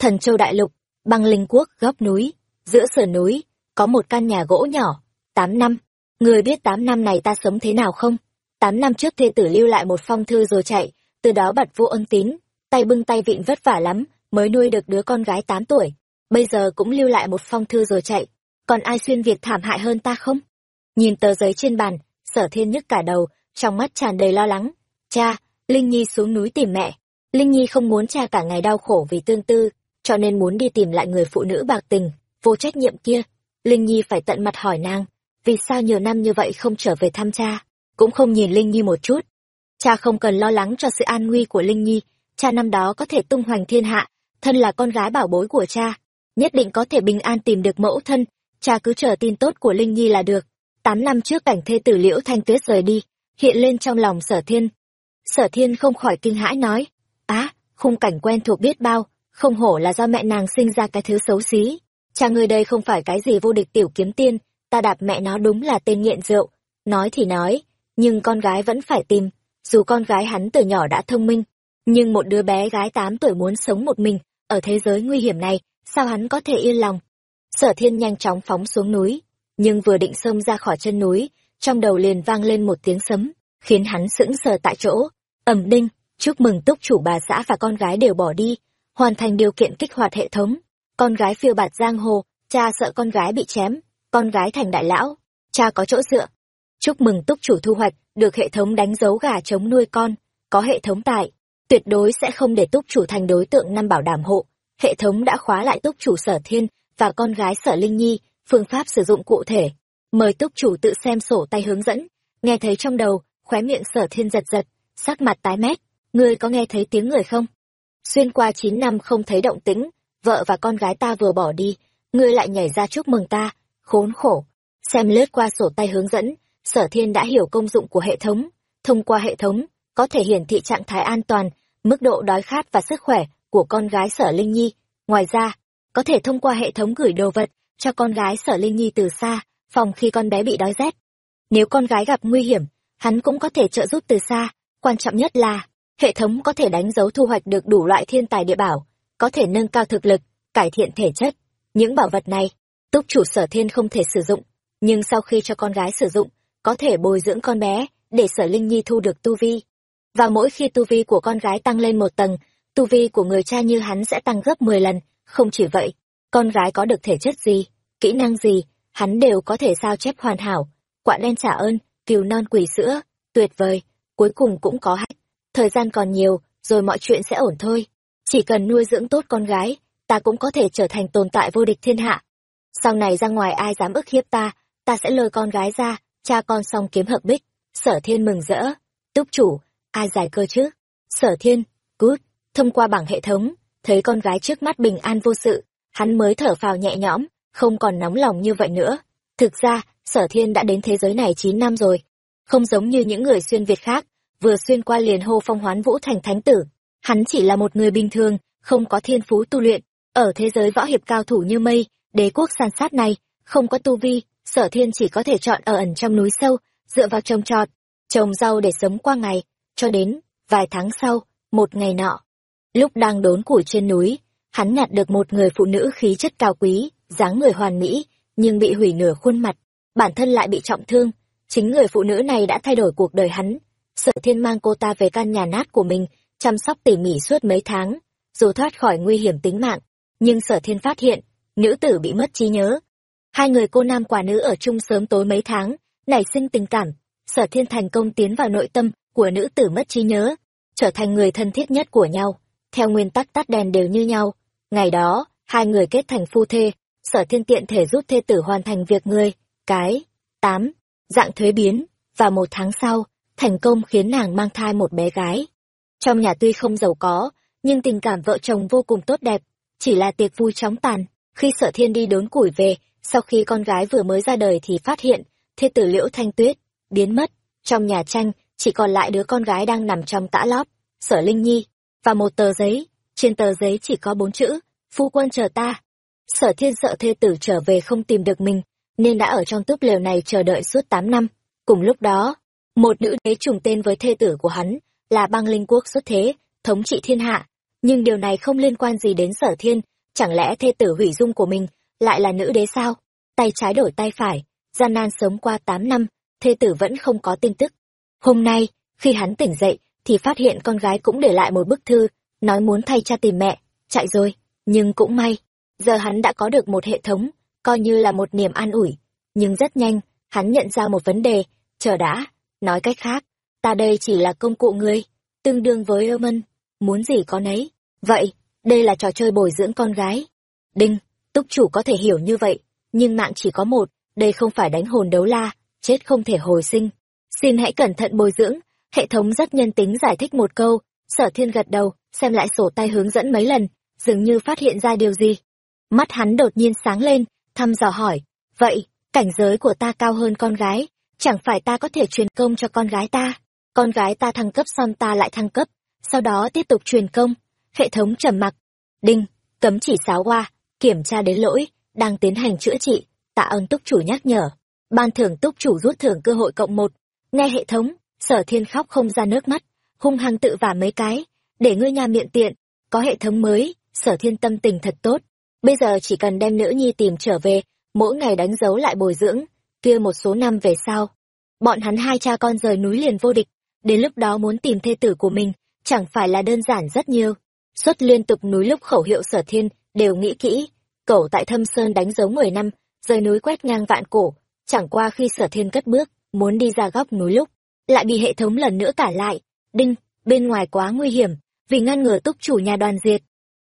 thần châu đại lục, băng linh quốc góc núi, giữa sườn núi, có một căn nhà gỗ nhỏ, tám năm. Người biết tám năm này ta sống thế nào không? Tám năm trước thê tử lưu lại một phong thư rồi chạy, từ đó bật vô ân tín, tay bưng tay vịn vất vả lắm, mới nuôi được đứa con gái tám tuổi. Bây giờ cũng lưu lại một phong thư rồi chạy, còn ai xuyên Việt thảm hại hơn ta không? Nhìn tờ giấy trên bàn, sở thiên nhức cả đầu, trong mắt tràn đầy lo lắng. Cha, Linh Nhi xuống núi tìm mẹ. Linh Nhi không muốn cha cả ngày đau khổ vì tương tư, cho nên muốn đi tìm lại người phụ nữ bạc tình, vô trách nhiệm kia. Linh Nhi phải tận mặt hỏi nàng, vì sao nhiều năm như vậy không trở về thăm cha, cũng không nhìn Linh Nhi một chút. Cha không cần lo lắng cho sự an nguy của Linh Nhi, cha năm đó có thể tung hoành thiên hạ, thân là con gái bảo bối của cha, nhất định có thể bình an tìm được mẫu thân, cha cứ chờ tin tốt của Linh Nhi là được. Tám năm trước cảnh thê tử liễu thanh tuyết rời đi, hiện lên trong lòng sở thiên. Sở thiên không khỏi kinh hãi nói, á, khung cảnh quen thuộc biết bao, không hổ là do mẹ nàng sinh ra cái thứ xấu xí. Cha ngươi đây không phải cái gì vô địch tiểu kiếm tiên, ta đạp mẹ nó đúng là tên nghiện rượu. Nói thì nói, nhưng con gái vẫn phải tìm, dù con gái hắn từ nhỏ đã thông minh, nhưng một đứa bé gái tám tuổi muốn sống một mình, ở thế giới nguy hiểm này, sao hắn có thể yên lòng? Sở thiên nhanh chóng phóng xuống núi, nhưng vừa định xông ra khỏi chân núi, trong đầu liền vang lên một tiếng sấm, khiến hắn sững sờ tại chỗ. Ẩm đinh, chúc mừng túc chủ bà xã và con gái đều bỏ đi, hoàn thành điều kiện kích hoạt hệ thống. Con gái phiêu bạt giang hồ, cha sợ con gái bị chém, con gái thành đại lão, cha có chỗ dựa. Chúc mừng túc chủ thu hoạch, được hệ thống đánh dấu gà chống nuôi con, có hệ thống tại, tuyệt đối sẽ không để túc chủ thành đối tượng năm bảo đảm hộ. Hệ thống đã khóa lại túc chủ sở thiên và con gái sở linh nhi, phương pháp sử dụng cụ thể. Mời túc chủ tự xem sổ tay hướng dẫn. Nghe thấy trong đầu, khóe miệng sở thiên giật giật, sắc mặt tái mét. Ngươi có nghe thấy tiếng người không? Xuyên qua chín năm không thấy động tĩnh, vợ và con gái ta vừa bỏ đi, ngươi lại nhảy ra chúc mừng ta, khốn khổ. Xem lướt qua sổ tay hướng dẫn, sở thiên đã hiểu công dụng của hệ thống. Thông qua hệ thống, có thể hiển thị trạng thái an toàn, mức độ đói khát và sức khỏe của con gái sở Linh Nhi. Ngoài ra, có thể thông qua hệ thống gửi đồ vật cho con gái sở Linh Nhi từ xa, phòng khi con bé bị đói rét. Nếu con gái gặp nguy hiểm, hắn cũng có thể trợ giúp từ xa. Quan trọng nhất là, hệ thống có thể đánh dấu thu hoạch được đủ loại thiên tài địa bảo, có thể nâng cao thực lực, cải thiện thể chất. Những bảo vật này, túc chủ sở thiên không thể sử dụng, nhưng sau khi cho con gái sử dụng, có thể bồi dưỡng con bé, để sở Linh Nhi thu được tu vi. Và mỗi khi tu vi của con gái tăng lên một tầng, tu vi của người cha như hắn sẽ tăng gấp 10 lần, không chỉ vậy, con gái có được thể chất gì, kỹ năng gì, hắn đều có thể sao chép hoàn hảo. Quạ đen trả ơn, cừu non quỷ sữa, tuyệt vời, cuối cùng cũng có hách. Thời gian còn nhiều, rồi mọi chuyện sẽ ổn thôi. Chỉ cần nuôi dưỡng tốt con gái, ta cũng có thể trở thành tồn tại vô địch thiên hạ. Sau này ra ngoài ai dám ức hiếp ta, ta sẽ lôi con gái ra, cha con xong kiếm hợp bích. Sở thiên mừng rỡ. Túc chủ, ai giải cơ chứ? Sở thiên, good, thông qua bảng hệ thống, thấy con gái trước mắt bình an vô sự, hắn mới thở phào nhẹ nhõm, không còn nóng lòng như vậy nữa. Thực ra, sở thiên đã đến thế giới này 9 năm rồi. Không giống như những người xuyên Việt khác, vừa xuyên qua liền hô phong hoán vũ thành thánh tử. Hắn chỉ là một người bình thường, không có thiên phú tu luyện. Ở thế giới võ hiệp cao thủ như mây, đế quốc san sát này, không có tu vi, sở thiên chỉ có thể chọn ở ẩn trong núi sâu, dựa vào trồng trọt, trồng rau để sống qua ngày, cho đến, vài tháng sau, một ngày nọ. Lúc đang đốn củi trên núi, hắn nhặt được một người phụ nữ khí chất cao quý, dáng người hoàn mỹ, nhưng bị hủy nửa khuôn mặt, bản thân lại bị trọng thương. Chính người phụ nữ này đã thay đổi cuộc đời hắn. Sở thiên mang cô ta về căn nhà nát của mình, chăm sóc tỉ mỉ suốt mấy tháng, dù thoát khỏi nguy hiểm tính mạng. Nhưng sở thiên phát hiện, nữ tử bị mất trí nhớ. Hai người cô nam quả nữ ở chung sớm tối mấy tháng, nảy sinh tình cảm. Sở thiên thành công tiến vào nội tâm của nữ tử mất trí nhớ, trở thành người thân thiết nhất của nhau. Theo nguyên tắc tắt đèn đều như nhau. Ngày đó, hai người kết thành phu thê, sở thiên tiện thể giúp thê tử hoàn thành việc ngươi, cái, tám, dạng thuế biến, và một tháng sau, thành công khiến nàng mang thai một bé gái. Trong nhà tuy không giàu có, nhưng tình cảm vợ chồng vô cùng tốt đẹp, chỉ là tiệc vui chóng tàn. Khi sở thiên đi đốn củi về, sau khi con gái vừa mới ra đời thì phát hiện, thê tử liễu thanh tuyết, biến mất. Trong nhà tranh, chỉ còn lại đứa con gái đang nằm trong tã lót, sở linh nhi, và một tờ giấy, trên tờ giấy chỉ có bốn chữ, phu quân chờ ta. Sở thiên sợ thê tử trở về không tìm được mình, nên đã ở trong túp lều này chờ đợi suốt tám năm. Cùng lúc đó, một nữ đế trùng tên với thê tử của hắn, là băng linh quốc xuất thế, thống trị thiên hạ. Nhưng điều này không liên quan gì đến sở thiên, chẳng lẽ thê tử hủy dung của mình lại là nữ đế sao? Tay trái đổi tay phải gian nan sống qua tám năm thê tử vẫn không có tin tức. Hôm nay khi hắn tỉnh dậy thì phát hiện con gái cũng để lại một bức thư nói muốn thay cha tìm mẹ chạy rồi nhưng cũng may giờ hắn đã có được một hệ thống coi như là một niềm an ủi. Nhưng rất nhanh hắn nhận ra một vấn đề chờ đã nói cách khác, ta đây chỉ là công cụ ngươi, tương đương với ơ mân muốn gì có nấy vậy, đây là trò chơi bồi dưỡng con gái. Đinh, túc chủ có thể hiểu như vậy, nhưng mạng chỉ có một, đây không phải đánh hồn đấu la, chết không thể hồi sinh. Xin hãy cẩn thận bồi dưỡng, hệ thống rất nhân tính giải thích một câu, sở thiên gật đầu, xem lại sổ tay hướng dẫn mấy lần, dường như phát hiện ra điều gì. Mắt hắn đột nhiên sáng lên, thăm dò hỏi, vậy, cảnh giới của ta cao hơn con gái chẳng phải ta có thể truyền công cho con gái ta. Con gái ta thăng cấp xong ta lại thăng cấp, sau đó tiếp tục truyền công. Hệ thống trầm mặc. Đinh, cấm chỉ sáo qua kiểm tra đến lỗi, đang tiến hành chữa trị. Tạ ơn túc chủ nhắc nhở. Ban thưởng túc chủ rút thưởng cơ hội cộng một. Nghe hệ thống, sở thiên khóc không ra nước mắt, hung hăng tự vả mấy cái. Để ngươi nhà miệng tiện, có hệ thống mới, sở thiên tâm tình thật tốt. Bây giờ chỉ cần đem nữ nhi tìm trở về, mỗi ngày đánh dấu lại bồi dưỡng kia một số năm về sau. Bọn hắn hai cha con rời núi liền vô địch, đến lúc đó muốn tìm thê tử của mình, chẳng phải là đơn giản rất nhiều. Xuất liên tục núi lúc khẩu hiệu sở thiên, đều nghĩ kỹ, cẩu tại thâm sơn đánh dấu mười năm, rời núi quét ngang vạn cổ, chẳng qua khi sở thiên cất bước, muốn đi ra góc núi lúc, lại bị hệ thống lần nữa cản lại. Đinh, bên ngoài quá nguy hiểm, vì ngăn ngừa túc chủ nhà đoàn diệt.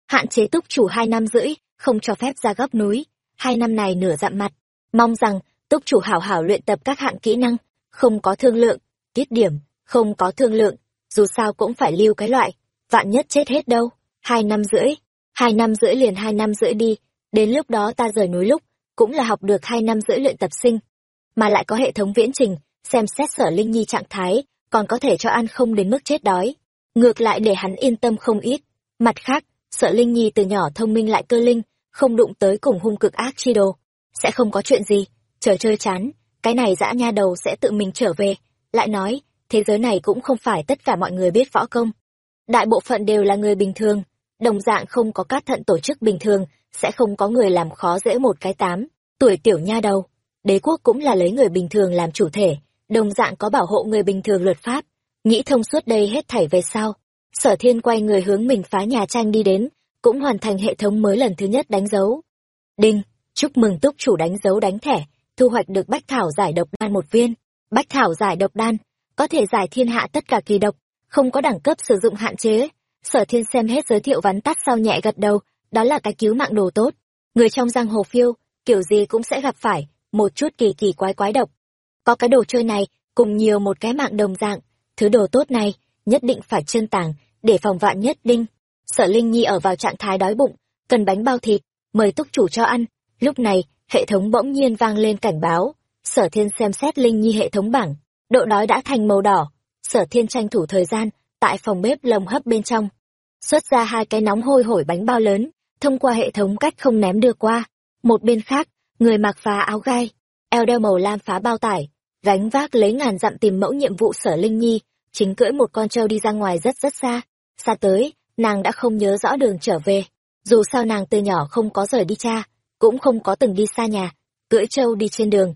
Hạn chế túc chủ hai năm rưỡi, không cho phép ra góc núi. Hai năm này nửa dặm mặt, mong rằng túc chủ hảo hảo luyện tập các hạng kỹ năng, không có thương lượng, tiết điểm, không có thương lượng, dù sao cũng phải lưu cái loại, vạn nhất chết hết đâu, hai năm rưỡi, hai năm rưỡi liền hai năm rưỡi đi, đến lúc đó ta rời núi lúc, cũng là học được hai năm rưỡi luyện tập sinh, mà lại có hệ thống viễn trình, xem xét sở linh nhi trạng thái, còn có thể cho ăn không đến mức chết đói. Ngược lại để hắn yên tâm không ít. Mặt khác sợ linh nhi từ nhỏ thông minh lại cơ linh, không đụng tới cùng hung cực ác chi đồ. Sẽ không có chuyện gì chờ chơi chán, cái này dã nha đầu sẽ tự mình trở về. Lại nói, thế giới này cũng không phải tất cả mọi người biết võ công. Đại bộ phận đều là người bình thường. Đồng dạng không có cát thận tổ chức bình thường, sẽ không có người làm khó dễ một cái tám. Tuổi tiểu nha đầu, đế quốc cũng là lấy người bình thường làm chủ thể. Đồng dạng có bảo hộ người bình thường luật pháp. Nghĩ thông suốt đây hết thảy về sau. Sở thiên quay người hướng mình phá nhà tranh đi đến, cũng hoàn thành hệ thống mới lần thứ nhất đánh dấu. Đinh, chúc mừng túc chủ đánh dấu đánh thẻ thu hoạch được bách thảo giải độc đan một viên. Bách thảo giải độc đan có thể giải thiên hạ tất cả kỳ độc, không có đẳng cấp sử dụng hạn chế. Sở thiên xem hết giới thiệu vắn tắt sau nhẹ gật đầu, đó là cái cứu mạng đồ tốt. Người trong giang hồ phiêu, kiểu gì cũng sẽ gặp phải, một chút kỳ kỳ quái quái độc. Có cái đồ chơi này, cùng nhiều một cái mạng đồng dạng, thứ đồ tốt này, nhất định phải chân tàng, để phòng vạn nhất đinh. Sở linh nhi ở vào trạng thái đói bụng, cần bánh bao thịt, mời túc chủ cho ăn. Lúc này hệ thống bỗng nhiên vang lên cảnh báo. Sở thiên xem xét linh nhi hệ thống bảng. Độ đói đã thành màu đỏ. Sở thiên tranh thủ thời gian, tại phòng bếp lồng hấp bên trong. Xuất ra hai cái nóng hôi hổi bánh bao lớn, thông qua hệ thống cách không ném đưa qua. Một bên khác, người mặc phá áo gai, eo đeo màu lam phá bao tải, gánh vác lấy ngàn dặm tìm mẫu nhiệm vụ sở linh nhi, chính cưỡi một con trâu đi ra ngoài rất rất xa. Xa tới, nàng đã không nhớ rõ đường trở về. Dù sao nàng từ nhỏ không có rời đi cha cũng không có từng đi xa nhà, cưỡi trâu đi trên đường.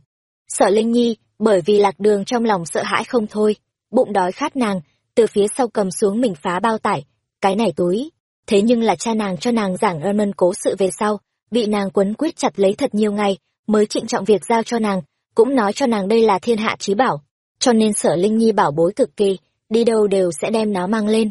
Sở linh nhi, bởi vì lạc đường trong lòng sợ hãi không thôi, bụng đói khát nàng, từ phía sau cầm xuống mình phá bao tải. Cái này túi. Thế nhưng là cha nàng cho nàng giảng ơn mân cố sự về sau, bị nàng quấn quýt chặt lấy thật nhiều ngày, mới trịnh trọng việc giao cho nàng, cũng nói cho nàng đây là thiên hạ trí bảo. Cho nên sở linh nhi bảo bối cực kỳ, đi đâu đều sẽ đem nó mang lên.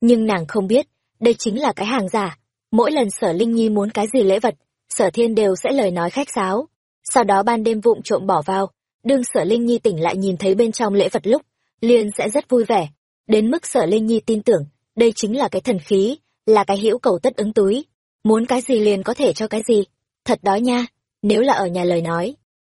Nhưng nàng không biết, đây chính là cái hàng giả. Mỗi lần sở linh nhi muốn cái gì lễ vật sở thiên đều sẽ lời nói khách sáo. Sau đó ban đêm vụng trộm bỏ vào, đương sở linh nhi tỉnh lại nhìn thấy bên trong lễ vật lúc, liền sẽ rất vui vẻ. Đến mức sở linh nhi tin tưởng, đây chính là cái thần khí, là cái hữu cầu tất ứng túi. Muốn cái gì liền có thể cho cái gì. Thật đói nha, nếu là ở nhà lời nói,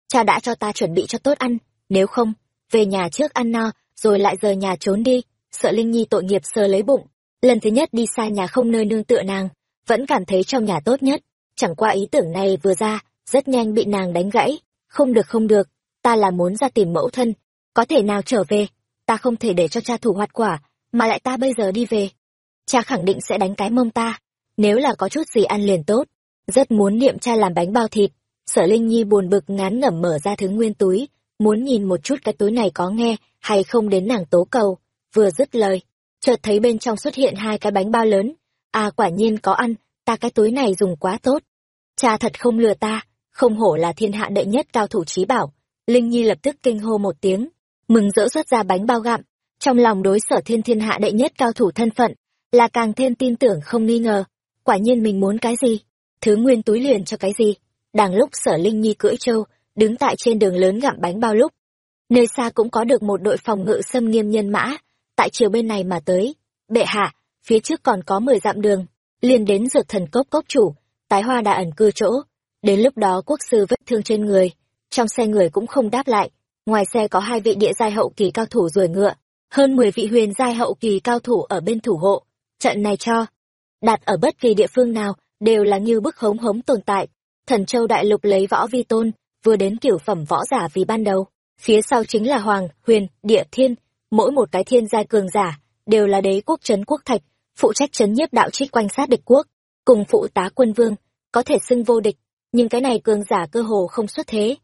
cha đã cho ta chuẩn bị cho tốt ăn, nếu không, về nhà trước ăn no, rồi lại rời nhà trốn đi. Sợ linh nhi tội nghiệp sơ lấy bụng, lần thứ nhất đi xa nhà không nơi nương tựa nàng, vẫn cảm thấy trong nhà tốt nhất chẳng qua ý tưởng này vừa ra rất nhanh bị nàng đánh gãy không được không được ta là muốn ra tìm mẫu thân có thể nào trở về ta không thể để cho cha thủ hoạt quả mà lại ta bây giờ đi về cha khẳng định sẽ đánh cái mông ta nếu là có chút gì ăn liền tốt rất muốn niệm cha làm bánh bao thịt. Sở Linh Nhi buồn bực ngán ngẩm mở ra thứ nguyên túi, muốn nhìn một chút cái túi này có nghe hay không đến nàng tố cầu. Vừa dứt lời, chợt thấy bên trong xuất hiện hai cái bánh bao lớn. À quả nhiên có ăn, ta cái túi này dùng quá tốt. Cha thật không lừa ta, không hổ là thiên hạ đệ nhất cao thủ trí bảo. Linh Nhi lập tức kinh hô một tiếng, mừng rỡ xuất ra bánh bao gặm. Trong lòng đối sở thiên thiên hạ đệ nhất cao thủ thân phận, là càng thêm tin tưởng không nghi ngờ. Quả nhiên mình muốn cái gì? Thứ nguyên túi liền cho cái gì? đằng lúc sở Linh Nhi cưỡi trâu, đứng tại trên đường lớn gặm bánh bao lúc. Nơi xa cũng có được một đội phòng ngự xâm nghiêm nhân mã, tại chiều bên này mà tới. Bệ hạ, phía trước còn có mười dặm đường, liền đến dược thần cốc cốc chủ, tái hoa đã ẩn cư chỗ. Đến lúc đó quốc sư vết thương trên người, trong xe người cũng không đáp lại. Ngoài xe có hai vị địa giai hậu kỳ cao thủ rồi ngựa, hơn mười vị huyền giai hậu kỳ cao thủ ở bên thủ hộ. Trận này cho, đặt ở bất kỳ địa phương nào, đều là như bức hống hống tồn tại. Thần châu đại lục lấy võ vi tôn, vừa đến kiểu phẩm võ giả vì ban đầu. Phía sau chính là hoàng, huyền, địa thiên, mỗi một cái thiên giai cường giả, đều là đế quốc trấn quốc thạch, phụ trách chấn nhiếp đạo trích quanh sát địch quốc, cùng phụ tá quân vương, có thể xưng vô địch, nhưng cái này cường giả cơ hồ không xuất thế.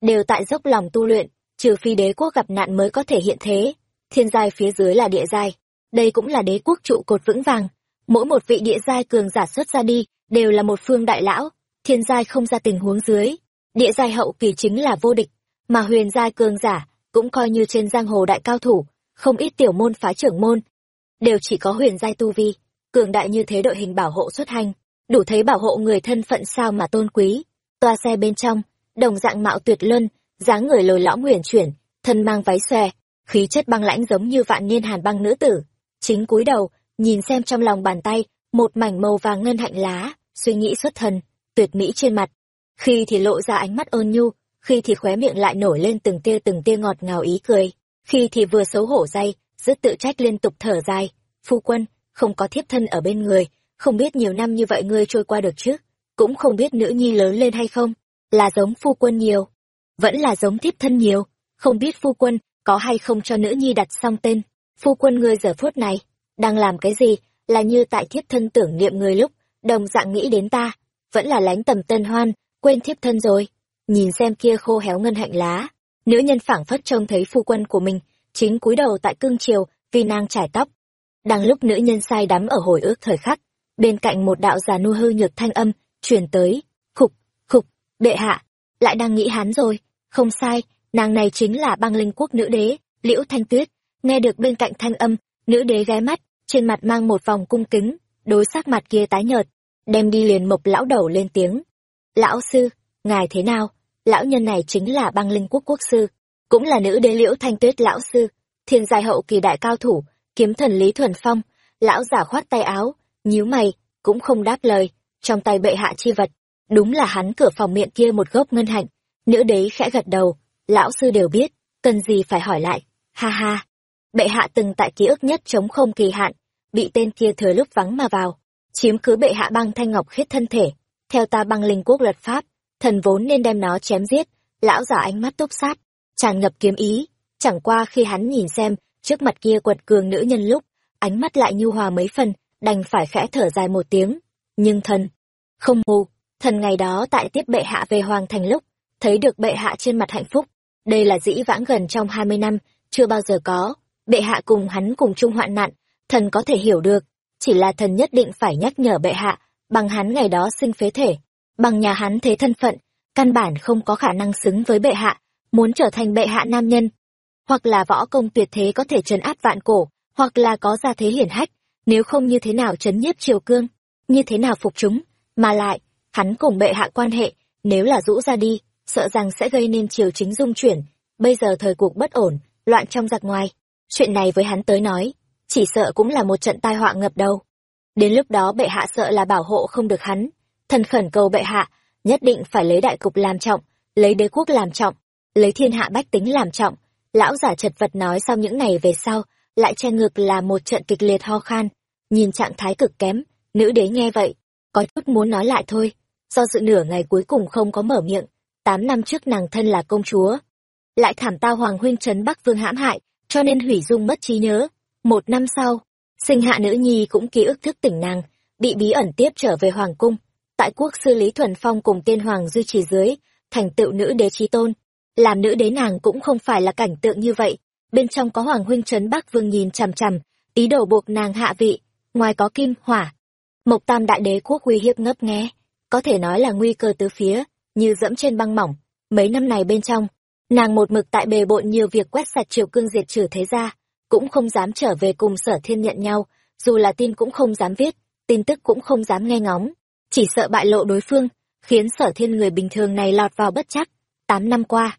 Đều tại dốc lòng tu luyện, trừ phi đế quốc gặp nạn mới có thể hiện thế. Thiên giai phía dưới là địa giai, đây cũng là đế quốc trụ cột vững vàng. Mỗi một vị địa giai cường giả xuất ra đi, đều là một phương đại lão, thiên giai không ra tình huống dưới. Địa giai hậu kỳ chính là vô địch, mà huyền giai cường giả, cũng coi như trên giang hồ đại cao thủ, không ít tiểu môn phái trưởng môn, đều chỉ có huyền giai tu vi, cường đại như thế đội hình bảo hộ xuất hành, đủ thấy bảo hộ người thân phận sao mà tôn quý. Toa xe bên trong, đồng dạng mạo tuyệt luân, dáng người lồi lõm huyền chuyển, thân mang váy xòe, khí chất băng lãnh giống như vạn niên hàn băng nữ tử. Chính cúi đầu, nhìn xem trong lòng bàn tay, một mảnh màu vàng ngân hạnh lá, suy nghĩ xuất thần, tuyệt mỹ trên mặt. Khi thì lộ ra ánh mắt ôn nhu, khi thì khóe miệng lại nổi lên từng tia từng tia ngọt ngào ý cười, khi thì vừa xấu hổ dây rất tự trách liên tục thở dài. Phu quân, không có thiếp thân ở bên người, không biết nhiều năm như vậy ngươi trôi qua được chứ, cũng không biết nữ nhi lớn lên hay không, là giống phu quân nhiều, vẫn là giống thiếp thân nhiều, không biết phu quân có hay không cho nữ nhi đặt xong tên. Phu quân ngươi giờ phút này, đang làm cái gì, là như tại thiếp thân tưởng niệm người lúc, đồng dạng nghĩ đến ta, vẫn là lánh tầm tân hoan, quên thiếp thân rồi. Nhìn xem kia khô héo ngân hạnh lá, nữ nhân phảng phất trông thấy phu quân của mình, chính cúi đầu tại cương triều vì nàng trải tóc. Đang lúc nữ nhân say đắm ở hồi ước thời khắc, bên cạnh một đạo già nu hư nhược thanh âm, truyền tới, khục, khục, bệ hạ, lại đang nghĩ hắn rồi, không sai, nàng này chính là băng linh quốc nữ đế, liễu thanh tuyết, nghe được bên cạnh thanh âm, nữ đế ghé mắt, trên mặt mang một vòng cung kính, đối sắc mặt kia tái nhợt, đem đi liền mộc lão đầu lên tiếng. Lão sư, ngài thế nào? Lão nhân này chính là băng linh quốc quốc sư, cũng là nữ đế liễu thanh tuyết lão sư, thiên giai hậu kỳ đại cao thủ, kiếm thần Lý Thuần Phong, lão giả khoát tay áo, nhíu mày, cũng không đáp lời, trong tay bệ hạ chi vật, đúng là hắn cửa phòng miệng kia một gốc ngân hạnh, nữ đế khẽ gật đầu, lão sư đều biết, cần gì phải hỏi lại, ha ha. Bệ hạ từng tại ký ức nhất chống không kỳ hạn, bị tên kia thừa lúc vắng mà vào, chiếm cứ bệ hạ băng thanh ngọc khiết thân thể, theo ta băng linh quốc luật pháp, thần vốn nên đem nó chém giết, lão giả ánh mắt túc sát, tràn ngập kiếm ý, chẳng qua khi hắn nhìn xem, trước mặt kia quật cường nữ nhân lúc, ánh mắt lại nhu hòa mấy phần, đành phải khẽ thở dài một tiếng. Nhưng thần, không mù, thần ngày đó tại tiếp bệ hạ về hoàng thành lúc, thấy được bệ hạ trên mặt hạnh phúc. Đây là dĩ vãng gần trong hai mươi năm, chưa bao giờ có, bệ hạ cùng hắn cùng chung hoạn nạn, thần có thể hiểu được, chỉ là thần nhất định phải nhắc nhở bệ hạ, bằng hắn ngày đó sinh phế thể, bằng nhà hắn thế thân phận, căn bản không có khả năng xứng với bệ hạ, muốn trở thành bệ hạ nam nhân, hoặc là võ công tuyệt thế có thể trấn áp vạn cổ, hoặc là có gia thế hiển hách, nếu không như thế nào trấn nhiếp triều cương, như thế nào phục chúng, mà lại, hắn cùng bệ hạ quan hệ, nếu là rũ ra đi, sợ rằng sẽ gây nên triều chính dung chuyển, bây giờ thời cuộc bất ổn, loạn trong giặc ngoài, chuyện này với hắn tới nói, chỉ sợ cũng là một trận tai họa ngập đầu. Đến lúc đó bệ hạ sợ là bảo hộ không được hắn, thần khẩn cầu bệ hạ, nhất định phải lấy đại cục làm trọng, lấy đế quốc làm trọng, lấy thiên hạ bách tính làm trọng. Lão giả chật vật nói sau những ngày về sau, lại che ngược là một trận kịch liệt ho khan. Nhìn trạng thái cực kém, nữ đế nghe vậy, có chút muốn nói lại thôi. Do dự nửa ngày cuối cùng không có mở miệng, tám năm trước nàng thân là công chúa. Lại thảm tao hoàng huynh trấn Bắc Vương hãm hại, cho nên hủy dung mất trí nhớ. Một năm sau, sinh hạ nữ nhi cũng ký ức thức tỉnh nàng, bị bí ẩn tiếp trở về hoàng cung. tại quốc sư Lý Thuần Phong cùng tiên hoàng duy trì dưới, thành tựu nữ đế trí tôn. Làm nữ đế nàng cũng không phải là cảnh tượng như vậy, bên trong có hoàng huynh trấn Bắc Vương nhìn chằm chằm, ý đồ buộc nàng hạ vị, ngoài có kim, hỏa. Mộc Tam đại đế quốc uy hiếp ngấp nghé, có thể nói là nguy cơ tứ phía, như dẫm trên băng mỏng. Mấy năm này bên trong, nàng một mực tại bề bộn nhiều việc quét sạch triều cương diệt trừ thế gia, cũng không dám trở về cùng sở thiên nhận nhau, dù là tin cũng không dám viết, tin tức cũng không dám nghe ngóng, chỉ sợ bại lộ đối phương, khiến sở thiên người bình thường này lọt vào bất chắc. Tám năm qua,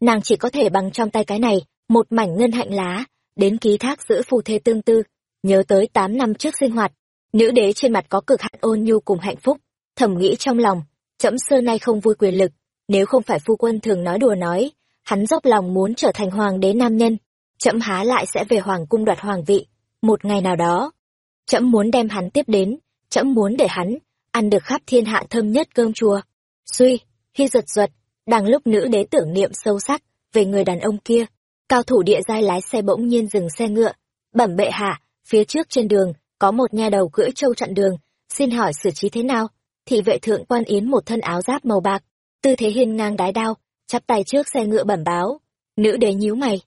nàng chỉ có thể bằng trong tay cái này, một mảnh ngân hạnh lá, đến ký thác giữa phù thê tương tư, nhớ tới tám năm trước sinh hoạt, nữ đế trên mặt có cực hạn ôn nhu cùng hạnh phúc, thầm nghĩ trong lòng, trẫm xưa nay không vui quyền lực, nếu không phải phu quân thường nói đùa nói, hắn dốc lòng muốn trở thành hoàng đế nam nhân, trẫm há lại sẽ về hoàng cung đoạt hoàng vị, một ngày nào đó. Trẫm muốn đem hắn tiếp đến, trẫm muốn để hắn ăn được khắp thiên hạ thơm nhất cơm chùa. Suy, khi giật giật, đang lúc nữ đế tưởng niệm sâu sắc về người đàn ông kia, cao thủ địa giai lái xe bỗng nhiên dừng xe ngựa, bẩm bệ hạ, phía trước trên đường có một nha đầu cưỡi trâu chặn đường, xin hỏi xử trí thế nào? Thị vệ thượng quan yến một thân áo giáp màu bạc, tư thế hiên ngang đái đao, chắp tay trước xe ngựa bẩm báo. Nữ đế nhíu mày.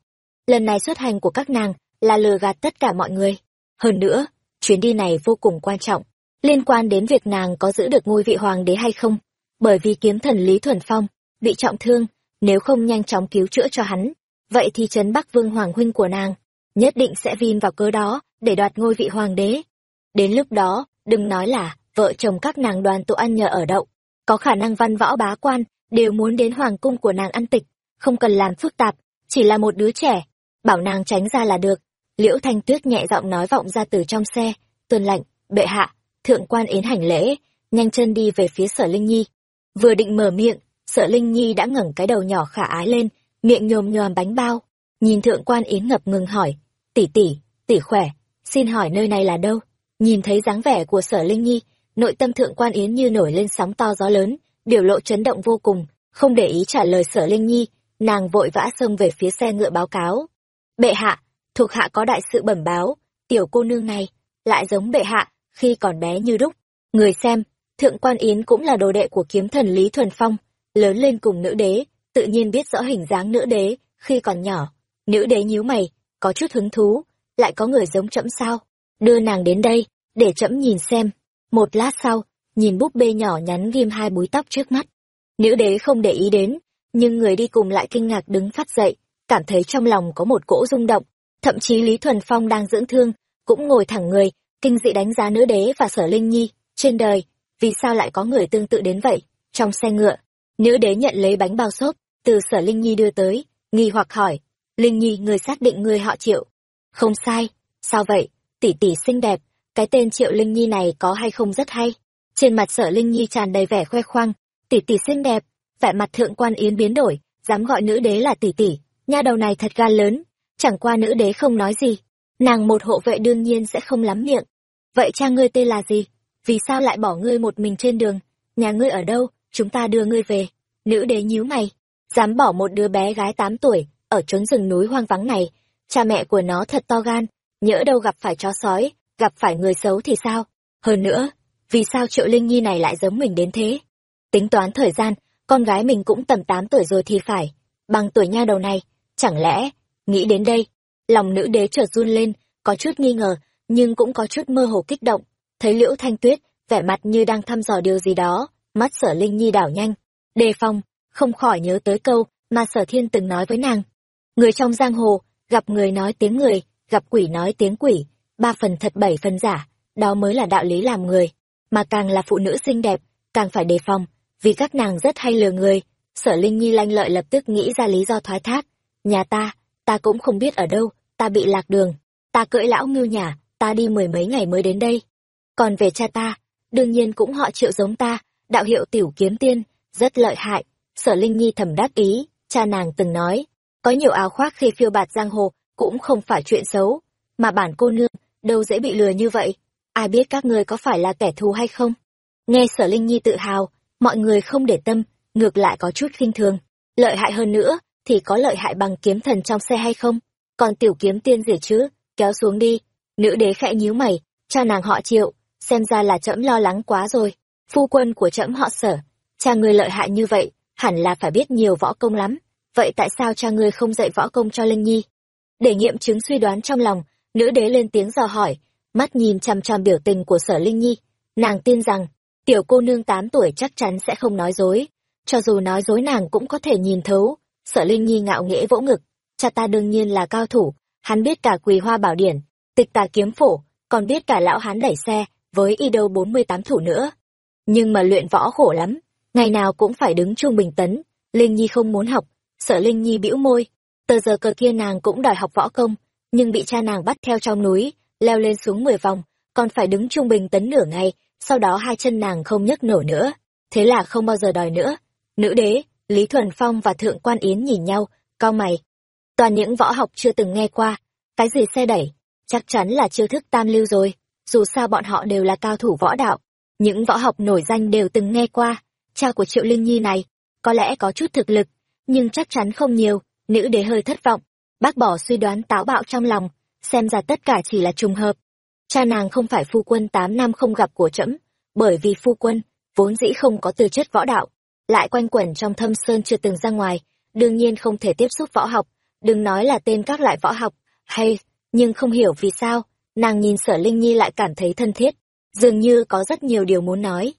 Lần này xuất hành của các nàng là lừa gạt tất cả mọi người. Hơn nữa, chuyến đi này vô cùng quan trọng, liên quan đến việc nàng có giữ được ngôi vị hoàng đế hay không. Bởi vì kiếm thần Lý Thuần Phong bị trọng thương, nếu không nhanh chóng cứu chữa cho hắn, vậy thì trấn Bắc Vương Hoàng huynh của nàng nhất định sẽ vin vào cớ đó để đoạt ngôi vị hoàng đế. Đến lúc đó, đừng nói là vợ chồng các nàng đoàn tụ ăn nhờ ở đậu, có khả năng văn võ bá quan đều muốn đến hoàng cung của nàng ăn tịch, không cần làm phức tạp, chỉ là một đứa trẻ, bảo nàng tránh ra là được. Liễu Thanh Tuyết nhẹ giọng nói vọng ra từ trong xe, tuần lạnh bệ hạ, thượng quan yến hành lễ, nhanh chân đi về phía sở Linh Nhi. Vừa định mở miệng, sợ Linh Nhi đã ngẩng cái đầu nhỏ khả ái lên, miệng nhồm nhòm bánh bao. Nhìn thượng quan yến ngập ngừng hỏi, tỷ tỷ, tỷ khỏe, xin hỏi nơi này là đâu? Nhìn thấy dáng vẻ của sở Linh Nhi, nội tâm thượng quan yến như nổi lên sóng to gió lớn, biểu lộ chấn động vô cùng, không để ý trả lời sở Linh Nhi, nàng vội vã xông về phía xe ngựa báo cáo. Bệ hạ, thuộc hạ có đại sự bẩm báo, tiểu cô nương này, lại giống bệ hạ, khi còn bé như đúc. Người xem, thượng quan yến cũng là đồ đệ của kiếm thần Lý Thuần Phong, lớn lên cùng nữ đế, tự nhiên biết rõ hình dáng nữ đế, khi còn nhỏ. Nữ đế nhíu mày, có chút hứng thú, lại có người giống trẫm sao? Đưa nàng đến đây, để trẫm nhìn xem. Một lát sau, nhìn búp bê nhỏ nhắn ghim hai búi tóc trước mắt. Nữ đế không để ý đến, nhưng người đi cùng lại kinh ngạc đứng phát dậy, cảm thấy trong lòng có một cỗ rung động. Thậm chí Lý Thuần Phong đang dưỡng thương, cũng ngồi thẳng người, kinh dị đánh giá nữ đế và sở linh nhi, trên đời, vì sao lại có người tương tự đến vậy? Trong xe ngựa, nữ đế nhận lấy bánh bao xốp, từ sở linh nhi đưa tới, nghi hoặc hỏi, Linh Nhi, người xác định người họ Triệu. Không sai, sao vậy? Tỷ tỷ xinh đẹp, cái tên Triệu Linh Nhi này có hay không rất hay. Trên mặt sở Linh Nhi tràn đầy vẻ khoe khoang, tỷ tỷ xinh đẹp, vẻ mặt thượng quan yến biến đổi, dám gọi nữ đế là tỷ tỷ, nha đầu này thật gan lớn, chẳng qua nữ đế không nói gì. Nàng một hộ vệ đương nhiên sẽ không lắm miệng. Vậy cha ngươi tên là gì? Vì sao lại bỏ ngươi một mình trên đường? Nhà ngươi ở đâu? Chúng ta đưa ngươi về. Nữ đế nhíu mày, dám bỏ một đứa bé gái tám tuổi, ở trốn rừng núi hoang vắng này, cha mẹ của nó thật to gan, nhỡ đâu gặp phải chó sói, gặp phải người xấu thì sao? Hơn nữa, vì sao Triệu Linh Nhi này lại giống mình đến thế? Tính toán thời gian, con gái mình cũng tầm tám tuổi rồi thì phải, bằng tuổi nha đầu này, chẳng lẽ, nghĩ đến đây, lòng nữ đế chợt run lên, có chút nghi ngờ, nhưng cũng có chút mơ hồ kích động, thấy Liễu Thanh Tuyết, vẻ mặt như đang thăm dò điều gì đó, mắt sở Linh Nhi đảo nhanh, đề phòng, không khỏi nhớ tới câu mà sở thiên từng nói với nàng, Người trong giang hồ, gặp người nói tiếng người, gặp quỷ nói tiếng quỷ, ba phần thật bảy phần giả, đó mới là đạo lý làm người. Mà càng là phụ nữ xinh đẹp, càng phải đề phòng, vì các nàng rất hay lừa người. Sở Linh Nhi lanh lợi lập tức nghĩ ra lý do thoái thác. Nhà ta, ta cũng không biết ở đâu, ta bị lạc đường. Ta cưỡi lão ngưu nhà, ta đi mười mấy ngày mới đến đây. Còn về cha ta, đương nhiên cũng họ triệu giống ta, đạo hiệu tiểu kiếm tiên, rất lợi hại. Sở Linh Nhi thầm đắc ý, cha nàng từng nói, có nhiều áo khoác khi phiêu bạt giang hồ cũng không phải chuyện xấu, mà bản cô nương đâu dễ bị lừa như vậy. Ai biết các ngươi có phải là kẻ thù hay không? Nghe sở Linh Nhi tự hào, mọi người không để tâm, ngược lại có chút khinh thường. Lợi hại hơn nữa, thì có lợi hại bằng kiếm thần trong xe hay không? Còn tiểu kiếm tiên gì chứ, kéo xuống đi. Nữ đế khẽ nhíu mày, cha nàng họ chịu xem ra là trẫm lo lắng quá rồi phu quân của trẫm họ sở, cha ngươi lợi hại như vậy, hẳn là phải biết nhiều võ công lắm. Vậy tại sao cha ngươi không dạy võ công cho linh nhi? Để nghiệm chứng suy đoán trong lòng, nữ đế lên tiếng dò hỏi, mắt nhìn chằm chằm biểu tình của sở linh nhi. Nàng tin rằng, tiểu cô nương tám tuổi chắc chắn sẽ không nói dối. Cho dù nói dối nàng cũng có thể nhìn thấu. Sở linh nhi ngạo nghễ vỗ ngực, cha ta đương nhiên là cao thủ, hắn biết cả quỳ hoa bảo điển, tịch tà kiếm phổ, còn biết cả lão hán đẩy xe, với y đâu bốn mươi tám thủ nữa nhưng mà luyện võ khổ lắm, ngày nào cũng phải đứng trung bình tấn. Linh nhi không muốn học, sợ linh nhi bĩu môi. Tờ giờ cờ kia nàng cũng đòi học võ công, nhưng bị cha nàng bắt theo trong núi, leo lên xuống mười vòng, còn phải đứng trung bình tấn nửa ngày, sau đó hai chân nàng không nhấc nổi nữa. Thế là không bao giờ đòi nữa. Nữ đế, lý thuần phong và thượng quan yến nhìn nhau, cau mày. Toàn những võ học chưa từng nghe qua, cái gì xe đẩy, chắc chắn là chiêu thức tam lưu rồi. Dù sao bọn họ đều là cao thủ võ đạo những võ học nổi danh đều từng nghe qua. Cha của triệu linh nhi này, có lẽ có chút thực lực, nhưng chắc chắn không nhiều. Nữ đế hơi thất vọng. Bác bỏ suy đoán táo bạo trong lòng, xem ra tất cả chỉ là trùng hợp. Cha nàng không phải phu quân tám năm không gặp của trẫm, bởi vì phu quân vốn dĩ không có tư chất võ đạo. Lại quanh quẩn trong thâm sơn chưa từng ra ngoài, đương nhiên không thể tiếp xúc võ học. Đừng nói là tên các loại võ học, hay, nhưng không hiểu vì sao, nàng nhìn sở linh nhi lại cảm thấy thân thiết dường như có rất nhiều điều muốn nói.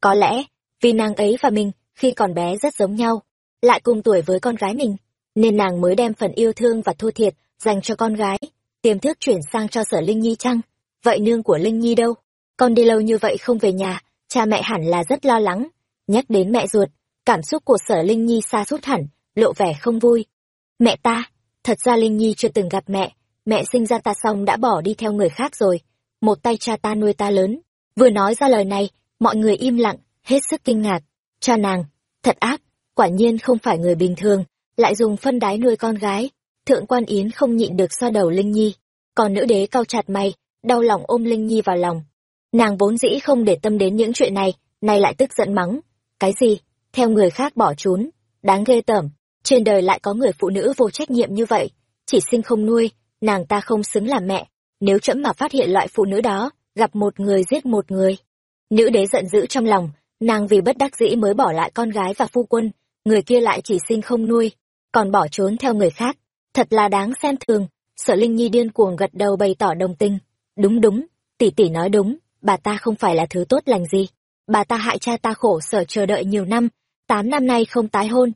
Có lẽ, vì nàng ấy và mình khi còn bé rất giống nhau, lại cùng tuổi với con gái mình, nên nàng mới đem phần yêu thương và thua thiệt dành cho con gái, tiềm thức chuyển sang cho sở linh nhi chăng? Vậy nương của linh nhi đâu? Con đi lâu như vậy không về nhà, cha mẹ hẳn là rất lo lắng, nhắc đến mẹ ruột, cảm xúc của sở linh nhi xa sút hẳn, lộ vẻ không vui. Mẹ ta, thật ra linh nhi chưa từng gặp mẹ mẹ sinh ra ta xong đã bỏ đi theo người khác rồi một tay cha ta nuôi ta lớn. Vừa nói ra lời này, mọi người im lặng, hết sức kinh ngạc. Cha nàng, thật ác, quả nhiên không phải người bình thường, lại dùng phân đái nuôi con gái. Thượng quan yến không nhịn được xoa đầu linh nhi. Còn nữ đế cau chặt mày, đau lòng ôm linh nhi vào lòng. Nàng vốn dĩ không để tâm đến những chuyện này, nay lại tức giận mắng. Cái gì? Theo người khác bỏ trốn. Đáng ghê tởm. Trên đời lại có người phụ nữ vô trách nhiệm như vậy. Chỉ sinh không nuôi, nàng ta không xứng làm mẹ nếu trẫm mà phát hiện loại phụ nữ đó, gặp một người giết một người. Nữ đế giận dữ trong lòng, nàng vì bất đắc dĩ mới bỏ lại con gái và phu quân, người kia lại chỉ sinh không nuôi, còn bỏ trốn theo người khác. Thật là đáng xem thường, sợ linh nhi điên cuồng gật đầu bày tỏ đồng tình. Đúng đúng, tỷ tỷ nói đúng, bà ta không phải là thứ tốt lành gì. Bà ta hại cha ta khổ sở chờ đợi nhiều năm, tám năm nay không tái hôn.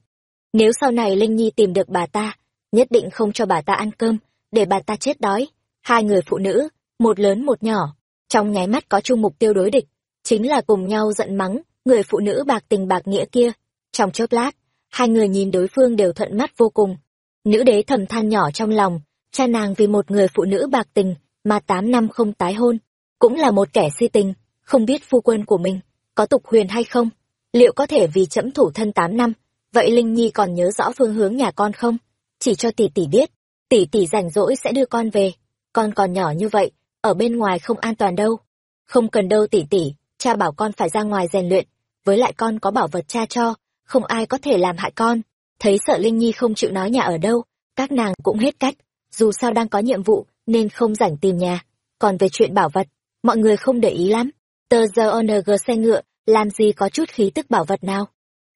Nếu sau này linh nhi tìm được bà ta, nhất định không cho bà ta ăn cơm, để bà ta chết đói hai người phụ nữ, một lớn một nhỏ, trong nháy mắt có chung mục tiêu đối địch, chính là cùng nhau giận mắng người phụ nữ bạc tình bạc nghĩa kia. Trong chốc lát, hai người nhìn đối phương đều thuận mắt vô cùng. Nữ đế thầm than nhỏ trong lòng, cha nàng vì một người phụ nữ bạc tình mà tám năm không tái hôn, cũng là một kẻ si tình, không biết phu quân của mình có tục huyền hay không, liệu có thể vì chẫm thủ thân tám năm, vậy linh nhi còn nhớ rõ phương hướng nhà con không? Chỉ cho tỷ tỷ biết, tỷ tỷ rảnh rỗi sẽ đưa con về con còn nhỏ như vậy, ở bên ngoài không an toàn đâu. Không cần đâu tỷ tỷ, cha bảo con phải ra ngoài rèn luyện. Với lại con có bảo vật cha cho, không ai có thể làm hại con. Thấy sợ linh nhi không chịu nói nhà ở đâu, các nàng cũng hết cách. Dù sao đang có nhiệm vụ, nên không rảnh tìm nhà. Còn về chuyện bảo vật, mọi người không để ý lắm. Tờ giờ ong xe ngựa, làm gì có chút khí tức bảo vật nào.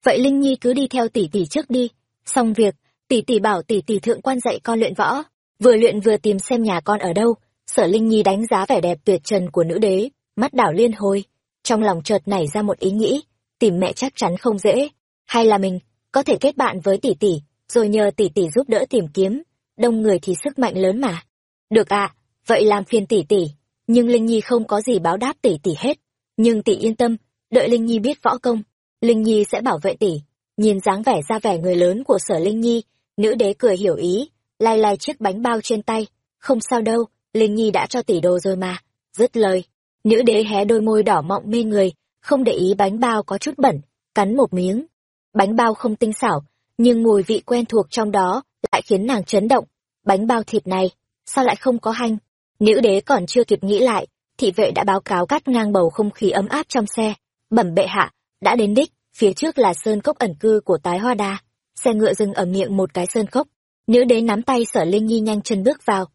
Vậy linh nhi cứ đi theo tỷ tỷ trước đi. Xong việc, tỷ tỷ bảo tỷ tỷ thượng quan dạy con luyện võ vừa luyện vừa tìm xem nhà con ở đâu. Sở linh nhi đánh giá vẻ đẹp tuyệt trần của nữ đế, mắt đảo liên hồi. Trong lòng chợt nảy ra một ý nghĩ, tìm mẹ chắc chắn không dễ. Hay là mình, có thể kết bạn với tỷ tỷ, rồi nhờ tỷ tỷ giúp đỡ tìm kiếm. Đông người thì sức mạnh lớn mà. Được ạ, vậy làm phiền tỷ tỷ. Nhưng linh nhi không có gì báo đáp tỷ tỷ hết. Nhưng tỷ yên tâm, đợi linh nhi biết võ công, linh nhi sẽ bảo vệ tỷ. Nhìn dáng vẻ ra vẻ người lớn của sở linh nhi, nữ đế cười hiểu ý lai lai chiếc bánh bao trên tay. Không sao đâu, linh nhi đã cho tỷ đồ rồi mà. Dứt lời, nữ đế hé đôi môi đỏ mọng mê người, không để ý bánh bao có chút bẩn, cắn một miếng. Bánh bao không tinh xảo, nhưng mùi vị quen thuộc trong đó lại khiến nàng chấn động. Bánh bao thịt này, sao lại không có hanh? Nữ đế còn chưa kịp nghĩ lại, thị vệ đã báo cáo cắt ngang bầu không khí ấm áp trong xe. Bẩm bệ hạ, đã đến đích, phía trước là sơn cốc ẩn cư của tái hoa đa. Xe ngựa dừng ở miệng một cái sơn cốc nữ đế nắm tay sở linh nhi nhanh chân bước vào.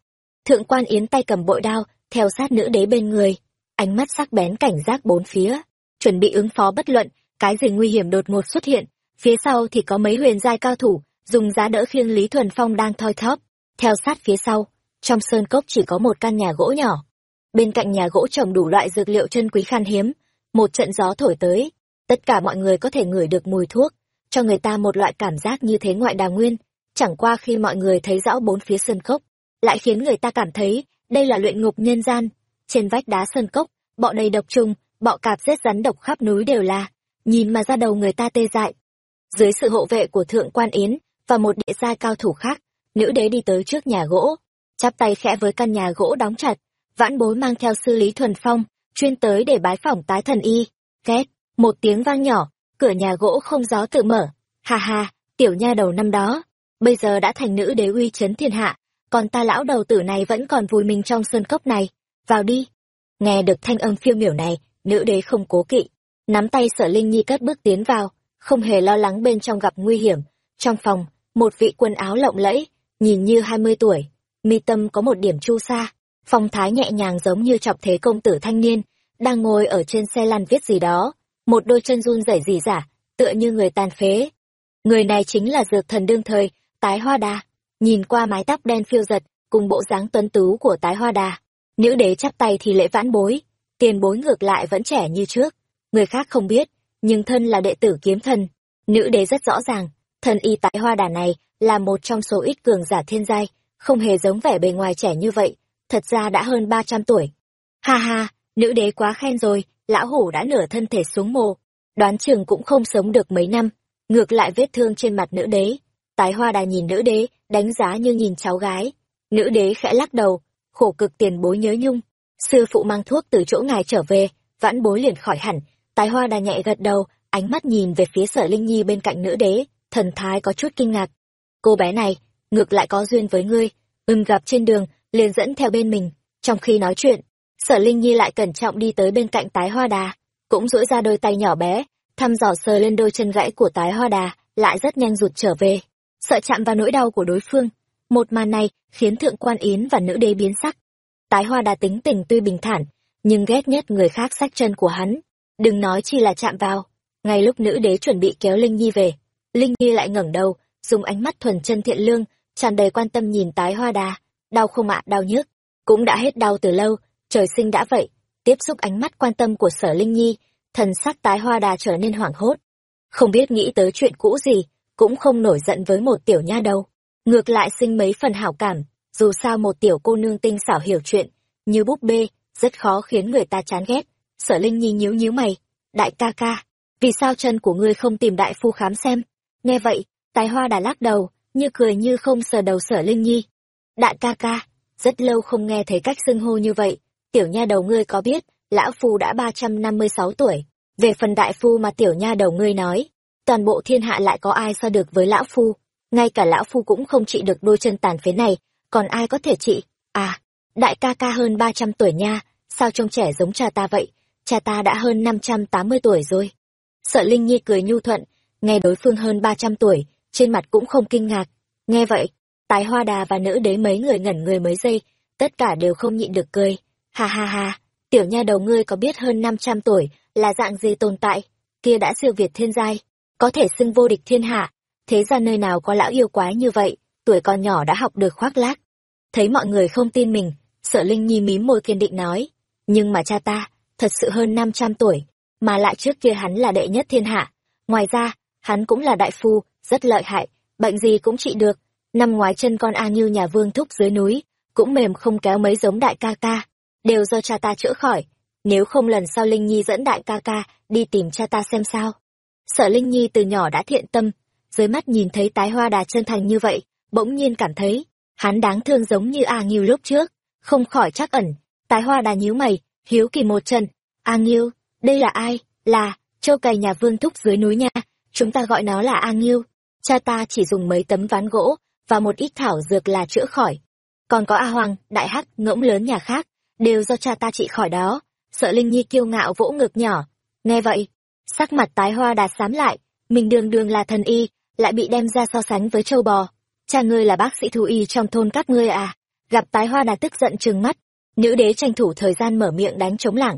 Thượng quan yến tay cầm bội đao, theo sát nữ đế bên người. Ánh mắt sắc bén cảnh giác bốn phía, chuẩn bị ứng phó bất luận, cái gì nguy hiểm đột ngột xuất hiện. Phía sau thì có mấy huyền giai cao thủ, dùng giá đỡ khiêng lý thuần phong đang thoi thóp. Theo sát phía sau, trong sơn cốc chỉ có một căn nhà gỗ nhỏ. Bên cạnh nhà gỗ trồng đủ loại dược liệu chân quý khan hiếm, một trận gió thổi tới. Tất cả mọi người có thể ngửi được mùi thuốc, cho người ta một loại cảm giác như thế ngoại đào nguyên chẳng qua khi mọi người thấy rõ bốn phía sơn cốc, lại khiến người ta cảm thấy đây là luyện ngục nhân gian. Trên vách đá sơn cốc, bọ đầy độc trùng, bọ cạp rết rắn độc khắp núi đều là. Nhìn mà ra đầu người ta tê dại. Dưới sự hộ vệ của thượng quan yến và một địa gia cao thủ khác, nữ đế đi tới trước nhà gỗ, chắp tay khẽ với căn nhà gỗ đóng chặt, vãn bối mang theo sư lý thuần phong, chuyên tới để bái phỏng tái thần y. Két, một tiếng vang nhỏ, cửa nhà gỗ không gió tự mở. Ha ha, tiểu nha đầu năm đó bây giờ đã thành nữ đế uy chấn thiên hạ, còn ta lão đầu tử này vẫn còn vùi mình trong sơn cốc này. Vào đi. Nghe được thanh âm phiêu miểu này, nữ đế không cố kỵ, nắm tay sở linh nhi cất bước tiến vào, không hề lo lắng bên trong gặp nguy hiểm. Trong phòng, một vị quần áo lộng lẫy, nhìn như hai mươi tuổi, mi tâm có một điểm chu sa, phong thái nhẹ nhàng giống như chọc thế công tử thanh niên, đang ngồi ở trên xe lăn viết gì đó. Một đôi chân run rẩy rỉ rả, tựa như người tàn phế. Người này chính là dược thần đương thời tái hoa đà, nhìn qua mái tóc đen phiêu giật cùng bộ dáng tuấn tú của tái hoa đà. Nữ đế chắp tay thì lễ vãn bối, tiền bối ngược lại vẫn trẻ như trước. Người khác không biết, nhưng thân là đệ tử kiếm thần. Nữ đế rất rõ ràng, thần y tái hoa đà này là một trong số ít cường giả thiên giai, không hề giống vẻ bề ngoài trẻ như vậy, thật ra đã hơn ba trăm tuổi. Ha ha, nữ đế quá khen rồi, lão hủ đã nửa thân thể xuống mồ. Đoán chừng cũng không sống được mấy năm, ngược lại vết thương trên mặt nữ đế tái hoa đà nhìn nữ đế, đánh giá như nhìn cháu gái. Nữ đế khẽ lắc đầu, khổ cực tiền bối nhớ nhung. Sư phụ mang thuốc từ chỗ ngài trở về, vãn bối liền khỏi hẳn. Tái hoa đà nhẹ gật đầu, ánh mắt nhìn về phía sở linh nhi bên cạnh nữ đế, thần thái có chút kinh ngạc. Cô bé này, ngược lại có duyên với ngươi, ưng gặp trên đường, liền dẫn theo bên mình. Trong khi nói chuyện, sở linh nhi lại cẩn trọng đi tới bên cạnh tái hoa đà, cũng duỗi ra đôi tay nhỏ bé, thăm dò sờ lên đôi chân gãy của tái hoa đà, lại rất nhanh rụt trở về sợ chạm vào nỗi đau của đối phương. Một màn này khiến thượng quan yến và nữ đế biến sắc. Tái hoa đà tính tình tuy bình thản, nhưng ghét nhất người khác sách chân của hắn. Đừng nói chi là chạm vào. Ngay lúc nữ đế chuẩn bị kéo linh nhi về, linh nhi lại ngẩng đầu, dùng ánh mắt thuần chân thiện lương, tràn đầy quan tâm nhìn tái hoa đà. Đau không ạ, đau nhức. Cũng đã hết đau từ lâu, trời sinh đã vậy. Tiếp xúc ánh mắt quan tâm của sở linh nhi, thần sắc tái hoa đà trở nên hoảng hốt. Không biết nghĩ tới chuyện cũ gì cũng không nổi giận với một tiểu nha đâu ngược lại sinh mấy phần hảo cảm, dù sao một tiểu cô nương tinh xảo hiểu chuyện, như búp bê, rất khó khiến người ta chán ghét. Sở linh nhi nhíu nhíu mày, đại ca ca, vì sao chân của ngươi không tìm đại phu khám xem? Nghe vậy, tài hoa đà lắc đầu, như cười như không sờ đầu sở linh nhi. Đại ca ca, rất lâu không nghe thấy cách xưng hô như vậy, tiểu nha đầu ngươi có biết, lão phu đã ba trăm năm mươi sáu tuổi, về phần đại phu mà tiểu nha đầu ngươi nói toàn bộ thiên hạ lại có ai so được với lão phu? Ngay cả lão phu cũng không trị được đôi chân tàn phế này, còn ai có thể trị? À đại ca ca hơn ba trăm tuổi nha, sao trông trẻ giống cha ta vậy? Cha ta đã hơn năm trăm tám mươi tuổi rồi. Sợ linh nhi cười nhu thuận, nghe đối phương hơn ba trăm tuổi, trên mặt cũng không kinh ngạc. Nghe vậy tái hoa đà và nữ đế mấy người ngẩn người mấy giây, tất cả đều không nhịn được cười. Ha ha ha, tiểu nha đầu ngươi có biết hơn năm trăm tuổi là dạng gì tồn tại? Kia đã siêu việt thiên giai có thể xưng vô địch thiên hạ. Thế ra nơi nào có lão yêu quái như vậy, tuổi còn nhỏ đã học được khoác lác. Thấy mọi người không tin mình, sợ linh nhi mím môi kiên định nói. Nhưng mà cha ta, thật sự hơn năm trăm tuổi, mà lại trước kia hắn là đệ nhất thiên hạ. Ngoài ra, hắn cũng là đại phu, rất lợi hại, bệnh gì cũng trị được. Năm ngoái chân con a như nhà vương thúc dưới núi, cũng mềm không kéo mấy giống đại ca ca, đều do cha ta chữa khỏi. Nếu không lần sau linh nhi dẫn đại ca ca đi tìm cha ta xem sao sợ linh nhi từ nhỏ đã thiện tâm, dưới mắt nhìn thấy tái hoa đà chân thành như vậy, bỗng nhiên cảm thấy, hắn đáng thương giống như a nghiêu lúc trước, không khỏi chắc ẩn, tái hoa đà nhíu mày, hiếu kỳ một chân a nghiêu, đây là ai? Là, châu cày nhà vương thúc dưới núi nha, chúng ta gọi nó là a nghiêu. Cha ta chỉ dùng mấy tấm ván gỗ và một ít thảo dược là chữa khỏi. Còn có a hoàng, đại hắc, ngỗng lớn nhà khác, đều do cha ta trị khỏi đó. Sợ linh nhi kiêu ngạo vỗ ngực nhỏ. Nghe vậy sắc mặt tái hoa đà xám lại mình đường đường là thần y lại bị đem ra so sánh với châu bò. Cha ngươi là bác sĩ thú y trong thôn các ngươi à? Gặp tái hoa đà tức giận trừng mắt. Nữ đế tranh thủ thời gian mở miệng đánh chống lảng.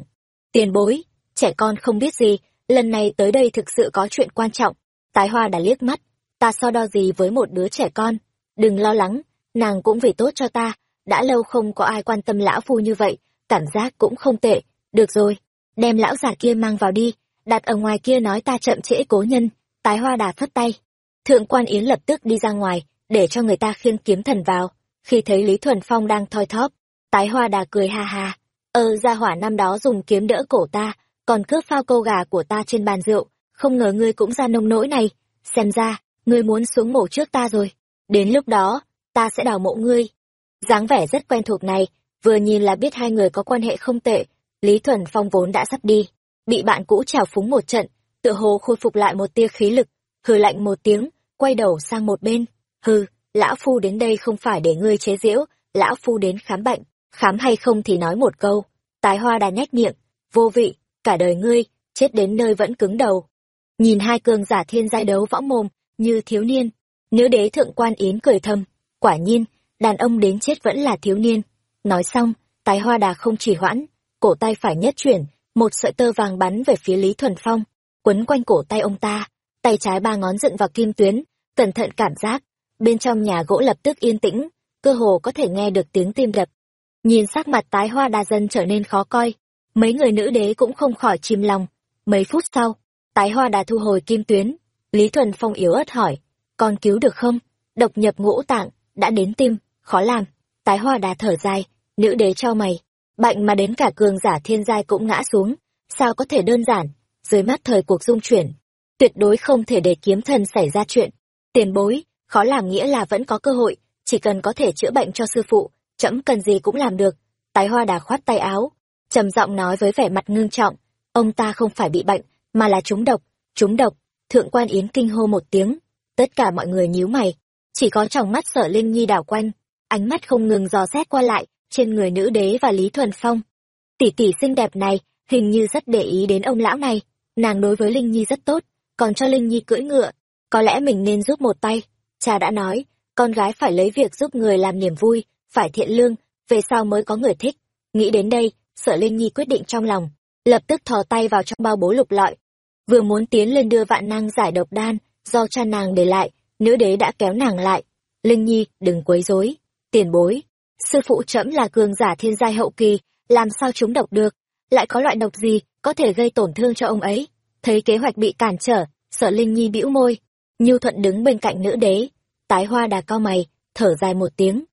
Tiền bối trẻ con không biết gì, lần này tới đây thực sự có chuyện quan trọng. Tái hoa đã liếc mắt, ta so đo gì với một đứa trẻ con, đừng lo lắng, nàng cũng vì tốt cho ta, đã lâu không có ai quan tâm lão phu như vậy, cảm giác cũng không tệ, được rồi, đem lão già kia mang vào đi, đặt ở ngoài kia nói ta chậm trễ cố nhân, tái hoa đà phất tay. Thượng quan Yến lập tức đi ra ngoài, để cho người ta khiêng kiếm thần vào, khi thấy Lý Thuần Phong đang thoi thóp, tái hoa đà cười ha ha, ơ gia hỏa năm đó dùng kiếm đỡ cổ ta, còn cướp phao câu gà của ta trên bàn rượu, không ngờ ngươi cũng ra nông nỗi này, xem ra, ngươi muốn xuống mổ trước ta rồi, đến lúc đó, ta sẽ đào mộ ngươi. dáng vẻ rất quen thuộc này, vừa nhìn là biết hai người có quan hệ không tệ, Lý Thuần Phong vốn đã sắp đi, bị bạn cũ trào phúng một trận, tựa hồ khôi phục lại một tia khí lực, hừ lạnh một tiếng, quay đầu sang một bên, hừ, lão phu đến đây không phải để ngươi chế giễu, lão phu đến khám bệnh, khám hay không thì nói một câu, tái hoa đà nhét miệng, vô vị, cả đời ngươi, chết đến nơi vẫn cứng đầu. Nhìn hai cường giả thiên giai đấu võ mồm, như thiếu niên, nữ đế thượng quan yến cười thầm, quả nhiên, đàn ông đến chết vẫn là thiếu niên. Nói xong, tái hoa đà không chỉ hoãn, cổ tay phải nhất chuyển, một sợi tơ vàng bắn về phía Lý Thuần Phong, quấn quanh cổ tay ông ta, tay trái ba ngón dựng vào kim tuyến, cẩn thận cảm giác, bên trong nhà gỗ lập tức yên tĩnh, cơ hồ có thể nghe được tiếng tim đập. Nhìn sắc mặt tái hoa đa dân trở nên khó coi, mấy người nữ đế cũng không khỏi chìm lòng. Mấy phút sau, tái hoa đà thu hồi kim tuyến, Lý Thuần Phong yếu ớt hỏi, con cứu được không? Độc nhập ngũ tạng, đã đến tim, khó làm. Tái hoa đà thở dài, nữ đế cho mày, bệnh mà đến cả cường giả thiên giai cũng ngã xuống, sao có thể đơn giản, dưới mắt thời cuộc dung chuyển, tuyệt đối không thể để kiếm thần xảy ra chuyện. Tiền bối, khó làm nghĩa là vẫn có cơ hội, chỉ cần có thể chữa bệnh cho sư phụ, trẫm cần gì cũng làm được. Tái hoa đà khoát tay áo, trầm giọng nói với vẻ mặt ngưng trọng, ông ta không phải bị bệnh, mà là trúng độc, trúng độc. Thượng quan Yến kinh hô một tiếng, tất cả mọi người nhíu mày, chỉ có trong mắt sở Linh Nhi đảo quanh, ánh mắt không ngừng dò xét qua lại, trên người nữ đế và Lý Thuần Phong. Tỷ tỷ xinh đẹp này, hình như rất để ý đến ông lão này, nàng đối với Linh Nhi rất tốt, còn cho Linh Nhi cưỡi ngựa, có lẽ mình nên giúp một tay. Cha đã nói, con gái phải lấy việc giúp người làm niềm vui, phải thiện lương, về sau mới có người thích. Nghĩ đến đây, sợ Linh Nhi quyết định trong lòng, lập tức thò tay vào trong bao bố lục lọi. Vừa muốn tiến lên đưa vạn năng giải độc đan, do cha nàng để lại, nữ đế đã kéo nàng lại. Linh Nhi, đừng quấy rối, tiền bối. Sư phụ trẫm là cường giả thiên giai hậu kỳ, làm sao chúng độc được, lại có loại độc gì có thể gây tổn thương cho ông ấy. Thấy kế hoạch bị cản trở, sợ Linh Nhi bĩu môi, Nhu Thuận đứng bên cạnh nữ đế, tái hoa đà cao mày, thở dài một tiếng.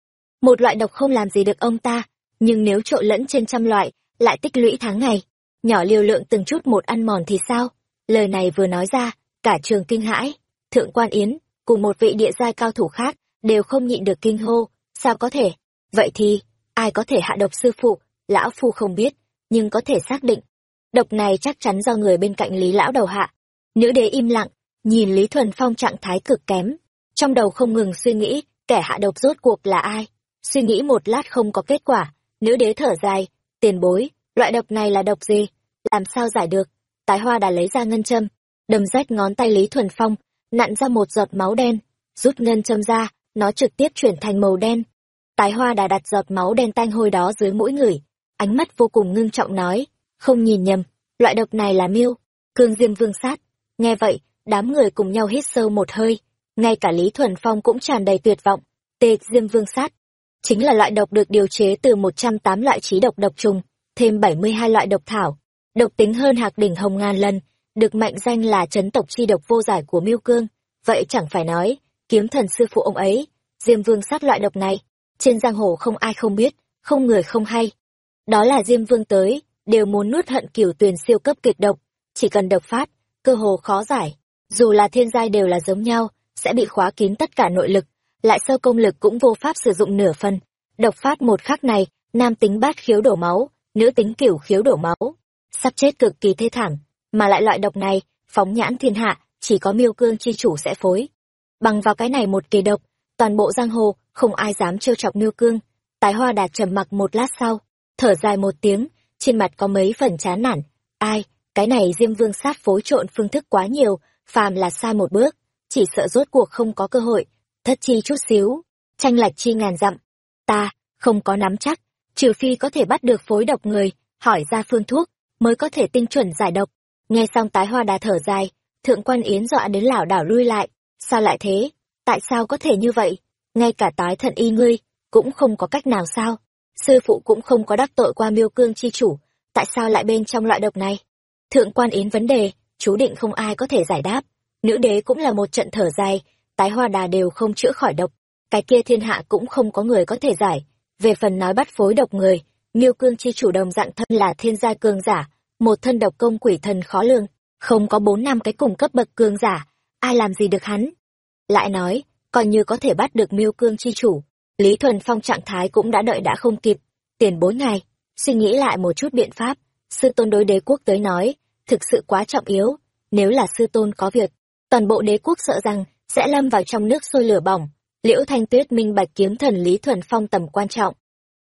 Một loại độc không làm gì được ông ta, nhưng nếu trộn lẫn trên trăm loại, lại tích lũy tháng ngày, nhỏ liều lượng từng chút một ăn mòn thì sao? Lời này vừa nói ra, cả trường kinh hãi, thượng quan yến, cùng một vị địa giai cao thủ khác, đều không nhịn được kinh hô, sao có thể? Vậy thì, ai có thể hạ độc sư phụ, lão phu không biết, nhưng có thể xác định. Độc này chắc chắn do người bên cạnh Lý lão đầu hạ. Nữ đế im lặng, nhìn Lý Thuần Phong trạng thái cực kém, trong đầu không ngừng suy nghĩ, kẻ hạ độc rốt cuộc là ai. Suy nghĩ một lát không có kết quả, nữ đế thở dài, tiền bối, loại độc này là độc gì, làm sao giải được. Tái hoa đã lấy ra ngân châm, đầm rách ngón tay Lý Thuần Phong, nặn ra một giọt máu đen, rút ngân châm ra, nó trực tiếp chuyển thành màu đen. Tái hoa đã đặt giọt máu đen tanh hôi đó dưới mũi người, ánh mắt vô cùng ngưng trọng nói, không nhìn nhầm, loại độc này là miêu, cương diêm vương sát. Nghe vậy, đám người cùng nhau hít sâu một hơi, ngay cả Lý Thuần Phong cũng tràn đầy tuyệt vọng. Tê diêm vương sát, chính là loại độc được điều chế từ 108 loại trí độc độc trùng, thêm 72 loại độc thảo, độc tính hơn hạc đỉnh hồng ngàn lần, được mệnh danh là chấn tộc chi độc vô giải của Miêu Cương. Vậy chẳng phải nói, kiếm thần sư phụ ông ấy, Diêm Vương sát loại độc này, trên giang hồ không ai không biết, không người không hay. Đó là Diêm Vương tới, đều muốn nuốt hận cửu tuyền siêu cấp kịch độc, chỉ cần độc phát, cơ hồ khó giải. Dù là thiên giai đều là giống nhau, sẽ bị khóa kín tất cả nội lực, lại sơ công lực cũng vô pháp sử dụng nửa phần. Độc phát một khắc này, nam tính bát khiếu đổ máu, nữ tính cửu khiếu đổ máu. Sắp chết cực kỳ thê thảm, mà lại loại độc này, phóng nhãn thiên hạ, chỉ có miêu cương chi chủ sẽ phối. Bằng vào cái này một kỳ độc, toàn bộ giang hồ, không ai dám trêu chọc miêu cương. Tái hoa đạt trầm mặc một lát sau, thở dài một tiếng, trên mặt có mấy phần chán nản. Ai, cái này diêm vương sát phối trộn phương thức quá nhiều, phàm là sai một bước, chỉ sợ rốt cuộc không có cơ hội, thất chi chút xíu, tranh lệch chi ngàn dặm. Ta, không có nắm chắc, trừ phi có thể bắt được phối độc người, hỏi ra phương thuốc, mới có thể tinh chuẩn giải độc. Nghe xong tái hoa đà thở dài, thượng quan yến dọa đến lảo đảo lui lại. Sao lại thế? Tại sao có thể như vậy? Ngay cả tái thận y ngươi, cũng không có cách nào sao? Sư phụ cũng không có đắc tội qua miêu cương chi chủ, tại sao lại bên trong loại độc này? Thượng quan yến vấn đề, chú định không ai có thể giải đáp. Nữ đế cũng là một trận thở dài, tái hoa đà đều không chữa khỏi độc. Cái kia thiên hạ cũng không có người có thể giải. Về phần nói bắt phối độc người, miêu cương chi chủ đồng dạng thân là thiên gia cương giả, một thân độc công quỷ thần khó lường, không có bốn năm cái cùng cấp bậc cương giả, ai làm gì được hắn. Lại nói, coi như có thể bắt được miêu cương chi chủ, Lý Thuần Phong trạng thái cũng đã đợi đã không kịp, tiền bốn ngày, suy nghĩ lại một chút biện pháp, sư tôn đối đế quốc tới nói, thực sự quá trọng yếu, nếu là sư tôn có việc, toàn bộ đế quốc sợ rằng sẽ lâm vào trong nước sôi lửa bỏng. Liễu Thanh Tuyết minh bạch kiếm thần Lý Thuần Phong tầm quan trọng.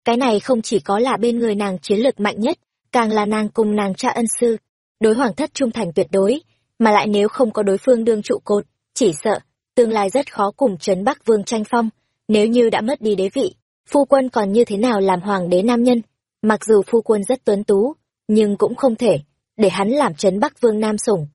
Cái này không chỉ có là bên người nàng chiến lược mạnh nhất, càng là nàng cùng nàng cha ân sư, đối hoàng thất trung thành tuyệt đối, mà lại nếu không có đối phương đương trụ cột, chỉ sợ, tương lai rất khó cùng trấn Bắc Vương tranh phong, nếu như đã mất đi đế vị, phu quân còn như thế nào làm hoàng đế nam nhân, mặc dù phu quân rất tuấn tú, nhưng cũng không thể, để hắn làm trấn Bắc Vương nam sủng.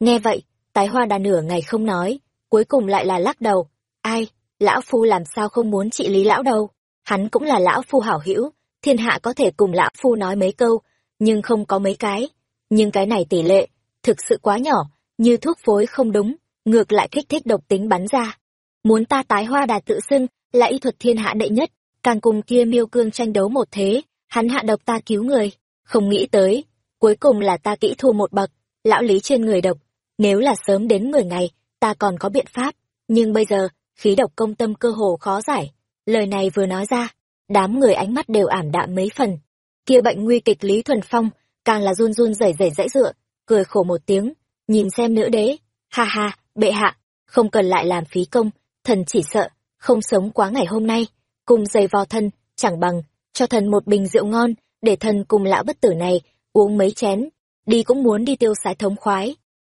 Nghe vậy, tái hoa đà nửa ngày không nói, cuối cùng lại là lắc đầu, ai, lão phu làm sao không muốn trị lý lão đâu, hắn cũng là lão phu hảo hữu, thiên hạ có thể cùng lão phu nói mấy câu, nhưng không có mấy cái, nhưng cái này tỷ lệ, thực sự quá nhỏ, như thuốc phối không đúng, ngược lại kích thích độc tính bắn ra. Muốn ta tái hoa đà tự xưng, là y thuật thiên hạ đệ nhất, càng cùng kia miêu cương tranh đấu một thế, hắn hạ độc ta cứu người, không nghĩ tới, cuối cùng là ta kỹ thua một bậc, lão lý trên người độc, nếu là sớm đến mười ngày, ta còn có biện pháp, nhưng bây giờ, khí độc công tâm cơ hồ khó giải. Lời này vừa nói ra, đám người ánh mắt đều ảm đạm mấy phần. Kia bệnh nguy kịch Lý Thuần Phong, càng là run run rẩy rẩy dãy dựa, cười khổ một tiếng, nhìn xem nữ đế, ha ha, bệ hạ, không cần lại làm phí công, thần chỉ sợ, không sống quá ngày hôm nay, cùng giày vò thân, chẳng bằng, cho thần một bình rượu ngon, để thần cùng lão bất tử này uống mấy chén, đi cũng muốn đi tiêu sái thống khoái.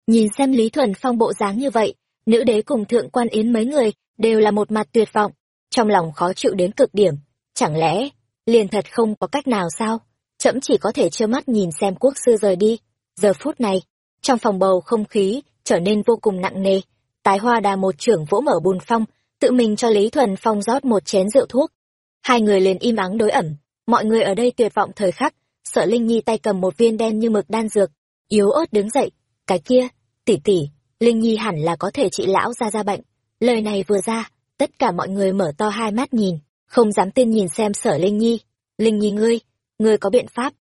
Nhìn xem Lý Thuần Phong bộ dáng như vậy, nữ đế cùng thượng quan yến mấy người đều là một mặt tuyệt vọng, trong lòng khó chịu đến cực điểm. Chẳng lẽ, liền thật không có cách nào sao? trẫm chỉ có thể trơ mắt nhìn xem quốc sư rời đi. Giờ phút này, trong phòng bầu không khí trở nên vô cùng nặng nề. Tái hoa đà một trưởng vỗ mở bùn phong, tự mình cho Lý Thuần Phong rót một chén rượu thuốc. Hai người liền im ắng đối ẩm, mọi người ở đây tuyệt vọng thời khắc, sợ Linh Nhi tay cầm một viên đen như mực đan dược, yếu ớt đứng dậy, cái kia, tỷ tỷ, Linh Nhi hẳn là có thể trị lão ra ra bệnh. Lời này vừa ra, tất cả mọi người mở to hai mắt nhìn, không dám tin nhìn xem sở Linh Nhi. Linh Nhi ngươi, ngươi có biện pháp.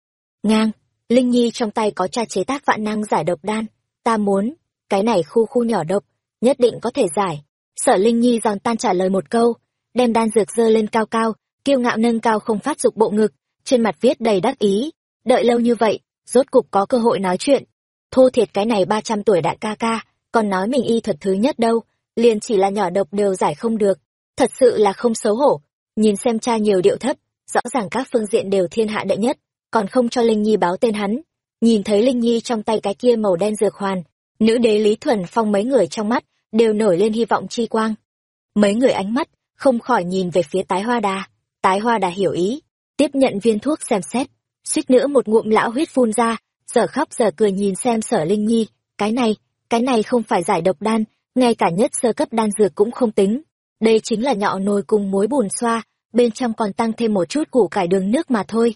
Ngang, Linh Nhi trong tay có cha chế tác vạn năng giải độc đan, ta muốn, cái này khu khu nhỏ độc, nhất định có thể giải. Sở Linh Nhi giòn tan trả lời một câu, đem đan dược dơ lên cao cao, kiêu ngạo nâng cao không phát dục bộ ngực, trên mặt viết đầy đắc ý. Đợi lâu như vậy, rốt cục có cơ hội nói chuyện. Thô thiệt cái này ba trăm tuổi đại ca ca, còn nói mình y thuật thứ nhất đâu, liền chỉ là nhỏ độc đều giải không được. Thật sự là không xấu hổ. Nhìn xem cha nhiều điệu thấp, rõ ràng các phương diện đều thiên hạ đệ nhất, còn không cho Linh Nhi báo tên hắn. Nhìn thấy Linh Nhi trong tay cái kia màu đen dược hoàn, nữ đế Lý Thuần Phong mấy người trong mắt, đều nổi lên hy vọng chi quang. Mấy người ánh mắt, không khỏi nhìn về phía tái hoa đà. Tái hoa đà hiểu ý, tiếp nhận viên thuốc xem xét, suýt nữa một ngụm lão huyết phun ra, giờ khóc giờ cười nhìn xem sở Linh Nhi, cái này, cái này không phải giải độc đan, ngay cả nhất sơ cấp đan dược cũng không tính. Đây chính là nhọ nồi cùng muối bùn xoa, bên trong còn tăng thêm một chút củ cải đường nước mà thôi.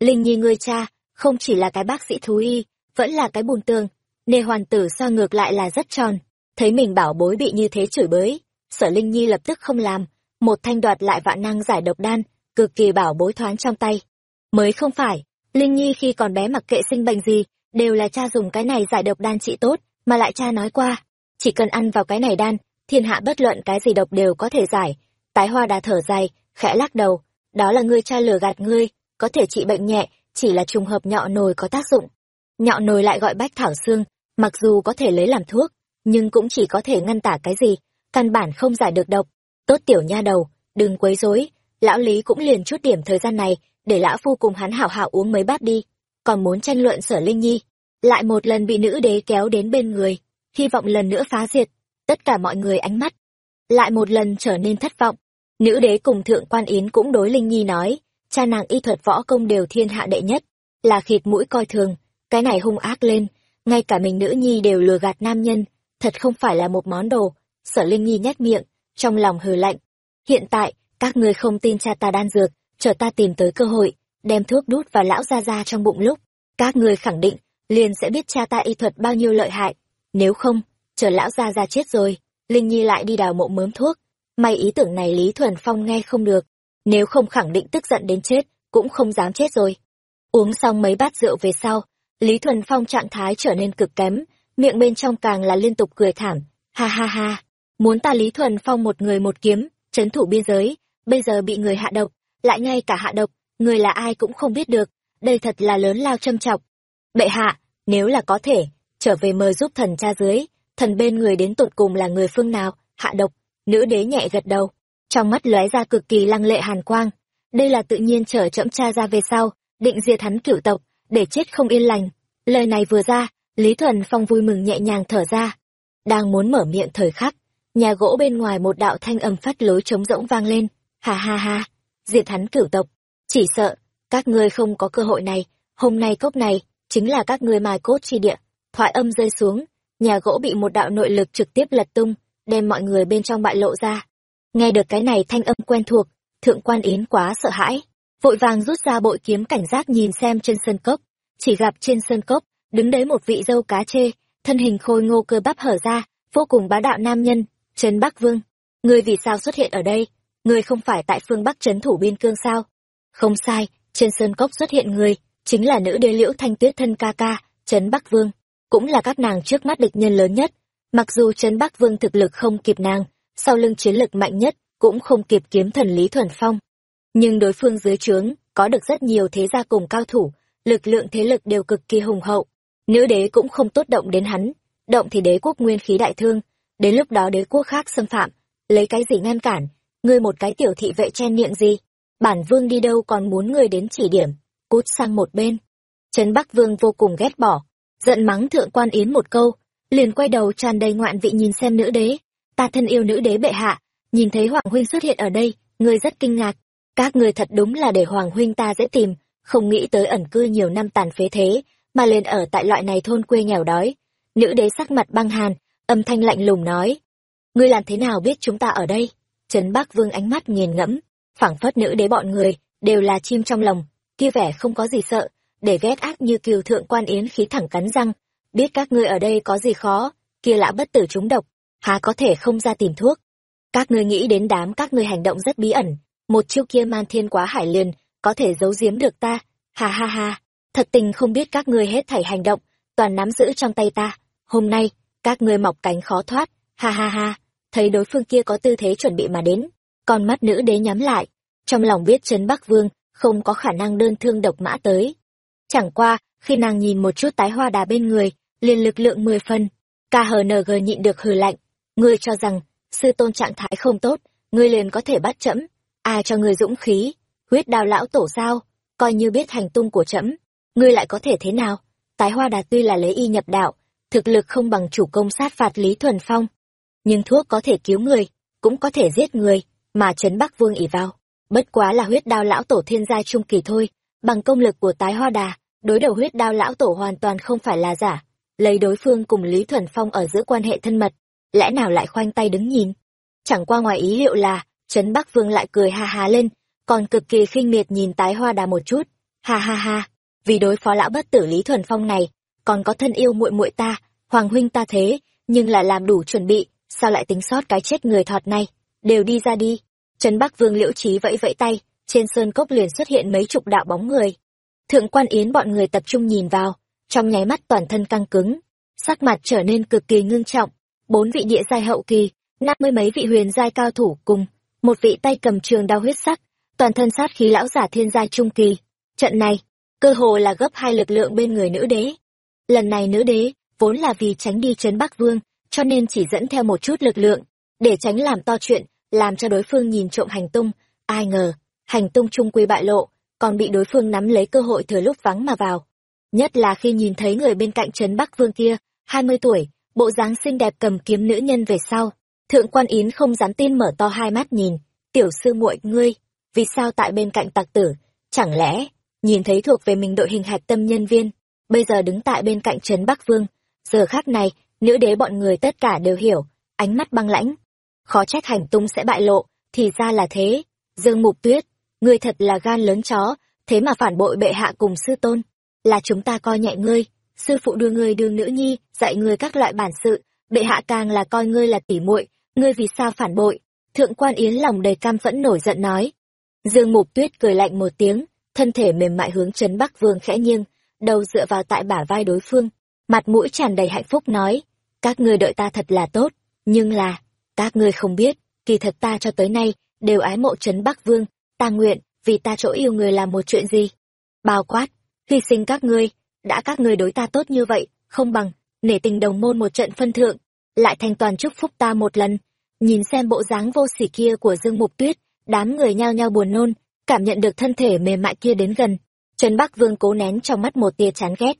Linh Nhi ngươi cha, không chỉ là cái bác sĩ thú y, vẫn là cái bùn tường. Nê hoàn tử so ngược lại là rất tròn. Thấy mình bảo bối bị như thế chửi bới, sở Linh Nhi lập tức không làm, một thanh đoạt lại vạn năng giải độc đan, cực kỳ bảo bối thoáng trong tay. Mới không phải, Linh Nhi khi còn bé mặc kệ sinh bệnh gì, đều là cha dùng cái này giải độc đan trị tốt, mà lại cha nói qua, chỉ cần ăn vào cái này đan, thiên hạ bất luận cái gì độc đều có thể giải. Tái hoa đà thở dài, khẽ lắc đầu, đó là ngươi cha lừa gạt ngươi, có thể trị bệnh nhẹ, chỉ là trùng hợp nhọ nồi có tác dụng. Nhọ nồi lại gọi bách thảo xương, mặc dù có thể lấy làm thuốc, nhưng cũng chỉ có thể ngăn tả cái gì, căn bản không giải được độc. Tốt tiểu nha đầu, đừng quấy rối, lão lý cũng liền chút điểm thời gian này, để lão phu cùng hắn hảo hảo uống mấy bát đi. Còn muốn tranh luận sở linh nhi, lại một lần bị nữ đế kéo đến bên người, hy vọng lần nữa phá diệt, tất cả mọi người ánh mắt. Lại một lần trở nên thất vọng, nữ đế cùng thượng quan yến cũng đối linh nhi nói, cha nàng y thuật võ công đều thiên hạ đệ nhất, là khịt mũi coi thường, cái này hung ác lên. Ngay cả mình nữ nhi đều lừa gạt nam nhân. Thật không phải là một món đồ. Sở linh nhi nhét miệng, trong lòng hừ lạnh. Hiện tại, các ngươi không tin cha ta đan dược, chờ ta tìm tới cơ hội, đem thuốc đút vào lão gia gia trong bụng lúc. Các ngươi khẳng định, liền sẽ biết cha ta y thuật bao nhiêu lợi hại. Nếu không, chờ lão gia gia chết rồi, linh nhi lại đi đào mộ mớm thuốc. May ý tưởng này lý thuần phong nghe không được. Nếu không khẳng định tức giận đến chết, cũng không dám chết rồi. Uống xong mấy bát rượu về sau lý thuần phong trạng thái trở nên cực kém, miệng bên trong càng là liên tục cười thảm, ha ha ha, muốn ta lý thuần phong một người một kiếm chấn thủ biên giới, bây giờ bị người hạ độc, lại ngay cả hạ độc, người là ai cũng không biết được, đây thật là lớn lao châm chọc. Bệ hạ, nếu là có thể, trở về mời giúp thần cha dưới, thần bên người đến tột cùng là người phương nào, hạ độc, nữ đế nhẹ gật đầu, trong mắt lóe ra cực kỳ lăng lệ hàn quang, đây là tự nhiên trở chậm cha ra về sau, định diệt hắn cửu tộc để chết không yên lành. Lời này vừa ra, lý thuần phong vui mừng nhẹ nhàng thở ra. Đang muốn mở miệng thời khắc, nhà gỗ bên ngoài một đạo thanh âm phát lối trống rỗng vang lên. Ha ha ha, diệt hắn cửu tộc. Chỉ sợ, các ngươi không có cơ hội này. Hôm nay cốc này, chính là các ngươi mài cốt chi địa. Thoại âm rơi xuống, nhà gỗ bị một đạo nội lực trực tiếp lật tung, đem mọi người bên trong bại lộ ra. Nghe được cái này thanh âm quen thuộc, thượng quan yến quá sợ hãi vội vàng rút ra bội kiếm cảnh giác nhìn xem trên sân cốc. Chỉ gặp trên sân cốc, đứng đấy một vị dâu cá chê, thân hình khôi ngô cơ bắp hở ra, vô cùng bá đạo nam nhân, trấn bắc vương. Người vì sao xuất hiện ở đây? Người không phải tại phương bắc trấn thủ biên cương sao? Không sai, trên sơn cốc xuất hiện người, chính là nữ đế liễu thanh tuyết thân ca ca, trấn bắc vương. Cũng là các nàng trước mắt địch nhân lớn nhất. Mặc dù trấn bắc vương thực lực không kịp nàng, sau lưng chiến lực mạnh nhất, cũng không kịp kiếm thần lý thuần phong nhưng đối phương dưới trướng, có được rất nhiều thế gia cùng cao thủ, lực lượng thế lực đều cực kỳ hùng hậu. Nữ đế cũng không tốt động đến hắn, động thì đế quốc nguyên khí đại thương, đến lúc đó đế quốc khác xâm phạm, lấy cái gì ngăn cản, ngươi một cái tiểu thị vệ chen miệng gì? Bản vương đi đâu còn muốn ngươi đến chỉ điểm, cút sang một bên. Trấn bắc vương vô cùng ghét bỏ, giận mắng thượng quan yến một câu, liền quay đầu tràn đầy ngoạn vị nhìn xem nữ đế. Ta thân yêu nữ đế bệ hạ, nhìn thấy hoàng huynh xuất hiện ở đây, ngươi rất kinh ngạc các ngươi thật đúng là để hoàng huynh ta dễ tìm, không nghĩ tới ẩn cư nhiều năm tàn phế thế, mà liền ở tại loại này thôn quê nghèo đói. Nữ đế sắc mặt băng hàn, âm thanh lạnh lùng nói, ngươi làm thế nào biết chúng ta ở đây? Trấn bắc vương ánh mắt nghiền ngẫm, phảng phất nữ đế bọn người đều là chim trong lòng, kia vẻ không có gì sợ, để ghét ác như kiều thượng quan yến khí thẳng cắn răng, biết các ngươi ở đây có gì khó, kia lã bất tử chúng độc, há có thể không ra tìm thuốc? Các ngươi nghĩ đến đám các ngươi hành động rất bí ẩn một chiêu kia man thiên quá hải liền, có thể giấu giếm được ta. Ha ha ha, thật tình không biết các ngươi hết thảy hành động, toàn nắm giữ trong tay ta. Hôm nay, các ngươi mọc cánh khó thoát. Ha ha ha, thấy đối phương kia có tư thế chuẩn bị mà đến. Con mắt nữ đế nhắm lại. Trong lòng biết trấn bắc vương không có khả năng đơn thương độc mã tới. Chẳng qua, khi nàng nhìn một chút tái hoa đà bên người, liền lực lượng mười phân khng nhịn được hừ lạnh. Ngươi cho rằng, sư tôn trạng thái không tốt, ngươi liền có thể bắt chẫm. A cho ngươi dũng khí. Huyết đào lão tổ sao? Coi như biết hành tung của trẫm. Ngươi lại có thể thế nào? Tái hoa đà tuy là lấy y nhập đạo, thực lực không bằng chủ công sát phạt lý thuần phong. Nhưng thuốc có thể cứu người, cũng có thể giết người, mà trấn bắc vương ỉ vào. Bất quá là huyết đao lão tổ thiên gia trung kỳ thôi. Bằng công lực của tái hoa đà, đối đầu huyết đao lão tổ hoàn toàn không phải là giả. Lấy đối phương cùng lý thuần phong ở giữa quan hệ thân mật, lẽ nào lại khoanh tay đứng nhìn? Chẳng qua ngoài ý liệu là trấn bắc vương lại cười ha ha lên, còn cực kỳ khinh miệt nhìn tái hoa đà một chút. Ha ha ha, vì đối phó lão bất tử lý thuần phong này, còn có thân yêu muội muội ta, hoàng huynh ta thế, nhưng là làm đủ chuẩn bị, sao lại tính sót cái chết người thọt này? Đều đi ra đi. Trấn bắc vương liễu trí vẫy vẫy tay, trên sơn cốc liền xuất hiện mấy chục đạo bóng người. Thượng quan yến bọn người tập trung nhìn vào, trong nháy mắt toàn thân căng cứng, sắc mặt trở nên cực kỳ ngưng trọng. Bốn vị địa giai hậu kỳ, năm mươi mấy vị huyền giai cao thủ cùng một vị tay cầm trường đao huyết sắc, toàn thân sát khí lão giả thiên gia trung kỳ. Trận này, cơ hồ là gấp hai lực lượng bên người nữ đế. Lần này nữ đế, vốn là vì tránh đi trấn bắc vương, cho nên chỉ dẫn theo một chút lực lượng, để tránh làm to chuyện, làm cho đối phương nhìn trộm hành tung. Ai ngờ, hành tung trung quy bại lộ, còn bị đối phương nắm lấy cơ hội thừa lúc vắng mà vào. Nhất là khi nhìn thấy người bên cạnh trấn bắc vương kia, hai mươi tuổi, bộ dáng xinh đẹp cầm kiếm nữ nhân về sau thượng quan yến không dám tin mở to hai mắt nhìn tiểu sư muội ngươi vì sao tại bên cạnh tặc tử chẳng lẽ nhìn thấy thuộc về mình đội hình hạch tâm nhân viên bây giờ đứng tại bên cạnh trấn Bắc Vương. Giờ khác này, nữ đế bọn người tất cả đều hiểu, ánh mắt băng lãnh. Khó trách hành tung sẽ bại lộ, thì ra là thế. Dương Mục Tuyết, ngươi thật là gan lớn chó, thế mà phản bội bệ hạ cùng sư tôn. Là chúng ta coi nhẹ ngươi, sư phụ đưa ngươi đưa nữ nhi, dạy ngươi các loại bản sự, bệ hạ càng là coi ngươi là tỉ muội, ngươi vì sao phản bội? Thượng quan Yến lòng đầy cam phẫn nổi giận nói. Dương Mục Tuyết cười lạnh một tiếng, thân thể mềm mại hướng Trấn Bắc Vương khẽ nghiêng, đầu dựa vào tại bả vai đối phương, mặt mũi tràn đầy hạnh phúc nói, các ngươi đợi ta thật là tốt, nhưng là, các ngươi không biết, kỳ thật ta cho tới nay, đều ái mộ Trấn Bắc Vương, ta nguyện, vì ta chỗ yêu người làm một chuyện gì. Bao quát, hy sinh các ngươi, đã các ngươi đối ta tốt như vậy, không bằng, nể tình đồng môn một trận phân thượng, lại thành toàn chúc phúc ta một lần. Nhìn xem bộ dáng vô sỉ kia của Dương Mục Tuyết, đám người nhao nhao buồn nôn, cảm nhận được thân thể mềm mại kia đến gần. Trần Bắc Vương cố nén trong mắt một tia chán ghét.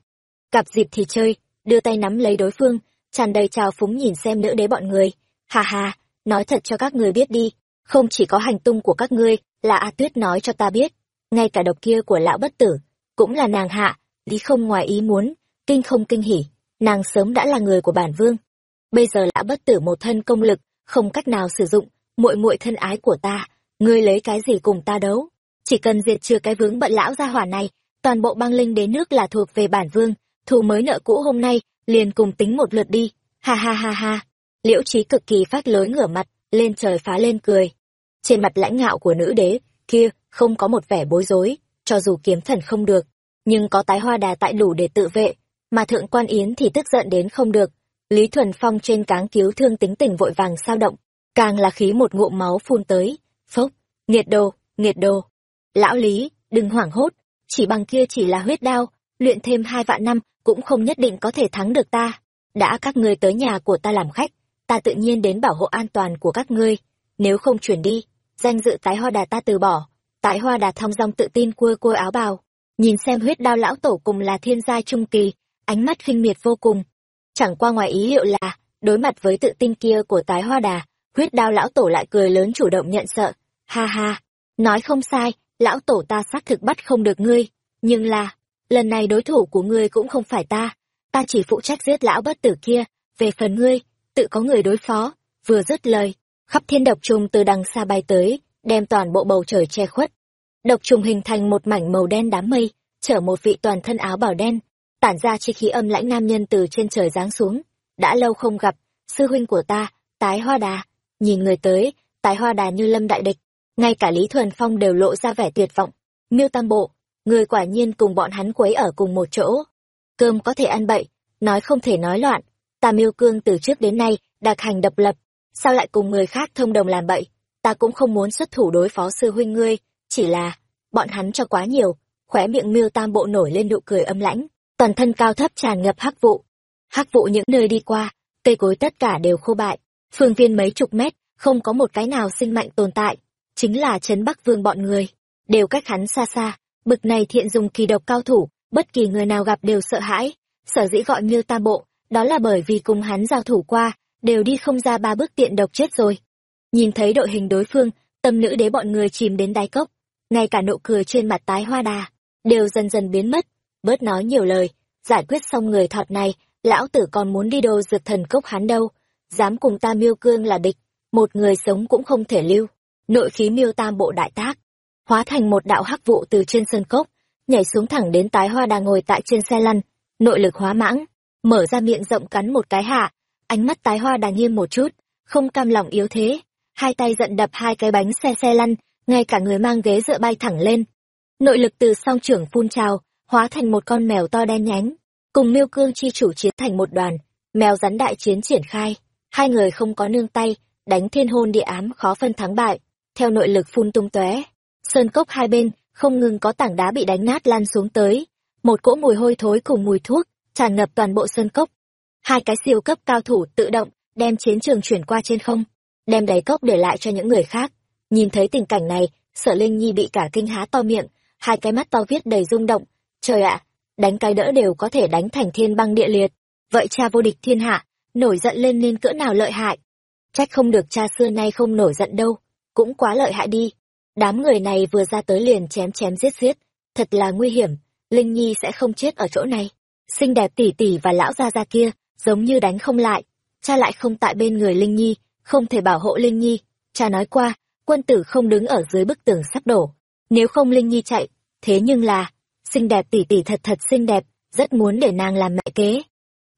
Cặp dịp thì chơi, đưa tay nắm lấy đối phương, tràn đầy trào phúng nhìn xem nữ đế bọn người. Hà hà, nói thật cho các người biết đi, không chỉ có hành tung của các ngươi, là A Tuyết nói cho ta biết, ngay cả độc kia của lão bất tử, cũng là nàng hạ, lý không ngoài ý muốn, kinh không kinh hỉ, nàng sớm đã là người của bản vương. Bây giờ lão bất tử một thân công lực, không cách nào sử dụng, muội muội thân ái của ta, ngươi lấy cái gì cùng ta đấu? Chỉ cần diệt trừ cái vướng bận lão gia hỏa này, toàn bộ băng linh đế nước là thuộc về bản vương, thù mới nợ cũ hôm nay, liền cùng tính một lượt đi. Ha ha ha ha. Liễu trí cực kỳ phát lối ngửa mặt, lên trời phá lên cười. Trên mặt lãnh ngạo của nữ đế, kia, không có một vẻ bối rối, cho dù kiếm thần không được, nhưng có tái hoa đà tại đủ để tự vệ, mà thượng quan yến thì tức giận đến không được. Lý Thuần Phong trên cáng cứu thương tính tình vội vàng sao động, càng là khí một ngụm máu phun tới. Phốc, nghiệt đồ, nghiệt đồ. Lão Lý, đừng hoảng hốt, chỉ bằng kia chỉ là huyết đao, luyện thêm hai vạn năm cũng không nhất định có thể thắng được ta. Đã các ngươi tới nhà của ta làm khách, ta tự nhiên đến bảo hộ an toàn của các ngươi. Nếu không chuyển đi, danh dự tái hoa đà ta từ bỏ. Tái hoa đà thong dong tự tin cua cua áo bào, nhìn xem huyết đao lão tổ cùng là thiên gia trung kỳ, ánh mắt khinh miệt vô cùng. Chẳng qua ngoài ý liệu là, đối mặt với tự tin kia của tái hoa đà, huyết đao lão tổ lại cười lớn chủ động nhận sợ. Ha ha, nói không sai, lão tổ ta xác thực bắt không được ngươi, nhưng là, lần này đối thủ của ngươi cũng không phải ta, ta chỉ phụ trách giết lão bất tử kia, về phần ngươi, tự có người đối phó, vừa dứt lời, khắp thiên độc trùng từ đằng xa bay tới, đem toàn bộ bầu trời che khuất. Độc trùng hình thành một mảnh màu đen đám mây, chở một vị toàn thân áo bảo đen, tản ra chi khí âm lãnh nam nhân từ trên trời giáng xuống. Đã lâu không gặp, sư huynh của ta, tái hoa đà, nhìn người tới, tái hoa đà như lâm đại địch, ngay cả Lý Thuần Phong đều lộ ra vẻ tuyệt vọng. Miêu Tam Bộ, người quả nhiên cùng bọn hắn quấy ở cùng một chỗ. Cơm có thể ăn bậy, nói không thể nói loạn. Ta Miêu Cương từ trước đến nay, đặc hành độc lập, sao lại cùng người khác thông đồng làm bậy? Ta cũng không muốn xuất thủ đối phó sư huynh ngươi, chỉ là, bọn hắn cho quá nhiều, khóe miệng Miêu Tam Bộ nổi lên nụ cười âm lãnh, toàn thân cao thấp tràn ngập hắc vụ. Hắc vụ những nơi đi qua, cây cối tất cả đều khô bại, phương viên mấy chục mét, không có một cái nào sinh mạnh tồn tại. Chính là Trấn Bắc Vương bọn người, đều cách hắn xa xa, bực này thiện dùng kỳ độc cao thủ, bất kỳ người nào gặp đều sợ hãi, sở dĩ gọi miêu tam bộ, đó là bởi vì cùng hắn giao thủ qua, đều đi không ra ba bước tiện độc chết rồi. Nhìn thấy đội hình đối phương, tâm nữ đế bọn người chìm đến đáy cốc, ngay cả nụ cười trên mặt tái hoa đà, đều dần dần biến mất, bớt nói nhiều lời, giải quyết xong người thọt này, lão tử còn muốn đi đồ dược thần cốc hắn đâu, dám cùng ta miêu cương là địch, một người sống cũng không thể lưu. Nội khí miêu tam bộ đại tác, hóa thành một đạo hắc vụ từ trên sơn cốc, nhảy xuống thẳng đến tái hoa đang ngồi tại trên xe lăn, nội lực hóa mãng, mở ra miệng rộng cắn một cái hạ, ánh mắt tái hoa đàng nghiêm một chút, không cam lòng yếu thế, hai tay giận đập hai cái bánh xe xe lăn, ngay cả người mang ghế dựa bay thẳng lên. Nội lực từ song trưởng phun trào, hóa thành một con mèo to đen nhánh, cùng miêu cương chi chủ chiến thành một đoàn, mèo rắn đại chiến triển khai, hai người không có nương tay, đánh thiên hôn địa ám khó phân thắng bại theo nội lực phun tung tóe. Sơn cốc hai bên không ngừng có tảng đá bị đánh nát lan xuống tới một cỗ mùi hôi thối cùng mùi thuốc tràn ngập toàn bộ sơn cốc. Hai cái siêu cấp cao thủ tự động đem chiến trường chuyển qua trên không đem đáy cốc để lại cho những người khác. Nhìn thấy tình cảnh này sở linh nhi bị cả kinh há to miệng hai cái mắt to viết đầy rung động trời ạ đánh cái đỡ đều có thể đánh thành thiên băng địa liệt. Vậy cha vô địch thiên hạ nổi giận lên nên cỡ nào lợi hại? Trách không được cha xưa nay không nổi giận đâu cũng quá lợi hại đi. Đám người này vừa ra tới liền chém chém giết giết, thật là nguy hiểm, Linh Nhi sẽ không chết ở chỗ này. xinh đẹp tỷ tỷ và lão gia gia kia giống như đánh không lại. Cha lại không tại bên người linh nhi không thể bảo hộ linh nhi. Cha nói qua quân tử không đứng ở dưới bức tường sắp đổ. Nếu không linh nhi chạy thế nhưng là xinh đẹp tỷ tỷ thật thật xinh đẹp, rất muốn để nàng làm mẹ kế.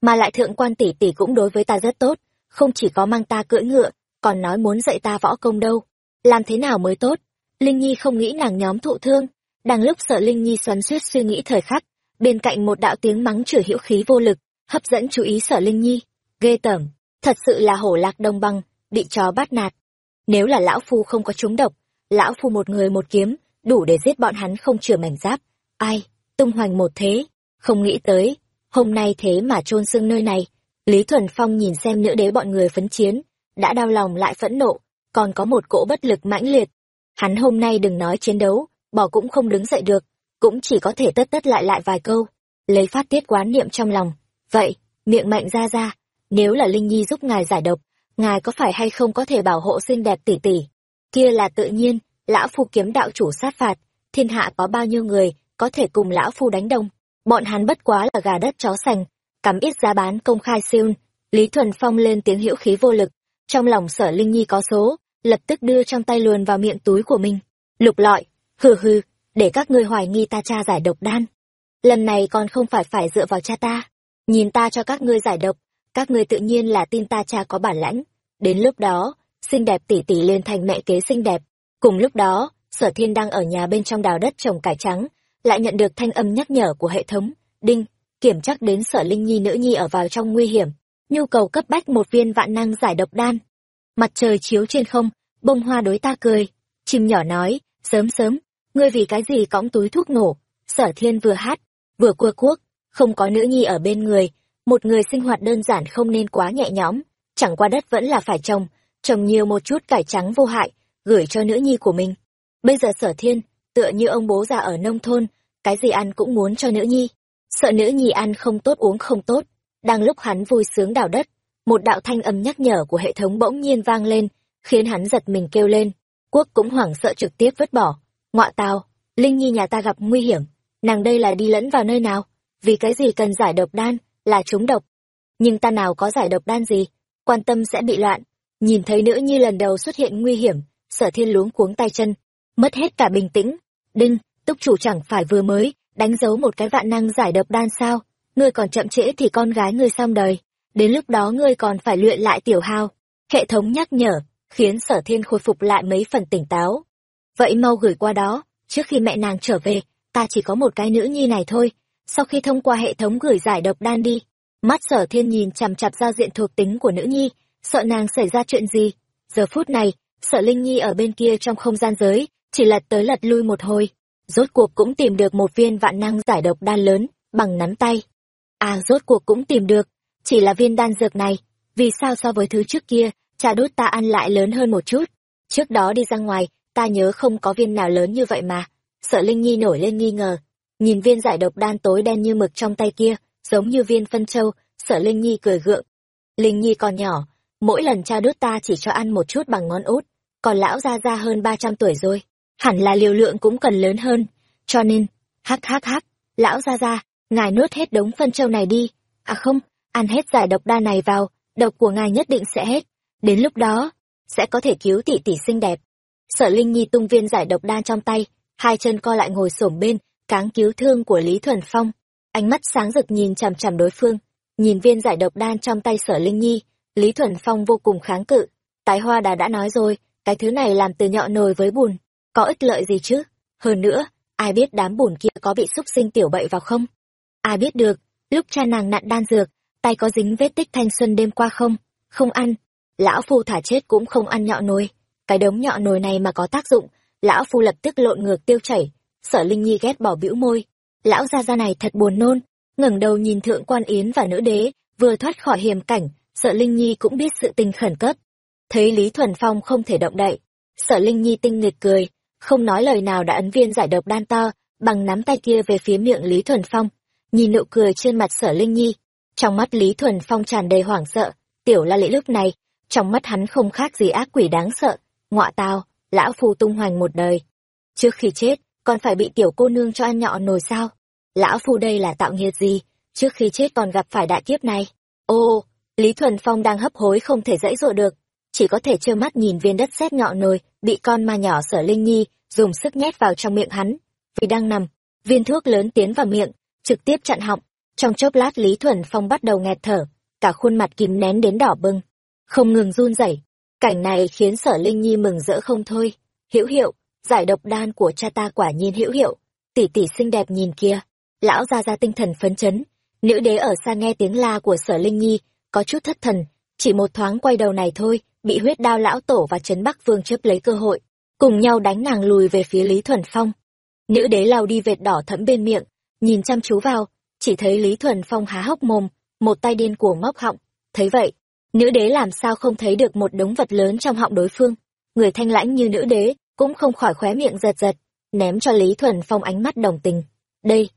Mà lại thượng quan tỷ tỷ cũng đối với ta rất tốt, không chỉ có mang ta cưỡi ngựa, còn nói muốn dạy ta võ công đâu. Làm thế nào mới tốt? Linh nhi không nghĩ nàng nhóm thụ thương. Đang lúc sợ linh nhi xoắn suýt suy nghĩ thời khắc, bên cạnh một đạo tiếng mắng chửi hữu khí vô lực, hấp dẫn chú ý sở linh nhi. Ghê tởm, thật sự là hổ lạc đông băng bị chó bắt nạt. Nếu là lão phu không có trúng độc, lão phu một người một kiếm, đủ để giết bọn hắn không chừa mảnh giáp ai, tung hoành một thế. Không nghĩ tới, hôm nay thế mà chôn xương nơi này. Lý thuần phong nhìn xem nữ đế bọn người phấn chiến, đã đau lòng lại phẫn nộ, còn có một cỗ bất lực mãnh liệt. Hắn hôm nay đừng nói chiến đấu, bỏ cũng không đứng dậy được, cũng chỉ có thể tất tất lại lại vài câu, lấy phát tiết quán niệm trong lòng. Vậy, miệng mạnh ra ra, nếu là linh nhi giúp ngài giải độc, ngài có phải hay không có thể bảo hộ xinh đẹp tỷ tỷ? Kia là tự nhiên, lão phu kiếm đạo chủ sát phạt, thiên hạ có bao nhiêu người có thể cùng lão phu đánh đồng. Bọn hắn bất quá là gà đất chó sành, cắm ít giá bán công khai siêu. Lý thuần phong lên tiếng hữu khí vô lực, trong lòng sở linh nhi có số, lập tức đưa trong tay luồn vào miệng túi của mình. Lục lọi, hừ hừ, để các ngươi hoài nghi ta cha giải độc đan. Lần này còn không phải phải dựa vào cha ta. Nhìn ta cho các ngươi giải độc, các ngươi tự nhiên là tin ta cha có bản lãnh. Đến lúc đó, xinh đẹp tỷ tỷ lên thành mẹ kế xinh đẹp. Cùng lúc đó, sở thiên đang ở nhà bên trong đào đất trồng cải trắng lại nhận được thanh âm nhắc nhở của hệ thống. Đinh, kiểm chắc đến sở linh nhi nữ nhi ở vào trong nguy hiểm. Nhu cầu cấp bách một viên vạn năng giải độc đan. Mặt trời chiếu trên không, bông hoa đối ta cười. Chim nhỏ nói, sớm sớm, ngươi vì cái gì cõng túi thuốc nổ? Sở thiên vừa hát, vừa cua cuốc, không có nữ nhi ở bên người. Một người sinh hoạt đơn giản không nên quá nhẹ nhõm. Chẳng qua đất vẫn là phải trồng trồng nhiều một chút cải trắng vô hại, gửi cho nữ nhi của mình. Bây giờ sở thiên tựa như ông bố già ở nông thôn, cái gì ăn cũng muốn cho nữ nhi. Sợ nữ nhi ăn không tốt uống không tốt. Đang lúc hắn vui sướng đào đất, một đạo thanh âm nhắc nhở của hệ thống bỗng nhiên vang lên, khiến hắn giật mình kêu lên. Quốc cũng hoảng sợ trực tiếp vứt bỏ. Ngọa tào, linh nhi nhà ta gặp nguy hiểm, nàng đây là đi lẫn vào nơi nào? Vì cái gì cần giải độc đan là trúng độc? Nhưng ta nào có giải độc đan gì? Quan tâm sẽ bị loạn. Nhìn thấy nữ nhi lần đầu xuất hiện nguy hiểm, sở thiên luống cuống tay chân, mất hết cả bình tĩnh đinh, túc chủ chẳng phải vừa mới, đánh dấu một cái vạn năng giải độc đan sao? Ngươi còn chậm trễ thì con gái ngươi xong đời. Đến lúc đó ngươi còn phải luyện lại tiểu hao. Hệ thống nhắc nhở, khiến sở thiên khôi phục lại mấy phần tỉnh táo. Vậy mau gửi qua đó, trước khi mẹ nàng trở về, ta chỉ có một cái nữ nhi này thôi. Sau khi thông qua hệ thống gửi giải độc đan đi, mắt sở thiên nhìn chằm chặp giao diện thuộc tính của nữ nhi, sợ nàng xảy ra chuyện gì. Giờ phút này, sở linh nhi ở bên kia trong không gian giới chỉ lật tới lật lui một hồi, rốt cuộc cũng tìm được một viên vạn năng giải độc đan lớn, bằng nắm tay. À rốt cuộc cũng tìm được, chỉ là viên đan dược này, vì sao so với thứ trước kia cha đút ta ăn lại lớn hơn một chút? Trước đó đi ra ngoài, ta nhớ không có viên nào lớn như vậy mà. Sợ linh nhi nổi lên nghi ngờ. Nhìn viên giải độc đan tối đen như mực trong tay kia, giống như viên phân châu, sợ linh nhi cười gượng. Linh nhi còn nhỏ, mỗi lần cha đút ta chỉ cho ăn một chút bằng ngón út, còn lão ra ra hơn ba trăm tuổi rồi hẳn là liều lượng cũng cần lớn hơn. Cho nên, hắc hắc hắc, lão ra ra ngài nuốt hết đống phân châu này đi. À không, ăn hết giải độc đa này vào, độc của ngài nhất định sẽ hết. Đến lúc đó, sẽ có thể cứu tỷ tỷ xinh đẹp. Sở linh nhi tung viên giải độc đan trong tay, hai chân co lại ngồi xổm bên, cáng cứu thương của lý thuần phong. Ánh mắt sáng rực nhìn chằm chằm đối phương, nhìn viên giải độc đan trong tay sở linh nhi, lý thuần phong vô cùng kháng cự. Tái hoa đà đã nói rồi, cái thứ này làm từ nhọ nồi với bùn có ích lợi gì chứ? Hơn nữa, ai biết đám bùn kia có bị xúc sinh tiểu bậy vào không? Ai biết được, lúc cha nàng nặn đan dược, tay có dính vết tích thanh xuân đêm qua không? Không ăn. Lão phu thả chết cũng không ăn nhọ nồi. Cái đống nhọ nồi này mà có tác dụng, lão phu lập tức lộn ngược tiêu chảy. Sở linh nhi ghét bỏ bĩu môi. Lão gia gia này thật buồn nôn. Ngẩng đầu nhìn thượng quan yến và nữ đế, vừa thoát khỏi hiểm cảnh, sở linh nhi cũng biết sự tình khẩn cấp. Thấy lý thuần phong không thể động đậy, sở linh nhi tinh nghịch cười không nói lời nào đã ấn viên giải độc đan to bằng nắm tay kia về phía miệng lý thuần phong nhìn nụ cười trên mặt sở linh nhi. Trong mắt lý thuần phong tràn đầy hoảng sợ tiểu la lễ lúc này trong mắt hắn không khác gì ác quỷ đáng sợ ngọa tao lão phu tung hoành một đời. Trước khi chết còn phải bị tiểu cô nương cho ăn nhọ nồi sao? Lão phu đây là tạo nghiệt gì? Trước khi chết còn gặp phải đại kiếp này. Ô, Lý Thuần Phong đang hấp hối không thể dãy dụa được, chỉ có thể trơ mắt nhìn viên đất sét nhọn nồi bị con ma nhỏ sở linh nhi dùng sức nhét vào trong miệng hắn. Vì đang nằm, viên thuốc lớn tiến vào miệng, trực tiếp chặn họng. Trong chốc lát Lý Thuần Phong bắt đầu nghẹt thở, cả khuôn mặt kìm nén đến đỏ bừng, không ngừng run rẩy. Cảnh này khiến sở linh nhi mừng rỡ không thôi. Hữu hiệu, giải độc đan của cha ta quả nhiên hữu hiệu. Tỷ tỷ xinh đẹp nhìn kia, lão ra ra tinh thần phấn chấn. Nữ đế ở xa nghe tiếng la của sở linh nhi, có chút thất thần, chỉ một thoáng quay đầu này thôi, bị huyết đao lão tổ và trấn bắc vương chấp lấy cơ hội, cùng nhau đánh nàng lùi về phía Lý Thuần Phong. Nữ đế lao đi vệt đỏ thẫm bên miệng, nhìn chăm chú vào, chỉ thấy Lý Thuần Phong há hốc mồm, một tay điên cuồng móc họng, thấy vậy, nữ đế làm sao không thấy được một đống vật lớn trong họng đối phương, người thanh lãnh như nữ đế, cũng không khỏi khóe miệng giật giật, ném cho Lý Thuần Phong ánh mắt đồng tình. Đây,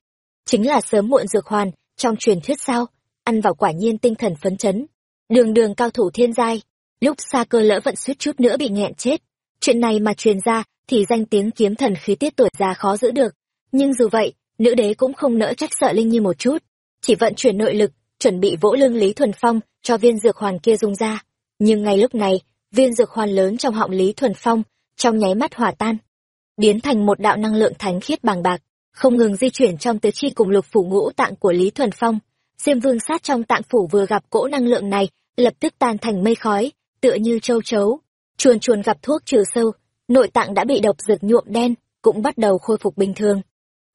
chính là sớm muộn dược hoàn, trong truyền thuyết sao, ăn vào quả nhiên tinh thần phấn chấn. Đường đường cao thủ thiên giai, lúc xa cơ lỡ vận suýt chút nữa bị nghẹn chết. Chuyện này mà truyền ra, thì danh tiếng kiếm thần khí tiết tuổi già khó giữ được. Nhưng dù vậy, nữ đế cũng không nỡ trách sợ Linh Nhi một chút. Chỉ vận chuyển nội lực, chuẩn bị vỗ lưng Lý Thuần Phong cho viên dược hoàn kia dùng ra. Nhưng ngay lúc này, viên dược hoàn lớn trong họng Lý Thuần Phong, trong nháy mắt hòa tan. Biến thành một đạo năng lượng thánh khiết bàng bạc, không ngừng di chuyển trong tứ chi cùng lục phủ ngũ tạng của Lý Thuần Phong. Diêm vương sát trong tạng phủ vừa gặp cỗ năng lượng này, lập tức tan thành mây khói, tựa như châu chấu. Chuồn chuồn gặp thuốc trừ sâu, nội tạng đã bị độc dược nhuộm đen, cũng bắt đầu khôi phục bình thường.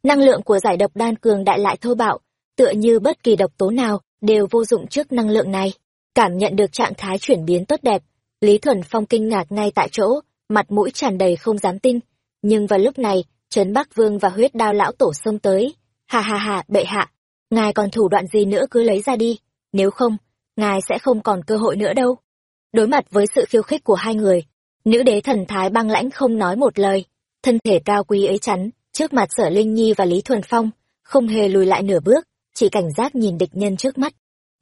Năng lượng của giải độc đan cường đại lại thô bạo, tựa như bất kỳ độc tố nào đều vô dụng trước năng lượng này. Cảm nhận được trạng thái chuyển biến tốt đẹp, Lý Thuần Phong kinh ngạc ngay tại chỗ, mặt mũi tràn đầy không dám tin. Nhưng vào lúc này, Trấn Bắc Vương và huyết đao lão tổ xông tới. Hà hà hà, bệ hạ, ngài còn thủ đoạn gì nữa cứ lấy ra đi, nếu không, ngài sẽ không còn cơ hội nữa đâu. Đối mặt với sự khiêu khích của hai người, nữ đế thần thái băng lãnh không nói một lời, thân thể cao quý ấy chắn, trước mặt sở Linh Nhi và Lý Thuần Phong, không hề lùi lại nửa bước, chỉ cảnh giác nhìn địch nhân trước mắt.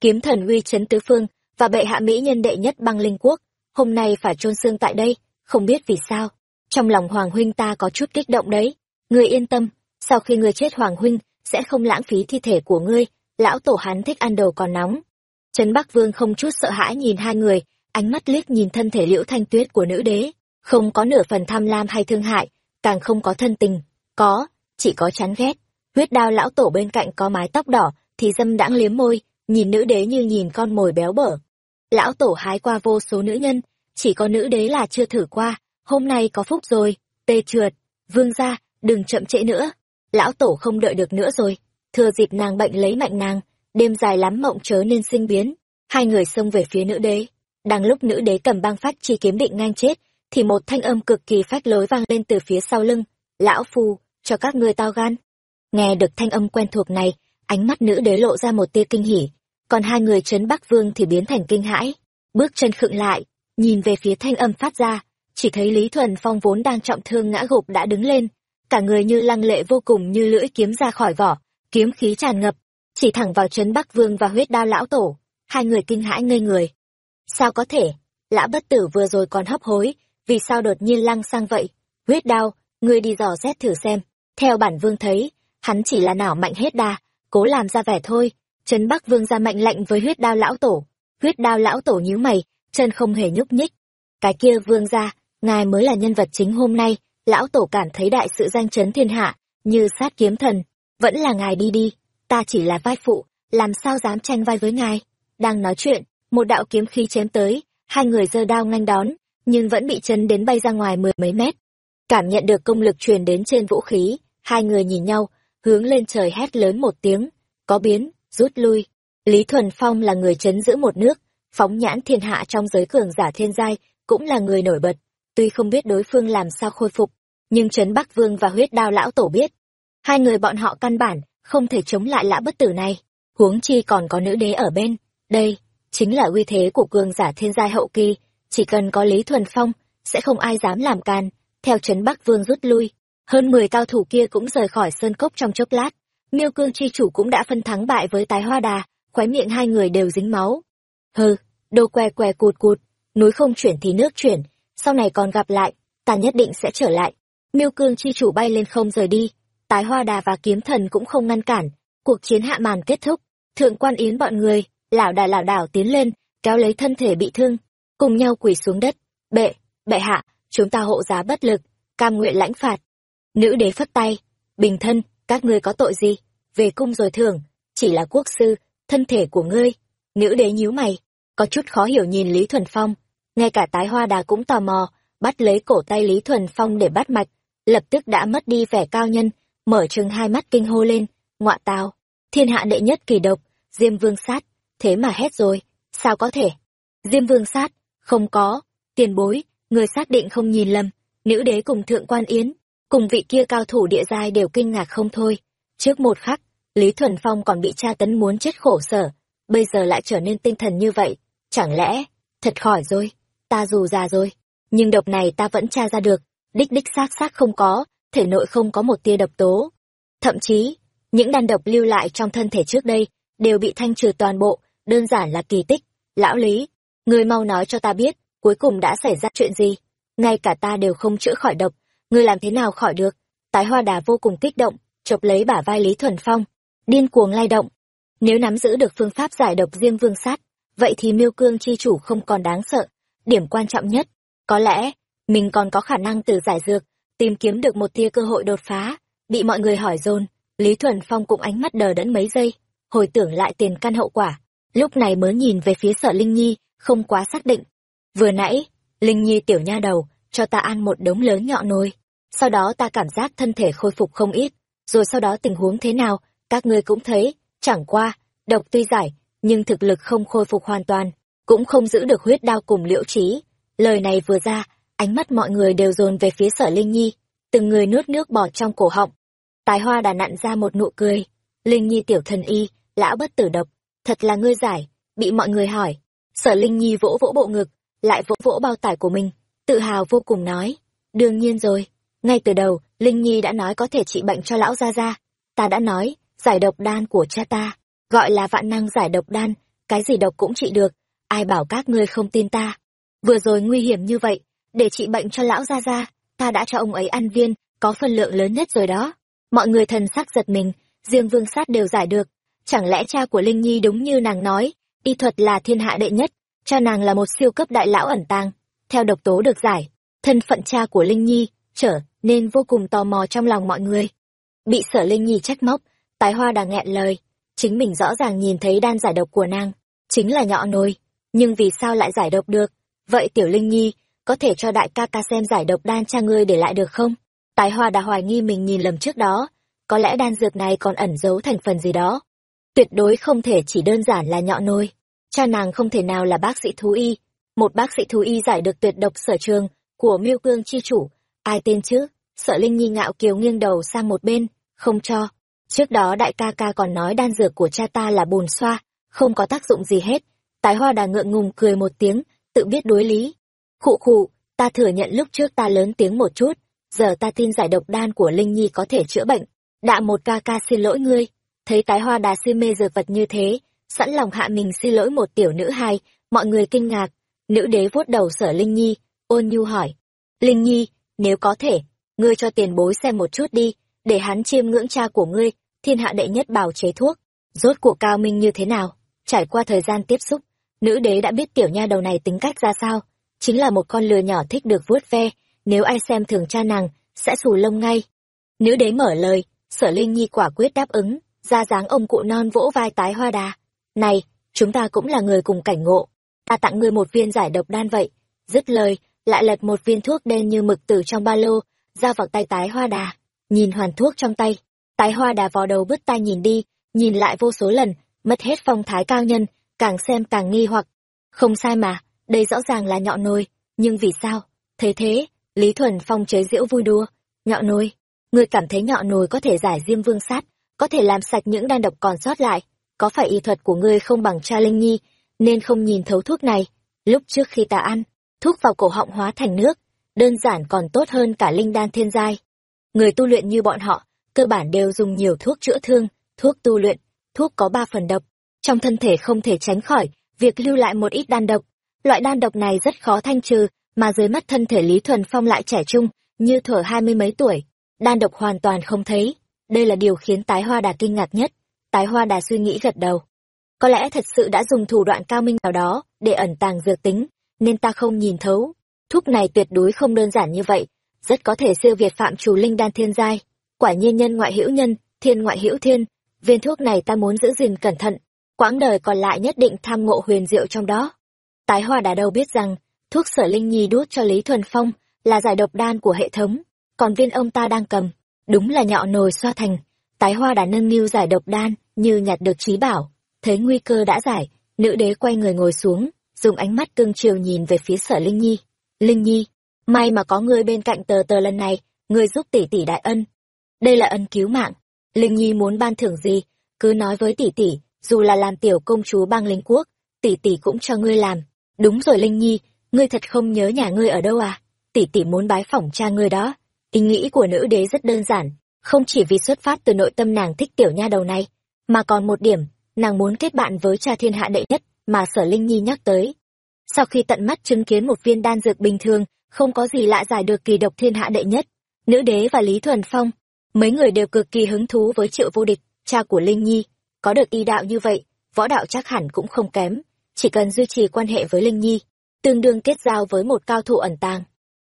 Kiếm thần uy chấn tứ phương, và bệ hạ mỹ nhân đệ nhất băng linh quốc, hôm nay phải chôn xương tại đây, không biết vì sao. Trong lòng Hoàng Huynh ta có chút kích động đấy. Ngươi yên tâm, sau khi ngươi chết Hoàng Huynh, sẽ không lãng phí thi thể của ngươi, lão tổ hắn thích ăn đầu còn nóng. Trấn Bắc Vương không chút sợ hãi nhìn hai người, ánh mắt liếc nhìn thân thể liễu thanh tuyết của nữ đế, không có nửa phần tham lam hay thương hại, càng không có thân tình, có, chỉ có chán ghét. Huyết đao lão tổ bên cạnh có mái tóc đỏ, thì dâm đãng liếm môi, nhìn nữ đế như nhìn con mồi béo bở. Lão tổ hái qua vô số nữ nhân, chỉ có nữ đế là chưa thử qua, hôm nay có phúc rồi, tê trượt, vương ra, đừng chậm trễ nữa. Lão tổ không đợi được nữa rồi, thừa dịp nàng bệnh lấy mạnh nàng, đêm dài lắm mộng chớ nên sinh biến. Hai người xông về phía nữ đế. Đang lúc nữ đế cầm băng phát chi kiếm định ngang chết, thì một thanh âm cực kỳ phách lối vang lên từ phía sau lưng. Lão phu, cho các ngươi tao gan. Nghe được thanh âm quen thuộc này, ánh mắt nữ đế lộ ra một tia kinh hỉ, còn hai người trấn Bắc Vương thì biến thành kinh hãi. Bước chân khựng lại, nhìn về phía thanh âm phát ra, chỉ thấy Lý Thuần Phong vốn đang trọng thương ngã gục đã đứng lên, cả người như lăng lệ vô cùng như lưỡi kiếm ra khỏi vỏ, kiếm khí tràn ngập, chỉ thẳng vào trấn Bắc Vương và huyết đao lão tổ, hai người kinh hãi ngây người. Sao có thể? Lã bất tử vừa rồi còn hấp hối, vì sao đột nhiên lăng sang vậy? Huyết đao, ngươi đi dò xét thử xem. Theo bản vương thấy, hắn chỉ là nảo mạnh hết đa, cố làm ra vẻ thôi. Trấn Bắc Vương ra mạnh lệnh với huyết đao lão tổ. Huyết đao lão tổ nhíu mày, chân không hề nhúc nhích. Cái kia vương ra, ngài mới là nhân vật chính hôm nay, lão tổ cảm thấy đại sự danh chấn thiên hạ, như sát kiếm thần. Vẫn là ngài đi đi, ta chỉ là vai phụ, làm sao dám tranh vai với ngài. Đang nói chuyện, một đạo kiếm khí chém tới, hai người giơ đao nganh đón, nhưng vẫn bị chấn đến bay ra ngoài mười mấy mét. Cảm nhận được công lực truyền đến trên vũ khí, hai người nhìn nhau, hướng lên trời hét lớn một tiếng, có biến, rút lui. Lý Thuần Phong là người chấn giữ một nước, phóng nhãn thiên hạ trong giới cường giả thiên giai, cũng là người nổi bật. Tuy không biết đối phương làm sao khôi phục, nhưng Trấn Bắc Vương và huyết đao lão tổ biết. Hai người bọn họ căn bản, không thể chống lại lã bất tử này. Huống chi còn có nữ đế ở bên. Đây, chính là uy thế của cường giả thiên giai hậu kỳ. Chỉ cần có Lý Thuần Phong, sẽ không ai dám làm can. Theo Trấn Bắc Vương rút lui, hơn mười cao thủ kia cũng rời khỏi sơn cốc trong chốc lát. Miêu cương chi chủ cũng đã phân thắng bại với tái hoa đà, khóe miệng hai người đều dính máu. Hừ, đồ què què cụt cụt, núi không chuyển thì nước chuyển, sau này còn gặp lại, ta nhất định sẽ trở lại. Miêu cương chi chủ bay lên không rời đi, tái hoa đà và kiếm thần cũng không ngăn cản, cuộc chiến hạ màn kết thúc, thượng quan yến bọn người lảo đà lảo đảo tiến lên, kéo lấy thân thể bị thương, cùng nhau quỳ xuống đất. Bệ bệ hạ, chúng ta hộ giá bất lực, cam nguyện lãnh phạt. Nữ đế phất tay, bình thân, các ngươi có tội gì? Về cung rồi thưởng, chỉ là quốc sư, thân thể của ngươi. Nữ đế nhíu mày, có chút khó hiểu nhìn lý thuần phong. Ngay cả tái hoa đà cũng tò mò, bắt lấy cổ tay lý thuần phong để bắt mạch, lập tức đã mất đi vẻ cao nhân, mở chừng hai mắt kinh hô lên, ngoạ tào, thiên hạ đệ nhất kỳ độc, diêm vương sát thế mà hết rồi, sao có thể? Diêm vương sát, không có. Tiền bối, người xác định không nhìn lầm. Nữ đế cùng thượng quan yến, cùng vị kia cao thủ địa giai đều kinh ngạc không thôi. Trước một khắc, lý thuần phong còn bị tra tấn muốn chết khổ sở. Bây giờ lại trở nên tinh thần như vậy, chẳng lẽ, thật khỏi rồi? Ta dù già rồi, nhưng độc này ta vẫn tra ra được. Đích đích xác xác không có, thể nội không có một tia độc tố. Thậm chí, những đàn độc lưu lại trong thân thể trước đây, đều bị thanh trừ toàn bộ đơn giản là kỳ tích, lão lý người mau nói cho ta biết, cuối cùng đã xảy ra chuyện gì? Ngay cả ta đều không chữa khỏi độc, ngươi làm thế nào khỏi được? Tái hoa đà vô cùng kích động chộp lấy bả vai lý thuần phong, điên cuồng lay động. Nếu nắm giữ được phương pháp giải độc diêm vương sát, vậy thì miêu cương chi chủ không còn đáng sợ. Điểm quan trọng nhất, có lẽ, mình còn có khả năng từ giải dược, tìm kiếm được một tia cơ hội đột phá. Bị mọi người hỏi dồn, lý thuần phong cũng ánh mắt đờ đẫn mấy giây, hồi tưởng lại tiền căn hậu quả lúc này mới nhìn về phía sở linh nhi, không quá xác định. Vừa nãy, linh nhi tiểu nha đầu, cho ta ăn một đống lớn nhọ nồi. Sau đó ta cảm giác thân thể khôi phục không ít. Rồi sau đó tình huống thế nào, các ngươi cũng thấy. Chẳng qua, độc tuy giải, nhưng thực lực không khôi phục hoàn toàn, cũng không giữ được huyết đao cùng liễu trí. Lời này vừa ra, ánh mắt mọi người đều dồn về phía sở linh nhi. Từng người nuốt nước bọt trong cổ họng. Tài hoa đà nặn ra một nụ cười. Linh nhi tiểu thần y lão bất tử độc thật là ngươi giải, bị mọi người hỏi. Sở linh nhi vỗ vỗ bộ ngực, lại vỗ vỗ bao tải của mình. Tự hào vô cùng nói, đương nhiên rồi, ngay từ đầu, linh nhi đã nói có thể trị bệnh cho lão gia gia. Ta đã nói, giải độc đan của cha ta, gọi là vạn năng giải độc đan, cái gì độc cũng trị được, ai bảo các ngươi không tin ta. Vừa rồi nguy hiểm như vậy, để trị bệnh cho lão gia gia, ta đã cho ông ấy ăn viên, có phân lượng lớn nhất rồi đó. Mọi người thần sắc giật mình, riêng vương sát đều giải được chẳng lẽ cha của linh nhi đúng như nàng nói, y thuật là thiên hạ đệ nhất cha nàng là một siêu cấp đại lão ẩn tàng. Theo độc tố được giải, thân phận cha của linh nhi trở nên vô cùng tò mò trong lòng mọi người. Bị sở linh nhi trách móc tái hoa đà nghẹn lời, chính mình rõ ràng nhìn thấy đan giải độc của nàng, chính là nhọ nồi. Nhưng vì sao lại giải độc được? Vậy tiểu linh nhi có thể cho đại ca ca xem giải độc đan cha ngươi để lại được không? Tái hoa đã hoài nghi mình nhìn lầm trước đó, có lẽ đan dược này còn ẩn giấu thành phần gì đó tuyệt đối không thể chỉ đơn giản là nhọ nôi. Cha nàng không thể nào là bác sĩ thú y. Một bác sĩ thú y giải được tuyệt độc sở trường của miêu cương chi chủ. Ai tên chứ? Sợ linh nhi ngạo kiều nghiêng đầu sang một bên. Không cho. Trước đó đại ca ca còn nói đan dược của cha ta là bùn xoa, không có tác dụng gì hết. Tái hoa đà ngượng ngùng cười một tiếng, tự biết đối lý. Khụ khụ, ta thừa nhận lúc trước ta lớn tiếng một chút. Giờ ta tin giải độc đan của linh nhi có thể chữa bệnh. Đạ một ca ca xin lỗi ngươi thấy tái hoa đà si mê giờ vật như thế, sẵn lòng hạ mình xin lỗi một tiểu nữ hai, mọi người kinh ngạc. Nữ đế vuốt đầu sở linh nhi, ôn nhu hỏi. Linh nhi, nếu có thể, ngươi cho tiền bối xem một chút đi, để hắn chiêm ngưỡng cha của ngươi, thiên hạ đệ nhất bào chế thuốc. Rốt cuộc cao minh như thế nào? Trải qua thời gian tiếp xúc, nữ đế đã biết tiểu nha đầu này tính cách ra sao. Chính là một con lừa nhỏ thích được vuốt ve, nếu ai xem thường cha nàng, sẽ xù lông ngay. Nữ đế mở lời, sở linh nhi quả quyết đáp ứng ra dáng ông cụ non vỗ vai tái hoa đà. Này, chúng ta cũng là người cùng cảnh ngộ. Ta tặng ngươi một viên giải độc đan vậy. Dứt lời, lại lật một viên thuốc đen như mực từ trong ba lô, ra vào tay tái hoa đà. Nhìn hoàn thuốc trong tay, tái hoa đà vò đầu bứt tai nhìn đi, nhìn lại vô số lần, mất hết phong thái cao nhân, càng xem càng nghi hoặc. Không sai mà, đây rõ ràng là nhọ nồi nhưng vì sao? Thế thế, lý thuần phong chế giễu vui đua nhọ nồi ngươi cảm thấy nhọ nồi có thể giải diêm vương sát có thể làm sạch những đan độc còn sót lại. Có phải y thuật của ngươi không bằng cha linh nhi, nên không nhìn thấu thuốc này. Lúc trước khi ta ăn, thuốc vào cổ họng hóa thành nước, đơn giản còn tốt hơn cả linh đan thiên giai. Người tu luyện như bọn họ, cơ bản đều dùng nhiều thuốc chữa thương, thuốc tu luyện, thuốc có ba phần độc. Trong thân thể không thể tránh khỏi việc lưu lại một ít đan độc. Loại đan độc này rất khó thanh trừ, mà dưới mắt thân thể lý thuần phong lại trẻ trung, như thuở hai mươi mấy tuổi. Đan độc hoàn toàn không thấy đây là điều khiến tái hoa đà kinh ngạc nhất tái hoa đà suy nghĩ gật đầu có lẽ thật sự đã dùng thủ đoạn cao minh nào đó để ẩn tàng dược tính, nên ta không nhìn thấu. Thuốc này tuyệt đối không đơn giản như vậy, rất có thể siêu việt phạm chủ linh đan thiên giai. Quả nhiên nhân ngoại hữu nhân, thiên ngoại hữu thiên, viên thuốc này ta muốn giữ gìn cẩn thận, quãng đời còn lại nhất định tham ngộ huyền diệu trong đó. Tái hoa đã đâu biết rằng, thuốc sở linh nhi đút cho Lý Thuần Phong là giải độc đan của hệ thống, còn viên ông ta đang cầm, đúng là nhọ nồi xoa thành. Tái hoa đã nâng niu giải độc đan, như nhặt được trí bảo, thấy nguy cơ đã giải, nữ đế quay người ngồi xuống, dùng ánh mắt cương chiều nhìn về phía sở Linh Nhi. Linh Nhi, may mà có ngươi bên cạnh tờ tờ lần này, ngươi giúp tỷ tỷ đại ân. Đây là ân cứu mạng. Linh Nhi muốn ban thưởng gì, cứ nói với tỷ tỷ, dù là làm tiểu công chúa bang linh quốc, tỷ tỷ cũng cho ngươi làm. Đúng rồi Linh Nhi, ngươi thật không nhớ nhà ngươi ở đâu à? Tỷ tỷ muốn bái phỏng cha ngươi đó. Ý nghĩ của nữ đế rất đơn giản, không chỉ vì xuất phát từ nội tâm nàng thích tiểu nha đầu này, mà còn một điểm, nàng muốn kết bạn với cha thiên hạ đệ nhất mà sở Linh Nhi nhắc tới. Sau khi tận mắt chứng kiến một viên đan dược bình thường, không có gì lạ giải được kỳ độc thiên hạ đệ nhất, nữ đế và Lý Thuần Phong, mấy người đều cực kỳ hứng thú với triệu vô địch, cha của Linh Nhi. Có được y đạo như vậy, võ đạo chắc hẳn cũng không kém, chỉ cần duy trì quan hệ với Linh Nhi, tương đương kết giao với một cao thủ ẩn tàng.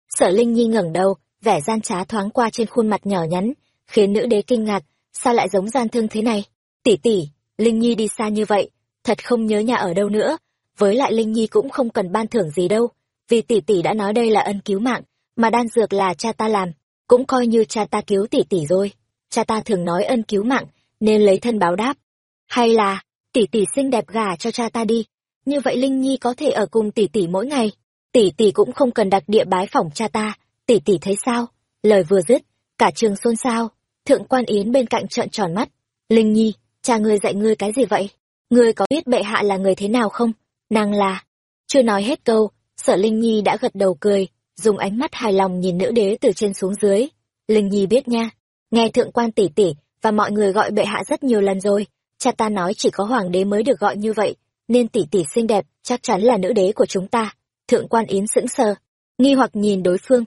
Sở Linh Nhi ngẩng đầu, vẻ gian trá thoáng qua trên khuôn mặt nhỏ nhắn, khiến nữ đế kinh ngạc, sao lại giống gian thương thế này? Tỷ tỷ, Linh Nhi đi xa như vậy, thật không nhớ nhà ở đâu nữa, với lại Linh Nhi cũng không cần ban thưởng gì đâu, vì tỷ tỷ đã nói đây là ân cứu mạng, mà đan dược là cha ta làm, cũng coi như cha ta cứu tỷ tỷ rồi. Cha ta thường nói ân cứu mạng, nên lấy thân báo đáp. Hay là, tỷ tỷ xinh đẹp gà cho cha ta đi, như vậy Linh Nhi có thể ở cùng tỷ tỷ mỗi ngày, tỷ tỷ cũng không cần đặc địa bái phỏng cha ta, tỷ tỷ thấy sao? Lời vừa dứt, cả trường xôn xao, thượng quan yến bên cạnh trợn tròn mắt. Linh Nhi, cha ngươi dạy ngươi cái gì vậy? Ngươi có biết bệ hạ là người thế nào không? Nàng là... Chưa nói hết câu, sở Linh Nhi đã gật đầu cười, dùng ánh mắt hài lòng nhìn nữ đế từ trên xuống dưới. Linh Nhi biết nha, nghe thượng quan tỷ tỷ và mọi người gọi bệ hạ rất nhiều lần rồi, cha ta nói chỉ có hoàng đế mới được gọi như vậy, nên tỷ tỷ xinh đẹp chắc chắn là nữ đế của chúng ta. Thượng quan Yến sững sờ, nghi hoặc nhìn đối phương.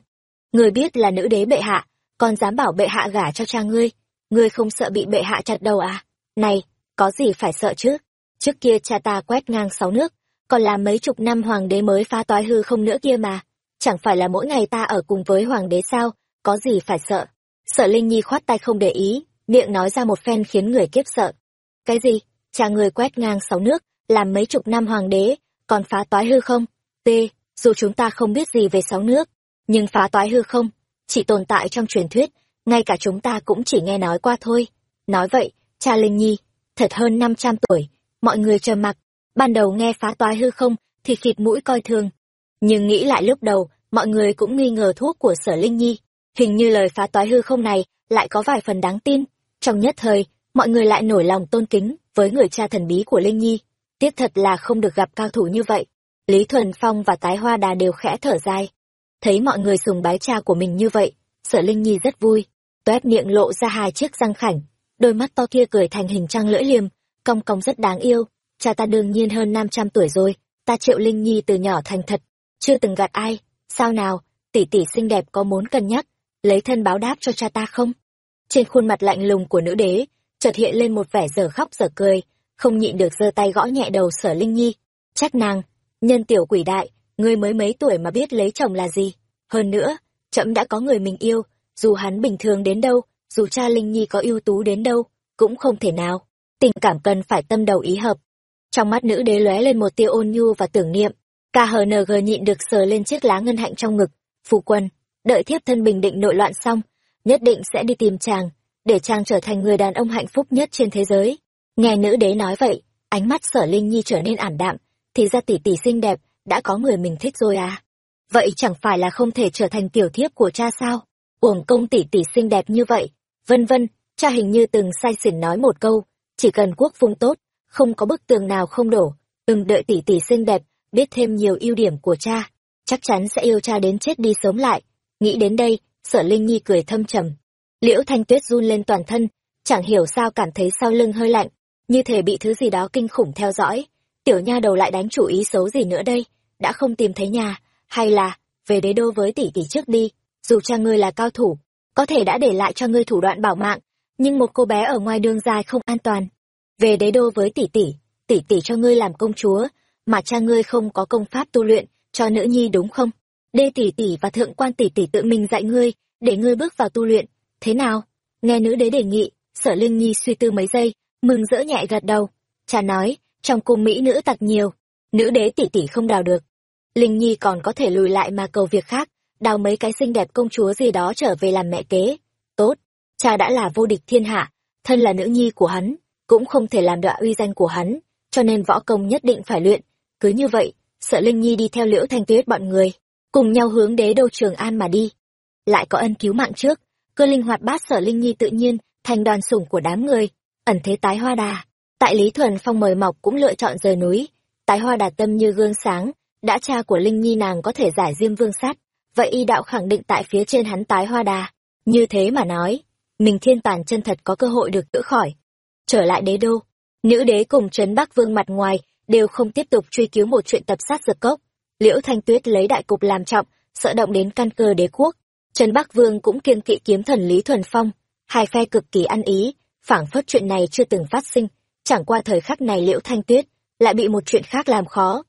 Người biết là nữ đế bệ hạ, còn dám bảo bệ hạ gả cho cha ngươi, ngươi không sợ bị bệ hạ chặt đầu à? Này, có gì phải sợ chứ? Trước kia cha ta quét ngang sáu nước, còn là mấy chục năm hoàng đế mới phá toái hư không nữa kia mà. Chẳng phải là mỗi ngày ta ở cùng với hoàng đế sao, có gì phải sợ. Sợ Linh Nhi khoát tay không để ý, miệng nói ra một phen khiến người kiếp sợ. Cái gì? Cha người quét ngang sáu nước, làm mấy chục năm hoàng đế, còn phá toái hư không? T, dù chúng ta không biết gì về sáu nước, nhưng phá toái hư không, chỉ tồn tại trong truyền thuyết, ngay cả chúng ta cũng chỉ nghe nói qua thôi. Nói vậy, cha Linh Nhi, thật hơn 500 tuổi, mọi người trầm mặc, ban đầu nghe phá toái hư không thì khịt mũi coi thường. Nhưng nghĩ lại lúc đầu, mọi người cũng nghi ngờ thuốc của sở Linh Nhi. Hình như lời phá toái hư không này lại có vài phần đáng tin. Trong nhất thời, mọi người lại nổi lòng tôn kính với người cha thần bí của Linh Nhi. Tiếc thật là không được gặp cao thủ như vậy. Lý Thuần Phong và Tái Hoa Đà đều khẽ thở dài. Thấy mọi người sùng bái cha của mình như vậy, sở Linh Nhi rất vui. Toét miệng lộ ra hai chiếc răng khảnh, đôi mắt to kia cười thành hình trăng lưỡi liềm, cong cong rất đáng yêu. Cha ta đương nhiên hơn năm trăm tuổi rồi, ta triệu Linh Nhi từ nhỏ thành thật, chưa từng gạt ai. Sao nào, tỷ tỷ xinh đẹp có muốn cân nhắc, lấy thân báo đáp cho cha ta không? Trên khuôn mặt lạnh lùng của nữ đế, chợt hiện lên một vẻ dở khóc dở cười, không nhịn được giơ tay gõ nhẹ đầu sở Linh Nhi. Trách nàng, nhân tiểu quỷ đại, ngươi mới mấy tuổi mà biết lấy chồng là gì. Hơn nữa, trẫm đã có người mình yêu, dù hắn bình thường đến đâu, dù cha Linh Nhi có ưu tú đến đâu, cũng không thể nào. Tình cảm cần phải tâm đầu ý hợp. Trong mắt nữ đế lóe lên một tia ôn nhu và tưởng niệm. KHNG nhịn được sờ lên chiếc lá ngân hạnh trong ngực. Phu quân, đợi thiếp thân bình định nội loạn xong, nhất định sẽ đi tìm chàng, để chàng trở thành người đàn ông hạnh phúc nhất trên thế giới. Nghe nữ đế nói vậy, ánh mắt sở Linh Nhi trở nên ảm đạm, thì ra tỷ tỷ xinh đẹp, đã có người mình thích rồi à. Vậy chẳng phải là không thể trở thành tiểu thiếp của cha sao? Uổng công tỷ tỷ xinh đẹp như vậy, vân vân, cha hình như từng say xỉn nói một câu, chỉ cần quốc phung tốt, không có bức tường nào không đổ, từng đợi tỷ tỷ xinh đẹp, biết thêm nhiều ưu điểm của cha, chắc chắn sẽ yêu cha đến chết đi sớm lại. Nghĩ đến đây, sở Linh Nhi cười thâm trầm. Liễu Thanh Tuyết run lên toàn thân, chẳng hiểu sao cảm thấy sau lưng hơi lạnh, như thể bị thứ gì đó kinh khủng theo dõi. Tiểu nha đầu lại đánh chủ ý xấu gì nữa đây, đã không tìm thấy nhà, hay là, về đế đô với tỷ tỷ trước đi, dù cha ngươi là cao thủ, có thể đã để lại cho ngươi thủ đoạn bảo mạng, nhưng một cô bé ở ngoài đường dài không an toàn. Về đế đô với tỷ tỷ, tỷ tỷ cho ngươi làm công chúa, mà cha ngươi không có công pháp tu luyện cho nữ nhi đúng không? Đê tỷ tỷ và thượng quan tỷ tỷ tự mình dạy ngươi, để ngươi bước vào tu luyện. Thế nào? Nghe nữ đế đề nghị, sở Linh Nhi suy tư mấy giây, mừng rỡ nhẹ gật đầu. Cha nói, trong cung mỹ nữ tặc nhiều, nữ đế tỷ tỷ không đào được. Linh Nhi còn có thể lùi lại mà cầu việc khác, đào mấy cái xinh đẹp công chúa gì đó trở về làm mẹ kế. Tốt, cha đã là vô địch thiên hạ, thân là nữ nhi của hắn, cũng không thể làm đọa uy danh của hắn, cho nên võ công nhất định phải luyện. Cứ như vậy, sợ Linh Nhi đi theo liễu thanh tuyết bọn người, cùng nhau hướng đế đô Trường An mà đi. Lại có ân cứu mạng trước, cơ linh hoạt bát sở Linh Nhi tự nhiên thành đoàn sủng của đám người, ẩn thế tái hoa đà. Tại Lý Thuần Phong mời mọc cũng lựa chọn rời núi, tái hoa đà tâm như gương sáng, đã cha của Linh Nhi nàng có thể giải diêm vương sát, vậy y đạo khẳng định tại phía trên hắn tái hoa đà. Như thế mà nói, mình thiên tàn chân thật có cơ hội được chữa khỏi. Trở lại đế đô, nữ đế cùng Trấn Bắc Vương mặt ngoài đều không tiếp tục truy cứu một chuyện tập sát giật cốc. Liễu Thanh Tuyết lấy đại cục làm trọng, sợ động đến căn cơ đế quốc. Trấn Bắc Vương cũng kiên kỵ kiếm thần Lý Thuần Phong, hai phe cực kỳ ăn ý, phảng phất chuyện này chưa từng phát sinh, chẳng qua thời khắc này Liễu Thanh Tuyết lại bị một chuyện khác làm khó.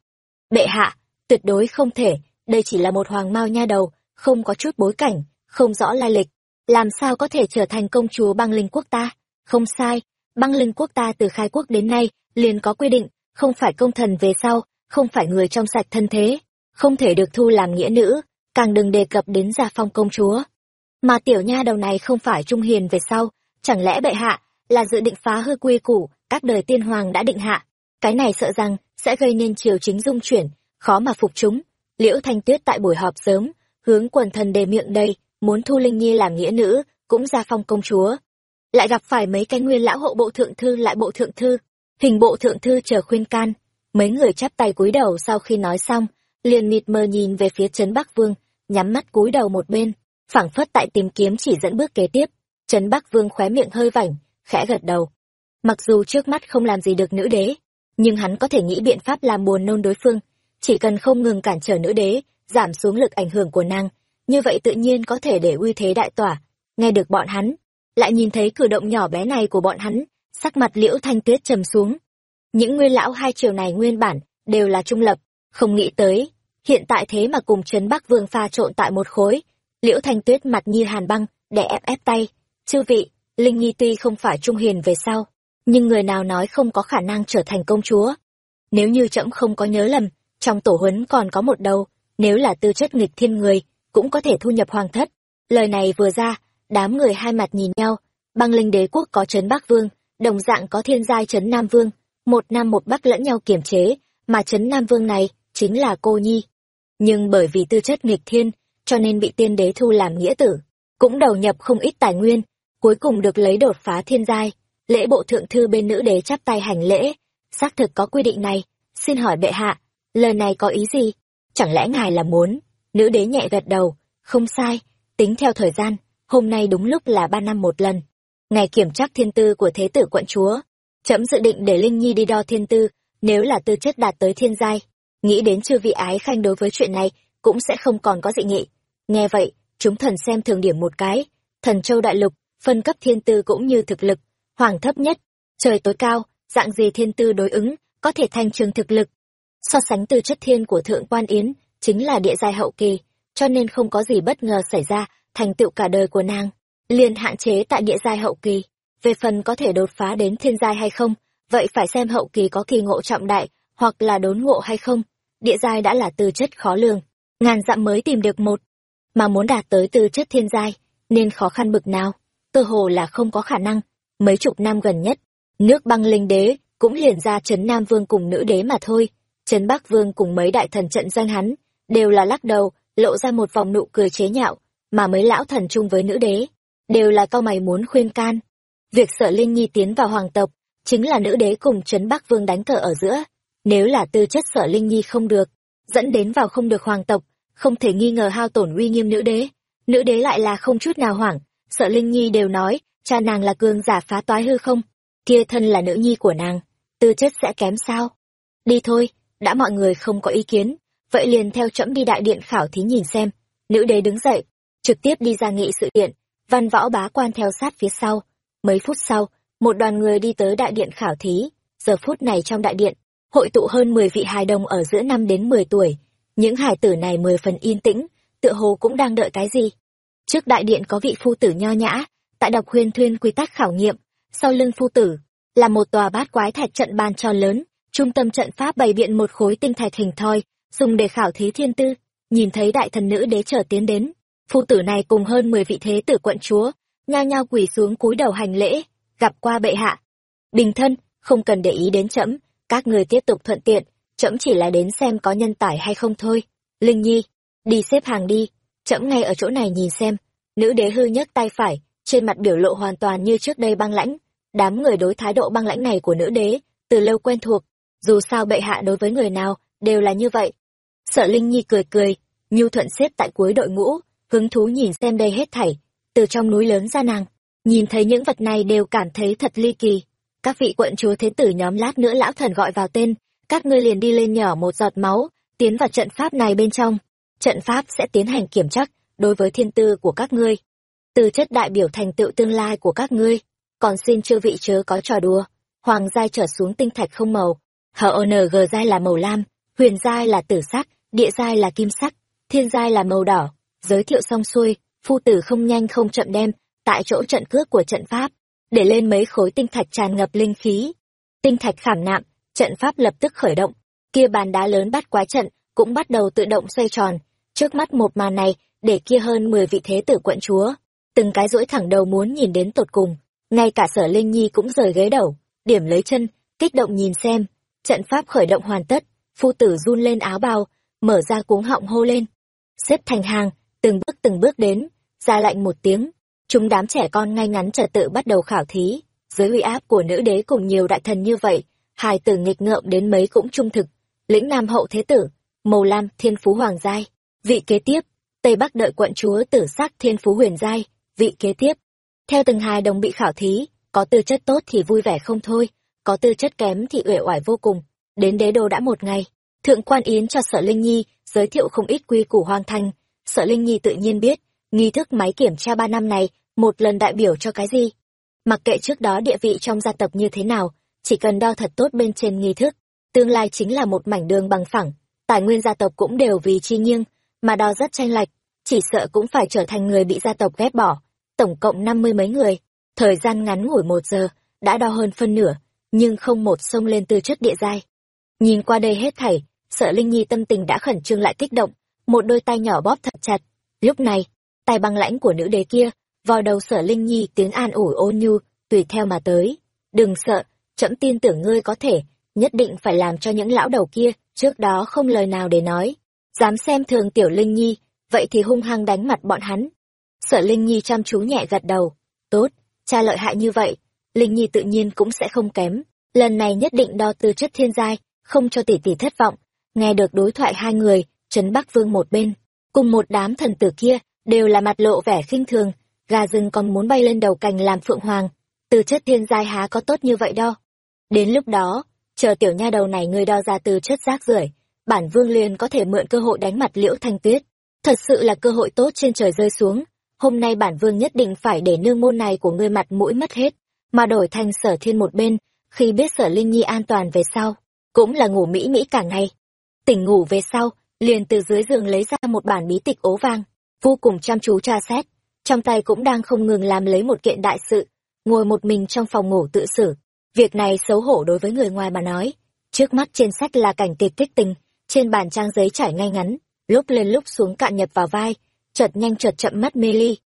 Bệ hạ, tuyệt đối không thể, đây chỉ là một hoàng mao nha đầu, không có chút bối cảnh, không rõ lai lịch, làm sao có thể trở thành công chúa băng linh quốc ta? Không sai, băng linh quốc ta từ khai quốc đến nay, liền có quy định, không phải công thần về sau, không phải người trong sạch thân thế, không thể được thu làm nghĩa nữ, càng đừng đề cập đến gia phong công chúa. Mà tiểu nha đầu này không phải trung hiền về sau, chẳng lẽ bệ hạ là dự định phá hư quy củ, các đời tiên hoàng đã định hạ. Cái này sợ rằng sẽ gây nên triều chính dung chuyển, khó mà phục chúng. Liễu Thanh Tuyết tại buổi họp sớm, hướng quần thần đề miệng đây, muốn thu Linh Nhi làm nghĩa nữ, cũng ra phong công chúa. Lại gặp phải mấy cái nguyên lão hộ bộ thượng thư lại bộ thượng thư, hình bộ thượng thư chờ khuyên can. Mấy người chắp tay cúi đầu sau khi nói xong, liền mịt mờ nhìn về phía Trấn Bắc Vương, nhắm mắt cúi đầu một bên, phảng phất tại tìm kiếm chỉ dẫn bước kế tiếp. Trấn Bắc Vương khóe miệng hơi vảnh, khẽ gật đầu. Mặc dù trước mắt không làm gì được nữ đế, nhưng hắn có thể nghĩ biện pháp làm buồn nôn đối phương, chỉ cần không ngừng cản trở nữ đế, giảm xuống lực ảnh hưởng của nàng, như vậy tự nhiên có thể để uy thế đại tỏa. Nghe được bọn hắn, lại nhìn thấy cử động nhỏ bé này của bọn hắn, sắc mặt liễu thanh tuyết trầm xuống. Những nguyên lão hai triều này nguyên bản, đều là trung lập, không nghĩ tới. Hiện tại thế mà cùng Trấn Bắc Vương pha trộn tại một khối. Liễu thanh tuyết mặt như hàn băng, đè ép ép tay. Chư vị, Linh Nhi tuy không phải trung hiền về sau, nhưng người nào nói không có khả năng trở thành công chúa. Nếu như trẫm không có nhớ lầm, trong tổ huấn còn có một đầu, nếu là tư chất nghịch thiên người, cũng có thể thu nhập hoàng thất. Lời này vừa ra, đám người hai mặt nhìn nhau, băng linh đế quốc có trấn Bắc Vương, đồng dạng có thiên giai trấn Nam Vương, một nam một bắc lẫn nhau kiểm chế, mà trấn Nam Vương này chính là cô nhi. Nhưng bởi vì tư chất nghịch thiên, cho nên bị tiên đế thu làm nghĩa tử, cũng đầu nhập không ít tài nguyên, cuối cùng được lấy đột phá thiên giai. Lễ bộ thượng thư bên nữ đế chắp tay hành lễ, xác thực có quy định này, xin hỏi bệ hạ, lời này có ý gì? Chẳng lẽ ngài là muốn Nữ đế nhẹ gật đầu, không sai, tính theo thời gian, hôm nay đúng lúc là ba năm một lần. Ngày kiểm tra thiên tư của thế tử quận chúa. Trẫm dự định để Linh Nhi đi đo thiên tư, nếu là tư chất đạt tới thiên giai. Nghĩ đến chư vị ái khanh đối với chuyện này, cũng sẽ không còn có dị nghị. Nghe vậy, chúng thần xem thường điểm một cái. Thần châu đại lục, phân cấp thiên tư cũng như thực lực, hoàng thấp nhất, trời tối cao, dạng gì thiên tư đối ứng, có thể thanh trường thực lực. So sánh từ chất thiên của thượng quan yến, chính là địa giai hậu kỳ, cho nên không có gì bất ngờ xảy ra, thành tựu cả đời của nàng, liền hạn chế tại địa giai hậu kỳ. Về phần có thể đột phá đến thiên giai hay không, vậy phải xem hậu kỳ có kỳ ngộ trọng đại, hoặc là đốn ngộ hay không. Địa giai đã là tư chất khó lường, ngàn dặm mới tìm được một, mà muốn đạt tới tư chất thiên giai, nên khó khăn bực nào, cơ hồ là không có khả năng. Mấy chục năm gần nhất, nước băng linh đế cũng liền ra trấn Nam Vương cùng nữ đế mà thôi, trấn Bắc Vương cùng mấy đại thần trận danh hắn, đều là lắc đầu, lộ ra một vòng nụ cười chế nhạo, mà mấy lão thần chung với nữ đế, đều là cao mày muốn khuyên can. Việc sợ Linh Nhi tiến vào hoàng tộc, chính là nữ đế cùng Trấn Bắc Vương đánh cờ ở giữa. Nếu là tư chất sợ Linh Nhi không được, dẫn đến vào không được hoàng tộc, không thể nghi ngờ hao tổn uy nghiêm nữ đế. Nữ đế lại là không chút nào hoảng, sợ Linh Nhi đều nói, cha nàng là cường giả phá toái hư không, kia thân là nữ nhi của nàng, tư chất sẽ kém sao. Đi thôi, đã mọi người không có ý kiến, vậy liền theo trẫm đi đại điện khảo thí nhìn xem nữ đế đứng dậy trực tiếp đi ra nghị sự điện văn võ bá quan theo sát phía sau mấy phút sau một đoàn người đi tới đại điện khảo thí giờ phút này trong đại điện, hội tụ hơn 10 vị hài đồng ở giữa năm đến 10 tuổi. Những hài tử này mười phần yên tĩnh, tựa hồ cũng đang đợi cái gì. Trước đại điện có vị phu tử nho nhã, tại đọc huyền thuyên quy tắc khảo nghiệm, sau lưng phu tử là một tòa bát quái thạch trận bàn tròn lớn, trung tâm trận pháp bày biện một khối tinh thạch hình thoi, dùng để khảo thí thiên tư. Nhìn thấy đại thần nữ đế trở tiến đến, phu tử này cùng hơn 10 vị thế tử quận chúa, nhao nhao quỳ xuống cúi đầu hành lễ, gặp qua bệ hạ. Bình thân, không cần để ý đến trẫm, các người tiếp tục thuận tiện, trẫm chỉ là đến xem có nhân tải hay không thôi. Linh Nhi, đi xếp hàng đi, trẫm ngay ở chỗ này nhìn xem. Nữ đế hư nhấc tay phải, trên mặt biểu lộ hoàn toàn như trước đây băng lãnh. Đám người đối thái độ băng lãnh này của nữ đế, từ lâu quen thuộc, dù sao bệ hạ đối với người nào, đều là như vậy. Sợ Linh Nhi cười cười, nhu thuận xếp tại cuối đội ngũ, hứng thú nhìn xem đây hết thảy, từ trong núi lớn ra nàng, nhìn thấy những vật này đều cảm thấy thật ly kỳ. Các vị quận chúa thế tử nhóm lát nữa lão thần gọi vào tên, các ngươi liền đi lên nhỏ một giọt máu, tiến vào trận pháp này bên trong. Trận pháp sẽ tiến hành kiểm chắc đối với thiên tư của các ngươi. Từ chất đại biểu thành tựu tương lai của các ngươi, còn xin chư vị chớ có trò đùa. Hoàng giai trở xuống tinh thạch không màu, HONG giai là màu lam, huyền giai là tử sắc, địa giai là kim sắc, thiên giai là màu đỏ. Giới thiệu xong xuôi, phu tử không nhanh không chậm đem, tại chỗ trận cước của trận pháp, để lên mấy khối tinh thạch tràn ngập linh khí. Tinh thạch khảm nạm, trận pháp lập tức khởi động, kia bàn đá lớn bắt quá trận cũng bắt đầu tự động xoay tròn. Trước mắt một màn này, để kia hơn 10 vị thế tử quận chúa, từng cái rỗi thẳng đầu muốn nhìn đến tột cùng, ngay cả Sở Linh Nhi cũng rời ghế đầu, điểm lấy chân, kích động nhìn xem. Trận pháp khởi động hoàn tất, phu tử run lên áo bào, mở ra cuống họng hô lên. Xếp thành hàng, từng bước từng bước đến, ra lạnh một tiếng, chúng đám trẻ con ngay ngắn trật tự bắt đầu khảo thí, dưới uy áp của nữ đế cùng nhiều đại thần như vậy, hài tử nghịch ngợm đến mấy cũng trung thực, lĩnh nam hậu thế tử, màu lam thiên phú hoàng giai, vị kế tiếp, tây bắc đợi quận chúa tử sắc thiên phú huyền giai, vị kế tiếp. Theo từng hài đồng bị khảo thí, có tư chất tốt thì vui vẻ không thôi, có tư chất kém thì uể oải vô cùng. Đến đế đô đã một ngày, thượng quan yến cho sở linh nhi giới thiệu không ít quy củ hoang thành, sở linh nhi tự nhiên biết, nghi thức máy kiểm tra ba năm này một lần đại biểu cho cái gì mặc kệ trước đó địa vị trong gia tộc như thế nào chỉ cần đo thật tốt bên trên nghi thức tương lai chính là một mảnh đường bằng phẳng tài nguyên gia tộc cũng đều vì chi nghiêng mà đo rất tranh lệch chỉ sợ cũng phải trở thành người bị gia tộc ghét bỏ tổng cộng năm mươi mấy người. Thời gian ngắn ngủi một giờ, đã đo hơn phân nửa, nhưng không một sông lên tư chất địa giai. Nhìn qua đây hết thảy, sợ linh nhi tâm tình đã khẩn trương lại kích động, một đôi tay nhỏ bóp thật chặt. Lúc này, tay băng lãnh của nữ đế kia, vào đầu sở linh nhi tiếng an ủi ôn nhu, tùy theo mà tới. Đừng sợ trẫm tin tưởng ngươi có thể, nhất định phải làm cho những lão đầu kia, trước đó không lời nào để nói. Dám xem thường tiểu linh nhi, vậy thì hung hăng đánh mặt bọn hắn sở linh nhi chăm chú nhẹ gật đầu. Tốt cha lợi hại như vậy linh nhi tự nhiên cũng sẽ không kém. Lần này nhất định đo tư chất thiên giai không cho tỷ tỷ thất vọng. Nghe được đối thoại hai người trấn bắc vương một bên cùng một đám thần tử kia đều là mặt lộ vẻ khinh thường, gà rừng còn muốn bay lên đầu cành làm phượng hoàng, từ chất thiên giai há có tốt như vậy đâu. Đến lúc đó, chờ tiểu nha đầu này người đo ra từ chất rác rưởi, bản vương liền có thể mượn cơ hội đánh mặt liễu thanh tuyết. Thật sự là cơ hội tốt trên trời rơi xuống, hôm nay bản vương nhất định phải để nương môn này của ngươi mặt mũi mất hết, mà đổi thành sở thiên một bên, khi biết sở linh nhi an toàn về sau, cũng là ngủ mỹ mỹ cả ngày. Tỉnh ngủ về sau, liền từ dưới giường lấy ra một bản bí tịch ố vàng, vô cùng chăm chú tra xét, trong tay cũng đang không ngừng làm lấy một kiện đại sự, ngồi một mình trong phòng ngủ tự xử. Việc này xấu hổ đối với người ngoài mà nói. Trước mắt trên sách là cảnh kịch kích tình, trên bàn trang giấy trải ngay ngắn, lúc lên lúc xuống cạn nhập vào vai, chợt nhanh chợt chậm mất mê ly.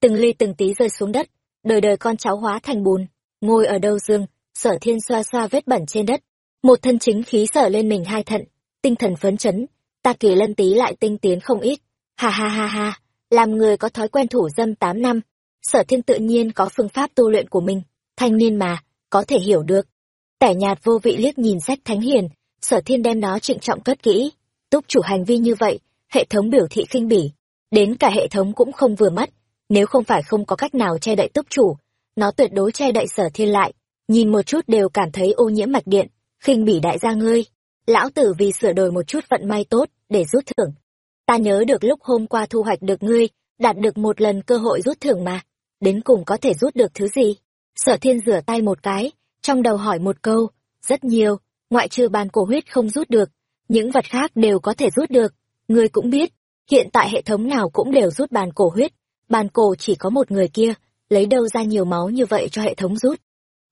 Từng ly từng tí rơi xuống đất, đời đời con cháu hóa thành bùn, ngồi ở đâu dương, sở thiên xoa xoa vết bẩn trên đất. Một thân chính khí sở lên mình hai thận, tinh thần phấn chấn, ta kỳ lân tí lại tinh tiến không ít, Ha ha ha ha, làm người có thói quen thủ dâm tám năm, sở thiên tự nhiên có phương pháp tu luyện của mình, thanh niên mà, có thể hiểu được. Tẻ nhạt vô vị liếc nhìn sách thánh hiền, sở thiên đem nó trịnh trọng cất kỹ. Túc chủ hành vi như vậy, hệ thống biểu thị khinh bỉ. Đến cả hệ thống cũng không vừa mắt, nếu không phải không có cách nào che đậy túc chủ, nó tuyệt đối che đậy sở thiên lại. Nhìn một chút đều cảm thấy ô nhiễm mạch điện, khinh bỉ đại gia ngươi. Lão tử vì sửa đổi một chút vận may tốt, để rút thưởng, ta nhớ được lúc hôm qua thu hoạch được ngươi, đạt được một lần cơ hội rút thưởng mà. Đến cùng có thể rút được thứ gì? Sở thiên rửa tay một cái, trong đầu hỏi một câu, rất nhiều, ngoại trừ bàn cổ huyết không rút được, những vật khác đều có thể rút được. Ngươi cũng biết, hiện tại hệ thống nào cũng đều rút bàn cổ huyết, bàn cổ chỉ có một người kia, lấy đâu ra nhiều máu như vậy cho hệ thống rút.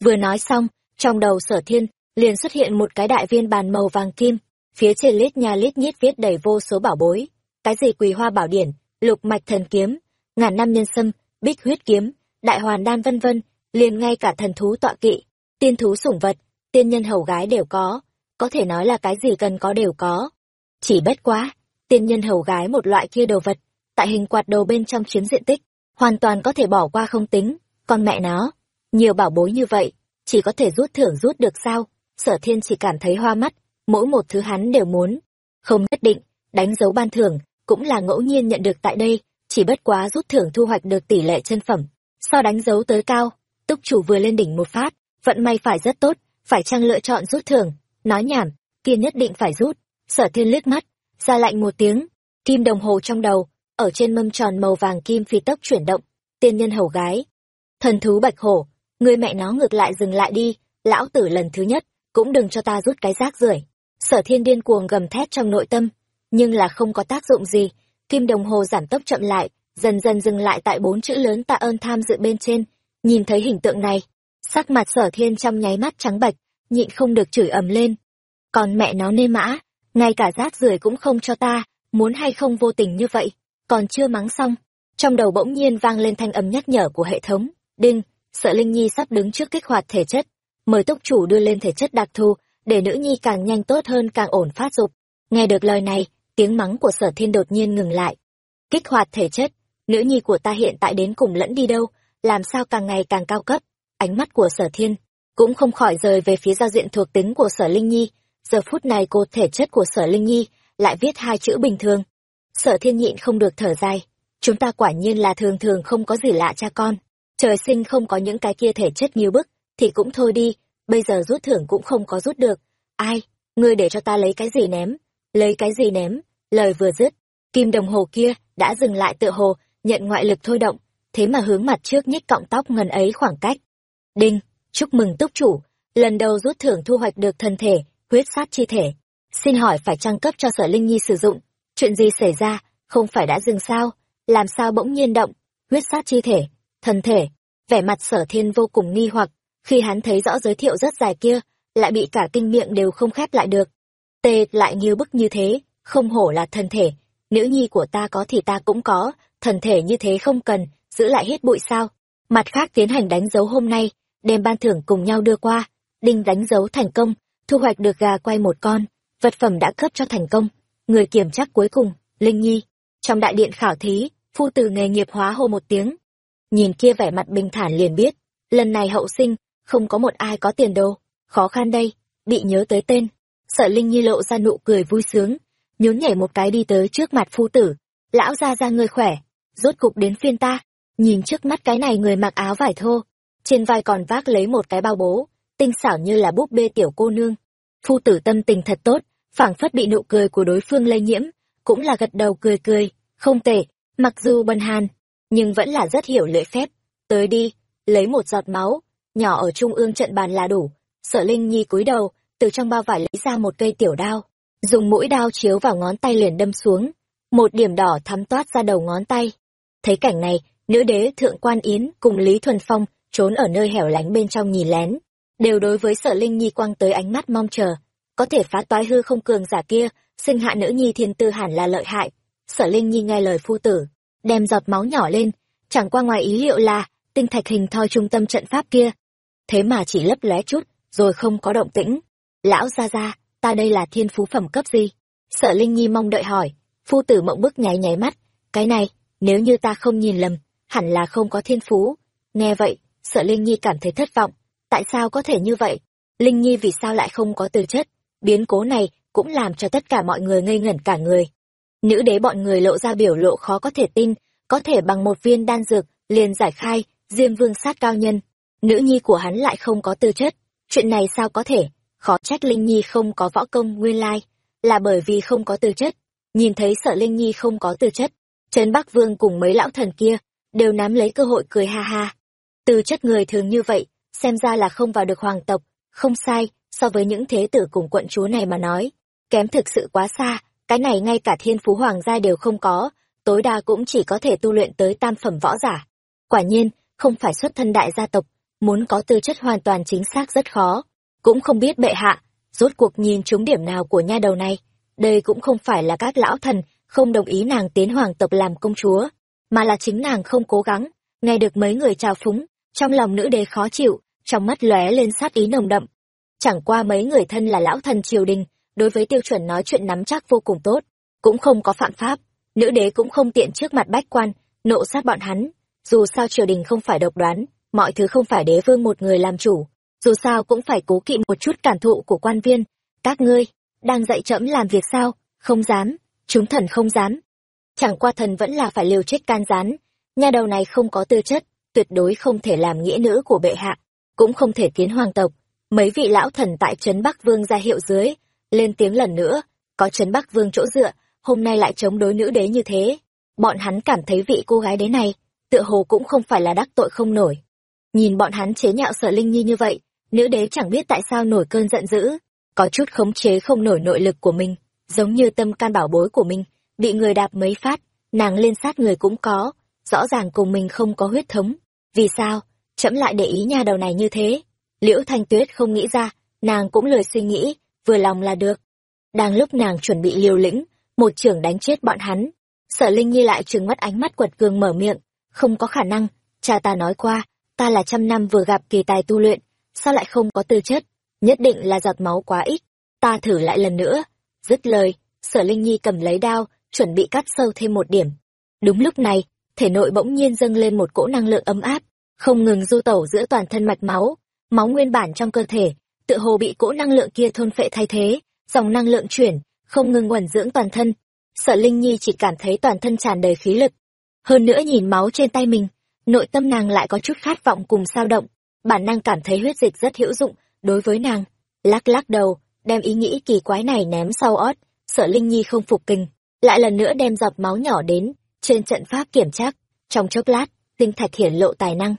Vừa nói xong, trong đầu sở thiên, liền xuất hiện một cái đại viên bàn màu vàng kim, phía trên lít nha lít nhít viết đầy vô số bảo bối, cái gì quỳ hoa bảo điển, lục mạch thần kiếm, ngàn năm nhân sâm, bích huyết kiếm, đại hoàn đan vân vân, liền ngay cả thần thú tọa kỵ, tiên thú sủng vật, tiên nhân hầu gái đều có, có thể nói là cái gì cần có đều có. Chỉ bất quá, tiên nhân hầu gái một loại kia đồ vật, tại hình quạt đầu bên trong chiếm diện tích, hoàn toàn có thể bỏ qua không tính, con mẹ nó, nhiều bảo bối như vậy, chỉ có thể rút thưởng rút được sao, sở thiên chỉ cảm thấy hoa mắt, mỗi một thứ hắn đều muốn. Không nhất định, đánh dấu ban thưởng, cũng là ngẫu nhiên nhận được tại đây, chỉ bất quá rút thưởng thu hoạch được tỷ lệ chân phẩm. So đánh dấu tới cao, túc chủ vừa lên đỉnh một phát, vận may phải rất tốt, phải chăng lựa chọn rút thưởng, nói nhảm, kia nhất định phải rút. Sở thiên liếc mắt, ra lạnh một tiếng, kim đồng hồ trong đầu, ở trên mâm tròn màu vàng kim phi tốc chuyển động, tiên nhân hầu gái. Thần thú bạch hổ, người mẹ nó ngược lại dừng lại đi, lão tử lần thứ nhất, cũng đừng cho ta rút cái rác rưởi. Sở thiên điên cuồng gầm thét trong nội tâm nhưng là không có tác dụng gì. Kim đồng hồ giảm tốc chậm lại dần dần dừng lại tại bốn chữ lớn tạ ơn tham dự bên trên. Nhìn thấy hình tượng này sắc mặt sở thiên trong nháy mắt trắng bạch nhịn không được chửi ầm lên. Còn mẹ nó nê mã ngay cả rác rưởi cũng không cho ta, muốn hay không vô tình như vậy, còn chưa mắng xong. Trong đầu bỗng nhiên vang lên thanh âm nhắc nhở của hệ thống, đinh, sợ linh nhi sắp đứng trước kích hoạt thể chất, mời tốc chủ đưa lên thể chất đặc thù, để nữ nhi càng nhanh tốt hơn càng ổn phát dục. Nghe được lời này, tiếng mắng của sở thiên đột nhiên ngừng lại. Kích hoạt thể chất, nữ nhi của ta hiện tại đến cùng lẫn đi đâu, làm sao càng ngày càng cao cấp? Ánh mắt của sở thiên cũng không khỏi rời về phía giao diện thuộc tính của sở linh nhi giờ phút này cột thể chất của sở linh nhi lại viết hai chữ bình thường sở thiên nhịn không được thở dài chúng ta quả nhiên là thường thường không có gì lạ cha con trời sinh không có những cái kia thể chất như bức thì cũng thôi đi, bây giờ rút thưởng cũng không có rút được. Ai, ngươi để cho ta lấy cái gì ném? Lấy cái gì ném? Lời vừa dứt, kim đồng hồ kia đã dừng lại tựa hồ, nhận ngoại lực thôi động, thế mà hướng mặt trước nhích cọng tóc ngần ấy khoảng cách. Đinh, chúc mừng túc chủ, lần đầu rút thưởng thu hoạch được thân thể, huyết sát chi thể. Xin hỏi phải trang cấp cho sở Linh Nhi sử dụng, chuyện gì xảy ra, không phải đã dừng sao, làm sao bỗng nhiên động, huyết sát chi thể, thần thể, vẻ mặt sở thiên vô cùng nghi hoặc, khi hắn thấy rõ giới thiệu rất dài kia, lại bị cả kinh miệng đều không khép lại được. Tê lại như bức như thế, không hổ là thần thể, nữ nhi của ta có thì ta cũng có, thần thể như thế không cần, giữ lại hết bụi sao. Mặt khác tiến hành đánh dấu hôm nay, đem ban thưởng cùng nhau đưa qua, đinh đánh dấu thành công, thu hoạch được gà quay một con, vật phẩm đã cấp cho thành công. Người kiểm chắc cuối cùng, Linh Nhi. Trong đại điện khảo thí, phu tử nghề nghiệp hóa hô một tiếng. Nhìn kia vẻ mặt bình thản liền biết, lần này hậu sinh, không có một ai có tiền đồ khó khăn đây bị nhớ tới tên sợ linh nhi lộ ra nụ cười vui sướng nhún nhảy một cái đi tới trước mặt phu tử lão ra ra người khỏe rốt cục đến phiên ta nhìn trước mắt cái này người mặc áo vải thô trên vai còn vác lấy một cái bao bố tinh xảo như là búp bê tiểu cô nương. Phu tử tâm tình thật tốt, phảng phất bị nụ cười của đối phương lây nhiễm, cũng là gật đầu cười cười, không tệ, mặc dù bần hàn, nhưng vẫn là rất hiểu lễ phép. Tới đi, lấy một giọt máu, nhỏ ở trung ương trận bàn là đủ, sở linh nhi cúi đầu, từ trong bao vải lấy ra một cây tiểu đao, dùng mũi đao chiếu vào ngón tay liền đâm xuống, một điểm đỏ thắm toát ra đầu ngón tay. Thấy cảnh này, nữ đế thượng quan yến cùng lý thuần phong trốn ở nơi hẻo lánh bên trong nhìn lén đều đối với sở linh nhi quăng tới ánh mắt mong chờ có thể phá toái hư không cường giả kia sinh hạ nữ nhi thiên tư hẳn là lợi hại sở linh nhi nghe lời phu tử đem giọt máu nhỏ lên chẳng qua ngoài ý liệu là tinh thạch hình thoi trung tâm trận pháp kia thế mà chỉ lấp lóe chút, rồi không có động tĩnh. Lão ra ra, ta đây là thiên phú phẩm cấp gì? sở Linh Nhi mong đợi hỏi, phu tử mộng bức nháy nháy mắt, cái này, nếu như ta không nhìn lầm, hẳn là không có thiên phú. Nghe vậy, sở Linh Nhi cảm thấy thất vọng, tại sao có thể như vậy? Linh Nhi vì sao lại không có tư chất? Biến cố này cũng làm cho tất cả mọi người ngây ngẩn cả người. Nữ đế bọn người lộ ra biểu lộ khó có thể tin, có thể bằng một viên đan dược, liền giải khai, Diêm Vương sát cao nhân, nữ nhi của hắn lại không có tư chất chuyện này sao có thể khó trách linh nhi không có võ công nguyên lai là bởi vì không có tư chất nhìn thấy sợ linh nhi không có tư chất trấn bắc vương cùng mấy lão thần kia đều nắm lấy cơ hội cười ha ha tư chất người thường như vậy xem ra là không vào được hoàng tộc không sai, so với những thế tử cùng quận chúa này mà nói, kém thực sự quá xa, cái này ngay cả thiên phú hoàng gia đều không có, tối đa cũng chỉ có thể tu luyện tới tam phẩm võ giả. Quả nhiên, không phải xuất thân đại gia tộc, muốn có tư chất hoàn toàn chính xác rất khó. Cũng không biết bệ hạ, rốt cuộc nhìn trúng điểm nào của nha đầu này. Đây cũng không phải là các lão thần không đồng ý nàng tiến hoàng tộc làm công chúa, mà là chính nàng không cố gắng, nghe được mấy người chào phúng, trong lòng nữ đế khó chịu, trong mắt lóe lên sát ý nồng đậm. Chẳng qua mấy người thân là lão thần triều đình, đối với tiêu chuẩn nói chuyện nắm chắc vô cùng tốt, cũng không có phạm pháp, nữ đế cũng không tiện trước mặt bách quan, nộ sát bọn hắn. Dù sao triều đình không phải độc đoán, mọi thứ không phải đế vương một người làm chủ, dù sao cũng phải cố kỵ một chút cảm thụ của quan viên. Các ngươi, đang dạy trẫm làm việc sao? Không dám, chúng thần không dám. Chẳng qua thần vẫn là phải liều chết can gián, nhà đầu này không có tư chất, tuyệt đối không thể làm nghĩa nữ của bệ hạ, cũng không thể kiến hoàng tộc. Mấy vị lão thần tại Trấn Bắc Vương ra hiệu dưới, lên tiếng lần nữa, có Trấn Bắc Vương chỗ dựa, hôm nay lại chống đối nữ đế như thế. Bọn hắn cảm thấy vị cô gái đế này, tựa hồ cũng không phải là đắc tội không nổi. Nhìn bọn hắn chế nhạo sở Linh Nhi như vậy, nữ đế chẳng biết tại sao nổi cơn giận dữ, có chút khống chế không nổi nội lực của mình, giống như tâm can bảo bối của mình, bị người đạp mấy phát, nàng lên sát người cũng có, rõ ràng cùng mình không có huyết thống. Vì sao? Chậm lại để ý nha đầu này như thế. Liễu Thanh Tuyết không nghĩ ra, nàng cũng lười suy nghĩ, vừa lòng là được. Đang lúc nàng chuẩn bị liều lĩnh, một trưởng đánh chết bọn hắn. Sở Linh Nhi lại trừng mắt ánh mắt quật cường mở miệng, không có khả năng, cha ta nói qua, ta là trăm năm vừa gặp kỳ tài tu luyện, sao lại không có tư chất, nhất định là giọt máu quá ít, ta thử lại lần nữa. Dứt lời, Sở Linh Nhi cầm lấy đao, chuẩn bị cắt sâu thêm một điểm. Đúng lúc này, thể nội bỗng nhiên dâng lên một cỗ năng lượng ấm áp, không ngừng du tẩu giữa toàn thân mạch máu, máu nguyên bản trong cơ thể, tựa hồ bị cỗ năng lượng kia thôn phệ thay thế, dòng năng lượng chuyển, không ngừng nguồn dưỡng toàn thân. Sở Linh Nhi chỉ cảm thấy toàn thân tràn đầy khí lực. Hơn nữa nhìn máu trên tay mình, nội tâm nàng lại có chút khát vọng cùng sao động, bản năng cảm thấy huyết dịch rất hữu dụng đối với nàng. Lắc lắc đầu, đem ý nghĩ kỳ quái này ném sau ót, Sở Linh Nhi không phục kinh, lại lần nữa đem giọt máu nhỏ đến, trên trận pháp kiểm tra. Trong chốc lát, tinh thạch hiển lộ tài năng.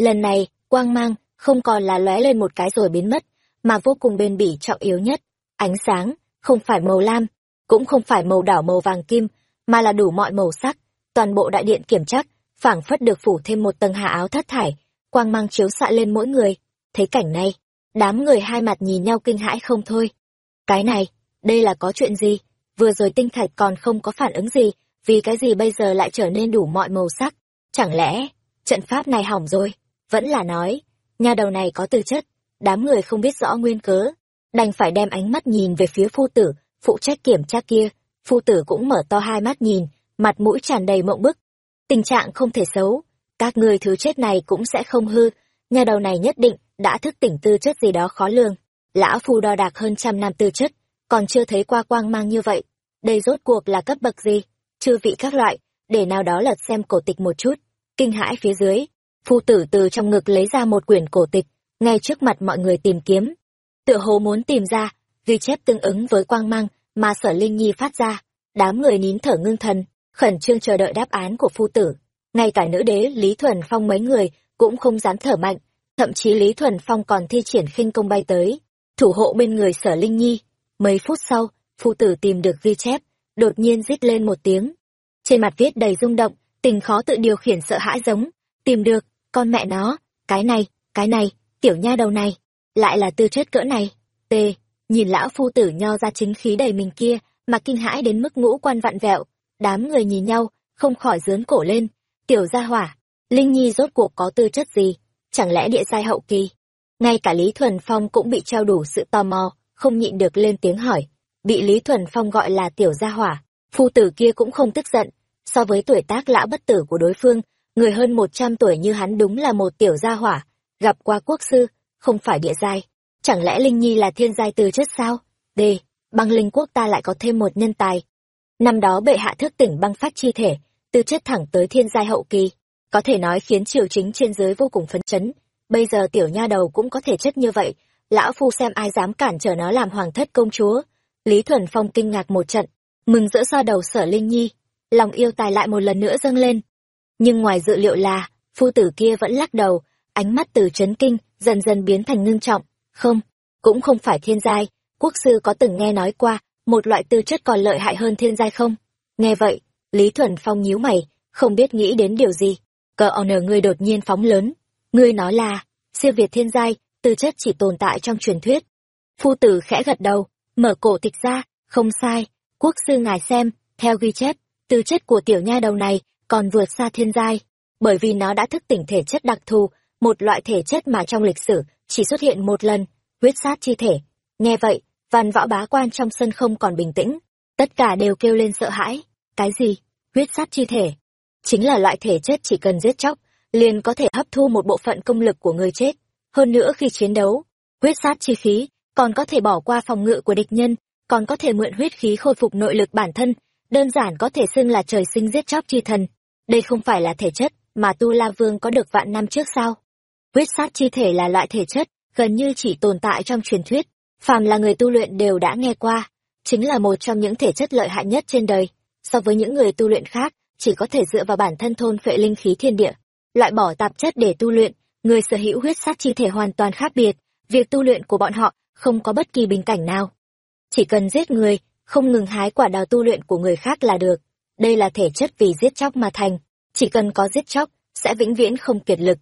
Lần này, quang mang không còn là lóe lên một cái rồi biến mất, mà vô cùng bền bỉ trọng yếu nhất. Ánh sáng, không phải màu lam, cũng không phải màu đỏ màu vàng kim, mà là đủ mọi màu sắc. Toàn bộ đại điện kiểm chắc, phảng phất được phủ thêm một tầng hạ áo thất thải, quang mang chiếu xạ lên mỗi người. Thấy cảnh này, đám người hai mặt nhìn nhau kinh hãi không thôi. Cái này, đây là có chuyện gì? Vừa rồi tinh thạch còn không có phản ứng gì, vì cái gì bây giờ lại trở nên đủ mọi màu sắc? Chẳng lẽ, trận pháp này hỏng rồi? Vẫn là nói, nhà đầu này có tư chất, đám người không biết rõ nguyên cớ, đành phải đem ánh mắt nhìn về phía phu tử, phụ trách kiểm tra kia. Phu tử cũng mở to hai mắt nhìn, mặt mũi tràn đầy mộng bức. Tình trạng không thể xấu, các người thứ chết này cũng sẽ không hư, nhà đầu này nhất định đã thức tỉnh tư chất gì đó khó lường. Lão phu đo đạc hơn trăm năm tư chất, còn chưa thấy qua quang mang như vậy. Đây rốt cuộc là cấp bậc gì? Chư vị các loại, để nào đó lật xem cổ tịch một chút. Kinh hãi phía dưới, phu tử từ trong ngực lấy ra một quyển cổ tịch, ngay trước mặt mọi người tìm kiếm. Tựa hồ muốn tìm ra, ghi chép tương ứng với quang mang mà sở Linh Nhi phát ra. Đám người nín thở ngưng thần, khẩn trương chờ đợi đáp án của phu tử. Ngay cả nữ đế Lý Thuần Phong mấy người cũng không dám thở mạnh, thậm chí Lý Thuần Phong còn thi triển khinh công bay tới, thủ hộ bên người sở Linh Nhi. Mấy phút sau, phu tử tìm được ghi chép, đột nhiên rít lên một tiếng. Trên mặt viết đầy rung động, tình khó tự điều khiển sợ hãi giống. Tìm được, con mẹ nó, cái này, cái này, tiểu nha đầu này, lại là tư chất cỡ này. T, nhìn lão phu tử nho ra chính khí đầy mình kia, mà kinh hãi đến mức ngũ quan vặn vẹo. Đám người nhìn nhau, không khỏi dướn cổ lên. Tiểu gia hỏa, Linh Nhi rốt cuộc có tư chất gì? Chẳng lẽ địa giai hậu kỳ? Ngay cả Lý Thuần Phong cũng bị trao đủ sự tò mò, không nhịn được lên tiếng hỏi. Bị Lý Thuần Phong gọi là tiểu gia hỏa, phu tử kia cũng không tức giận. So với tuổi tác lão bất tử của đối phương, người hơn một trăm tuổi như hắn đúng là một tiểu gia hỏa, gặp qua quốc sư, không phải địa giai. Chẳng lẽ Linh Nhi là thiên giai từ chất sao? D. Băng linh quốc ta lại có thêm một nhân tài. Năm đó bệ hạ thức tỉnh băng phát chi thể, từ chất thẳng tới thiên giai hậu kỳ. Có thể nói khiến triều chính trên dưới vô cùng phấn chấn. Bây giờ tiểu nha đầu cũng có thể chất như vậy, lão phu xem ai dám cản trở nó làm hoàng thất công chúa. Lý Thuần Phong kinh ngạc một trận, mừng rỡ xoa đầu sở Linh Nhi, lòng yêu tài lại một lần nữa dâng lên. Nhưng ngoài dự liệu là, phu tử kia vẫn lắc đầu, ánh mắt từ chấn kinh, dần dần biến thành ngưng trọng. Không, cũng không phải thiên giai. Quốc sư có từng nghe nói qua, một loại tư chất còn lợi hại hơn thiên giai không? Nghe vậy, Lý Thuần Phong nhíu mày, không biết nghĩ đến điều gì. Cờ honor ngươi đột nhiên phóng lớn. Ngươi nói là, siêu việt thiên giai, tư chất chỉ tồn tại trong truyền thuyết. Phu tử khẽ gật đầu, mở cổ tịch ra, không sai, quốc sư ngài xem, theo ghi chép, tư chất của tiểu nha đầu này còn vượt xa thiên giai, bởi vì nó đã thức tỉnh thể chất đặc thù, một loại thể chất mà trong lịch sử chỉ xuất hiện một lần, huyết sát chi thể. Nghe vậy, văn võ bá quan trong sân không còn bình tĩnh, tất cả đều kêu lên sợ hãi. Cái gì? Huyết sát chi thể? Chính là loại thể chất chỉ cần giết chóc, liền có thể hấp thu một bộ phận công lực của người chết. Hơn nữa khi chiến đấu, huyết sát chi khí còn có thể bỏ qua phòng ngự của địch nhân, còn có thể mượn huyết khí khôi phục nội lực bản thân, đơn giản có thể xưng là trời sinh giết chóc chi thần. Đây không phải là thể chất mà Tu La Vương có được vạn năm trước sao? Huyết sát chi thể là loại thể chất gần như chỉ tồn tại trong truyền thuyết, phàm là người tu luyện đều đã nghe qua, chính là một trong những thể chất lợi hại nhất trên đời. So với những người tu luyện khác, chỉ có thể dựa vào bản thân thôn phệ linh khí thiên địa, loại bỏ tạp chất để tu luyện, người sở hữu huyết sát chi thể hoàn toàn khác biệt, việc tu luyện của bọn họ không có bất kỳ bình cảnh nào. Chỉ cần giết người, không ngừng hái quả đào tu luyện của người khác là được. Đây là thể chất vì giết chóc mà thành, chỉ cần có giết chóc, sẽ vĩnh viễn không kiệt lực.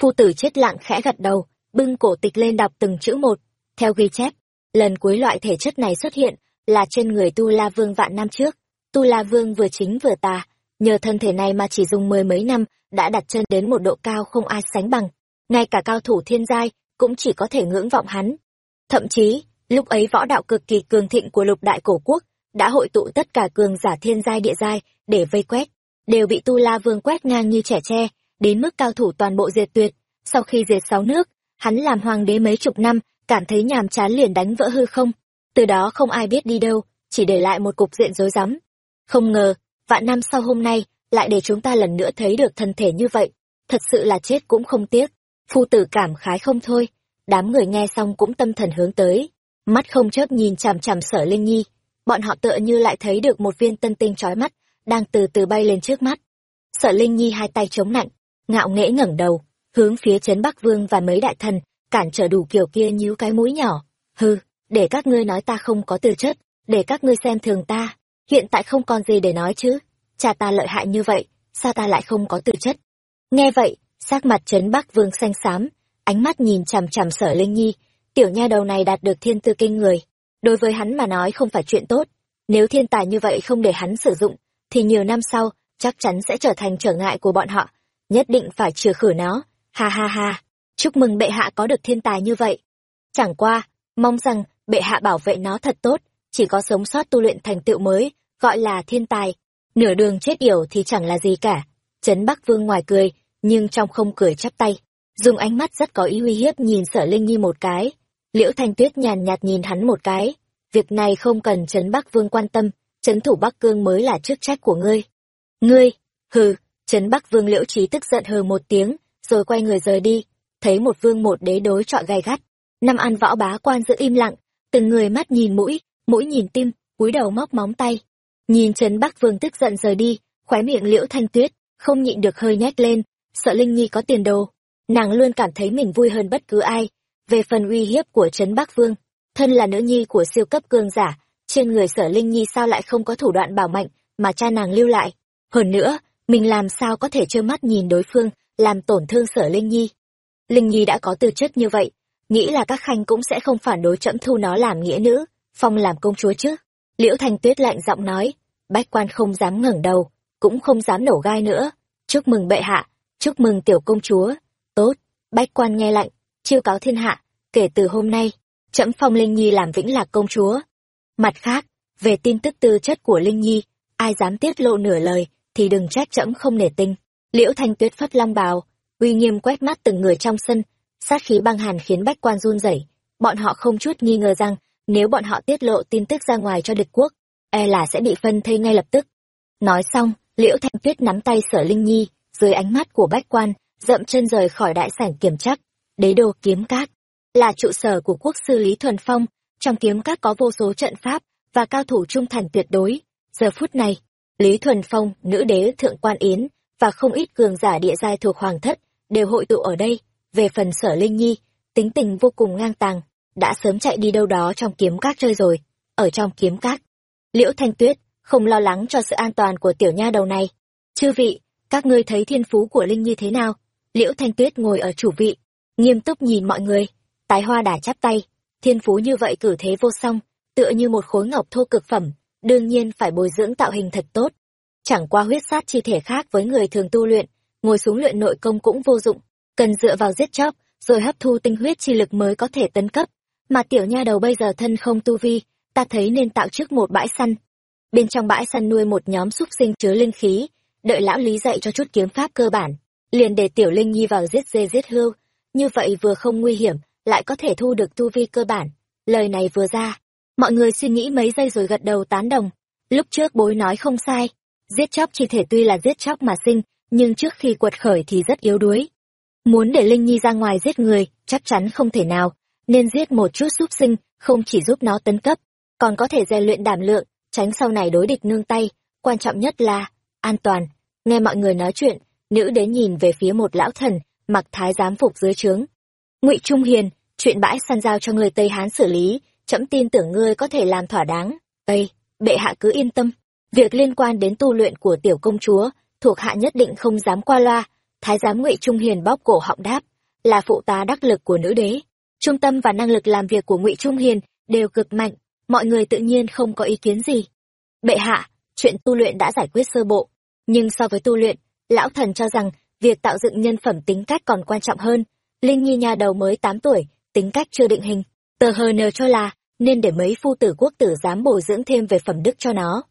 Phu tử chết lặng khẽ gật đầu, bưng cổ tịch lên đọc từng chữ một. Theo ghi chép, lần cuối loại thể chất này xuất hiện là trên người Tu La Vương vạn năm trước. Tu La Vương vừa chính vừa tà, nhờ thân thể này mà chỉ dùng mười mấy năm đã đặt chân đến một độ cao không ai sánh bằng. Ngay cả cao thủ thiên giai cũng chỉ có thể ngưỡng vọng hắn. Thậm chí, lúc ấy võ đạo cực kỳ cường thịnh của lục đại cổ quốc đã hội tụ tất cả cường giả thiên giai địa giai để vây quét, đều bị Tu La Vương quét ngang như trẻ tre, đến mức cao thủ toàn bộ diệt tuyệt. Sau khi diệt sáu nước, hắn làm hoàng đế mấy chục năm, cảm thấy nhàm chán liền đánh vỡ hư không. Từ đó không ai biết đi đâu, chỉ để lại một cục diện rối rắm. Không ngờ, vạn năm sau hôm nay, lại để chúng ta lần nữa thấy được thân thể như vậy. Thật sự là chết cũng không tiếc. Phu tử cảm khái không thôi. Đám người nghe xong cũng tâm thần hướng tới. Mắt không chớp nhìn chằm chằm sở Linh Nhi. Bọn họ tựa như lại thấy được một viên tân tinh trói mắt, đang từ từ bay lên trước mắt. Sở Linh Nhi hai tay chống nạnh, ngạo nghễ ngẩng đầu, hướng phía trấn Bắc Vương và mấy đại thần, cản trở đủ kiểu kia nhíu cái mũi nhỏ. Hừ, để các ngươi nói ta không có tư chất, để các ngươi xem thường ta. Hiện tại không còn gì để nói chứ. Cha ta lợi hại như vậy, sao ta lại không có tư chất? Nghe vậy, sắc mặt trấn Bắc Vương xanh xám, ánh mắt nhìn chằm chằm sở Linh Nhi, tiểu nha đầu này đạt được thiên tư kinh người. Đối với hắn mà nói không phải chuyện tốt, nếu thiên tài như vậy không để hắn sử dụng, thì nhiều năm sau, chắc chắn sẽ trở thành trở ngại của bọn họ. Nhất định phải trừ khử nó. Ha ha ha, chúc mừng bệ hạ có được thiên tài như vậy. Chẳng qua, mong rằng bệ hạ bảo vệ nó thật tốt, chỉ có sống sót tu luyện thành tựu mới, gọi là thiên tài. Nửa đường chết yểu thì chẳng là gì cả. Trấn Bắc Vương ngoài cười, nhưng trong không cười chắp tay. Dùng ánh mắt rất có ý uy hiếp nhìn sở Linh Nhi một cái. Liễu Thanh Tuyết nhàn nhạt nhìn hắn một cái. Việc này không cần Trấn Bắc Vương quan tâm, Trấn thủ Bắc Cương mới là chức trách của ngươi. Ngươi, hừ, Trấn Bắc Vương Liễu Trí tức giận hừ một tiếng, rồi quay người rời đi, thấy một vương một đế đối trọi gai gắt. Năm an võ bá quan giữ im lặng, từng người mắt nhìn mũi, mũi nhìn tim, cúi đầu móc móng tay. Nhìn Trấn Bắc Vương tức giận rời đi, khóe miệng Liễu Thanh Tuyết, không nhịn được hơi nhét lên, sợ Linh Nhi có tiền đồ. Nàng luôn cảm thấy mình vui hơn bất cứ ai. Về phần uy hiếp của Trấn Bắc Vương, thân là nữ nhi của siêu cấp cương giả, trên người sở Linh Nhi sao lại không có thủ đoạn bảo mệnh mà cha nàng lưu lại. Hơn nữa, mình làm sao có thể trơ mắt nhìn đối phương làm tổn thương sở Linh Nhi. Linh Nhi đã có tư chất như vậy, nghĩ là các khanh cũng sẽ không phản đối trẫm thu nó làm nghĩa nữ, phong làm công chúa chứ. Liễu Thanh Tuyết lạnh giọng nói, bách quan không dám ngẩng đầu, cũng không dám nổ gai nữa. Chúc mừng bệ hạ, chúc mừng tiểu công chúa. Tốt, bách quan nghe lạnh, chiêu cáo thiên hạ, kể từ hôm nay, trẫm phong Linh Nhi làm vĩnh lạc công chúa. Mặt khác, về tin tức tư chất của Linh Nhi, ai dám tiết lộ nửa lời, thì đừng trách trẫm không nể tinh. Liễu Thanh Tuyết phất long bào, uy nghiêm quét mắt từng người trong sân, sát khí băng hàn khiến bách quan run rẩy. Bọn họ không chút nghi ngờ rằng, nếu bọn họ tiết lộ tin tức ra ngoài cho địch quốc, e là sẽ bị phân thây ngay lập tức. Nói xong, Liễu Thanh Tuyết nắm tay Sở Linh Nhi, dưới ánh mắt của bách quan, dậm chân rời khỏi đại sảnh kiểm chắc. Đế đô kiếm cát là trụ sở của quốc sư Lý Thuần Phong, trong kiếm cát có vô số trận pháp và cao thủ trung thành tuyệt đối. Giờ phút này, Lý Thuần Phong, nữ đế thượng quan yến và không ít cường giả địa giai thuộc hoàng thất đều hội tụ ở đây về phần sở linh nhi tính tình vô cùng ngang tàng đã sớm chạy đi đâu đó trong kiếm các chơi rồi, ở trong kiếm các. Liễu Thanh Tuyết không lo lắng cho sự an toàn của tiểu nha đầu này. Chư vị, các ngươi thấy thiên phú của Linh Nhi thế nào? Liễu Thanh Tuyết ngồi ở chủ vị, nghiêm túc nhìn mọi người, tái hoa đà chắp tay, thiên phú như vậy cử thế vô song, tựa như một khối ngọc thô cực phẩm, đương nhiên phải bồi dưỡng tạo hình thật tốt. Chẳng qua huyết sát chi thể khác với người thường tu luyện, ngồi xuống luyện nội công cũng vô dụng, cần dựa vào giết chóc, rồi hấp thu tinh huyết chi lực mới có thể tấn cấp. Mà tiểu nha đầu bây giờ thân không tu vi, ta thấy nên tạo trước một bãi săn. Bên trong bãi săn nuôi một nhóm súc sinh chứa linh khí, đợi lão lý dạy cho chút kiếm pháp cơ bản, liền để tiểu linh nhi vào giết dê giết hươu, như vậy vừa không nguy hiểm, lại có thể thu được tu vi cơ bản. Lời này vừa ra, mọi người suy nghĩ mấy giây rồi gật đầu tán đồng. Lúc trước bối nói không sai, giết chóc chi thể tuy là giết chóc mà sinh, nhưng trước khi quật khởi thì rất yếu đuối. Muốn để Linh Nhi ra ngoài giết người, chắc chắn không thể nào, nên giết một chút giúp sinh, không chỉ giúp nó tấn cấp, còn có thể rèn luyện đảm lượng, tránh sau này đối địch nương tay, quan trọng nhất là an toàn. Nghe mọi người nói chuyện, nữ đến nhìn về phía một lão thần, mặc thái giám phục dưới trướng. Ngụy Trung Hiền, chuyện bãi săn giao cho người Tây Hán xử lý, trẫm tin tưởng ngươi có thể làm thỏa đáng. Tây, bệ hạ cứ yên tâm, việc liên quan đến tu luyện của tiểu công chúa, thuộc hạ nhất định không dám qua loa. Thái giám Ngụy Trung Hiền bóp cổ họng đáp, là phụ tá đắc lực của nữ đế. Trung tâm và năng lực làm việc của Ngụy Trung Hiền đều cực mạnh, mọi người tự nhiên không có ý kiến gì. Bệ hạ, chuyện tu luyện đã giải quyết sơ bộ, nhưng so với tu luyện, lão thần cho rằng việc tạo dựng nhân phẩm tính cách còn quan trọng hơn. Linh Nhi nhà đầu mới 8 tuổi, tính cách chưa định hình, tờ hờ nờ cho là nên để mấy phu tử quốc tử dám bồi dưỡng thêm về phẩm đức cho nó.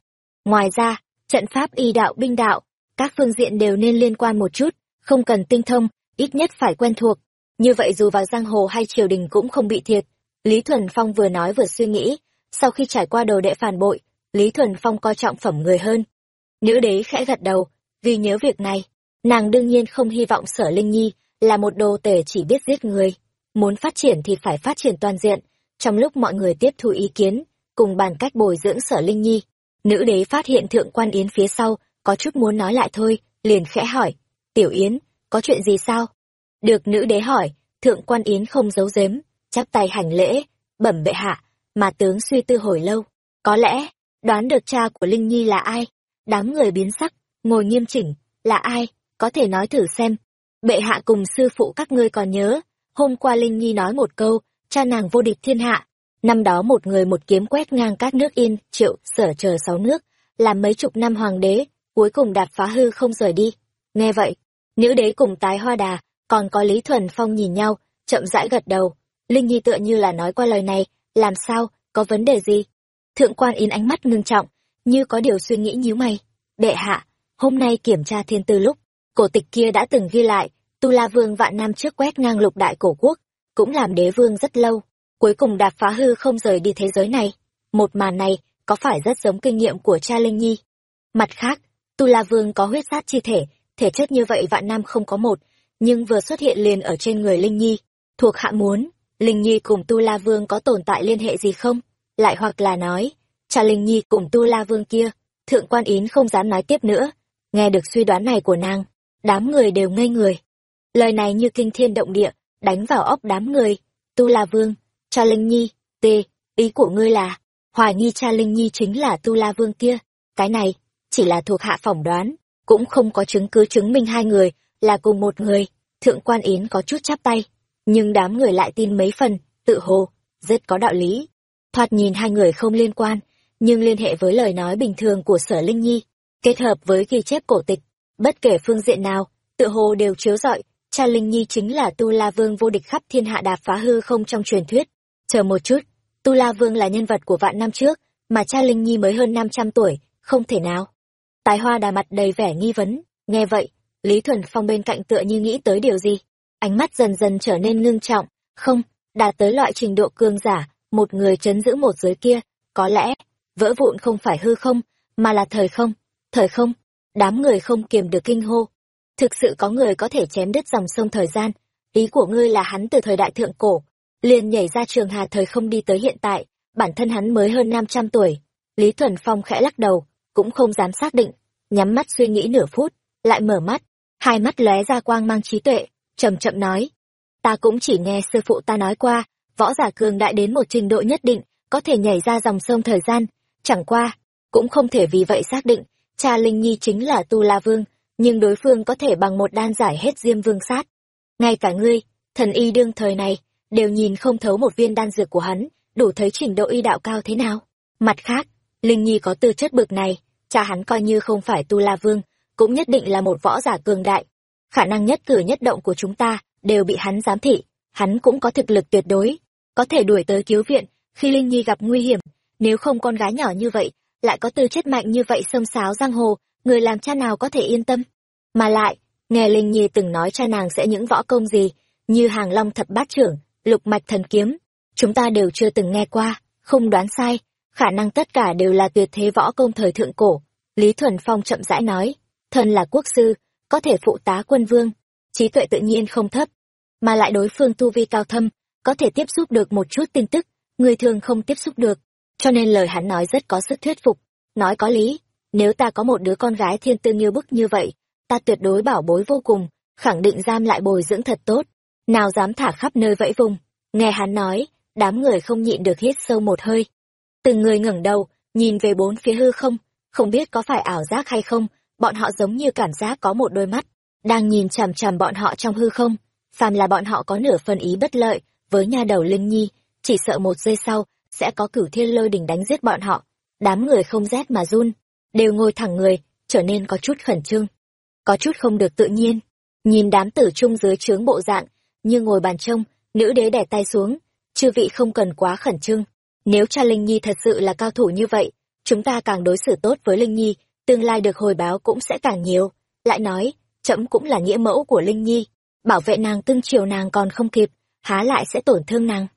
Ngoài ra, trận pháp y đạo binh đạo, các phương diện đều nên liên quan một chút, không cần tinh thông, ít nhất phải quen thuộc. Như vậy dù vào giang hồ hay triều đình cũng không bị thiệt. Lý Thuần Phong vừa nói vừa suy nghĩ, sau khi trải qua đồ đệ phản bội, Lý Thuần Phong coi trọng phẩm người hơn. Nữ đế khẽ gật đầu, ghi nhớ việc này, nàng đương nhiên không hy vọng sở Linh Nhi là một đồ tể chỉ biết giết người. Muốn phát triển thì phải phát triển toàn diện. Trong lúc mọi người tiếp thu ý kiến, cùng bàn cách bồi dưỡng sở Linh Nhi, nữ đế phát hiện thượng quan yến phía sau, có chút muốn nói lại thôi, liền khẽ hỏi, tiểu yến, có chuyện gì sao? Được nữ đế hỏi, thượng quan yến không giấu giếm, chắp tay hành lễ, bẩm bệ hạ, mà tướng suy tư hồi lâu. Có lẽ, đoán được cha của Linh Nhi là ai? Đám người biến sắc, ngồi nghiêm chỉnh, là ai? Có thể nói thử xem. Bệ hạ cùng sư phụ các ngươi còn nhớ, hôm qua Linh Nhi nói một câu, cha nàng vô địch thiên hạ. Năm đó một người một kiếm quét ngang các nước yên, triệu, sở chờ sáu nước, làm mấy chục năm hoàng đế, cuối cùng đạt phá hư không rời đi. Nghe vậy, nữ đế cùng tái hoa đà, còn có Lý Thuần Phong nhìn nhau, chậm rãi gật đầu. Linh Nhi tựa như là nói qua lời này, làm sao, có vấn đề gì? Thượng quan in ánh mắt ngưng trọng, như có điều suy nghĩ nhíu mày. Đệ hạ, hôm nay kiểm tra thiên tư lúc, cổ tịch kia đã từng ghi lại, Tu La Vương vạn năm trước quét ngang lục đại cổ quốc, cũng làm đế vương rất lâu, cuối cùng đạp phá hư không rời đi thế giới này. Một màn này có phải rất giống kinh nghiệm của cha Linh Nhi? Mặt khác, Tu La Vương có huyết sát chi thể, thể chất như vậy vạn năm không có một, nhưng vừa xuất hiện liền ở trên người Linh Nhi. Thuộc hạ muốn, Linh Nhi cùng Tu La Vương có tồn tại liên hệ gì không? Lại hoặc là nói, cha Linh Nhi cùng Tu La Vương kia, Thượng quan Yến không dám nói tiếp nữa. Nghe được suy đoán này của nàng, đám người đều ngây người. Lời này như kinh thiên động địa, đánh vào óc đám người. Tu La Vương, cha Linh Nhi, t, ý của ngươi là, hoài nghi cha Linh Nhi chính là Tu La Vương kia. Cái này, chỉ là thuộc hạ phỏng đoán, cũng không có chứng cứ chứng minh hai người là cùng một người. Thượng quan Yến có chút chắp tay, nhưng đám người lại tin mấy phần, tự hồ, rất có đạo lý. Thoạt nhìn hai người không liên quan, nhưng liên hệ với lời nói bình thường của sở Linh Nhi, kết hợp với ghi chép cổ tịch, bất kể phương diện nào, tự hồ đều chiếu rọi, cha Linh Nhi chính là Tu La Vương vô địch khắp thiên hạ đạp phá hư không trong truyền thuyết. Chờ một chút, Tu La Vương là nhân vật của vạn năm trước, mà cha Linh Nhi mới hơn 500 tuổi, không thể nào. Tài hoa đà mặt đầy vẻ nghi vấn, nghe vậy, Lý Thuần Phong bên cạnh tựa như nghĩ tới điều gì. Ánh mắt dần dần trở nên ngưng trọng, không, đạt tới loại trình độ cương giả, một người chấn giữ một giới kia, có lẽ, vỡ vụn không phải hư không, mà là thời không, thời không, đám người không kiềm được kinh hô. Thực sự có người có thể chém đứt dòng sông thời gian, ý của ngươi là hắn từ thời đại thượng cổ, liền nhảy ra trường hà thời không đi tới hiện tại, bản thân hắn mới hơn 500 tuổi. Lý Thuần Phong khẽ lắc đầu, cũng không dám xác định, nhắm mắt suy nghĩ nửa phút, lại mở mắt, hai mắt lóe ra quang mang trí tuệ, chậm chậm nói. Ta cũng chỉ nghe sư phụ ta nói qua, võ giả cường đại đến một trình độ nhất định, có thể nhảy ra dòng sông thời gian, chẳng qua, cũng không thể vì vậy xác định, cha Linh Nhi chính là Tu La Vương, nhưng đối phương có thể bằng một đan giải hết Diêm Vương sát. Ngay cả ngươi, thần y đương thời này, đều nhìn không thấu một viên đan dược của hắn, đủ thấy trình độ y đạo cao thế nào. Mặt khác, Linh Nhi có tư chất bực này, cha hắn coi như không phải Tu La Vương, cũng nhất định là một võ giả cường đại. Khả năng nhất cử nhất động của chúng ta đều bị hắn giám thị, hắn cũng có thực lực tuyệt đối, có thể đuổi tới cứu viện khi Linh Nhi gặp nguy hiểm, nếu không con gái nhỏ như vậy, lại có tư chất mạnh như vậy xông xáo giang hồ, người làm cha nào có thể yên tâm. Mà lại, nghe Linh Nhi từng nói cha nàng sẽ những võ công gì, như hàng long thập bát trưởng, lục mạch thần kiếm, chúng ta đều chưa từng nghe qua, không đoán sai, khả năng tất cả đều là tuyệt thế võ công thời thượng cổ. Lý Thuần Phong chậm rãi nói, thần là quốc sư, có thể phụ tá quân vương, trí tuệ tự nhiên không thấp, mà lại đối phương tu vi cao thâm, có thể tiếp xúc được một chút tin tức, người thường không tiếp xúc được, cho nên lời hắn nói rất có sức thuyết phục, nói có lý, nếu ta có một đứa con gái thiên tư như bức như vậy, ta tuyệt đối bảo bối vô cùng, khẳng định giam lại bồi dưỡng thật tốt, nào dám thả khắp nơi vẫy vùng. Nghe hắn nói, đám người không nhịn được hít sâu một hơi. Từng người ngẩng đầu, nhìn về bốn phía hư không, không biết có phải ảo giác hay không, bọn họ giống như cảm giác có một đôi mắt, đang nhìn chằm chằm bọn họ trong hư không. Phàm là bọn họ có nửa phần ý bất lợi với nha đầu Linh Nhi, chỉ sợ một giây sau sẽ có cửu thiên lôi đỉnh đánh giết bọn họ. Đám người không rét mà run, đều ngồi thẳng người, trở nên có chút khẩn trương. Có chút không được tự nhiên. Nhìn đám tử trung dưới trướng bộ dạng, như ngồi bàn trông, nữ đế đẻ tay xuống, chư vị không cần quá khẩn trương. Nếu cha Linh Nhi thật sự là cao thủ như vậy, chúng ta càng đối xử tốt với Linh Nhi, tương lai được hồi báo cũng sẽ càng nhiều. Lại nói, trẫm cũng là nghĩa mẫu của Linh Nhi, bảo vệ nàng tương chiều nàng còn không kịp, há lại sẽ tổn thương nàng.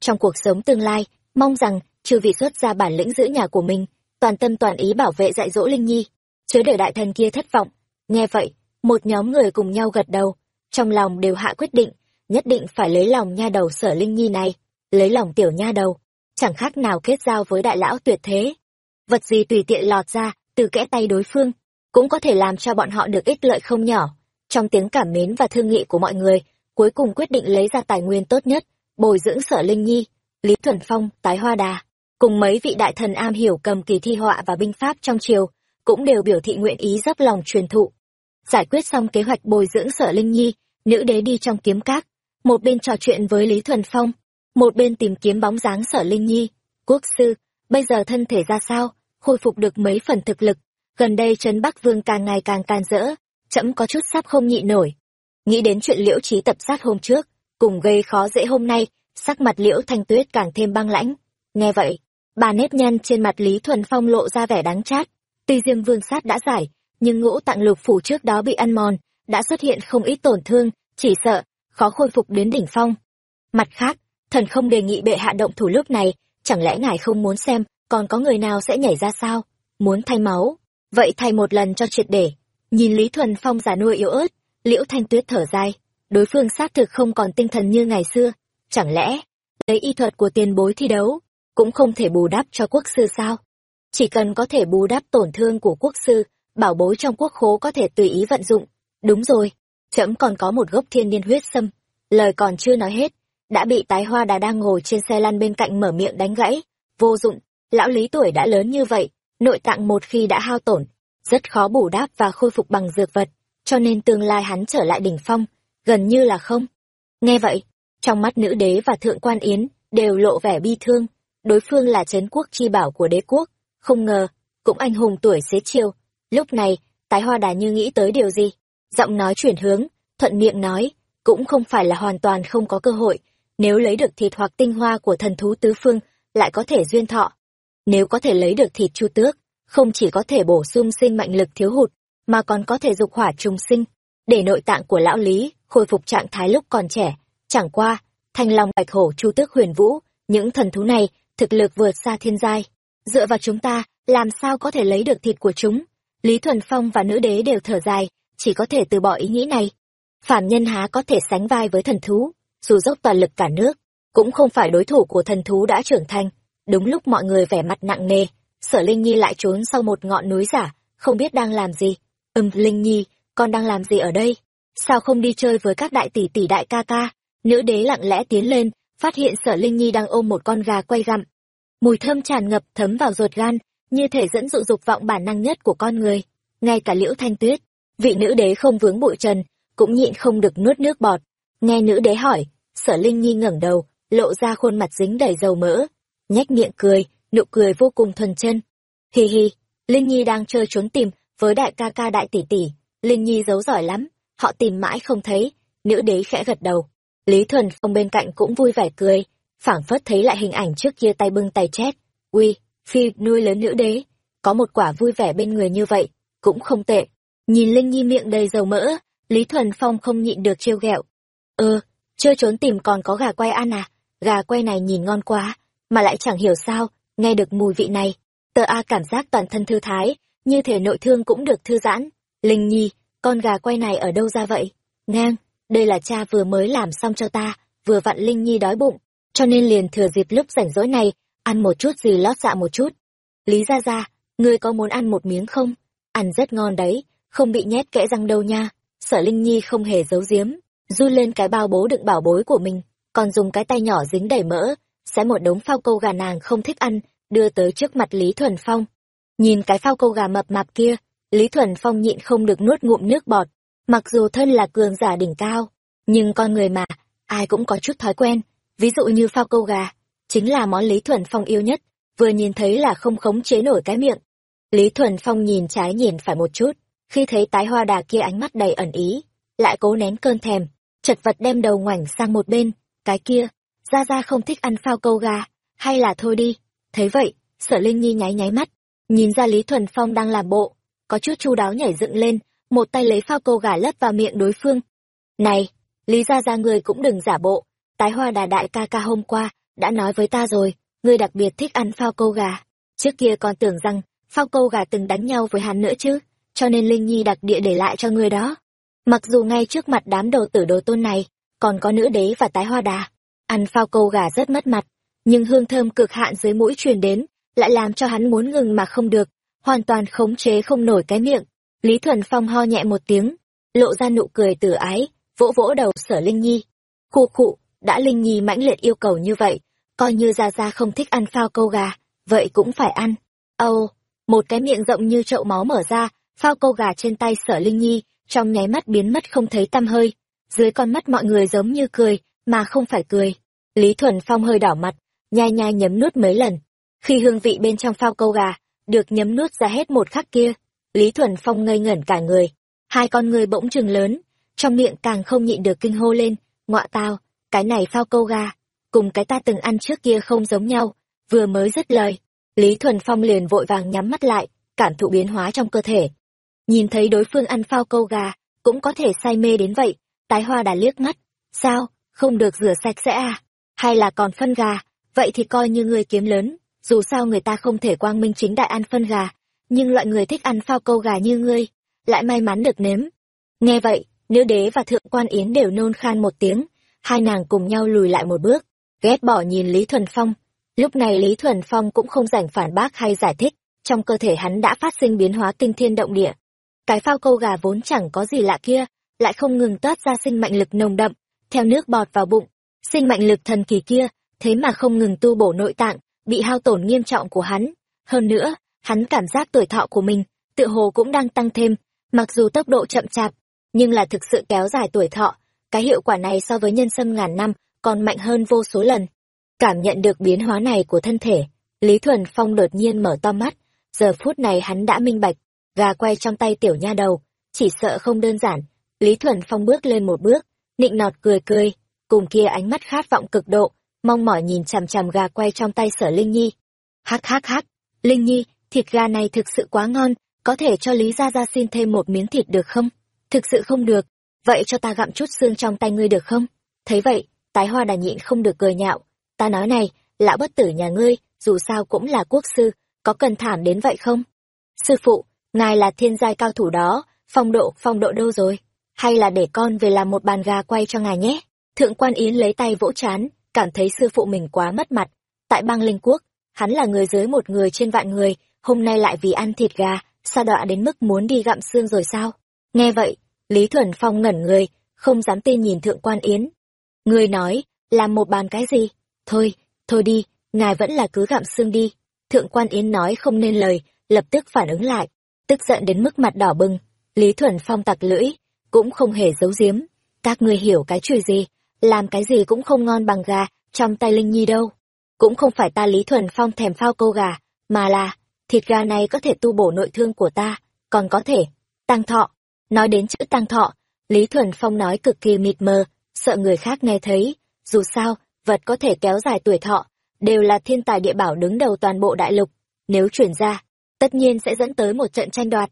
Trong cuộc sống tương lai, mong rằng chư vị xuất ra bản lĩnh giữ nhà của mình, toàn tâm toàn ý bảo vệ dạy dỗ Linh Nhi, chớ để đại thần kia thất vọng. Nghe vậy, một nhóm người cùng nhau gật đầu, trong lòng đều hạ quyết định, nhất định phải lấy lòng nha đầu sở Linh Nhi này, lấy lòng tiểu nha đầu, chẳng khác nào kết giao với đại lão tuyệt thế. Vật gì tùy tiện lọt ra, từ kẽ tay đối phương, cũng có thể làm cho bọn họ được ích lợi không nhỏ. Trong tiếng cảm mến và thương nghị của mọi người, cuối cùng quyết định lấy ra tài nguyên tốt nhất, bồi dưỡng sở Linh Nhi, Lý Thuần Phong, Tái Hoa Đà, cùng mấy vị đại thần am hiểu cầm kỳ thi họa và binh pháp trong triều, cũng đều biểu thị nguyện ý dốc lòng truyền thụ. Giải quyết xong kế hoạch bồi dưỡng sở Linh Nhi, nữ đế đi trong kiếm các, một bên trò chuyện với Lý Thuần Phong, một bên tìm kiếm bóng dáng sở Linh Nhi. Quốc sư, bây giờ thân thể ra sao, khôi phục được mấy phần thực lực, gần đây Trấn Bắc Vương càng ngày càng can rỡ, chậm có chút sắp không nhịn nổi. Nghĩ đến chuyện liễu trí tập sát hôm trước, cùng gây khó dễ hôm nay, sắc mặt liễu thanh tuyết càng thêm băng lãnh. Nghe vậy, bà nếp nhăn trên mặt Lý Thuần Phong lộ ra vẻ đáng chát. Tuy Diêm Vương sát đã giải, nhưng ngũ tạng lục phủ trước đó bị ăn mòn, đã xuất hiện không ít tổn thương, chỉ sợ, khó khôi phục đến đỉnh phong. Mặt khác, thần không đề nghị bệ hạ động thủ lúc này, chẳng lẽ ngài không muốn xem, còn có người nào sẽ nhảy ra sao? Muốn thay máu, vậy thay một lần cho triệt để. Nhìn Lý Thuần Phong giả nuôi yếu ớt, Liễu Thanh Tuyết thở dài, đối phương xác thực không còn tinh thần như ngày xưa, chẳng lẽ, lấy y thuật của tiền bối thi đấu, cũng không thể bù đắp cho quốc sư sao? Chỉ cần có thể bù đắp tổn thương của quốc sư, bảo bối trong quốc khố có thể tùy ý vận dụng. Đúng rồi, trẫm còn có một gốc thiên niên huyết sâm. Lời còn chưa nói hết, đã bị tái hoa đà đang ngồi trên xe lăn bên cạnh mở miệng đánh gãy. Vô dụng, lão lý tuổi đã lớn như vậy, nội tạng một khi đã hao tổn, rất khó bù đắp và khôi phục bằng dược vật, cho nên tương lai hắn trở lại đỉnh phong, gần như là không. Nghe vậy, trong mắt nữ đế và thượng quan yến đều lộ vẻ bi thương, đối phương là chấn quốc chi bảo của đế quốc, không ngờ, cũng anh hùng tuổi xế chiều. Lúc này, tái hoa đà như nghĩ tới điều gì, giọng nói chuyển hướng, thuận miệng nói, cũng không phải là hoàn toàn không có cơ hội, nếu lấy được thịt hoặc tinh hoa của thần thú tứ phương, lại có thể duyên thọ. Nếu có thể lấy được thịt chu tước, không chỉ có thể bổ sung sinh mạnh lực thiếu hụt, mà còn có thể dục hỏa trùng sinh, để nội tạng của lão Lý khôi phục trạng thái lúc còn trẻ. Chẳng qua, thanh long bạch hổ chu tước huyền vũ, những thần thú này thực lực vượt xa thiên giai. Dựa vào chúng ta, làm sao có thể lấy được thịt của chúng? Lý Thuần Phong và nữ đế đều thở dài, chỉ có thể từ bỏ ý nghĩ này. Phản nhân há có thể sánh vai với thần thú, dù dốc toàn lực cả nước, cũng không phải đối thủ của thần thú đã trưởng thành. Đúng lúc mọi người vẻ mặt nặng nề, sở Linh Nhi lại trốn sau một ngọn núi giả, không biết đang làm gì. Ừm, Linh Nhi, con đang làm gì ở đây? Sao không đi chơi với các đại tỷ tỷ đại ca ca? Nữ đế lặng lẽ tiến lên, phát hiện sở Linh Nhi đang ôm một con gà quay gặm. Mùi thơm tràn ngập thấm vào ruột gan, như thể dẫn dụ dục vọng bản năng nhất của con người. Ngay cả liễu thanh tuyết, vị nữ đế không vướng bụi trần, cũng nhịn không được nuốt nước bọt. Nghe nữ đế hỏi, sở Linh Nhi ngẩng đầu, lộ ra khuôn mặt dính đầy dầu mỡ, nhếch miệng cười, nụ cười vô cùng thuần chân. Hi hi, Linh Nhi đang chơi trốn tìm với đại ca ca đại tỷ tỷ, Linh Nhi giấu giỏi lắm, họ tìm mãi không thấy, nữ đế khẽ gật đầu. Lý Thuần Phong bên cạnh cũng vui vẻ cười, phảng phất thấy lại hình ảnh trước kia tay bưng tay chét. Uy, phi nuôi lớn nữ đế, có một quả vui vẻ bên người như vậy, cũng không tệ. Nhìn Linh Nhi miệng đầy dầu mỡ, Lý Thuần Phong không nhịn được trêu ghẹo. Ơ, chưa trốn tìm còn có gà quay ăn à, gà quay này nhìn ngon quá, mà lại chẳng hiểu sao, nghe được mùi vị này. Tờ A cảm giác toàn thân thư thái, như thể nội thương cũng được thư giãn. Linh Nhi, con gà quay này ở đâu ra vậy? Ngang, đây là cha vừa mới làm xong cho ta, vừa vặn Linh Nhi đói bụng, cho nên liền thừa dịp lúc rảnh rỗi này, ăn một chút gì lót dạ một chút. Lý ra ra, ngươi có muốn ăn một miếng không? Ăn rất ngon đấy, không bị nhét kẽ răng đâu nha. Sở Linh Nhi không hề giấu giếm, run lên cái bao bố đựng bảo bối của mình, còn dùng cái tay nhỏ dính đầy mỡ, sẽ một đống phao câu gà nàng không thích ăn, đưa tới trước mặt Lý Thuần Phong. Nhìn cái phao câu gà mập mạp kia, Lý Thuần Phong nhịn không được nuốt ngụm nước bọt. Mặc dù thân là cường giả đỉnh cao, nhưng con người mà, ai cũng có chút thói quen. Ví dụ như phao câu gà, chính là món Lý Thuần Phong yêu nhất, vừa nhìn thấy là không khống chế nổi cái miệng. Lý Thuần Phong nhìn trái nhìn phải một chút, khi thấy tái hoa đà kia ánh mắt đầy ẩn ý, lại cố nén cơn thèm, chật vật đem đầu ngoảnh sang một bên, cái kia, ra ra không thích ăn phao câu gà, hay là thôi đi. Thấy vậy, sở Linh Nhi nháy nháy mắt, nhìn ra Lý Thuần Phong đang làm bộ, có chút chu đáo nhảy dựng lên, một tay lấy phao câu gà lấp vào miệng đối phương. Này, Lý ra ra người cũng đừng giả bộ, tái hoa đà đại ca ca hôm qua, đã nói với ta rồi, ngươi đặc biệt thích ăn phao câu gà. Trước kia còn tưởng rằng, phao câu gà từng đánh nhau với hắn nữa chứ, cho nên Linh Nhi đặc địa để lại cho ngươi đó. Mặc dù ngay trước mặt đám đồ tử đồ tôn này, còn có nữ đế và tái hoa đà, ăn phao câu gà rất mất mặt, nhưng hương thơm cực hạn dưới mũi truyền đến, lại làm cho hắn muốn ngừng mà không được, hoàn toàn khống chế không nổi cái miệng. Lý Thuần Phong ho nhẹ một tiếng, lộ ra nụ cười tử ái, vỗ vỗ đầu sở Linh Nhi. Khu khụ, đã Linh Nhi mãnh liệt yêu cầu như vậy, coi như Gia Gia không thích ăn phao câu gà, vậy cũng phải ăn. Âu, một cái miệng rộng như chậu máu mở ra, phao câu gà trên tay sở Linh Nhi, trong nháy mắt biến mất không thấy tăm hơi. Dưới con mắt mọi người giống như cười, mà không phải cười. Lý Thuần Phong hơi đỏ mặt, nhai nhai nhấm nuốt mấy lần. Khi hương vị bên trong phao câu gà, được nhấm nuốt ra hết một khắc kia, Lý Thuần Phong ngây ngẩn cả người. Hai con người bỗng trừng lớn, trong miệng càng không nhịn được kinh hô lên, ngọa tao, cái này phao câu gà, cùng cái ta từng ăn trước kia không giống nhau, vừa mới dứt lời. Lý Thuần Phong liền vội vàng nhắm mắt lại, cảm thụ biến hóa trong cơ thể. Nhìn thấy đối phương ăn phao câu gà, cũng có thể say mê đến vậy, tái hoa đã liếc mắt. Sao, không được rửa sạch sẽ à? Hay là còn phân gà, vậy thì coi như ngươi kiếm lớn, dù sao người ta không thể quang minh chính đại ăn phân gà, nhưng loại người thích ăn phao câu gà như ngươi, lại may mắn được nếm. Nghe vậy, nữ đế và thượng quan yến đều nôn khan một tiếng, hai nàng cùng nhau lùi lại một bước, ghét bỏ nhìn Lý Thuần Phong. Lúc này Lý Thuần Phong cũng không rảnh phản bác hay giải thích, trong cơ thể hắn đã phát sinh biến hóa kinh thiên động địa. Cái phao câu gà vốn chẳng có gì lạ kia, lại không ngừng toát ra sinh mạnh lực nồng đậm, theo nước bọt vào bụng, sinh mạnh lực thần kỳ kia, thế mà không ngừng tu bổ nội tạng, bị hao tổn nghiêm trọng của hắn. Hơn nữa, hắn cảm giác tuổi thọ của mình, tự hồ cũng đang tăng thêm, mặc dù tốc độ chậm chạp, nhưng là thực sự kéo dài tuổi thọ, cái hiệu quả này so với nhân sâm ngàn năm còn mạnh hơn vô số lần. Cảm nhận được biến hóa này của thân thể, Lý Thuần Phong đột nhiên mở to mắt, giờ phút này hắn đã minh bạch, gà quay trong tay tiểu nha đầu, chỉ sợ không đơn giản. Lý Thuần Phong bước lên một bước, nịnh nọt cười cười, cùng kia ánh mắt khát vọng cực độ, mong mỏi nhìn chằm chằm gà quay trong tay sở Linh Nhi. Hắc hắc hắc, Linh Nhi, thịt gà này thực sự quá ngon, có thể cho Lý Gia Gia xin thêm một miếng thịt được không? Thực sự không được, vậy cho ta gặm chút xương trong tay ngươi được không? Thấy vậy, tái hoa đà nhịn không được cười nhạo. Ta nói này, lão bất tử nhà ngươi, dù sao cũng là quốc sư, có cần thảm đến vậy không? Sư phụ, ngài là thiên giai cao thủ đó, phong độ, phong độ đâu rồi? Hay là để con về làm một bàn gà quay cho ngài nhé? Thượng quan Yến lấy tay vỗ chán, cảm thấy sư phụ mình quá mất mặt. Tại bang linh quốc, hắn là người dưới một người trên vạn người, hôm nay lại vì ăn thịt gà, sa đọa đến mức muốn đi gặm xương rồi sao? Nghe vậy, Lý Thuần Phong ngẩn người, không dám tin nhìn Thượng quan Yến. Người nói, làm một bàn cái gì? Thôi, thôi đi, ngài vẫn là cứ gặm xương đi. Thượng quan Yến nói không nên lời, lập tức phản ứng lại, tức giận đến mức mặt đỏ bừng. Lý Thuần Phong tặc lưỡi, cũng không hề giấu giếm. Các ngươi hiểu cái chùy gì, làm cái gì cũng không ngon bằng gà, trong tay Linh Nhi đâu. Cũng không phải ta Lý Thuần Phong thèm phao câu gà, mà là, thịt gà này có thể tu bổ nội thương của ta, còn có thể, tăng thọ. Nói đến chữ tăng thọ, Lý Thuần Phong nói cực kỳ mịt mờ, sợ người khác nghe thấy. Dù sao, vật có thể kéo dài tuổi thọ, đều là thiên tài địa bảo đứng đầu toàn bộ đại lục. Nếu chuyển ra, tất nhiên sẽ dẫn tới một trận tranh đoạt.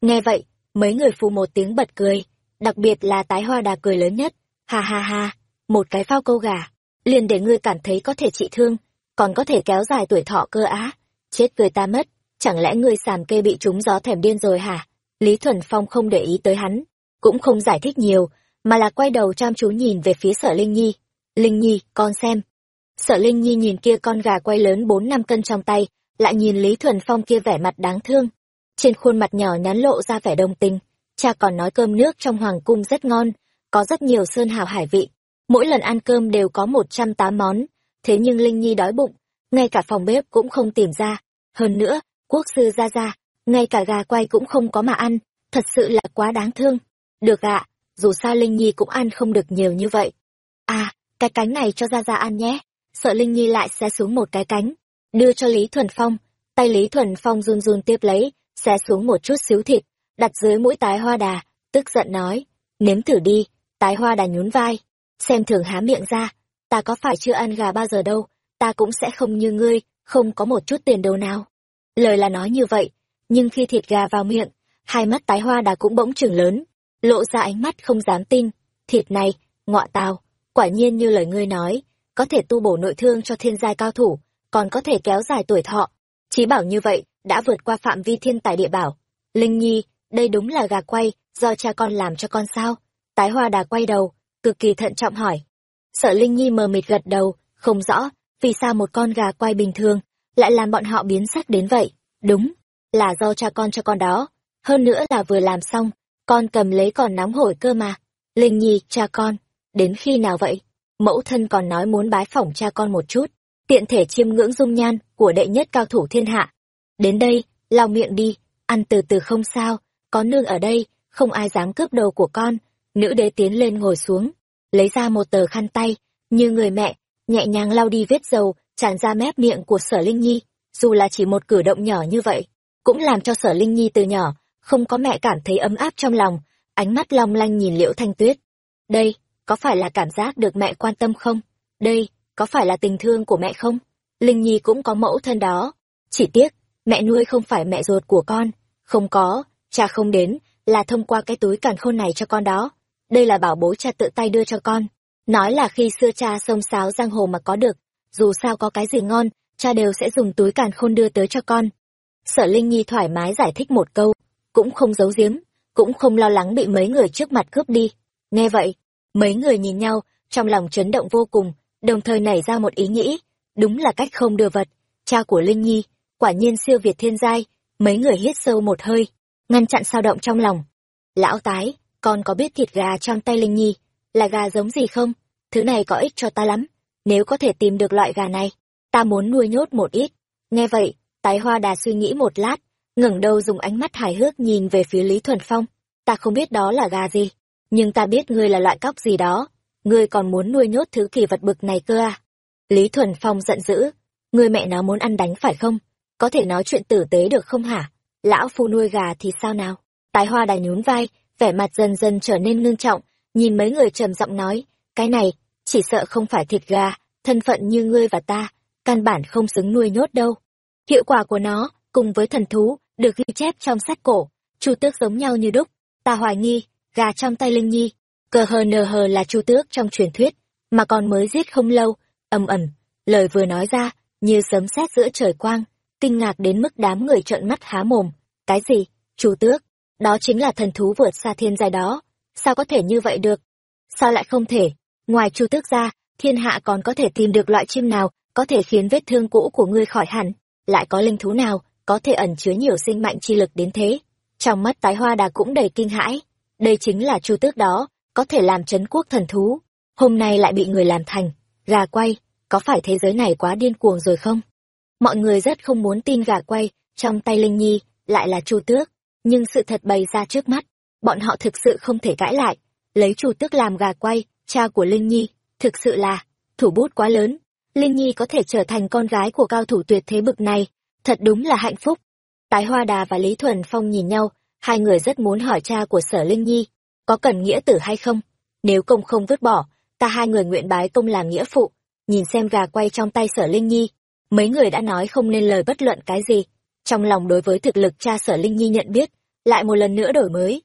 Nghe vậy, mấy người phù một tiếng bật cười, đặc biệt là tái hoa đà cười lớn nhất. Ha ha ha, một cái phao câu gà, liền để ngươi cảm thấy có thể trị thương, còn có thể kéo dài tuổi thọ cơ á. Chết cười ta mất, chẳng lẽ ngươi sàm kê bị trúng gió thèm điên rồi hả? Lý Thuần Phong không để ý tới hắn, cũng không giải thích nhiều, mà là quay đầu chăm chú nhìn về phía sở Linh Nhi. Linh Nhi, con xem. Sở Linh Nhi nhìn kia con gà quay lớn bốn năm cân trong tay, lại nhìn Lý Thuần Phong kia vẻ mặt đáng thương. Trên khuôn mặt nhỏ nhắn lộ ra vẻ đồng tình, cha còn nói cơm nước trong hoàng cung rất ngon, có rất nhiều sơn hào hải vị. Mỗi lần ăn cơm đều có một trăm tám món, thế nhưng Linh Nhi đói bụng, ngay cả phòng bếp cũng không tìm ra. Hơn nữa, quốc sư ra ra, ngay cả gà quay cũng không có mà ăn, thật sự là quá đáng thương. Được ạ, dù sao Linh Nhi cũng ăn không được nhiều như vậy. À, cái cánh này cho ra ra ăn nhé. Sợ Linh Nhi lại xé xuống một cái cánh, đưa cho Lý Thuần Phong. Tay Lý Thuần Phong run run tiếp lấy, xé xuống một chút xíu thịt, đặt dưới mũi tái hoa đà, tức giận nói, nếm thử đi, tái hoa đà nhún vai, xem thường há miệng ra, ta có phải chưa ăn gà bao giờ đâu, ta cũng sẽ không như ngươi, không có một chút tiền đâu nào. Lời là nói như vậy, nhưng khi thịt gà vào miệng, hai mắt tái hoa đà cũng bỗng chừng lớn, lộ ra ánh mắt không dám tin, thịt này, ngọa tào, quả nhiên như lời ngươi nói, có thể tu bổ nội thương cho thiên giai cao thủ, còn có thể kéo dài tuổi thọ. Chí bảo như vậy, đã vượt qua phạm vi thiên tài địa bảo. Linh Nhi, đây đúng là gà quay, do cha con làm cho con sao? Tái hoa đà quay đầu, cực kỳ thận trọng hỏi. Sợ Linh Nhi mờ mịt gật đầu, không rõ, vì sao một con gà quay bình thường, lại làm bọn họ biến sắc đến vậy. Đúng, là do cha con cho con đó. Hơn nữa là vừa làm xong, con cầm lấy còn nóng hổi cơ mà. Linh Nhi, cha con, đến khi nào vậy? Mẫu thân còn nói muốn bái phỏng cha con một chút, tiện thể chiêm ngưỡng dung nhan của đệ nhất cao thủ thiên hạ. Đến đây, lau miệng đi, ăn từ từ không sao, có nương ở đây, không ai dám cướp đồ của con. Nữ đế tiến lên ngồi xuống, lấy ra một tờ khăn tay, như người mẹ, nhẹ nhàng lau đi vết dầu, tràn ra mép miệng của sở Linh Nhi, dù là chỉ một cử động nhỏ như vậy, cũng làm cho sở Linh Nhi từ nhỏ, không có mẹ cảm thấy ấm áp trong lòng, ánh mắt long lanh nhìn liễu thanh tuyết. Đây, có phải là cảm giác được mẹ quan tâm không? Đây, có phải là tình thương của mẹ không? Linh Nhi cũng có mẫu thân đó. Chỉ tiếc, mẹ nuôi không phải mẹ ruột của con. Không có, cha không đến, là thông qua cái túi càn khôn này cho con đó. Đây là bảo bối cha tự tay đưa cho con. Nói là khi xưa cha sông sáo giang hồ mà có được, dù sao có cái gì ngon, cha đều sẽ dùng túi càn khôn đưa tới cho con. Sở Linh Nhi thoải mái giải thích một câu, cũng không giấu giếm, cũng không lo lắng bị mấy người trước mặt cướp đi. Nghe vậy, mấy người nhìn nhau, trong lòng chấn động vô cùng, đồng thời nảy ra một ý nghĩ, đúng là cách không đưa vật. Cha của Linh Nhi, quả nhiên siêu việt thiên giai, mấy người hít sâu một hơi, ngăn chặn sao động trong lòng. Lão tái, con có biết thịt gà trong tay Linh Nhi, là gà giống gì không? Thứ này có ích cho ta lắm, nếu có thể tìm được loại gà này, ta muốn nuôi nhốt một ít. Nghe vậy, tái hoa đà suy nghĩ một lát, ngẩng đầu dùng ánh mắt hài hước nhìn về phía Lý Thuần Phong. Ta không biết đó là gà gì, nhưng ta biết ngươi là loại cóc gì đó. Ngươi còn muốn nuôi nhốt thứ kỳ vật bực này cơ à? Lý Thuần Phong giận dữ. Ngươi mẹ nó muốn ăn đánh phải không? Có thể nói chuyện tử tế được không hả? Lão phu nuôi gà thì sao nào? Tái hoa đà nhún vai, vẻ mặt dần dần trở nên ngưng trọng, nhìn mấy người trầm giọng nói, cái này, chỉ sợ không phải thịt gà, thân phận như ngươi và ta, căn bản không xứng nuôi nhốt đâu. Hiệu quả của nó, cùng với thần thú, được ghi chép trong sách cổ, chu tước giống nhau như đúc. Ta hoài nghi, gà trong tay Linh Nhi, cờ hờ nờ hờ là chu tước trong truyền thuyết, mà còn mới giết không lâu, ầm ầm, lời vừa nói ra, như sấm sét giữa trời quang, kinh ngạc đến mức đám người trợn mắt há mồm. Cái gì? Chu tước? Đó chính là thần thú vượt xa thiên giai đó. Sao có thể như vậy được? Sao lại không thể? Ngoài chu tước ra, thiên hạ còn có thể tìm được loại chim nào có thể khiến vết thương cũ của ngươi khỏi hẳn? Lại có linh thú nào có thể ẩn chứa nhiều sinh mạnh chi lực đến thế? Trong mắt tái hoa đà cũng đầy kinh hãi. Đây chính là chu tước đó, có thể làm chấn quốc thần thú. Hôm nay lại bị người làm thành. Gà quay, có phải thế giới này quá điên cuồng rồi không? Mọi người rất không muốn tin gà quay, trong tay Linh Nhi, lại là Chu Tước. Nhưng sự thật bày ra trước mắt, bọn họ thực sự không thể cãi lại. Lấy Chu Tước làm gà quay, cha của Linh Nhi, thực sự là, thủ bút quá lớn. Linh Nhi có thể trở thành con gái của cao thủ tuyệt thế bực này, thật đúng là hạnh phúc. Tái Hoa Đà và Lý Thuần Phong nhìn nhau, hai người rất muốn hỏi cha của sở Linh Nhi, có cần nghĩa tử hay không? Nếu công không vứt bỏ, ta hai người nguyện bái công làm nghĩa phụ, nhìn xem gà quay trong tay sở Linh Nhi. Mấy người đã nói không nên lời bất luận cái gì. Trong lòng đối với thực lực cha sở Linh Nhi nhận biết, lại một lần nữa đổi mới.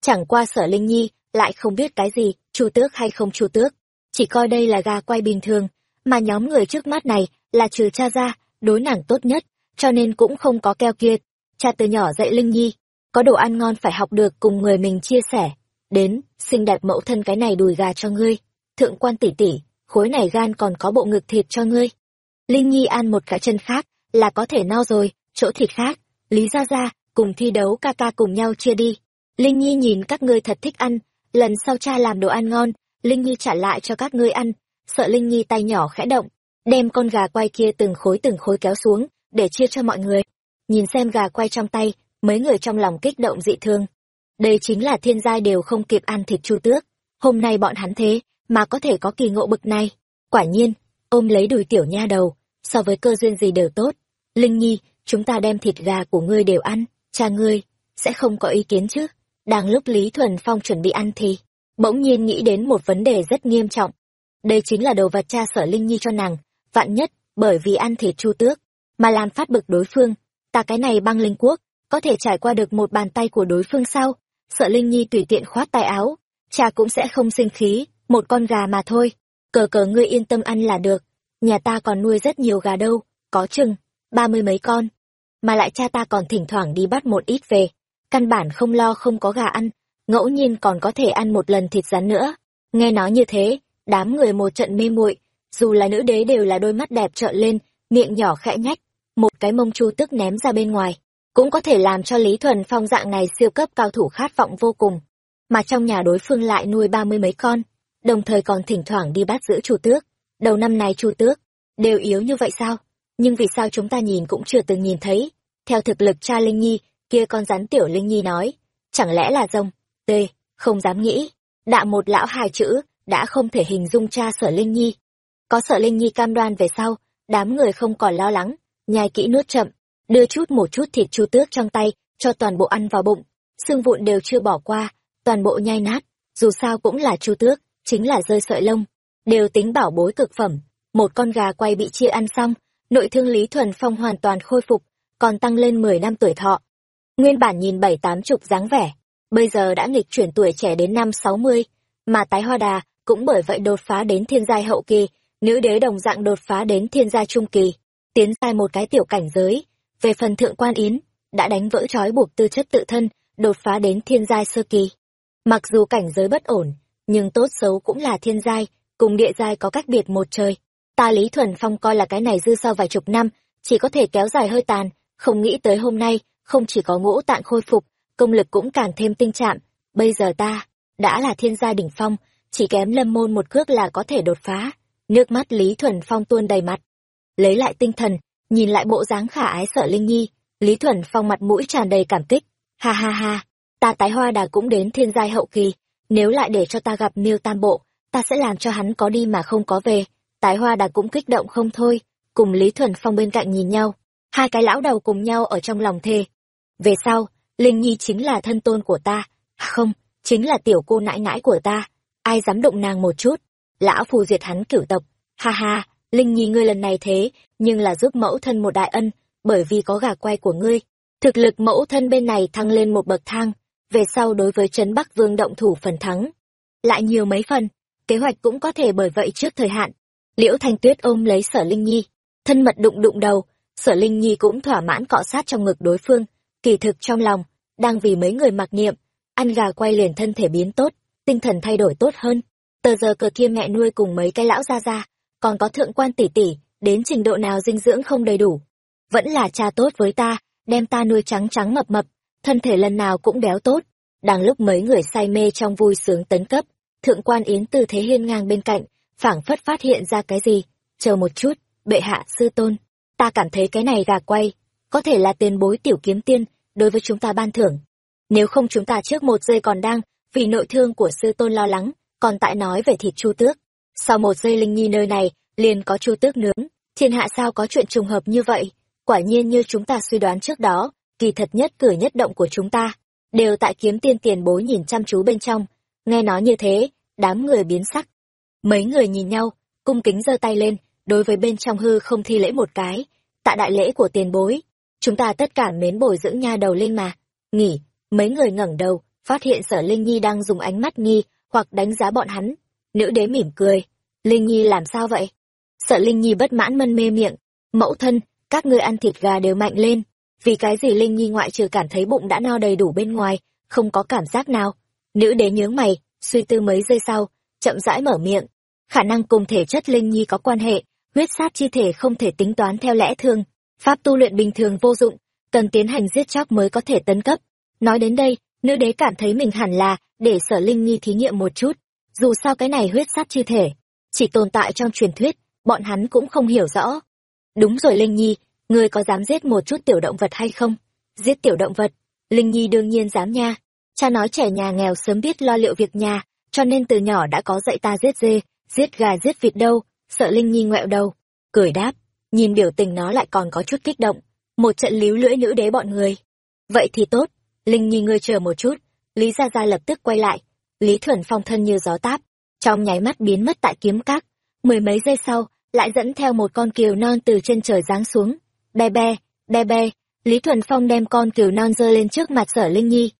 Chẳng qua sở Linh Nhi, lại không biết cái gì, chu tước hay không chu tước. Chỉ coi đây là gà quay bình thường, mà nhóm người trước mắt này là trừ cha ra, đối nàng tốt nhất, cho nên cũng không có keo kiệt. Cha từ nhỏ dạy Linh Nhi, có đồ ăn ngon phải học được cùng người mình chia sẻ. Đến, xinh đẹp mẫu thân cái này đùi gà cho ngươi. Thượng quan tỷ tỷ, khối này gan còn có bộ ngực thịt cho ngươi. Linh Nhi ăn một cả chân khác, là có thể no rồi, chỗ thịt khác. Lý ra ra, cùng thi đấu ca ca cùng nhau chia đi. Linh Nhi nhìn các ngươi thật thích ăn, lần sau cha làm đồ ăn ngon, Linh Nhi trả lại cho các ngươi ăn. Sợ Linh Nhi tay nhỏ khẽ động, đem con gà quay kia từng khối từng khối kéo xuống, để chia cho mọi người. Nhìn xem gà quay trong tay, mấy người trong lòng kích động dị thương. Đây chính là thiên giai đều không kịp ăn thịt chu tước. Hôm nay bọn hắn thế, mà có thể có kỳ ngộ bực này. Quả nhiên, ôm lấy đùi tiểu nha đầu, so với cơ duyên gì đều tốt. Linh Nhi, chúng ta đem thịt gà của ngươi đều ăn, cha ngươi, sẽ không có ý kiến chứ. Đang lúc Lý Thuần Phong chuẩn bị ăn thì, bỗng nhiên nghĩ đến một vấn đề rất nghiêm trọng. Đây chính là đồ vật cha sở Linh Nhi cho nàng, vạn nhất, bởi vì ăn thịt chu tước, mà làm phát bực đối phương. Ta cái này băng linh quốc, có thể trải qua được một bàn tay của đối phương sao? Sợ Linh Nhi tùy tiện khoát tay áo, cha cũng sẽ không sinh khí, một con gà mà thôi. Cờ cờ ngươi yên tâm ăn là được. Nhà ta còn nuôi rất nhiều gà đâu, có chừng, ba mươi mấy con. Mà lại cha ta còn thỉnh thoảng đi bắt một ít về. Căn bản không lo không có gà ăn, ngẫu nhiên còn có thể ăn một lần thịt rắn nữa. Nghe nói như thế, đám người một trận mê muội dù là nữ đế đều là đôi mắt đẹp trợn lên, miệng nhỏ khẽ nhách, một cái mông chu tức ném ra bên ngoài cũng có thể làm cho Lý Thuần Phong dạng này siêu cấp cao thủ khát vọng vô cùng. Mà trong nhà đối phương lại nuôi ba mươi mấy con, đồng thời còn thỉnh thoảng đi bắt giữ chu tước. Đầu năm này chu tước, đều yếu như vậy sao? Nhưng vì sao chúng ta nhìn cũng chưa từng nhìn thấy? Theo thực lực cha Linh Nhi, kia con rắn tiểu Linh Nhi nói, chẳng lẽ là rồng? T, không dám nghĩ. Đạ một lão hai chữ, đã không thể hình dung cha sở Linh Nhi. Có sở Linh Nhi cam đoan về sau, đám người không còn lo lắng, nhai kỹ nuốt chậm, đưa chút một chút thịt chu tước trong tay, cho toàn bộ ăn vào bụng. Xương vụn đều chưa bỏ qua, toàn bộ nhai nát, dù sao cũng là chu tước, chính là rơi sợi lông. Đều tính bảo bối cực phẩm, một con gà quay bị chia ăn xong, nội thương Lý Thuần Phong hoàn toàn khôi phục, còn tăng lên mười năm tuổi thọ. Nguyên bản nhìn bảy tám chục dáng vẻ, bây giờ đã nghịch chuyển tuổi trẻ đến năm sáu mươi, mà tái hoa đà cũng bởi vậy đột phá đến thiên giai hậu kỳ, nữ đế đồng dạng đột phá đến thiên giai trung kỳ, tiến sai một cái tiểu cảnh giới, về phần thượng quan yến, đã đánh vỡ trói buộc tư chất tự thân, đột phá đến thiên giai sơ kỳ. Mặc dù cảnh giới bất ổn, nhưng tốt xấu cũng là thiên giai, cùng địa giai có cách biệt một trời. Ta Lý Thuần Phong coi là cái này dư sau vài chục năm, chỉ có thể kéo dài hơi tàn, không nghĩ tới hôm nay, không chỉ có ngũ tạng khôi phục, công lực cũng càng thêm tinh trạng. Bây giờ ta, đã là thiên gia đỉnh phong, chỉ kém lâm môn một cước là có thể đột phá. Nước mắt Lý Thuần Phong tuôn đầy mặt. Lấy lại tinh thần, nhìn lại bộ dáng khả ái sợ linh nhi lý thuần phong mặt mũi tràn đầy cảm kích ha ha ha ta tái hoa đà cũng đến thiên giai hậu kỳ nếu lại để cho ta gặp miêu tam bộ ta sẽ làm cho hắn có đi mà không có về tái hoa đà cũng kích động không thôi cùng lý thuần phong bên cạnh nhìn nhau hai cái lão đầu cùng nhau ở trong lòng thề về sau linh nhi chính là thân tôn của ta. À không chính là tiểu cô nãi nãi của ta. Ai dám động nàng một chút? Lão phù diệt hắn cửu tộc. Ha ha Linh Nhi ngươi lần này thế, nhưng là giúp mẫu thân một đại ân, bởi vì có gà quay của ngươi. Thực lực mẫu thân bên này thăng lên một bậc thang, về sau đối với Trấn Bắc Vương động thủ phần thắng. Lại nhiều mấy phần, kế hoạch cũng có thể bởi vậy trước thời hạn. Liễu Thanh Tuyết ôm lấy sở Linh Nhi, thân mật đụng đụng đầu, sở Linh Nhi cũng thỏa mãn cọ sát trong ngực đối phương, kỳ thực trong lòng, đang vì mấy người mặc niệm, ăn gà quay liền thân thể biến tốt, tinh thần thay đổi tốt hơn. Tờ giờ cờ kia mẹ nuôi cùng mấy cái lão ra ra, còn có thượng quan tỷ tỷ, đến trình độ nào dinh dưỡng không đầy đủ. Vẫn là cha tốt với ta, đem ta nuôi trắng trắng mập mập, thân thể lần nào cũng béo tốt. Đang lúc mấy người say mê trong vui sướng tấn cấp, thượng quan yến tư thế hiên ngang bên cạnh, phảng phất phát hiện ra cái gì chờ một chút bệ hạ sư tôn ta cảm thấy cái này gà quay có thể là tiền bối tiểu kiếm tiên, đối với chúng ta ban thưởng. Nếu không chúng ta trước một giây còn đang vì nội thương của sư tôn lo lắng, còn tại nói về thịt chu tước. Sau một giây linh nhi nơi này, liền có chu tước nướng. Thiên hạ sao có chuyện trùng hợp như vậy? Quả nhiên như chúng ta suy đoán trước đó, kỳ thật nhất cử nhất động của chúng ta, đều tại kiếm tiên tiền bối nhìn chăm chú bên trong. Nghe nói như thế, đám người biến sắc. Mấy người nhìn nhau, cung kính giơ tay lên, đối với bên trong hư không thi lễ một cái. Tạ đại lễ của tiền bối chúng ta tất cả mến bồi dưỡng nha đầu linh mà. Nghỉ, mấy người ngẩng đầu, phát hiện sở linh nhi đang dùng ánh mắt nghi hoặc đánh giá bọn hắn. Nữ đế mỉm cười. Linh nhi làm sao vậy? Sợ linh nhi bất mãn mân mê miệng. Mẫu thân, các ngươi ăn thịt gà đều mạnh lên. Vì cái gì linh nhi ngoại trừ cảm thấy bụng đã no đầy đủ bên ngoài, không có cảm giác nào? Nữ đế nhướng mày, suy tư mấy giây sau, chậm rãi mở miệng. Khả năng cùng thể chất linh nhi có quan hệ, huyết sát chi thể không thể tính toán theo lẽ thường pháp tu luyện bình thường vô dụng, cần tiến hành giết chóc mới có thể tấn cấp. Nói đến đây, nữ đế cảm thấy mình hẳn là để sở linh nhi thí nghiệm một chút. Dù sao cái này huyết sát chi thể, chỉ tồn tại trong truyền thuyết, bọn hắn cũng không hiểu rõ. Đúng rồi linh nhi ngươi có dám giết một chút tiểu động vật hay không? Giết tiểu động vật, linh nhi đương nhiên dám nha. Cha nói trẻ nhà nghèo sớm biết lo liệu việc nhà, cho nên từ nhỏ đã có dạy ta giết dê, giết gà giết vịt đâu, sợ linh nhi ngoẹo đầu. Cười đáp nhìn biểu tình nó lại còn có chút kích động. Một trận líu lưỡi nữ đế bọn người. Vậy thì tốt. Linh nhi ngươi chờ một chút. Lý gia gia lập tức quay lại. Lý thuần phong thân như gió táp. Trong nháy mắt biến mất tại kiếm các. Mười mấy giây sau, lại dẫn theo một con kiều non từ trên trời giáng xuống. Be be be be. Lý thuần phong đem con kiều non giơ lên trước mặt sở linh nhi.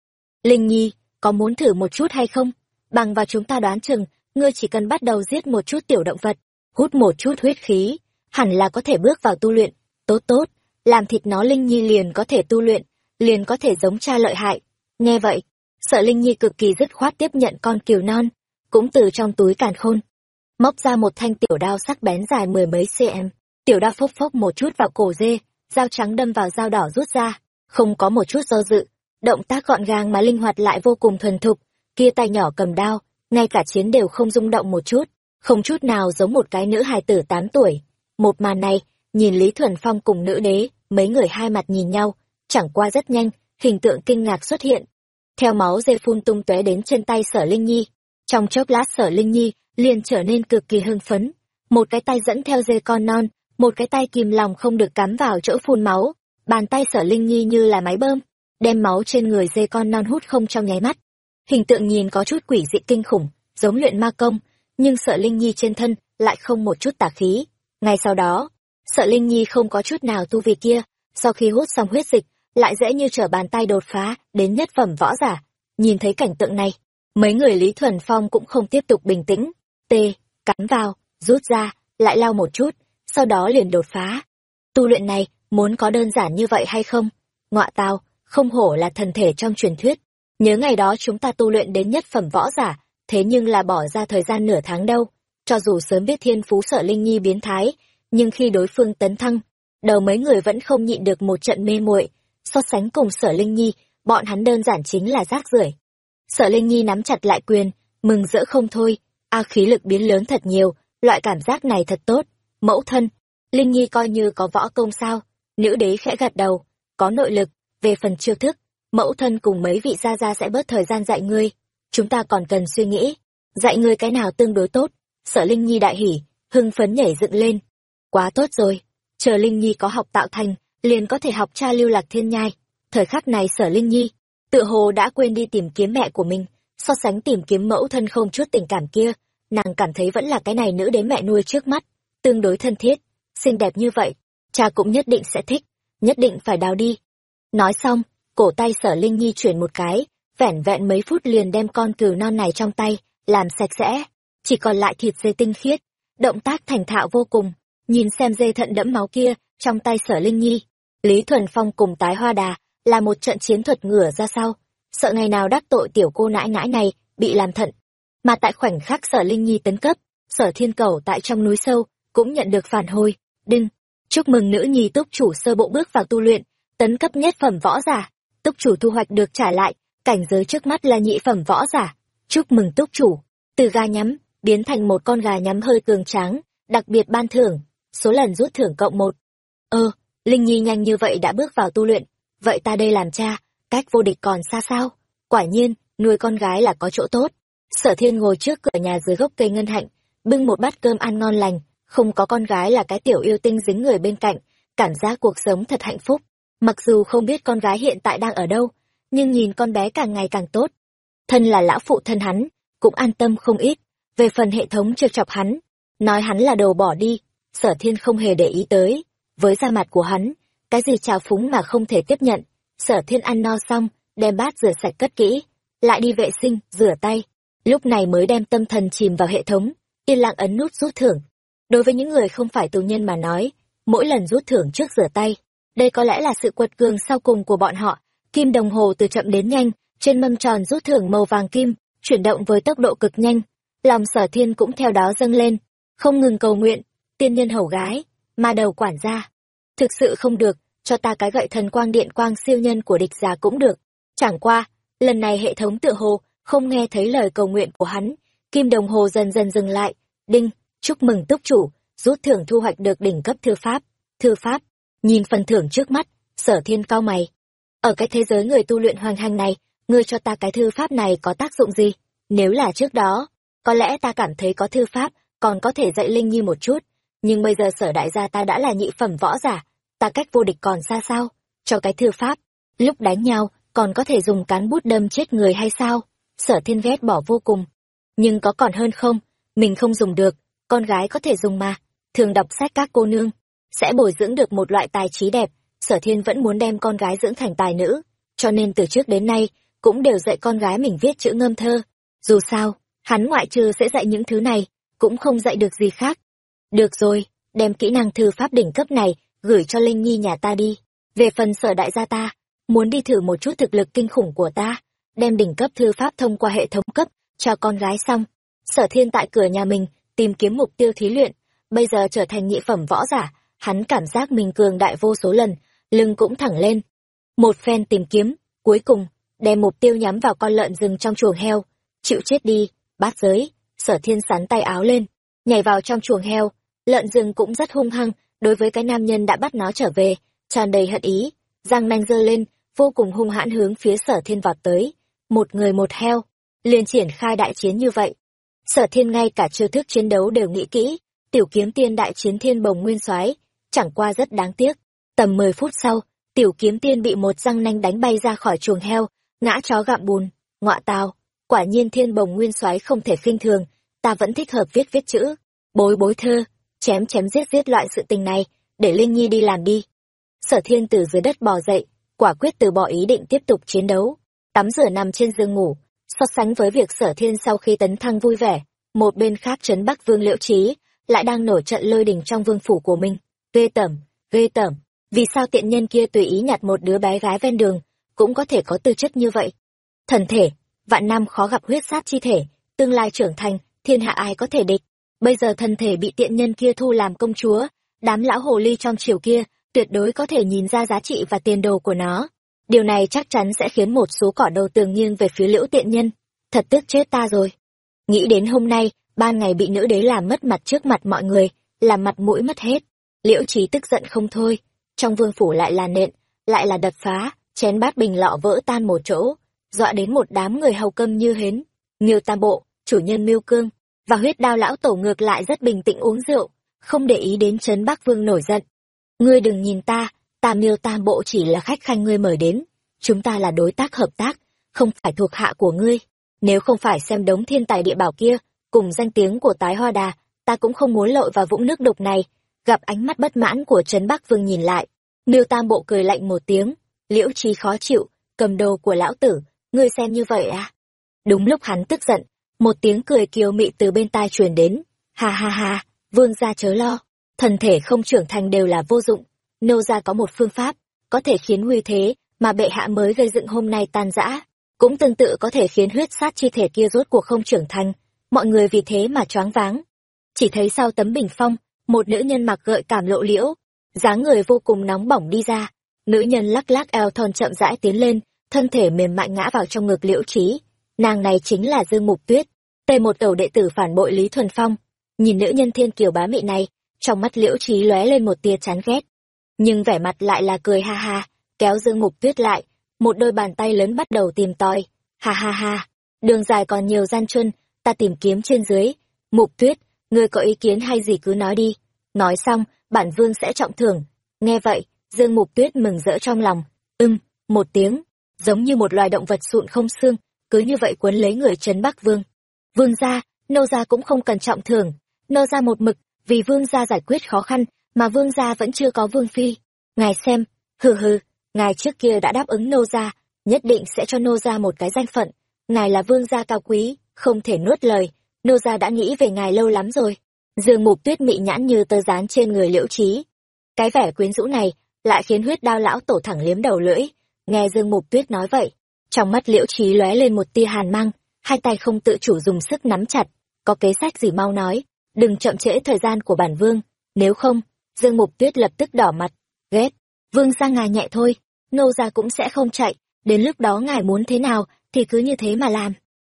Linh nhi, có muốn thử một chút hay không? Bằng vào chúng ta đoán chừng, ngươi chỉ cần bắt đầu giết một chút tiểu động vật, hút một chút huyết khí hẳn là có thể bước vào tu luyện. Tốt tốt, làm thịt nó linh nhi liền có thể tu luyện, liền có thể giống cha lợi hại. Nghe vậy, sợ linh nhi cực kỳ dứt khoát tiếp nhận con kiều non, cũng từ trong túi càn khôn, móc ra một thanh tiểu đao sắc bén dài mười mấy cm tiểu đao phốc phốc một chút vào cổ dê, dao trắng đâm vào dao đỏ rút ra, không có một chút do dự. Động tác gọn gàng mà linh hoạt lại vô cùng thuần thục, kia tay nhỏ cầm đao, ngay cả chiến đều không rung động một chút, không chút nào giống một cái nữ hài tử tám tuổi một màn này, nhìn lý thuần phong cùng nữ đế, mấy người hai mặt nhìn nhau, chẳng qua rất nhanh, hình tượng kinh ngạc xuất hiện. Theo máu dê phun tung tóe đến trên tay sở linh nhi, trong chốc lát sở linh nhi liền trở nên cực kỳ hưng phấn. Một cái tay dẫn theo dê con non, một cái tay kìm lòng không được cắm vào chỗ phun máu, bàn tay sở linh nhi như là máy bơm, đem máu trên người dê con non hút không trong nháy mắt. Hình tượng nhìn có chút quỷ dị kinh khủng, giống luyện ma công, nhưng sở linh nhi trên thân lại không một chút tà khí ngay sau đó, sợ linh nhi không có chút nào tu vi kia, sau khi hút xong huyết dịch, lại dễ như trở bàn tay đột phá đến nhất phẩm võ giả. Nhìn thấy cảnh tượng này, mấy người lý thuần phong cũng không tiếp tục bình tĩnh. Tê, cắn vào, rút ra, lại lao một chút, sau đó liền đột phá. Tu luyện này muốn có đơn giản như vậy hay không? Ngọa tao không hổ là thần thể trong truyền thuyết. Nhớ ngày đó chúng ta tu luyện đến nhất phẩm võ giả, thế nhưng là bỏ ra thời gian nửa tháng đâu cho dù sớm biết thiên phú sợ linh nhi biến thái, nhưng khi đối phương tấn thăng, đầu mấy người vẫn không nhịn được một trận mê muội. So sánh cùng sở linh nhi, bọn hắn đơn giản chính là rác rưởi. Sở linh nhi nắm chặt lại quyền, mừng rỡ không thôi. A khí lực biến lớn thật nhiều, loại cảm giác này thật tốt. Mẫu thân, linh nhi coi như có võ công sao? Nữ đế khẽ gật đầu. Có nội lực, về phần chiêu thức, mẫu thân cùng mấy vị gia gia sẽ bớt thời gian dạy ngươi. Chúng ta còn cần suy nghĩ, dạy ngươi cái nào tương đối tốt sở linh nhi đại hỉ, hưng phấn nhảy dựng lên. Quá tốt rồi, chờ linh nhi có học tạo thành, liền có thể học cha lưu lạc thiên nhai. Thời khắc này sở linh nhi tự hồ đã quên đi tìm kiếm mẹ của mình, so sánh tìm kiếm mẫu thân không chút tình cảm kia, nàng cảm thấy vẫn là cái này nữ đến mẹ nuôi trước mắt, tương đối thân thiết, xinh đẹp như vậy, cha cũng nhất định sẽ thích, nhất định phải đào đi. Nói xong, cổ tay sở linh nhi chuyển một cái, vẻn vẹn mấy phút liền đem con cừu non này trong tay, làm sạch sẽ chỉ còn lại thịt dê tinh khiết. Động tác thành thạo vô cùng. Nhìn xem dê thận đẫm máu kia, trong tay sở linh nhi. Lý thuần phong cùng tái hoa đà là một trận chiến thuật ngửa ra sau. Sợ ngày nào đắc tội tiểu cô nãi nãi này, bị làm thận. Mà tại khoảnh khắc sở linh nhi tấn cấp, sở thiên cầu tại trong núi sâu cũng nhận được phản hồi. Đinh, chúc mừng nữ nhi túc chủ sơ bộ bước vào tu luyện, tấn cấp nhất phẩm võ giả. Túc chủ thu hoạch được trả lại, cảnh giới trước mắt là nhị phẩm võ giả. Chúc mừng túc chủ. Từ ga nhắm biến thành một con gà nhắm hơi cường tráng, đặc biệt ban thưởng, số lần rút thưởng cộng một. Ơ, Linh Nhi nhanh như vậy đã bước vào tu luyện, vậy ta đây làm cha, cách vô địch còn xa sao? Quả nhiên, nuôi con gái là có chỗ tốt. Sở thiên ngồi trước cửa nhà dưới gốc cây ngân hạnh, bưng một bát cơm ăn ngon lành, không có con gái là cái tiểu yêu tinh dính người bên cạnh, cảm giác cuộc sống thật hạnh phúc. Mặc dù không biết con gái hiện tại đang ở đâu, nhưng nhìn con bé càng ngày càng tốt. Thân là lão phụ thân hắn, cũng an tâm không ít. Về phần hệ thống trêu chọc hắn, nói hắn là đồ bỏ đi, sở thiên không hề để ý tới. Với da mặt của hắn, cái gì trào phúng mà không thể tiếp nhận. Sở thiên ăn no xong, đem bát rửa sạch cất kỹ, lại đi vệ sinh, rửa tay. Lúc này mới đem tâm thần chìm vào hệ thống, yên lặng ấn nút rút thưởng. Đối với những người không phải tù nhân mà nói, mỗi lần rút thưởng trước rửa tay, đây có lẽ là sự quật cường sau cùng của bọn họ. Kim đồng hồ từ chậm đến nhanh, trên mâm tròn rút thưởng màu vàng kim, chuyển động với tốc độ cực nhanh. Lòng sở thiên cũng theo đó dâng lên, không ngừng cầu nguyện, tiên nhân hầu gái, ma đầu quản gia. Thực sự không được, cho ta cái gậy thần quang điện quang siêu nhân của địch già cũng được. Chẳng qua, lần này hệ thống tự hồ, không nghe thấy lời cầu nguyện của hắn. Kim đồng hồ dần dần dừng lại, đinh, chúc mừng túc chủ, rút thưởng thu hoạch được đỉnh cấp thư pháp. Thư pháp, nhìn phần thưởng trước mắt, sở thiên cao mày. Ở cái thế giới người tu luyện hoàng hành này, ngươi cho ta cái thư pháp này có tác dụng gì? Nếu là trước đó, có lẽ ta cảm thấy có thư pháp, còn có thể dạy Linh Nhi một chút. Nhưng bây giờ sở đại gia ta đã là nhị phẩm võ giả, ta cách vô địch còn xa sao? Cho cái thư pháp, lúc đánh nhau, còn có thể dùng cán bút đâm chết người hay sao? Sở thiên ghét bỏ vô cùng. Nhưng có còn hơn không? Mình không dùng được, con gái có thể dùng mà. Thường đọc sách các cô nương, sẽ bồi dưỡng được một loại tài trí đẹp. Sở thiên vẫn muốn đem con gái dưỡng thành tài nữ, cho nên từ trước đến nay, cũng đều dạy con gái mình viết chữ ngâm thơ. Dù sao, hắn ngoại trừ sẽ dạy những thứ này, cũng không dạy được gì khác. Được rồi, đem kỹ năng thư pháp đỉnh cấp này gửi cho Linh Nhi nhà ta đi. Về phần sở đại gia ta, muốn đi thử một chút thực lực kinh khủng của ta, đem đỉnh cấp thư pháp thông qua hệ thống cấp cho con gái xong. Sở thiên tại cửa nhà mình, tìm kiếm mục tiêu thí luyện, bây giờ trở thành nhị phẩm võ giả, hắn cảm giác mình cường đại vô số lần, lưng cũng thẳng lên. Một phen tìm kiếm, cuối cùng, đem mục tiêu nhắm vào con lợn rừng trong chuồng heo. Chịu chết đi, bát giới, sở thiên sắn tay áo lên, nhảy vào trong chuồng heo. Lợn rừng cũng rất hung hăng, đối với cái nam nhân đã bắt nó trở về, tràn đầy hận ý, răng nanh giơ lên, vô cùng hung hãn hướng phía sở thiên vọt tới. Một người một heo, liền triển khai đại chiến như vậy. Sở thiên ngay cả chiêu thức chiến đấu đều nghĩ kỹ, tiểu kiếm tiên đại chiến thiên bồng nguyên soái chẳng qua rất đáng tiếc. Tầm 10 phút sau, tiểu kiếm tiên bị một răng nanh đánh bay ra khỏi chuồng heo, ngã chó gặm bùn, ngọa tào, quả nhiên thiên bồng nguyên soái không thể khinh thường, ta vẫn thích hợp viết viết chữ, bối bối thơ, chém chém giết giết loại sự tình này, để Linh Nhi đi làm đi. Sở thiên từ dưới đất bò dậy, quả quyết từ bỏ ý định tiếp tục chiến đấu, tắm rửa nằm trên giường ngủ, so sánh với việc sở thiên sau khi tấn thăng vui vẻ, một bên khác trấn Bắc Vương Liễu Trí lại đang nổi trận lôi đình trong vương phủ của mình, ghê tởm, ghê tởm, vì sao tiện nhân kia tùy ý nhặt một đứa bé gái ven đường, cũng có thể có tư chất như vậy. Thần thể, vạn năm khó gặp huyết sát chi thể, tương lai trưởng thành, thiên hạ ai có thể địch. Bây giờ thân thể bị tiện nhân kia thu làm công chúa, đám lão hồ ly trong triều kia, tuyệt đối có thể nhìn ra giá trị và tiền đồ của nó. Điều này chắc chắn sẽ khiến một số cỏ đầu tường nghiêng về phía liễu tiện nhân. Thật tức chết ta rồi. Nghĩ đến hôm nay, ban ngày bị nữ đế làm mất mặt trước mặt mọi người, làm mặt mũi mất hết. Liễu trí tức giận không thôi. Trong vương phủ lại là nện, lại là đập phá, chén bát bình lọ vỡ tan một chỗ, dọa đến một đám người hầu câm như hến. Miêu Tam Bộ, chủ nhân Miêu Cương, và huyết đao lão tổ ngược lại rất bình tĩnh uống rượu, không để ý đến Trấn Bắc Vương nổi giận. Ngươi đừng nhìn ta, ta Miêu Tam Bộ chỉ là khách khanh ngươi mời đến, chúng ta là đối tác hợp tác, không phải thuộc hạ của ngươi. Nếu không phải xem đống thiên tài địa bảo kia, cùng danh tiếng của tái hoa đà, ta cũng không muốn lội vào vũng nước đục này. Gặp ánh mắt bất mãn của Trấn Bắc Vương nhìn lại, Miêu Tam Bộ cười lạnh một tiếng, liễu trí khó chịu, cầm đồ của lão tử, ngươi xem như vậy à? Đúng lúc hắn tức giận, một tiếng cười kiều mị từ bên tai truyền đến, ha ha ha, vương gia chớ lo, thần thể không trưởng thành đều là vô dụng, nô gia có một phương pháp, có thể khiến huy thế, mà bệ hạ mới gây dựng hôm nay tan rã, cũng tương tự có thể khiến huyết sát chi thể kia rốt cuộc không trưởng thành, mọi người vì thế mà choáng váng. Chỉ thấy sau tấm bình phong, một nữ nhân mặc gợi cảm lộ liễu, dáng người vô cùng nóng bỏng đi ra, nữ nhân lắc lắc eo thon chậm rãi tiến lên thân thể mềm mại ngã vào trong ngực liễu trí nàng này chính là dương mục tuyết tề một đầu đệ tử phản bội lý thuần phong. Nhìn nữ nhân thiên kiều bá mị này, trong mắt liễu trí lóe lên một tia chán ghét. Nhưng vẻ mặt lại là cười ha ha, kéo dương mục tuyết lại, một đôi bàn tay lớn bắt đầu tìm tòi. Ha ha ha, đường dài còn nhiều gian truân, ta tìm kiếm trên dưới. Mục tuyết, ngươi có ý kiến hay gì cứ nói đi. Nói xong, bản vương sẽ trọng thưởng. Nghe vậy, dương mục tuyết mừng rỡ trong lòng. Ưng một tiếng giống như một loài động vật sụn không xương, cứ như vậy quấn lấy người trấn bắc vương. Vương gia, nô gia cũng không cần trọng thưởng. Nô gia một mực, vì vương gia giải quyết khó khăn, mà vương gia vẫn chưa có vương phi. Ngài xem, hừ hừ, ngài trước kia đã đáp ứng nô gia, nhất định sẽ cho nô gia một cái danh phận. Ngài là vương gia cao quý, không thể nuốt lời. Nô gia đã nghĩ về ngài lâu lắm rồi. Dương mục tuyết mị nhãn như tơ dán trên người liễu trí. Cái vẻ quyến rũ này lại khiến huyết đao lão tổ thẳng liếm đầu lưỡi nghe dương mục tuyết nói vậy, trong mắt liễu trí lóe lên một tia hàn mang, hai tay không tự chủ dùng sức nắm chặt, có kế sách gì mau nói, đừng chậm trễ thời gian của bản vương, nếu không, dương mục tuyết lập tức đỏ mặt, ghét, vương ra ngài nhẹ thôi, nô ra cũng sẽ không chạy, đến lúc đó ngài muốn thế nào thì cứ như thế mà làm.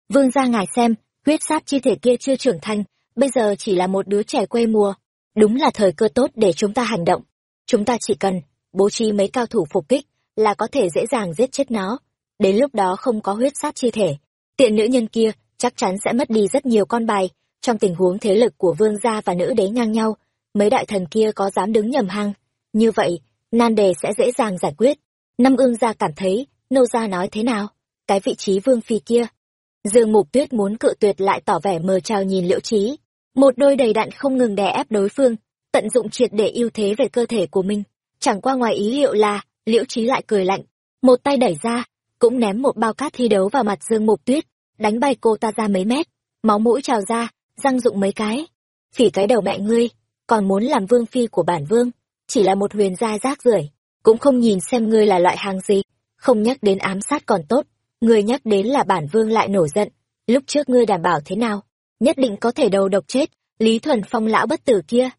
Vương ra ngài xem, huyết sát chi thể kia chưa trưởng thành, bây giờ chỉ là một đứa trẻ quê mùa, đúng là thời cơ tốt để chúng ta hành động. Chúng ta chỉ cần bố trí mấy cao thủ phục kích là có thể dễ dàng giết chết nó. Đến lúc đó không có huyết sát chi thể, tiện nữ nhân kia chắc chắn sẽ mất đi rất nhiều con bài. Trong tình huống thế lực của vương gia và nữ đế ngang nhau, mấy đại thần kia có dám đứng nhầm hang? Như vậy, nan đề sẽ dễ dàng giải quyết. Năm ương gia cảm thấy, nô gia nói thế nào? Cái vị trí vương phi kia. Dương mục tuyết muốn cự tuyệt lại tỏ vẻ mờ trào nhìn liễu trí một đôi đầy đạn không ngừng đè ép đối phương, tận dụng triệt để ưu thế về cơ thể của mình. Chẳng qua ngoài ý liệu là liễu trí lại cười lạnh, một tay đẩy ra, cũng ném một bao cát thi đấu vào mặt dương mục tuyết, đánh bay cô ta ra mấy mét, máu mũi trào ra, răng rụng mấy cái. Phỉ cái đầu mẹ ngươi, còn muốn làm vương phi của bản vương, chỉ là một huyền gia rác rưởi, cũng không nhìn xem ngươi là loại hàng gì, không nhắc đến ám sát còn tốt, ngươi nhắc đến là bản vương lại nổi giận, lúc trước ngươi đảm bảo thế nào, nhất định có thể đầu độc chết, lý thuần phong lão bất tử kia.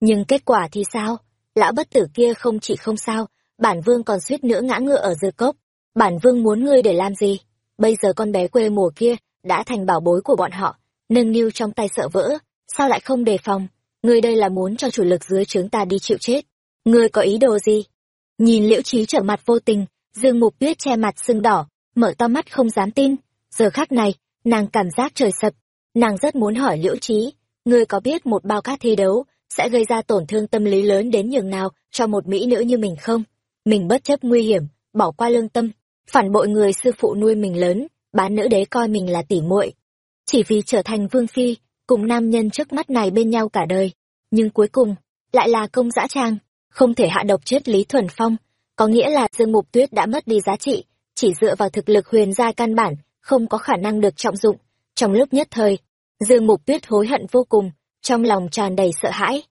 Nhưng kết quả thì sao? Lão bất tử kia không chỉ không sao bản vương còn suýt nữa ngã ngựa ở dư cốc. Bản vương muốn ngươi để làm gì? Bây giờ con bé quê mùa kia đã thành bảo bối của bọn họ, nâng niu trong tay sợ vỡ. Sao lại không đề phòng? Ngươi đây là muốn cho chủ lực dưới trướng ta đi chịu chết. Ngươi có ý đồ gì? Nhìn liễu trí trở mặt vô tình, dương mục tuyết che mặt sưng đỏ, mở to mắt không dám tin. Giờ khác này, nàng cảm giác trời sập. Nàng rất muốn hỏi liễu trí, ngươi có biết một bao cát thi đấu sẽ gây ra tổn thương tâm lý lớn đến nhường nào cho một mỹ nữ như mình không? Mình bất chấp nguy hiểm, bỏ qua lương tâm. Phản bội người sư phụ nuôi mình lớn bán nữ đế coi mình là tỉ muội. Chỉ vì trở thành vương phi, cùng nam nhân trước mắt này bên nhau cả đời. Nhưng cuối cùng, lại là công dã trang không thể hạ độc chết lý thuần phong. Có nghĩa là dương mục tuyết đã mất đi giá trị, chỉ dựa vào thực lực huyền gia căn bản, không có khả năng được trọng dụng. Trong lúc nhất thời, dương mục tuyết hối hận vô cùng, trong lòng tràn đầy sợ hãi.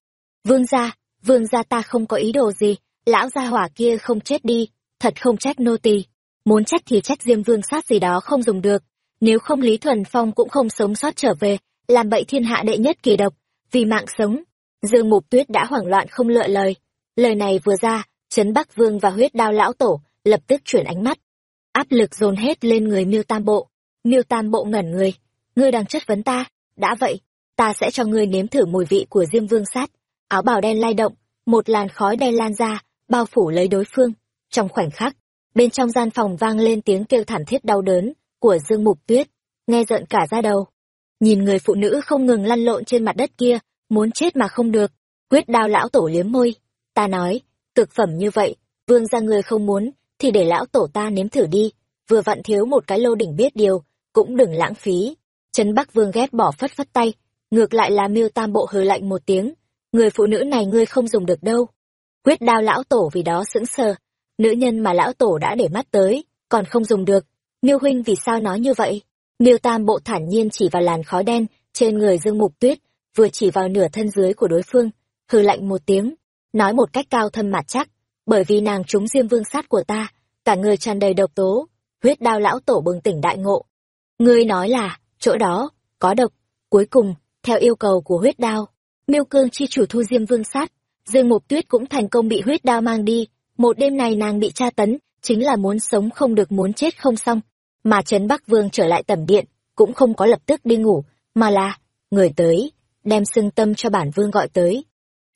Vương gia vương gia ta không có ý đồ gì lão gia hỏa kia không chết đi, thật không trách nô tỳ. Muốn trách thì trách diêm vương sát gì đó không dùng được. Nếu không lý thuần phong cũng không sống sót trở về, làm bậy thiên hạ đệ nhất kỳ độc, vì mạng sống. Dương mục tuyết đã hoảng loạn không lựa lời. Lời này vừa ra, trấn bắc vương và huyết đao lão tổ lập tức chuyển ánh mắt. Áp lực dồn hết lên người miêu tam bộ. Miêu tam bộ ngẩn người. Ngươi đang chất vấn ta? Đã vậy, ta sẽ cho ngươi nếm thử mùi vị của diêm vương sát. Áo bào đen lay động, một làn khói đen lan ra bao phủ lấy đối phương. Trong khoảnh khắc, bên trong gian phòng vang lên tiếng kêu thảm thiết đau đớn của dương mục tuyết, nghe rợn cả ra đầu. Nhìn người phụ nữ không ngừng lăn lộn trên mặt đất kia, muốn chết mà không được, quyết đao lão tổ liếm môi. Ta nói, cực phẩm như vậy, vương ra người không muốn, thì để lão tổ ta nếm thử đi. Vừa vặn thiếu một cái lô đỉnh biết điều, cũng đừng lãng phí. Trấn bắc vương ghét bỏ phất phất tay, ngược lại là miêu tam bộ hừ lạnh một tiếng. Người phụ nữ này ngươi không dùng được đâu quyết đao lão tổ vì đó sững sờ. Nữ nhân mà lão tổ đã để mắt tới, còn không dùng được. Miêu huynh vì sao nói như vậy? Miêu tam bộ thản nhiên chỉ vào làn khói đen trên người dương mục tuyết, vừa chỉ vào nửa thân dưới của đối phương, hừ lạnh một tiếng, nói một cách cao thâm mặt chắc, bởi vì nàng trúng diêm vương sát của ta, cả người tràn đầy độc tố, huyết đao lão tổ bừng tỉnh đại ngộ. Ngươi nói là, chỗ đó, có độc, cuối cùng, theo yêu cầu của huyết đao, miêu cương chi chủ thu diêm vương sát dương mục tuyết cũng thành công bị huyết đao mang đi một đêm này nàng bị tra tấn chính là muốn sống không được muốn chết không xong mà trấn bắc vương trở lại tầm điện cũng không có lập tức đi ngủ mà là, người tới, đem xưng tâm cho bản vương gọi tới.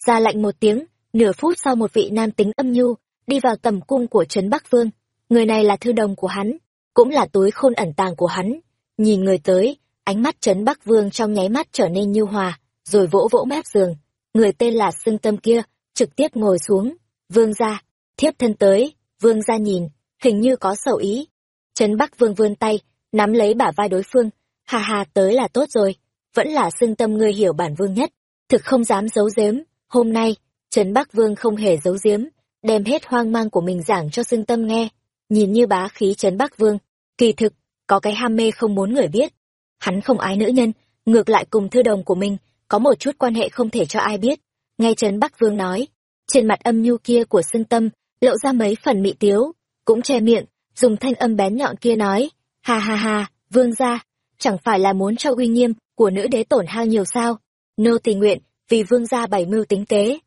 Ra lệnh một tiếng, nửa phút sau một vị nam tính âm nhu, đi vào tầm cung của Trấn Bắc Vương. Người này là thư đồng của hắn, cũng là túi khôn ẩn tàng của hắn. Nhìn người tới, ánh mắt Trấn Bắc Vương trong nháy mắt trở nên nhu hòa, rồi vỗ vỗ mép giường. Người tên là xưng tâm kia, trực tiếp ngồi xuống. Vương ra, thiếp thân tới, vương ra nhìn, hình như có sầu ý. Trấn Bắc Vương vươn tay, nắm lấy bả vai đối phương. Hà hà tới là tốt rồi, vẫn là xưng tâm ngươi hiểu bản vương nhất. Thực không dám giấu giếm, hôm nay, Trấn Bắc Vương không hề giấu giếm, đem hết hoang mang của mình giảng cho xưng tâm nghe. Nhìn như bá khí Trấn Bắc Vương, kỳ thực, có cái ham mê không muốn người biết. Hắn không ái nữ nhân, ngược lại cùng thư đồng của mình, có một chút quan hệ không thể cho ai biết. Nghe Trấn Bắc Vương nói, trên mặt âm nhu kia của xưng tâm, lộ ra mấy phần mị tiếu, cũng che miệng, dùng thanh âm bén nhọn kia nói, ha ha ha, vương gia, chẳng phải là muốn cho uy nghiêm của nữ đế tổn hao nhiều sao? Nô tình nguyện, vì vương gia bày mưu tính tế.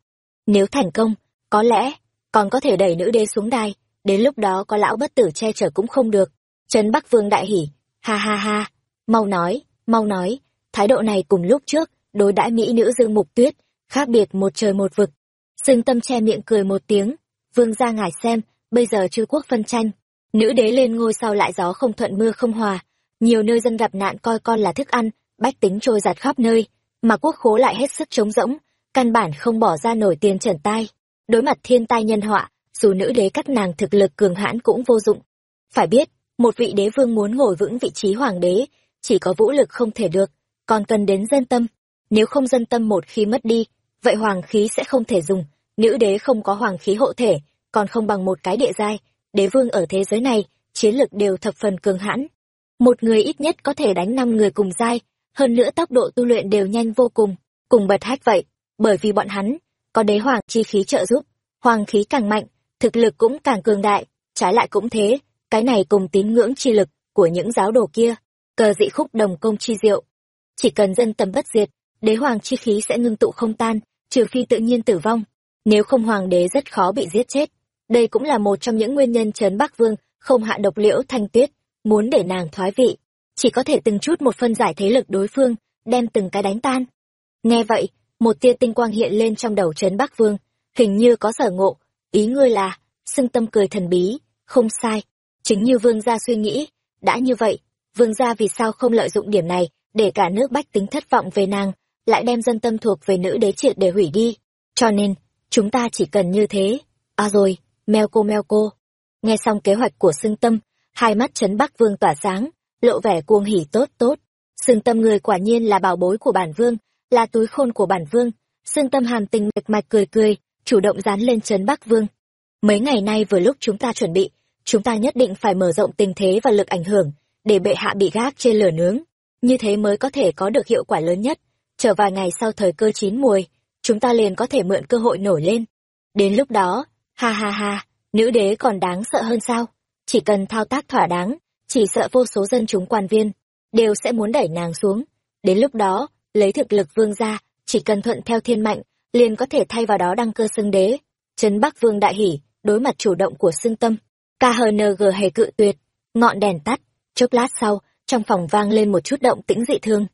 Nếu thành công, có lẽ, còn có thể đẩy nữ đế xuống đài, đến lúc đó có lão bất tử che chở cũng không được. Trấn Bắc Vương đại hỉ, ha ha ha, mau nói, mau nói, thái độ này cùng lúc trước, đối đãi mỹ nữ dương mục tuyết, khác biệt một trời một vực. dương tâm che miệng cười một tiếng, vương gia ngài xem, bây giờ chư quốc phân tranh, nữ đế lên ngôi sau lại gió không thuận mưa không hòa, nhiều nơi dân gặp nạn coi con là thức ăn, bách tính trôi giạt khắp nơi, mà quốc khố lại hết sức trống rỗng, căn bản không bỏ ra nổi tiền trần tai. Đối mặt thiên tai nhân họa, dù nữ đế các nàng thực lực cường hãn cũng vô dụng. Phải biết, một vị đế vương muốn ngồi vững vị trí hoàng đế, chỉ có vũ lực không thể được, còn cần đến dân tâm. Nếu không dân tâm một khi mất đi, vậy hoàng khí sẽ không thể dùng, nữ đế không có hoàng khí hộ thể, còn không bằng một cái địa giai, đế vương ở thế giới này, chiến lực đều thập phần cường hãn. Một người ít nhất có thể đánh năm người cùng giai, hơn nữa tốc độ tu luyện đều nhanh vô cùng, cùng bật hách vậy, bởi vì bọn hắn có đế hoàng chi khí trợ giúp, hoàng khí càng mạnh, thực lực cũng càng cường đại, trái lại cũng thế, cái này cùng tín ngưỡng chi lực của những giáo đồ kia, cờ dị khúc đồng công chi diệu. Chỉ cần dân tâm bất diệt, đế hoàng chi khí sẽ ngưng tụ không tan, trừ phi tự nhiên tử vong, nếu không hoàng đế rất khó bị giết chết. Đây cũng là một trong những nguyên nhân Trấn Bắc Vương không hạ độc liễu thanh tuyết, muốn để nàng thoái vị, chỉ có thể từng chút một phân giải thế lực đối phương, đem từng cái đánh tan. Nghe vậy, một tia tinh quang hiện lên trong đầu Trấn Bắc Vương, hình như có sở ngộ, ý ngươi là, xưng tâm cười thần bí, không sai, chính như Vương gia suy nghĩ, đã như vậy, Vương gia vì sao không lợi dụng điểm này, để cả nước bách tính thất vọng về nàng, lại đem dân tâm thuộc về nữ đế triệt để hủy đi. Cho nên, chúng ta chỉ cần như thế. À rồi, meo cô meo cô. Nghe xong kế hoạch của xưng tâm, hai mắt Trấn Bắc Vương tỏa sáng, lộ vẻ cuồng hỉ tốt tốt. Xưng tâm người quả nhiên là bảo bối của bản vương, là túi khôn của bản vương. Xưng tâm hàm tình mạch mạch cười cười, chủ động dán lên Trấn Bắc Vương. Mấy ngày nay vừa lúc chúng ta chuẩn bị, chúng ta nhất định phải mở rộng tình thế và lực ảnh hưởng, để bệ hạ bị gác trên lửa nướng. Như thế mới có thể có được hiệu quả lớn nhất. Chờ vài ngày sau thời cơ chín mùi, chúng ta liền có thể mượn cơ hội nổi lên. Đến lúc đó, ha ha ha, nữ đế còn đáng sợ hơn sao? Chỉ cần thao tác thỏa đáng, chỉ sợ vô số dân chúng quan viên, đều sẽ muốn đẩy nàng xuống. Đến lúc đó, lấy thực lực vương ra, chỉ cần thuận theo thiên mạnh, liền có thể thay vào đó đăng cơ xưng đế. Trấn Bắc Vương đại hỉ, đối mặt chủ động của xưng tâm. KHNG hề cự tuyệt, ngọn đèn tắt, chốc lát sau, trong phòng vang lên một chút động tĩnh dị thương.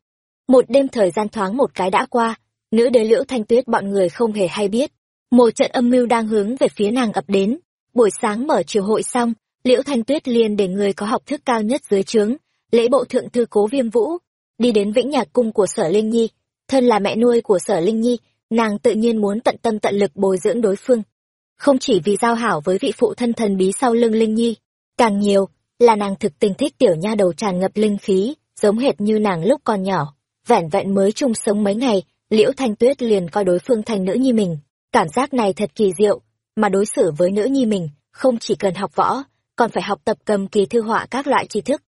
Một đêm thời gian thoáng một cái đã qua, nữ đế liễu thanh tuyết bọn người không hề hay biết. Một trận âm mưu đang hướng về phía nàng ập đến. Buổi sáng mở triều hội xong, liễu thanh tuyết liền để người có học thức cao nhất dưới trướng, lễ bộ thượng thư cố viêm vũ, đi đến vĩnh nhạc cung của sở Linh Nhi. Thân là mẹ nuôi của sở Linh Nhi, nàng tự nhiên muốn tận tâm tận lực bồi dưỡng đối phương. Không chỉ vì giao hảo với vị phụ thân thần bí sau lưng Linh Nhi, càng nhiều là nàng thực tình thích tiểu nha đầu tràn ngập linh khí, giống hệt như nàng lúc còn nhỏ. Vẻn vẹn mới chung sống mấy ngày, Liễu Thanh Tuyết liền coi đối phương thành nữ nhi mình. Cảm giác này thật kỳ diệu, mà đối xử với nữ nhi mình, không chỉ cần học võ, còn phải học tập cầm kỳ thư họa các loại tri thức.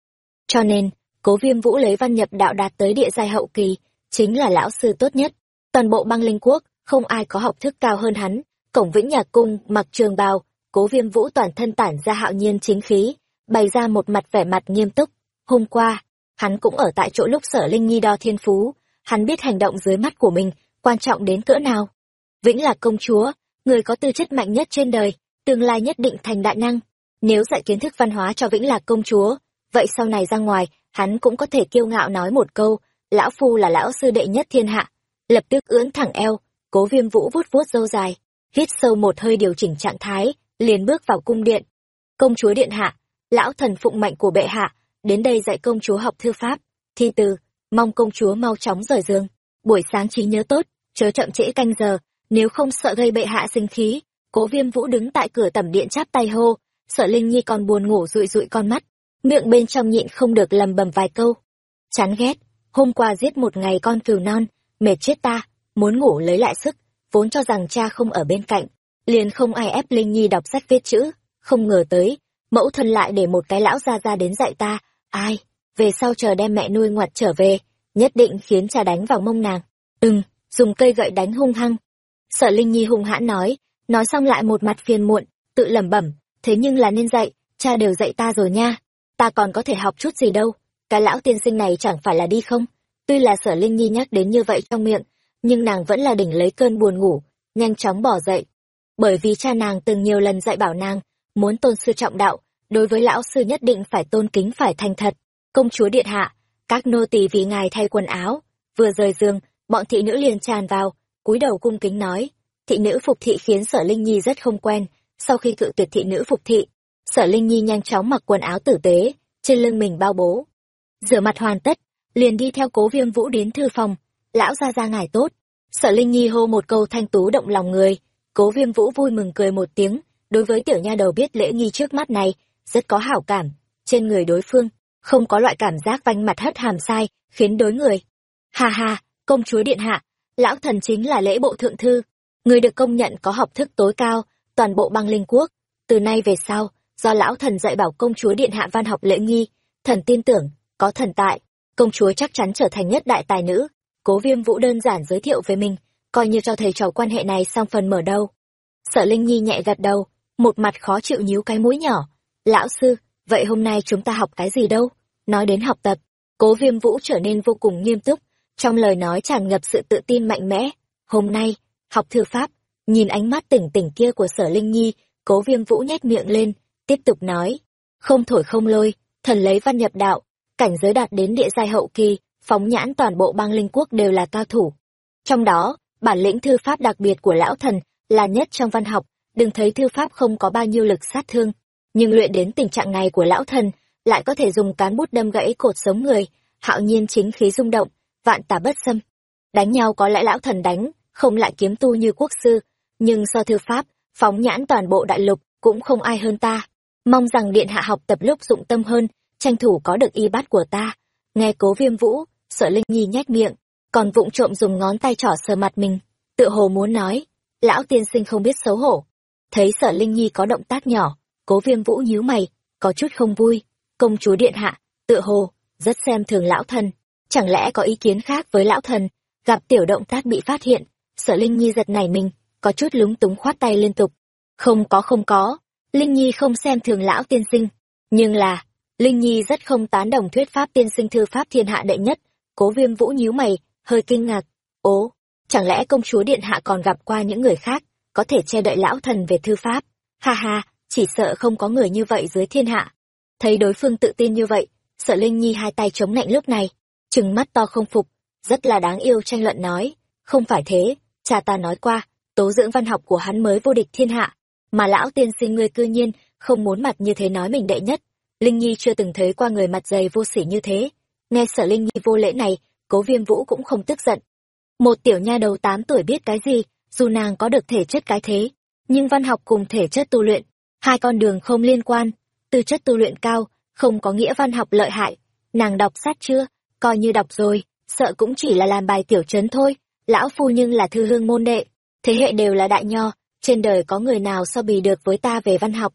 Cho nên, cố viêm vũ lấy văn nhập đạo đạt tới địa giai hậu kỳ, chính là lão sư tốt nhất. Toàn bộ băng linh quốc, không ai có học thức cao hơn hắn. Cổng vĩnh nhạc cung, mặc trường bào, cố viêm vũ toàn thân tản ra hạo nhiên chính khí, bày ra một mặt vẻ mặt nghiêm túc. Hôm qua, hắn cũng ở tại chỗ lúc sở Linh Nhi đo thiên phú, hắn biết hành động dưới mắt của mình quan trọng đến cỡ nào. Vĩnh là công chúa, người có tư chất mạnh nhất trên đời, tương lai nhất định thành đại năng. Nếu dạy kiến thức văn hóa cho Vĩnh Lạc công chúa, vậy sau này ra ngoài, hắn cũng có thể kiêu ngạo nói một câu, lão phu là lão sư đệ nhất thiên hạ lập tức ưỡn thẳng eo cố viêm vũ vuốt vuốt râu dài hít sâu một hơi điều chỉnh trạng thái liền bước vào cung điện công chúa điện hạ lão thần phụng mệnh của bệ hạ đến đây dạy công chúa học thư pháp. Thi từ, mong công chúa mau chóng rời giường. Buổi sáng trí nhớ tốt, chớ chậm trễ canh giờ, nếu không sợ gây bệ hạ sinh khí. Cố viêm vũ đứng tại cửa tẩm điện chắp tay hô, sợ linh nhi còn buồn ngủ rụi rụi con mắt. Miệng bên trong nhịn không được lầm bầm vài câu. Chán ghét, hôm qua giết một ngày con cừu non, mệt chết ta, muốn ngủ lấy lại sức, vốn cho rằng cha không ở bên cạnh. Liền không ai ép linh nhi đọc sách viết chữ, không ngờ tới, mẫu thân lại để một cái lão gia ra đến dạy ta ai? Về sau chờ đem mẹ nuôi ngoặt trở về, nhất định khiến cha đánh vào mông nàng. Ừng dùng cây gậy đánh hung hăng. Sợ linh nhi hung hãn nói nói xong lại một mặt phiền muộn, tự lẩm bẩm, thế nhưng là nên dạy, cha đều dạy ta rồi nha. Ta còn có thể học chút gì đâu, cái lão tiên sinh này chẳng phải là đi không? Tuy là sở linh nhi nhắc đến như vậy trong miệng, nhưng nàng vẫn là đỉnh lấy cơn buồn ngủ, nhanh chóng bỏ dậy. Bởi vì cha nàng từng nhiều lần dạy bảo nàng, muốn tôn sư trọng đạo đối với lão sư nhất định phải tôn kính phải thành thật. Công chúa điện hạ, các nô tỳ vì ngài thay quần áo. Vừa rời giường, bọn thị nữ liền tràn vào, cúi đầu cung kính nói. Thị nữ phục thị khiến sở linh nhi rất không quen. Sau khi cự tuyệt thị nữ phục thị, sở linh nhi nhanh chóng mặc quần áo tử tế, trên lưng mình bao bố. Rửa mặt hoàn tất, liền đi theo cố viêm vũ đến thư phòng. Lão ra ra ngài tốt. Sở linh nhi hô một câu thanh tú động lòng người. Cố viêm vũ vui mừng cười một tiếng. Đối với tiểu nha đầu biết lễ nghi trước mắt này rất có hảo cảm. Trên người đối phương, không có loại cảm giác vanh mặt hất hàm sai, khiến đối người. Hà hà công chúa điện hạ, lão thần chính là lễ bộ thượng thư. Người được công nhận có học thức tối cao, toàn bộ băng linh quốc. Từ nay về sau, do lão thần dạy bảo công chúa điện hạ văn học lễ nghi, thần tin tưởng, có thần tại, công chúa chắc chắn trở thành nhất đại tài nữ. Cố viêm vũ đơn giản giới thiệu về mình, coi như cho thầy trò quan hệ này xong phần mở đầu. Sợ linh nhi nhẹ gật đầu, một mặt khó chịu nhíu cái mũi nhỏ lão sư, vậy hôm nay chúng ta học cái gì đâu? Nói đến học tập, cố viêm vũ trở nên vô cùng nghiêm túc, trong lời nói tràn ngập sự tự tin mạnh mẽ. Hôm nay, học thư pháp, nhìn ánh mắt tỉnh tỉnh kia của sở linh nhi, cố viêm vũ nhét miệng lên, tiếp tục nói, không thổi không lôi, thần lấy văn nhập đạo, cảnh giới đạt đến địa giai hậu kỳ, phóng nhãn toàn bộ bang linh quốc đều là cao thủ. Trong đó, bản lĩnh thư pháp đặc biệt của lão thần là nhất trong văn học, đừng thấy thư pháp không có bao nhiêu lực sát thương nhưng luyện đến tình trạng này của lão thần, lại có thể dùng cán bút đâm gãy cột sống người, hạo nhiên chính khí rung động, vạn tà bất xâm. Đánh nhau có lẽ lão thần đánh, không lại kiếm tu như quốc sư, nhưng so thư pháp, phóng nhãn toàn bộ đại lục cũng không ai hơn ta. Mong rằng điện hạ học tập lúc dụng tâm hơn, tranh thủ có được y bát của ta. Nghe cố viêm vũ, sợ linh nhi nhét miệng, còn vụng trộm dùng ngón tay trỏ sờ mặt mình, tự hồ muốn nói, lão tiên sinh không biết xấu hổ. Thấy sợ linh nhi có động tác nhỏ cố viêm vũ nhíu mày, có chút không vui. Công chúa điện hạ tựa hồ, rất xem thường lão thần. Chẳng lẽ có ý kiến khác với lão thần? Gặp tiểu động tác bị phát hiện, sợ linh nhi giật nảy mình, có chút lúng túng khoát tay liên tục. Không có không có. Linh nhi không xem thường lão tiên sinh. Nhưng là, linh nhi rất không tán đồng thuyết pháp tiên sinh thư pháp thiên hạ đệ nhất. Cố viêm vũ nhíu mày, hơi kinh ngạc. Ố, chẳng lẽ công chúa điện hạ còn gặp qua những người khác, có thể che đậy lão thần về thư pháp? Ha ha chỉ sợ không có người như vậy dưới thiên hạ. Thấy đối phương tự tin như vậy, sợ linh nhi hai tay chống nạnh lúc này. Trừng mắt to không phục, rất là đáng yêu tranh luận nói. Không phải thế, cha ta nói qua, tố dưỡng văn học của hắn mới vô địch thiên hạ. Mà lão tiên sinh ngươi cư nhiên không muốn mặt như thế nói mình đệ nhất. Linh nhi chưa từng thấy qua người mặt dày vô sỉ như thế. Nghe sở linh nhi vô lễ này, cố viêm vũ cũng không tức giận. Một tiểu nha đầu tám tuổi biết cái gì, dù nàng có được thể chất cái thế, nhưng văn học cùng thể chất tu luyện hai con đường không liên quan. Tư chất tu luyện cao, không có nghĩa văn học lợi hại. Nàng đọc sát chưa? Coi như đọc rồi. Sợ cũng chỉ là làm bài tiểu chấn thôi. Lão phu nhưng là thư hương môn đệ. Thế hệ đều là đại nho. Trên đời có người nào so bì được với ta về văn học?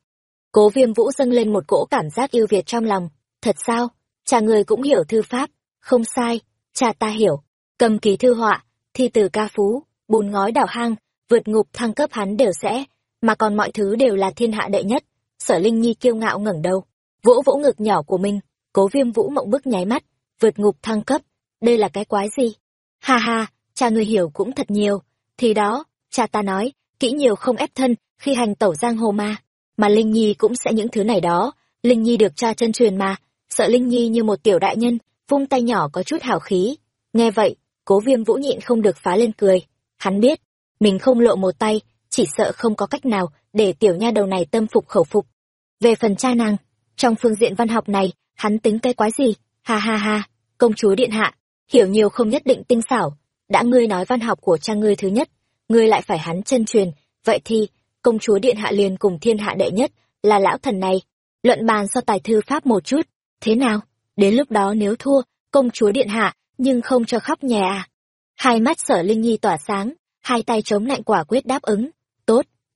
Cố viêm vũ dâng lên một cỗ cảm giác yêu việt trong lòng. Thật sao? Cha người cũng hiểu thư pháp. Không sai. Cha ta hiểu. Cầm ký thư họa, thi từ ca phú, bùn ngói đảo hang, vượt ngục thăng cấp hắn đều sẽ mà còn mọi thứ đều là thiên hạ đệ nhất. Sở linh nhi kiêu ngạo ngẩng đầu, vỗ vỗ ngực nhỏ của mình, cố viêm vũ mộng bức nháy mắt, vượt ngục thăng cấp. Đây là cái quái gì? Ha ha, cha người hiểu cũng thật nhiều. Thì đó, cha ta nói, kỹ nhiều không ép thân khi hành tẩu giang hồ ma mà linh nhi cũng sẽ những thứ này đó. Linh nhi được cha chân truyền mà. Sợ linh nhi như một tiểu đại nhân, vung tay nhỏ có chút hào khí. Nghe vậy, cố viêm vũ nhịn không được phá lên cười. Hắn biết, mình không lộ một tay chỉ sợ không có cách nào để tiểu nha đầu này tâm phục khẩu phục. Về phần cha nàng, trong phương diện văn học này, hắn tính cái quái gì? Ha ha ha, công chúa điện hạ, hiểu nhiều không nhất định tinh xảo. Đã ngươi nói văn học của cha ngươi thứ nhất, ngươi lại phải hắn chân truyền. Vậy thì, công chúa điện hạ liền cùng thiên hạ đệ nhất là lão thần này. Luận bàn so tài thư pháp một chút, thế nào? Đến lúc đó nếu thua, công chúa điện hạ, nhưng không cho khóc nhà à. Hai mắt sở linh nhi tỏa sáng, hai tay chống lạnh quả quyết đáp ứng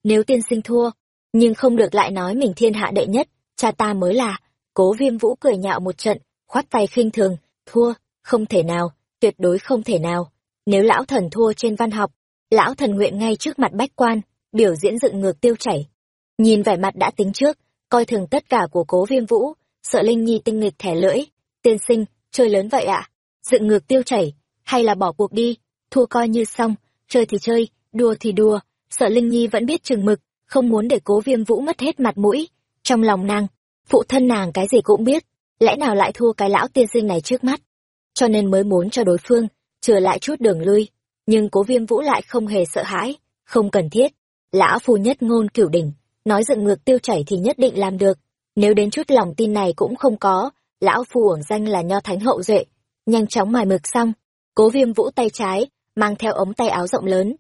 nếu tiên sinh thua, nhưng không được lại nói mình thiên hạ đệ nhất, cha ta mới là. Cố viêm vũ cười nhạo một trận, khoát tay khinh thường, thua, không thể nào, tuyệt đối không thể nào. Nếu lão thần thua trên văn học, lão thần nguyện ngay trước mặt bách quan, biểu diễn dựng ngược tiêu chảy. Nhìn vẻ mặt đã tính trước, coi thường tất cả của cố viêm vũ, sợ linh nhi tinh nghịch thẻ lưỡi. Tiên sinh, chơi lớn vậy ạ? Dựng ngược tiêu chảy, hay là bỏ cuộc đi? Thua coi như xong, chơi thì chơi, đùa thì đùa sợ linh nhi vẫn biết chừng mực, không muốn để cố viêm vũ mất hết mặt mũi. Trong lòng nàng, phụ thân nàng cái gì cũng biết, lẽ nào lại thua cái lão tiên sinh này trước mắt? Cho nên mới muốn cho đối phương chừa lại chút đường lui, nhưng cố viêm vũ lại không hề sợ hãi, không cần thiết. Lão phu nhất ngôn cửu đỉnh, nói dựng ngược tiêu chảy thì nhất định làm được. Nếu đến chút lòng tin này cũng không có, lão phu ưởng danh là nho thánh hậu duệ. Nhanh chóng mài mực xong, cố viêm vũ tay trái, mang theo ống tay áo rộng lớn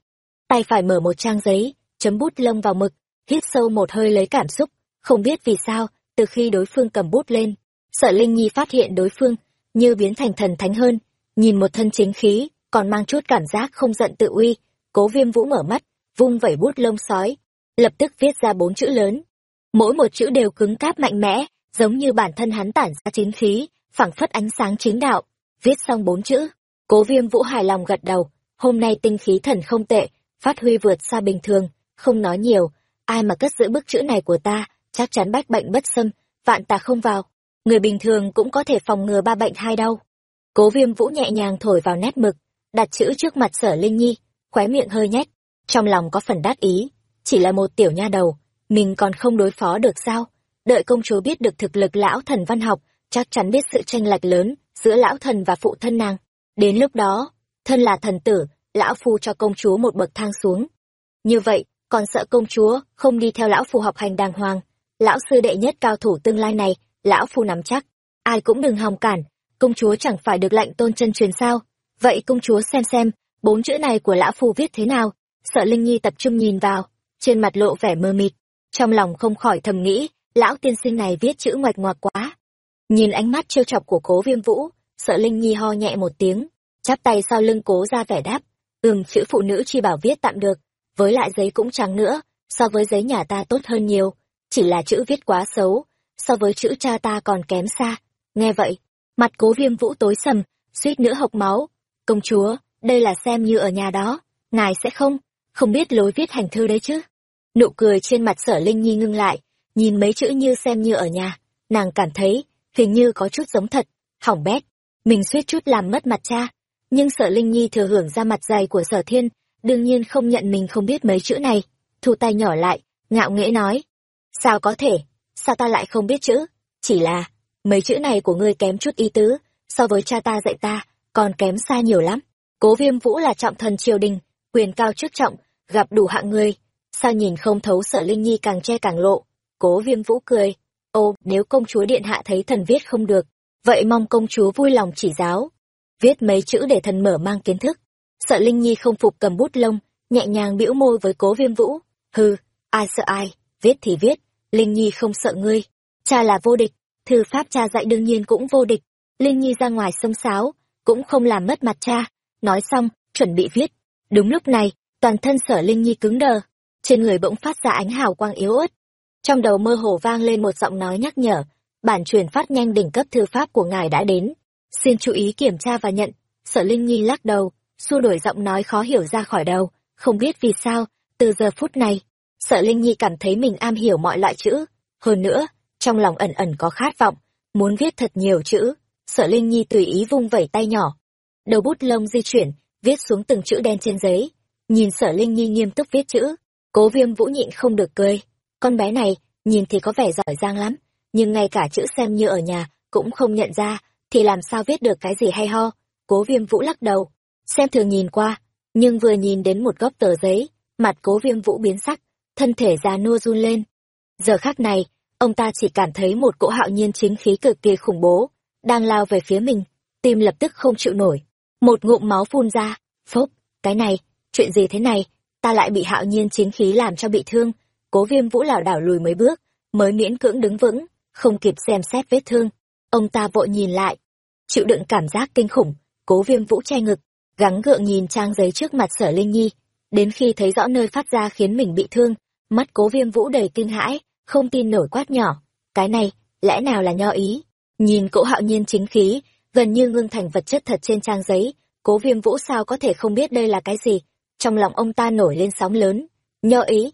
tay phải mở một trang giấy, chấm bút lông vào mực, hít sâu một hơi lấy cảm xúc. Không biết vì sao, từ khi đối phương cầm bút lên, sợ linh nhi phát hiện đối phương như biến thành thần thánh hơn. Nhìn một thân chính khí, còn mang chút cảm giác không giận tự uy, cố viêm vũ mở mắt, vung vẩy bút lông sói, lập tức viết ra bốn chữ lớn. Mỗi một chữ đều cứng cáp mạnh mẽ, giống như bản thân hắn tản ra chính khí, phảng phất ánh sáng chính đạo. Viết xong bốn chữ, cố viêm vũ hài lòng gật đầu. Hôm nay tinh khí thần không tệ phát huy vượt xa bình thường, không nói nhiều. Ai mà cất giữ bức chữ này của ta, chắc chắn bách bệnh bất xâm, vạn tà không vào. Người bình thường cũng có thể phòng ngừa ba bệnh hai đau. Cố viêm vũ nhẹ nhàng thổi vào nét mực, đặt chữ trước mặt sở linh nhi, khóe miệng hơi nhếch. Trong lòng có phần đắc ý, chỉ là một tiểu nha đầu, mình còn không đối phó được sao? Đợi công chúa biết được thực lực lão thần văn học, chắc chắn biết sự tranh lệch lớn giữa lão thần và phụ thân nàng. Đến lúc đó, thân là thần tử lão phu cho công chúa một bậc thang xuống. Như vậy, còn sợ công chúa không đi theo lão phu học hành đàng hoàng. Lão sư đệ nhất cao thủ tương lai này, lão phu nắm chắc. Ai cũng đừng hòng cản, công chúa chẳng phải được lệnh tôn chân truyền sao? Vậy công chúa xem xem, bốn chữ này của lão phu viết thế nào? Sợ linh nhi tập trung nhìn vào, trên mặt lộ vẻ mơ mịt. Trong lòng không khỏi thầm nghĩ, lão tiên sinh này viết chữ ngoạch ngoạc quá. Nhìn ánh mắt trêu chọc của cố viêm vũ, sợ linh nhi ho nhẹ một tiếng, chắp tay sau lưng cố ra vẻ đáp ừm, chữ phụ nữ chi bảo viết tạm được, với lại giấy cũng trắng nữa, so với giấy nhà ta tốt hơn nhiều. Chỉ là chữ viết quá xấu, so với chữ cha ta còn kém xa. Nghe vậy, mặt cố viêm vũ tối sầm, suýt nữa hộc máu. Công chúa, đây là xem như ở nhà đó, ngài sẽ không? Không biết lối viết hành thư đấy chứ? Nụ cười trên mặt sở linh nhi ngưng lại, nhìn mấy chữ như xem như ở nhà. Nàng cảm thấy hình như có chút giống thật. Hỏng bét, mình suýt chút làm mất mặt cha nhưng sở linh nhi thừa hưởng ra mặt dày của sở thiên, đương nhiên không nhận mình không biết mấy chữ này. Thu tay nhỏ lại, ngạo nghễ nói. Sao có thể? Sao ta lại không biết chữ? Chỉ là, mấy chữ này của ngươi kém chút ý tứ, so với cha ta dạy ta, còn kém xa nhiều lắm. Cố viêm vũ là trọng thần triều đình, quyền cao chức trọng, gặp đủ hạng người sao nhìn không thấu sở linh nhi càng che càng lộ? Cố viêm vũ cười. Ô, nếu công chúa điện hạ thấy thần viết không được, vậy mong công chúa vui lòng chỉ giáo viết mấy chữ để thần mở mang kiến thức. Sợ linh nhi không phục cầm bút lông, nhẹ nhàng bĩu môi với cố viêm vũ. Hừ, ai sợ ai, viết thì viết, linh nhi không sợ ngươi. Cha là vô địch, thư pháp cha dạy đương nhiên cũng vô địch. Linh nhi ra ngoài sông sáo, cũng không làm mất mặt cha. Nói xong, chuẩn bị viết. Đúng lúc này, toàn thân sở linh nhi cứng đờ, trên người bỗng phát ra ánh hào quang yếu ớt. Trong đầu mơ hồ vang lên một giọng nói nhắc nhở, bản truyền phát nhanh đỉnh cấp thư pháp của ngài đã đến xin chú ý kiểm tra và nhận. Sở linh nhi lắc đầu, xua đổi giọng nói khó hiểu ra khỏi đầu. Không biết vì sao, từ giờ phút này, sở linh nhi cảm thấy mình am hiểu mọi loại chữ. Hơn nữa, trong lòng ẩn ẩn có khát vọng, muốn viết thật nhiều chữ. Sở linh nhi tùy ý vung vẩy tay nhỏ. Đầu bút lông di chuyển, viết xuống từng chữ đen trên giấy. Nhìn sở linh nhi nghiêm túc viết chữ, cố viêm vũ nhịn không được cười. Con bé này, nhìn thì có vẻ giỏi giang lắm, nhưng ngay cả chữ xem như ở nhà cũng không nhận ra thì làm sao viết được cái gì hay ho? Cố viêm vũ lắc đầu. Xem thường nhìn qua, nhưng vừa nhìn đến một góc tờ giấy, mặt cố viêm vũ biến sắc, thân thể già nua run lên. Giờ khác này, ông ta chỉ cảm thấy một cỗ hạo nhiên chính khí cực kỳ khủng bố, đang lao về phía mình, tim lập tức không chịu nổi. Một ngụm máu phun ra, phốc, cái này, chuyện gì thế này? Ta lại bị hạo nhiên chính khí làm cho bị thương. Cố viêm vũ lảo đảo lùi mấy bước, mới miễn cưỡng đứng vững, không kịp xem xét vết thương ông ta vội nhìn lại, chịu đựng cảm giác kinh khủng, cố viêm vũ che ngực, gắng gượng nhìn trang giấy trước mặt sở linh nhi. Đến khi thấy rõ nơi phát ra khiến mình bị thương, mắt cố viêm vũ đầy kinh hãi, không tin nổi quát nhỏ, cái này, lẽ nào là nho ý? Nhìn cỗ hạo nhiên chính khí, gần như ngưng thành vật chất thật trên trang giấy, cố viêm vũ sao có thể không biết đây là cái gì? Trong lòng ông ta nổi lên sóng lớn, nho ý,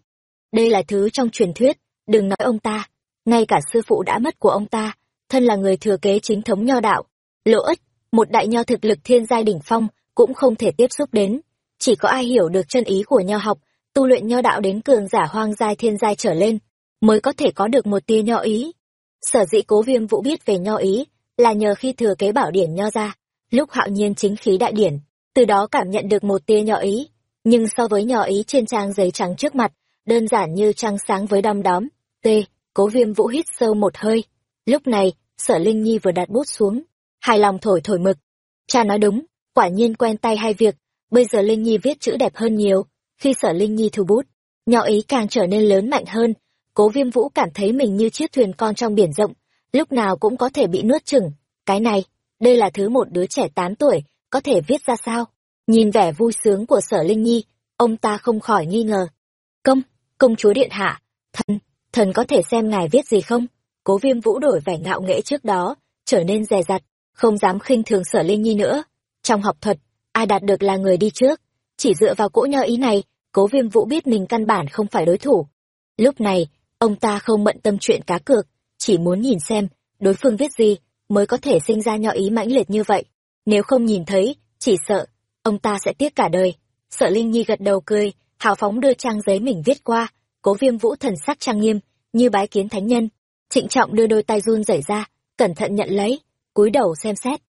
đây là thứ trong truyền thuyết, đừng nói ông ta, ngay cả sư phụ đã mất của ông ta thân là người thừa kế chính thống nho đạo. Lỗ ất, một đại nho thực lực thiên giai đỉnh phong, cũng không thể tiếp xúc đến. Chỉ có ai hiểu được chân ý của nho học, tu luyện nho đạo đến cường giả hoang giai thiên giai trở lên, mới có thể có được một tia nho ý. Sở dĩ cố viêm vũ biết về nho ý, là nhờ khi thừa kế bảo điển nho ra, lúc hạo nhiên chính khí đại điển, từ đó cảm nhận được một tia nho ý. Nhưng so với nho ý trên trang giấy trắng trước mặt, đơn giản như trăng sáng với đom đóm. T. Cố viêm vũ hít sâu một hơi lúc này, sở linh nhi vừa đặt bút xuống, hài lòng thổi thổi mực. Cha nói đúng, quả nhiên quen tay hai việc, bây giờ linh nhi viết chữ đẹp hơn nhiều. Khi sở linh nhi thu bút, nhỏ ý càng trở nên lớn mạnh hơn. Cố viêm vũ cảm thấy mình như chiếc thuyền con trong biển rộng, lúc nào cũng có thể bị nuốt chửng. Cái này, đây là thứ một đứa trẻ tám tuổi có thể viết ra sao? Nhìn vẻ vui sướng của sở linh nhi, ông ta không khỏi nghi ngờ. Công công chúa điện hạ, thần thần có thể xem ngài viết gì không? Cố viêm vũ đổi vẻ ngạo nghễ trước đó, trở nên dè dặt, không dám khinh thường sở linh nhi nữa. Trong học thuật ai đạt được là người đi trước. Chỉ dựa vào cỗ nho ý này, cố viêm vũ biết mình căn bản không phải đối thủ. Lúc này, ông ta không bận tâm chuyện cá cược, chỉ muốn nhìn xem đối phương viết gì mới có thể sinh ra nho ý mãnh liệt như vậy. Nếu không nhìn thấy, chỉ sợ ông ta sẽ tiếc cả đời. Sợ linh nhi gật đầu cười, hào phóng đưa trang giấy mình viết qua. Cố viêm vũ thần sắc trang nghiêm, như bái kiến thánh nhân trịnh trọng đưa đôi tay run rẩy ra, cẩn thận nhận lấy, cúi đầu xem xét.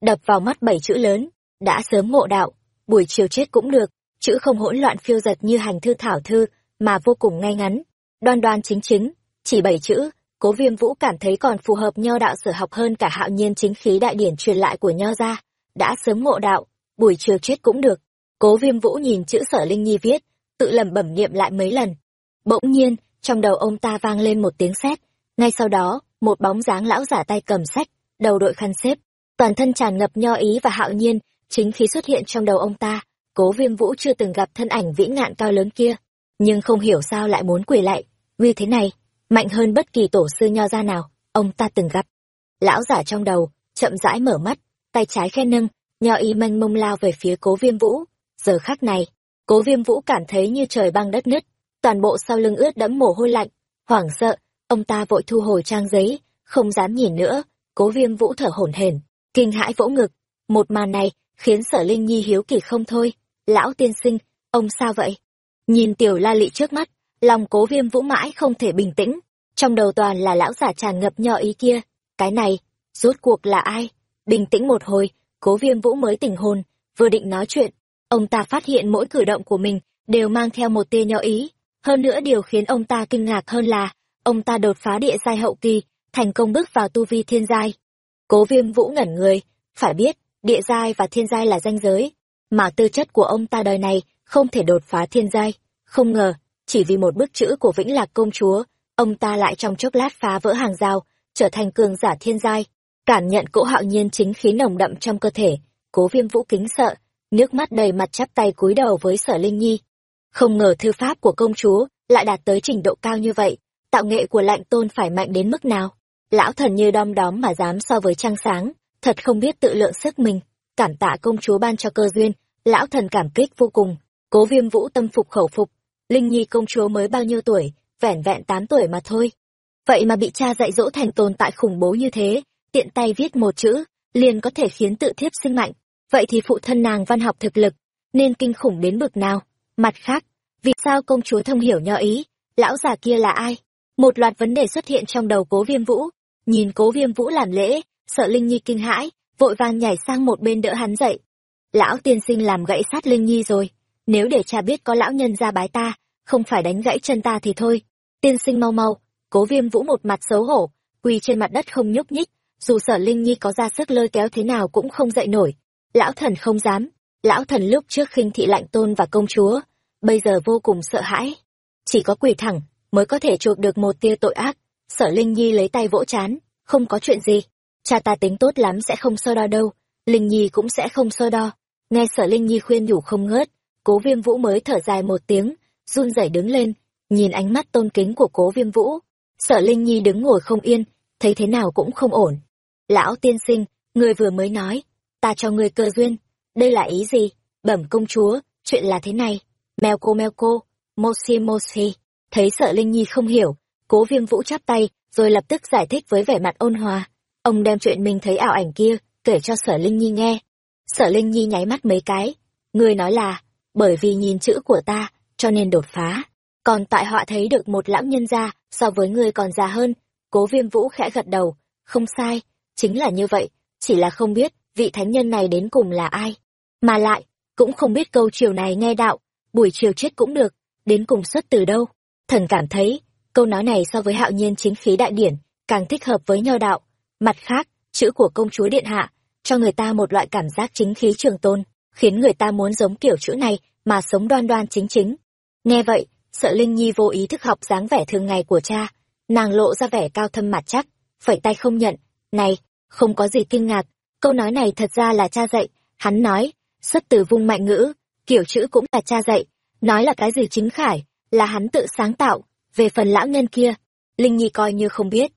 Đập vào mắt bảy chữ lớn, đã sớm ngộ đạo, buổi chiều chết cũng được, chữ không hỗn loạn phiêu giật như hành thư thảo thư, mà vô cùng ngay ngắn, đoan đoan chính chính, chỉ bảy chữ, cố viêm vũ cảm thấy còn phù hợp nho đạo sở học hơn cả hạo nhiên chính khí đại điển truyền lại của nho gia, đã sớm ngộ đạo, buổi chiều chết cũng được. Cố viêm vũ nhìn chữ sở linh nhi viết, tự lẩm bẩm niệm lại mấy lần. Bỗng nhiên, trong đầu ông ta vang lên một tiếng sét ngay sau đó, một bóng dáng lão giả tay cầm sách, đầu đội khăn xếp, toàn thân tràn ngập nho ý và hạo nhiên, chính khí xuất hiện trong đầu ông ta. Cố viêm vũ chưa từng gặp thân ảnh vĩ ngạn cao lớn kia, nhưng không hiểu sao lại muốn quỳ lại. Vì thế này, mạnh hơn bất kỳ tổ sư nho gia nào, ông ta từng gặp. Lão giả trong đầu, chậm rãi mở mắt, tay trái khe nâng, nho ý mênh mông lao về phía cố viêm vũ. Giờ khác này, cố viêm vũ cảm thấy như trời băng đất nứt, toàn bộ sau lưng ướt đẫm mồ hôi lạnh, hoảng sợ ông ta vội thu hồi trang giấy, không dám nhìn nữa. Cố viêm vũ thở hổn hển, kinh hãi vỗ ngực. Một màn này khiến sở linh nhi hiếu kỳ không thôi. Lão tiên sinh, ông sao vậy? Nhìn tiểu la lị trước mắt, lòng cố viêm vũ mãi không thể bình tĩnh. Trong đầu toàn là lão giả tràn ngập nho ý kia. Cái này, rốt cuộc là ai? Bình tĩnh một hồi, cố viêm vũ mới tỉnh hồn, vừa định nói chuyện. Ông ta phát hiện mỗi cử động của mình đều mang theo một tia nho ý. Hơn nữa điều khiến ông ta kinh ngạc hơn là ông ta đột phá địa giai hậu kỳ, thành công bước vào tu vi thiên giai. Cố viêm vũ ngẩn người, phải biết, địa giai và thiên giai là danh giới, mà tư chất của ông ta đời này không thể đột phá thiên giai. Không ngờ, chỉ vì một bức chữ của vĩnh lạc công chúa, ông ta lại trong chốc lát phá vỡ hàng rào, trở thành cường giả thiên giai. Cảm nhận cỗ hạo nhiên chính khí nồng đậm trong cơ thể, cố viêm vũ kính sợ, nước mắt đầy mặt chắp tay cúi đầu với sở linh nhi. Không ngờ thư pháp của công chúa lại đạt tới trình độ cao như vậy tạo nghệ của lạnh tôn phải mạnh đến mức nào? Lão thần như đom đóm mà dám so với trăng sáng, thật không biết tự lượng sức mình. Cảm tạ công chúa ban cho cơ duyên, lão thần cảm kích vô cùng. Cố viêm vũ tâm phục khẩu phục. Linh nhi công chúa mới bao nhiêu tuổi? Vẻn vẹn tám tuổi mà thôi. Vậy mà bị cha dạy dỗ thành tồn tại khủng bố như thế, tiện tay viết một chữ, liền có thể khiến tự thiếp sinh mạnh. Vậy thì phụ thân nàng văn học thực lực, nên kinh khủng đến bực nào? Mặt khác, vì sao công chúa thông hiểu nho ý? Lão già kia là ai? Một loạt vấn đề xuất hiện trong đầu cố viêm vũ nhìn cố viêm vũ làm lễ sợ linh nhi kinh hãi vội vàng nhảy sang một bên đỡ hắn dậy. Lão tiên sinh làm gãy sát Linh Nhi rồi, nếu để cha biết có lão nhân ra bái ta, không phải đánh gãy chân ta thì thôi. Tiên sinh mau mau, cố viêm vũ một mặt xấu hổ, quỳ trên mặt đất không nhúc nhích, dù sở Linh Nhi có ra sức lôi kéo thế nào cũng không dậy nổi. Lão thần không dám, lão thần lúc trước khinh thị lạnh tôn và công chúa, bây giờ vô cùng sợ hãi. Chỉ có quỳ thẳng, mới có thể chuộc được một tia tội ác. Sở Linh Nhi lấy tay vỗ chán, không có chuyện gì. Cha ta tính tốt lắm sẽ không so đo đâu, Linh Nhi cũng sẽ không so đo. Nghe sở Linh Nhi khuyên nhủ không ngớt, cố viêm vũ mới thở dài một tiếng, run rẩy đứng lên, nhìn ánh mắt tôn kính của cố viêm vũ. Sở Linh Nhi đứng ngồi không yên, thấy thế nào cũng không ổn. Lão tiên sinh, người vừa mới nói, ta cho người cơ duyên, đây là ý gì? Bẩm công chúa, chuyện là thế này. Mèo cô mèo cô, moshi moshi. Thấy sợ Linh Nhi không hiểu, cố viêm vũ chắp tay, rồi lập tức giải thích với vẻ mặt ôn hòa. Ông đem chuyện mình thấy ảo ảnh kia, kể cho sở Linh Nhi nghe. Sở Linh Nhi nháy mắt mấy cái. Người nói là, bởi vì nhìn chữ của ta, cho nên đột phá. Còn tại họa thấy được một lão nhân gia, so với người còn già hơn. Cố viêm vũ khẽ gật đầu. Không sai, chính là như vậy, chỉ là không biết vị thánh nhân này đến cùng là ai. Mà lại, cũng không biết câu chiều này nghe đạo, buổi chiều chết cũng được, đến cùng xuất từ đâu. Thần cảm thấy, câu nói này so với hạo nhiên chính khí đại điển, càng thích hợp với nho đạo. Mặt khác, chữ của công chúa Điện Hạ, cho người ta một loại cảm giác chính khí trường tôn, khiến người ta muốn giống kiểu chữ này mà sống đoan đoan chính chính. Nghe vậy, sợ Linh Nhi vô ý thức học dáng vẻ thường ngày của cha, nàng lộ ra vẻ cao thâm mặt chắc, phẩy tay không nhận, này, không có gì kinh ngạc, câu nói này thật ra là cha dạy, hắn nói, xuất từ vung mạnh ngữ, kiểu chữ cũng là cha dạy, nói là cái gì chính khải, là hắn tự sáng tạo, về phần lão nhân kia, Linh Nhi coi như không biết.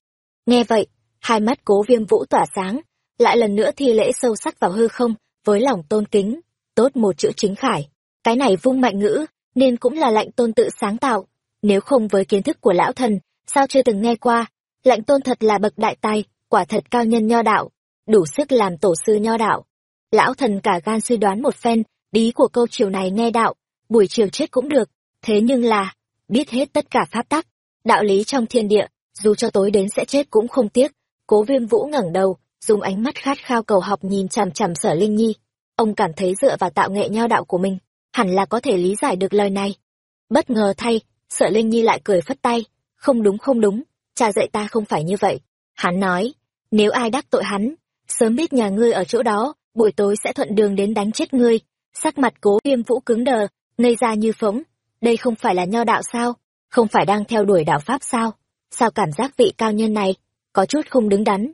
Nghe vậy, hai mắt cố viêm vũ tỏa sáng, lại lần nữa thi lễ sâu sắc vào hư không, với lòng tôn kính, tốt một chữ chính khải. Cái này vung mạnh ngữ, nên cũng là lạnh tôn tự sáng tạo, nếu không với kiến thức của lão thần, sao chưa từng nghe qua, lạnh tôn thật là bậc đại tài, quả thật cao nhân nho đạo, đủ sức làm tổ sư nho đạo. Lão thần cả gan suy đoán một phen, ý của câu chiều này nghe đạo, buổi chiều chết cũng được, thế nhưng là, biết hết tất cả pháp tắc, đạo lý trong thiên địa, dù cho tối đến sẽ chết cũng không tiếc. Cố viêm vũ ngẩng đầu, dùng ánh mắt khát khao cầu học nhìn chằm chằm sở Linh Nhi. Ông cảm thấy dựa vào tạo nghệ nho đạo của mình, hẳn là có thể lý giải được lời này. Bất ngờ thay, sở Linh Nhi lại cười phất tay. Không đúng không đúng, cha dạy ta không phải như vậy. Hắn nói, nếu ai đắc tội hắn, sớm biết nhà ngươi ở chỗ đó, buổi tối sẽ thuận đường đến đánh chết ngươi. Sắc mặt cố viêm vũ cứng đờ, ngây ra như phóng. Đây không phải là nho đạo sao? Không phải đang theo đuổi đạo Pháp sao? Sao cảm giác vị cao nhân này, có chút không đứng đắn?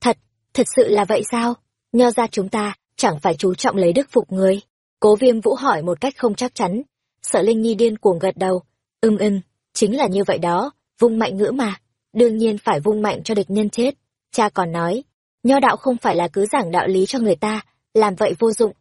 Thật, thật sự là vậy sao? Nho ra chúng ta, chẳng phải chú trọng lấy đức phục người. Cố viêm vũ hỏi một cách không chắc chắn. Sợ Linh Nhi điên cuồng gật đầu. Ưm ưm, chính là như vậy đó, vung mạnh ngữ mà. Đương nhiên phải vung mạnh cho địch nhân chết. Cha còn nói, nho đạo không phải là cứ giảng đạo lý cho người ta, làm vậy vô dụng.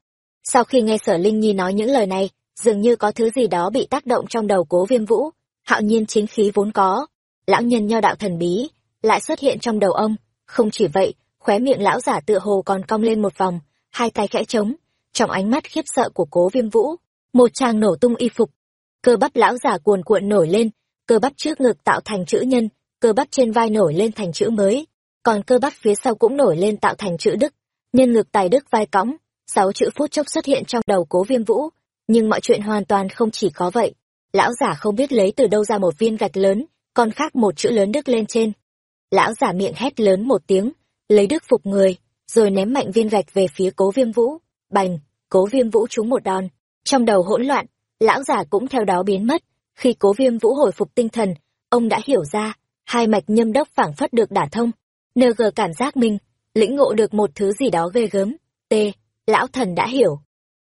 Sau khi nghe sở Linh Nhi nói những lời này, dường như có thứ gì đó bị tác động trong đầu cố viêm vũ, hạo nhiên chính khí vốn có. Lão nhân nho đạo thần bí, lại xuất hiện trong đầu ông. Không chỉ vậy, khóe miệng lão giả tựa hồ còn cong lên một vòng, hai tay khẽ trống, trong ánh mắt khiếp sợ của cố viêm vũ, một tràng nổ tung y phục. Cơ bắp lão giả cuồn cuộn nổi lên, cơ bắp trước ngực tạo thành chữ nhân, cơ bắp trên vai nổi lên thành chữ mới còn cơ bắp phía sau cũng nổi lên tạo thành chữ đức nhân ngực tài đức vai cõng sáu chữ phút chốc xuất hiện trong đầu cố viêm vũ nhưng mọi chuyện hoàn toàn không chỉ có vậy. Lão giả không biết lấy từ đâu ra một viên gạch lớn còn khác một chữ lớn đức lên trên. Lão giả miệng hét lớn một tiếng lấy đức phục người rồi ném mạnh viên gạch về phía cố viêm vũ. Bành cố viêm vũ trúng một đòn. Trong đầu hỗn loạn lão giả cũng theo đó biến mất. Khi cố viêm vũ hồi phục tinh thần ông đã hiểu ra hai mạch nhâm đốc phảng phất được đả thông. NG cảm giác mình, lĩnh ngộ được một thứ gì đó ghê gớm. T, lão thần đã hiểu.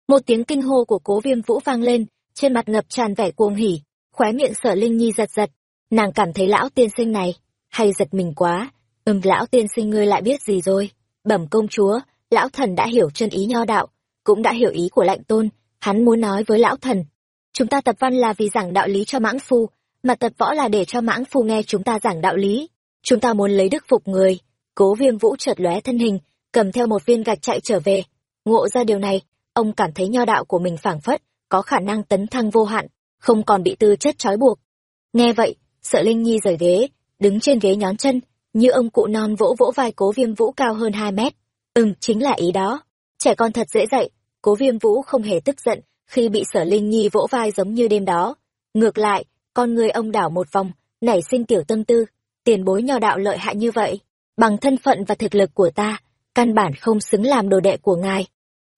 Một tiếng kinh hô của cố viêm vũ vang lên, trên mặt ngập tràn vẻ cuồng hỉ, khóe miệng sở Linh Nhi giật giật. Nàng cảm thấy lão tiên sinh này, hay giật mình quá. Ừm lão tiên sinh ngươi lại biết gì rồi. Bẩm công chúa, lão thần đã hiểu chân ý nho đạo, cũng đã hiểu ý của lạnh tôn, hắn muốn nói với lão thần. Chúng ta tập văn là vì giảng đạo lý cho mãng phu, mà tập võ là để cho mãng phu nghe chúng ta giảng đạo lý. Chúng ta muốn lấy đức phục người, Cố viêm vũ chợt lóe thân hình, cầm theo một viên gạch chạy trở về. Ngộ ra điều này, ông cảm thấy nho đạo của mình phảng phất, có khả năng tấn thăng vô hạn, không còn bị tư chất trói buộc. Nghe vậy, sợ Linh Nhi rời ghế, đứng trên ghế nhón chân, như ông cụ non vỗ vỗ vai cố viêm vũ cao hơn hai mét. ừm chính là ý đó trẻ con thật dễ dạy cố viêm vũ không hề tức giận khi bị sở linh nhi vỗ vai giống như đêm đó ngược lại con người ông đảo một vòng nảy sinh tiểu tâm tư tiền bối nho đạo lợi hại như vậy bằng thân phận và thực lực của ta căn bản không xứng làm đồ đệ của ngài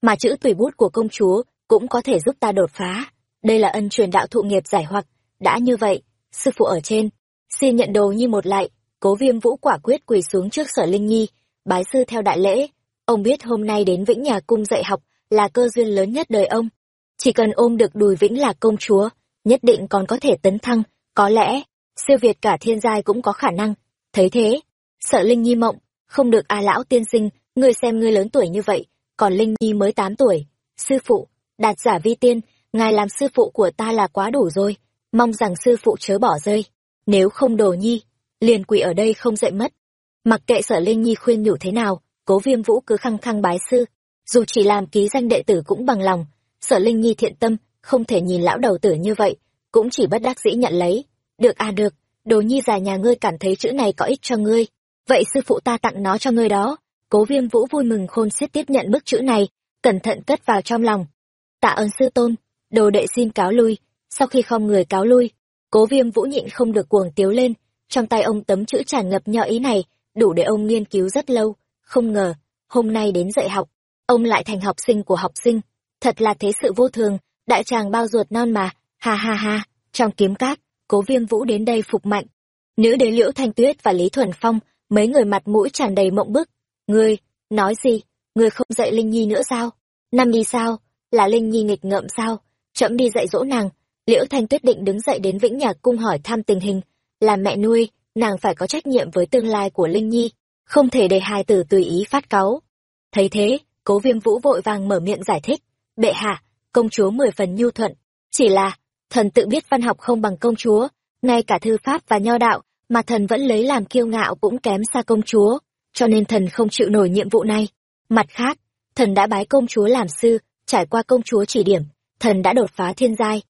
mà chữ tùy bút của công chúa cũng có thể giúp ta đột phá. Đây là ân truyền đạo thụ nghiệp giải hoặc. Đã như vậy, sư phụ ở trên, xin nhận đồ như một lại. Cố viêm vũ quả quyết quỳ xuống trước sở linh nhi. Bái sư theo đại lễ. Ông biết hôm nay đến vĩnh nhà cung dạy học là cơ duyên lớn nhất đời ông. Chỉ cần ôm được đùi vĩnh là công chúa, nhất định còn có thể tấn thăng. Có lẽ, siêu việt cả thiên giai cũng có khả năng. Thấy thế sợ linh nhi mộng, không được a lão tiên sinh, ngươi xem ngươi lớn tuổi như vậy còn linh nhi mới tám tuổi. Sư phụ, đạt giả vi tiên, ngài làm sư phụ của ta là quá đủ rồi. Mong rằng sư phụ chớ bỏ rơi. Nếu không đồ nhi, liền quỷ ở đây không dậy mất. Mặc kệ sở linh nhi khuyên nhủ thế nào, cố viêm vũ cứ khăng khăng bái sư. Dù chỉ làm ký danh đệ tử cũng bằng lòng, sở linh nhi thiện tâm, không thể nhìn lão đầu tử như vậy, cũng chỉ bất đắc dĩ nhận lấy. Được à được, đồ nhi già nhà ngươi cảm thấy chữ này có ích cho ngươi. Vậy sư phụ ta tặng nó cho ngươi đó cố viêm vũ vui mừng khôn xiết tiếp nhận bức chữ này, cẩn thận cất vào trong lòng. Tạ ơn sư tôn, đồ đệ xin cáo lui. Sau khi không người cáo lui, cố viêm vũ nhịn không được cuồng tiếu lên. Trong tay ông tấm chữ tràn ngập nho ý này, đủ để ông nghiên cứu rất lâu. Không ngờ, hôm nay đến dạy học, ông lại thành học sinh của học sinh. Thật là thế sự vô thường, đại tràng bao ruột non mà. Ha ha ha, trong kiếm cát, cố viêm vũ đến đây phục mạnh. Nữ đế liễu thanh tuyết và lý thuần phong, mấy người mặt mũi tràn đầy mộng bức ngươi, nói gì? Ngươi không dạy linh nhi nữa sao? Năm đi sao? Là linh nhi nghịch ngợm sao? Trẫm đi dạy dỗ nàng. Liễu thanh tuyết định đứng dậy đến vĩnh nhạc cung hỏi thăm tình hình. Là mẹ nuôi, nàng phải có trách nhiệm với tương lai của linh nhi. Không thể để hai tử tùy ý phát cáu. Thấy thế, cố viêm vũ vội vàng mở miệng giải thích. Bệ hạ, công chúa mười phần nhu thuận. Chỉ là, thần tự biết văn học không bằng công chúa. Ngay cả thư pháp và nho đạo mà thần vẫn lấy làm kiêu ngạo cũng kém xa công chúa cho nên thần không chịu nổi nhiệm vụ này. Mặt khác, thần đã bái công chúa làm sư, trải qua công chúa chỉ điểm, thần đã đột phá thiên giai.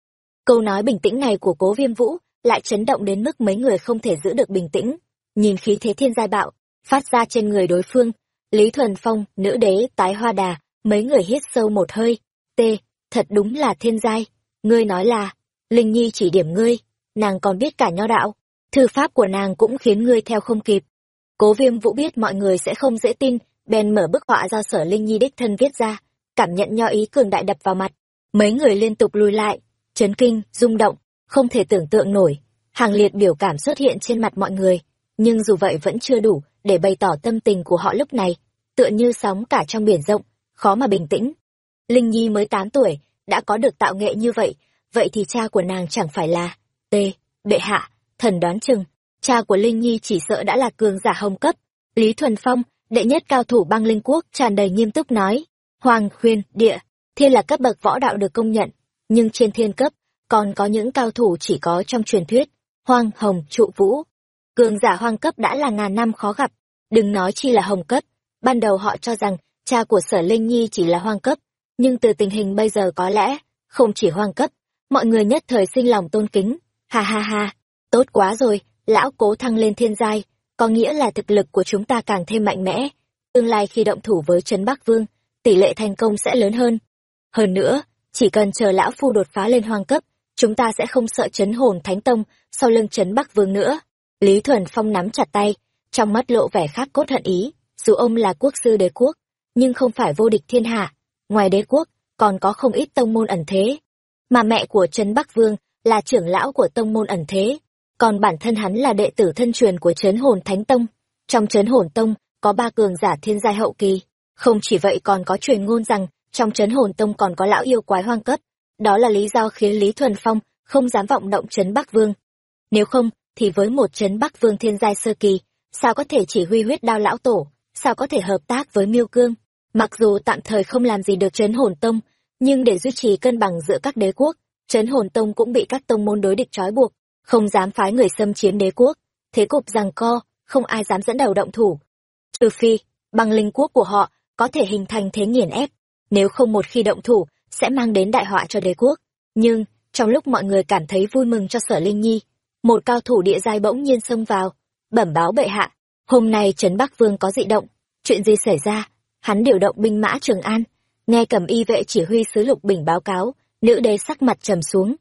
Câu nói bình tĩnh này của cố viêm vũ lại chấn động đến mức mấy người không thể giữ được bình tĩnh. Nhìn khí thế thiên giai bạo, phát ra trên người đối phương, lý thuần phong, nữ đế, tái hoa đà, mấy người hít sâu một hơi. T, thật đúng là thiên giai. Ngươi nói là, linh nhi chỉ điểm ngươi, nàng còn biết cả nho đạo. Thư pháp của nàng cũng khiến ngươi theo không kịp cố viêm vũ biết mọi người sẽ không dễ tin, bèn mở bức họa do sở linh nhi đích thân viết ra, cảm nhận nho ý cường đại đập vào mặt. Mấy người liên tục lùi lại, chấn kinh, rung động, không thể tưởng tượng nổi. Hàng liệt biểu cảm xuất hiện trên mặt mọi người, nhưng dù vậy vẫn chưa đủ để bày tỏ tâm tình của họ lúc này, tựa như sóng cả trong biển rộng, khó mà bình tĩnh. Linh nhi mới tám tuổi, đã có được tạo nghệ như vậy vậy thì cha của nàng chẳng phải là t, bệ hạ, thần đoán chừng cha của linh nhi chỉ sợ đã là cường giả hồng cấp. Lý thuần phong, đệ nhất cao thủ băng linh quốc, tràn đầy nghiêm túc nói. Hoàng khuyên địa, thiên là cấp bậc võ đạo được công nhận. Nhưng trên thiên cấp, còn có những cao thủ chỉ có trong truyền thuyết. Hoang, hồng, trụ vũ. Cường giả hoang cấp đã là ngàn năm khó gặp. Đừng nói chi là hồng cấp. Ban đầu họ cho rằng, cha của sở linh nhi chỉ là hoang cấp. Nhưng từ tình hình bây giờ có lẽ, không chỉ hoang cấp. Mọi người nhất thời sinh lòng tôn kính. Ha ha ha. Tốt quá rồi lão cố thăng lên thiên giai, có nghĩa là thực lực của chúng ta càng thêm mạnh mẽ. Tương lai khi động thủ với trấn bắc vương, tỷ lệ thành công sẽ lớn hơn. Hơn nữa, chỉ cần chờ lão phu đột phá lên hoang cấp, chúng ta sẽ không sợ chấn hồn thánh tông sau lưng trấn bắc vương nữa. Lý thuần phong nắm chặt tay, trong mắt lộ vẻ khác cốt hận ý, dù ông là quốc sư đế quốc, nhưng không phải vô địch thiên hạ. Ngoài đế quốc, còn có không ít tông môn ẩn thế. Mà mẹ của trấn bắc vương là trưởng lão của tông môn ẩn thế còn bản thân hắn là đệ tử thân truyền của trấn hồn thánh tông. Trong trấn hồn tông, có ba cường giả thiên giai hậu kỳ. Không chỉ vậy còn có truyền ngôn rằng, trong trấn hồn tông còn có lão yêu quái hoang cấp đó là lý do khiến lý thuần phong không dám vọng động trấn bắc vương. Nếu không, thì với một trấn bắc vương thiên giai sơ kỳ, sao có thể chỉ huy huyết đao lão tổ? Sao có thể hợp tác với miêu cương? Mặc dù tạm thời không làm gì được trấn hồn tông, nhưng để duy trì cân bằng giữa các đế quốc, trấn hồn tông cũng bị các tông môn đối địch trói buộc không dám phái người xâm chiếm đế quốc. Thế cục rằng co không ai dám dẫn đầu động thủ. Trừ phi băng linh quốc của họ có thể hình thành thế nghiền ép. Nếu không một khi động thủ sẽ mang đến đại họa cho đế quốc. Nhưng trong lúc mọi người cảm thấy vui mừng cho sở linh nhi một cao thủ địa giai bỗng nhiên xông vào bẩm báo bệ hạ hôm nay trấn bắc vương có dị động chuyện gì xảy ra? Hắn điều động binh mã Trường An. Nghe cầm y vệ chỉ huy sứ Lục Bình báo cáo, nữ đế sắc mặt trầm xuống.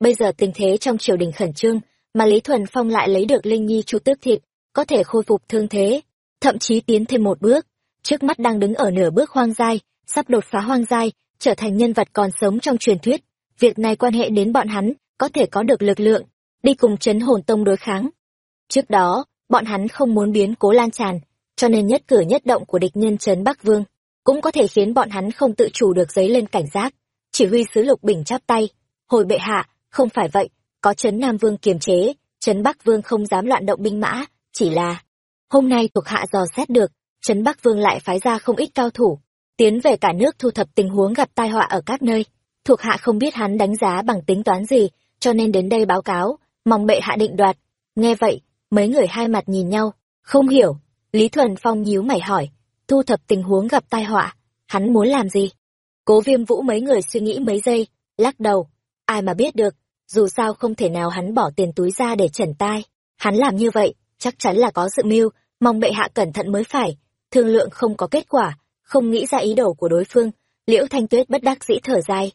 Bây giờ tình thế trong triều đình khẩn trương, mà Lý Thuần Phong lại lấy được Linh Nhi chu tước thịt, có thể khôi phục thương thế, thậm chí tiến thêm một bước. Trước mắt đang đứng ở nửa bước hoang giai, sắp đột phá hoang giai, trở thành nhân vật còn sống trong truyền thuyết. Việc này quan hệ đến bọn hắn, có thể có được lực lượng, đi cùng chấn hồn tông đối kháng. Trước đó, bọn hắn không muốn biến cố lan tràn, cho nên nhất cử nhất động của địch nhân trấn Bắc Vương, cũng có thể khiến bọn hắn không tự chủ được giấy lên cảnh giác. Chỉ huy sứ Lục Bình chắp tay, hồi bệ hạ, không phải vậy, có trấn Nam Vương kiềm chế, trấn Bắc Vương không dám loạn động binh mã, chỉ là hôm nay thuộc hạ dò xét được, trấn Bắc Vương lại phái ra không ít cao thủ, tiến về cả nước thu thập tình huống gặp tai họa ở các nơi. Thuộc hạ không biết hắn đánh giá bằng tính toán gì, cho nên đến đây báo cáo, mong bệ hạ định đoạt. Nghe vậy, mấy người hai mặt nhìn nhau, không hiểu. Lý Thuần Phong nhíu mày hỏi, thu thập tình huống gặp tai họa, hắn muốn làm gì? Cố viêm vũ mấy người suy nghĩ mấy giây, lắc đầu, ai mà biết được, dù sao không thể nào hắn bỏ tiền túi ra để trần tai. Hắn làm như vậy, chắc chắn là có dự mưu, mong bệ hạ cẩn thận mới phải. Thương lượng không có kết quả, không nghĩ ra ý đồ của đối phương, liễu thanh tuyết bất đắc dĩ thở dài.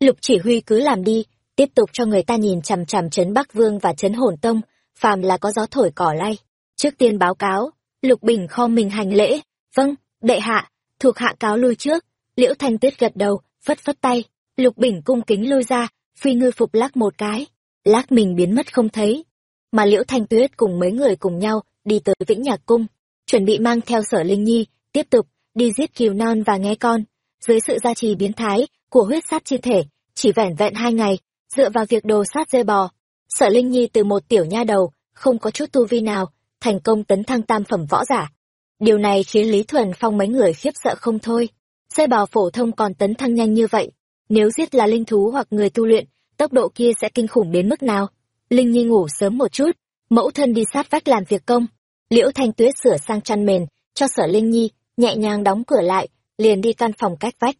Lục chỉ huy cứ làm đi, tiếp tục cho người ta nhìn chằm chằm trấn Bắc Vương và trấn Hồn Tông, phàm là có gió thổi cỏ lay. Trước tiên báo cáo, Lục Bình kho mình hành lễ, vâng, đệ hạ, thuộc hạ cáo lui trước, liễu thanh tuyết gật đầu, phất phất tay, Lục Bình cung kính lui ra, phi ngư phục lắc một cái, lắc mình biến mất không thấy. Mà liễu thanh tuyết cùng mấy người cùng nhau đi tới Vĩnh Nhạc Cung, chuẩn bị mang theo sở Linh Nhi, tiếp tục đi giết kiều non và nghe con. Dưới sự gia trì biến thái của huyết sát chi thể, chỉ vẻn vẹn hai ngày, dựa vào việc đồ sát dê bò, sở Linh Nhi từ một tiểu nha đầu, không có chút tu vi nào, thành công tấn thăng tam phẩm võ giả. Điều này khiến Lý Thuần Phong mấy người khiếp sợ không thôi. Dê bò phổ thông còn tấn thăng nhanh như vậy, nếu giết là linh thú hoặc người tu luyện, tốc độ kia sẽ kinh khủng đến mức nào? Linh Nhi ngủ sớm một chút, mẫu thân đi sát vách làm việc công. Liễu Thanh Tuyết sửa sang chăn mền, cho sở Linh Nhi, nhẹ nhàng đóng cửa lại, liền đi căn phòng cách vách.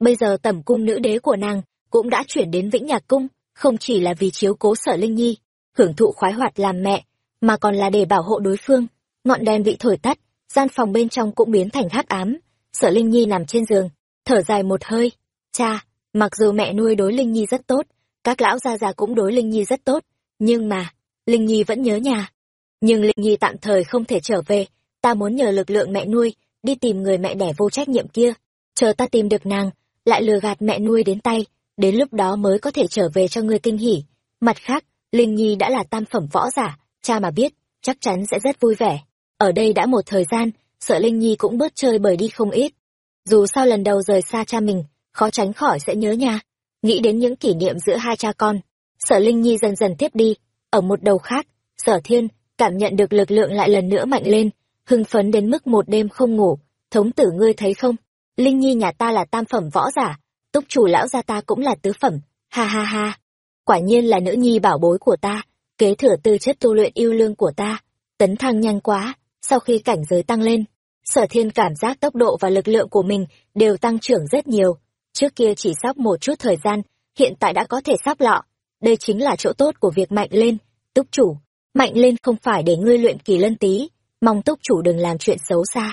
Bây giờ tẩm cung nữ đế của nàng cũng đã chuyển đến Vĩnh Nhạc Cung, không chỉ là vì chiếu cố sở Linh Nhi, hưởng thụ khoái hoạt làm mẹ, mà còn là để bảo hộ đối phương. Ngọn đèn bị thổi tắt, gian phòng bên trong cũng biến thành hắc ám. Sở Linh Nhi nằm trên giường, thở dài một hơi. Cha, mặc dù mẹ nuôi đối Linh Nhi rất tốt, các lão gia già cũng đối Linh Nhi rất tốt, nhưng mà, Linh Nhi vẫn nhớ nhà. Nhưng Linh Nhi tạm thời không thể trở về, ta muốn nhờ lực lượng mẹ nuôi, đi tìm người mẹ đẻ vô trách nhiệm kia. Chờ ta tìm được nàng, lại lừa gạt mẹ nuôi đến tay, đến lúc đó mới có thể trở về cho ngươi kinh hỉ. Mặt khác, Linh Nhi đã là tam phẩm võ giả, cha mà biết, chắc chắn sẽ rất vui vẻ. Ở đây đã một thời gian, sợ Linh Nhi cũng bớt chơi bời đi không ít. Dù sao lần đầu rời xa cha mình, khó tránh khỏi sẽ nhớ nha. Nghĩ đến những kỷ niệm giữa hai cha con, sở Linh Nhi dần dần tiếp đi. Ở một đầu khác, sở thiên, cảm nhận được lực lượng lại lần nữa mạnh lên, hưng phấn đến mức một đêm không ngủ. Thống tử ngươi thấy không? Linh Nhi nhà ta là tam phẩm võ giả, túc chủ lão gia ta cũng là tứ phẩm, ha ha ha. Quả nhiên là nữ nhi bảo bối của ta, kế thừa tư chất tu luyện yêu lương của ta, tấn thăng nhanh quá, sau khi cảnh giới tăng lên. Sở thiên cảm giác tốc độ và lực lượng của mình đều tăng trưởng rất nhiều, trước kia chỉ sắp một chút thời gian, hiện tại đã có thể sắp lọ. Đây chính là chỗ tốt của việc mạnh lên, túc chủ. Mạnh lên không phải để ngươi luyện kỳ lân tí, mong túc chủ đừng làm chuyện xấu xa.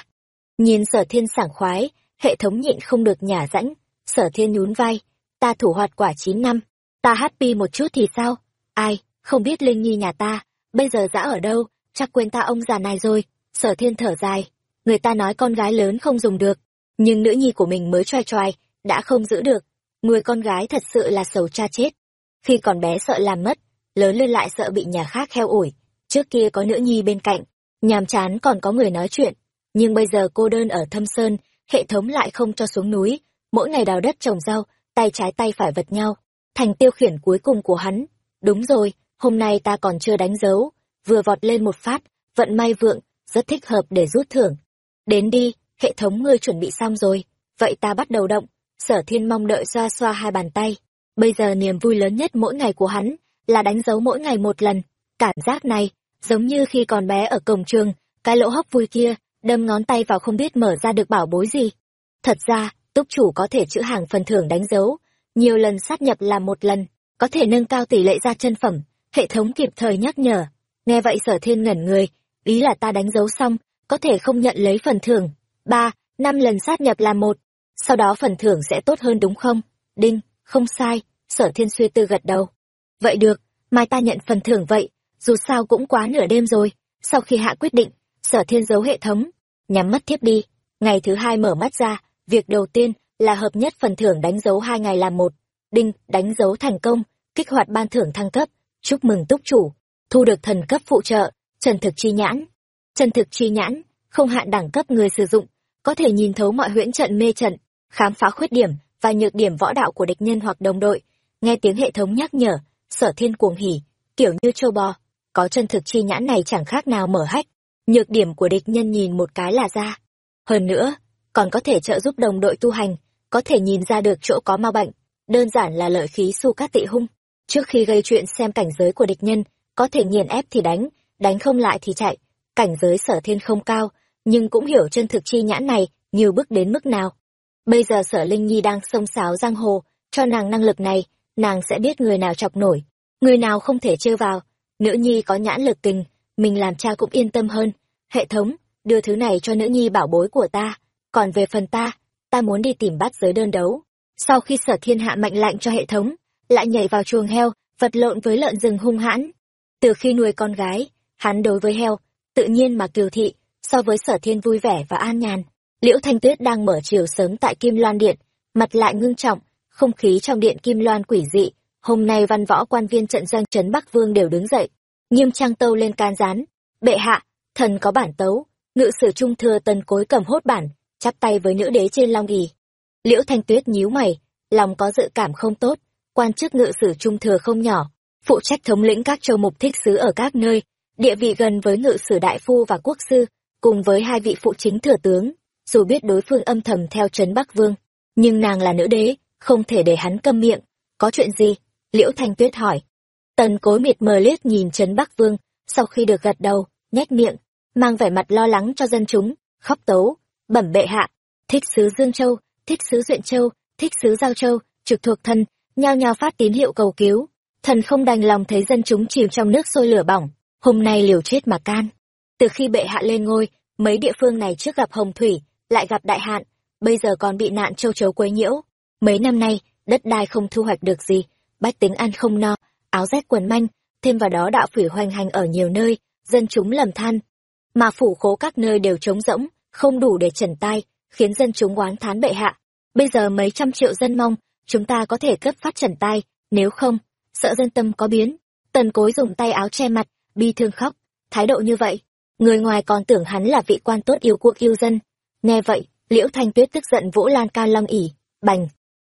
Nhìn sở thiên sảng khoái, hệ thống nhịn không được nhả rãnh, sở thiên nhún vai, ta thủ hoạt quả chín năm, ta happy một chút thì sao? Ai, không biết Linh Nhi nhà ta, bây giờ dã ở đâu, chắc quên ta ông già này rồi, sở thiên thở dài, người ta nói con gái lớn không dùng được, nhưng nữ nhi của mình mới choai choai, đã không giữ được, nuôi con gái thật sự là sầu cha chết. Khi còn bé sợ làm mất, lớn lên lại sợ bị nhà khác heo ủi, trước kia có nữ nhi bên cạnh, nhàm chán còn có người nói chuyện, nhưng bây giờ cô đơn ở thâm sơn, hệ thống lại không cho xuống núi, mỗi ngày đào đất trồng rau, tay trái tay phải vật nhau, thành tiêu khiển cuối cùng của hắn. Đúng rồi, hôm nay ta còn chưa đánh dấu, vừa vọt lên một phát, vận may vượng, rất thích hợp để rút thưởng. Đến đi, hệ thống ngươi chuẩn bị xong rồi, vậy ta bắt đầu động. Sở thiên mong đợi xoa xoa hai bàn tay. Bây giờ niềm vui lớn nhất mỗi ngày của hắn là đánh dấu mỗi ngày một lần. Cảm giác này, giống như khi còn bé ở cổng trường, cái lỗ hốc vui kia, đâm ngón tay vào không biết mở ra được bảo bối gì. Thật ra, túc chủ có thể chữ hàng phần thưởng đánh dấu, nhiều lần sát nhập là một lần, có thể nâng cao tỷ lệ ra chân phẩm, hệ thống kịp thời nhắc nhở. Nghe vậy sở thiên ngẩn người, ý là ta đánh dấu xong, có thể không nhận lấy phần thưởng. Ba, năm lần sát nhập là một sau đó phần thưởng sẽ tốt hơn đúng không? Đinh, không sai, sở thiên suy tư gật đầu. Vậy được, mai ta nhận phần thưởng vậy, dù sao cũng quá nửa đêm rồi. Sau khi hạ quyết định, sở thiên giấu hệ thống, nhắm mắt thiếp đi. Ngày thứ hai mở mắt ra, việc đầu tiên là hợp nhất phần thưởng đánh dấu hai ngày làm một. Đinh, đánh dấu thành công, kích hoạt ban thưởng thăng cấp. Chúc mừng túc chủ, thu được thần cấp phụ trợ, trần thực chi nhãn. Trần thực chi nhãn, không hạn đẳng cấp người sử dụng, có thể nhìn thấu mọi huyễn trận mê trận khám phá khuyết điểm và nhược điểm võ đạo của địch nhân hoặc đồng đội, nghe tiếng hệ thống nhắc nhở, sở thiên cuồng hỉ, kiểu như châu bò. Có chân thực chi nhãn này chẳng khác nào mở hách, nhược điểm của địch nhân nhìn một cái là ra. Hơn nữa, còn có thể trợ giúp đồng đội tu hành, có thể nhìn ra được chỗ có ma bệnh, đơn giản là lợi khí su cát tị hung. Trước khi gây chuyện xem cảnh giới của địch nhân, có thể nghiền ép thì đánh đánh không lại thì chạy. Cảnh giới sở thiên không cao, nhưng cũng hiểu chân thực chi nhãn này nhiều bước đến mức nào bây giờ sở linh nhi đang xông xáo giang hồ, cho nàng năng lực này, nàng sẽ biết người nào chọc nổi, người nào không thể chơi vào. Nữ nhi có nhãn lực tình mình làm cha cũng yên tâm hơn. Hệ thống, đưa thứ này cho nữ nhi bảo bối của ta, còn về phần ta ta muốn đi tìm bắt giới đơn đấu. Sau khi sở thiên hạ mạnh lạnh cho hệ thống, lại nhảy vào chuồng heo, vật lộn với lợn rừng hung hãn. Từ khi nuôi con gái, hắn đối với heo, tự nhiên mà kiều thị, so với sở thiên vui vẻ và an nhàn liễu thanh tuyết đang mở chiều sớm tại kim loan điện, mặt lại ngưng trọng, không khí trong điện kim loan quỷ dị. Hôm nay văn võ quan viên trận doanh trấn bắc vương đều đứng dậy, nghiêm trang tâu lên can gián. Bệ hạ, thần có bản tấu, ngự sử trung thừa tần cối cầm hốt bản, chắp tay với nữ đế trên long ỷ. liễu thanh tuyết nhíu mày, lòng có dự cảm không tốt, quan chức ngự sử trung thừa không nhỏ, phụ trách thống lĩnh các châu mục thích sứ ở các nơi, địa vị gần với ngự sử đại phu và quốc sư, cùng với hai vị phụ chính thừa tướng dù biết đối phương âm thầm theo trấn bắc vương, nhưng nàng là nữ đế, không thể để hắn câm miệng. Có chuyện gì? Liễu thanh tuyết hỏi. Tần cối miệt mờ liếc nhìn trấn bắc vương, sau khi được gật đầu, nhếch miệng, mang vẻ mặt lo lắng cho dân chúng, khóc tấu, bẩm bệ hạ, thích sứ dương châu, thích sứ duyện châu, thích sứ giao châu, trực thuộc thân nhao nhao phát tín hiệu cầu cứu. Thần không đành lòng thấy dân chúng chìm trong nước sôi lửa bỏng, hôm nay liều chết mà can. Từ khi bệ hạ lên ngôi, mấy địa phương này trước gặp hồng thủy lại gặp đại hạn, bây giờ còn bị nạn châu chấu quấy nhiễu. Mấy năm nay, đất đai không thu hoạch được gì, bách tính ăn không no, áo rách quần manh, thêm vào đó đạo phỉ hoành hành ở nhiều nơi, dân chúng lầm than. Mà phủ khố các nơi đều trống rỗng, không đủ để trần tai, khiến dân chúng oán thán bệ hạ. Bây giờ mấy trăm triệu dân mong, chúng ta có thể cấp phát trần tai, nếu không, sợ dân tâm có biến. Tần cối dùng tay áo che mặt, bi thương khóc, thái độ như vậy. Người ngoài còn tưởng hắn là vị quan tốt yêu quốc yêu dân nghe vậy, liễu thanh tuyết tức giận vỗ lan ca long ỉ, bành,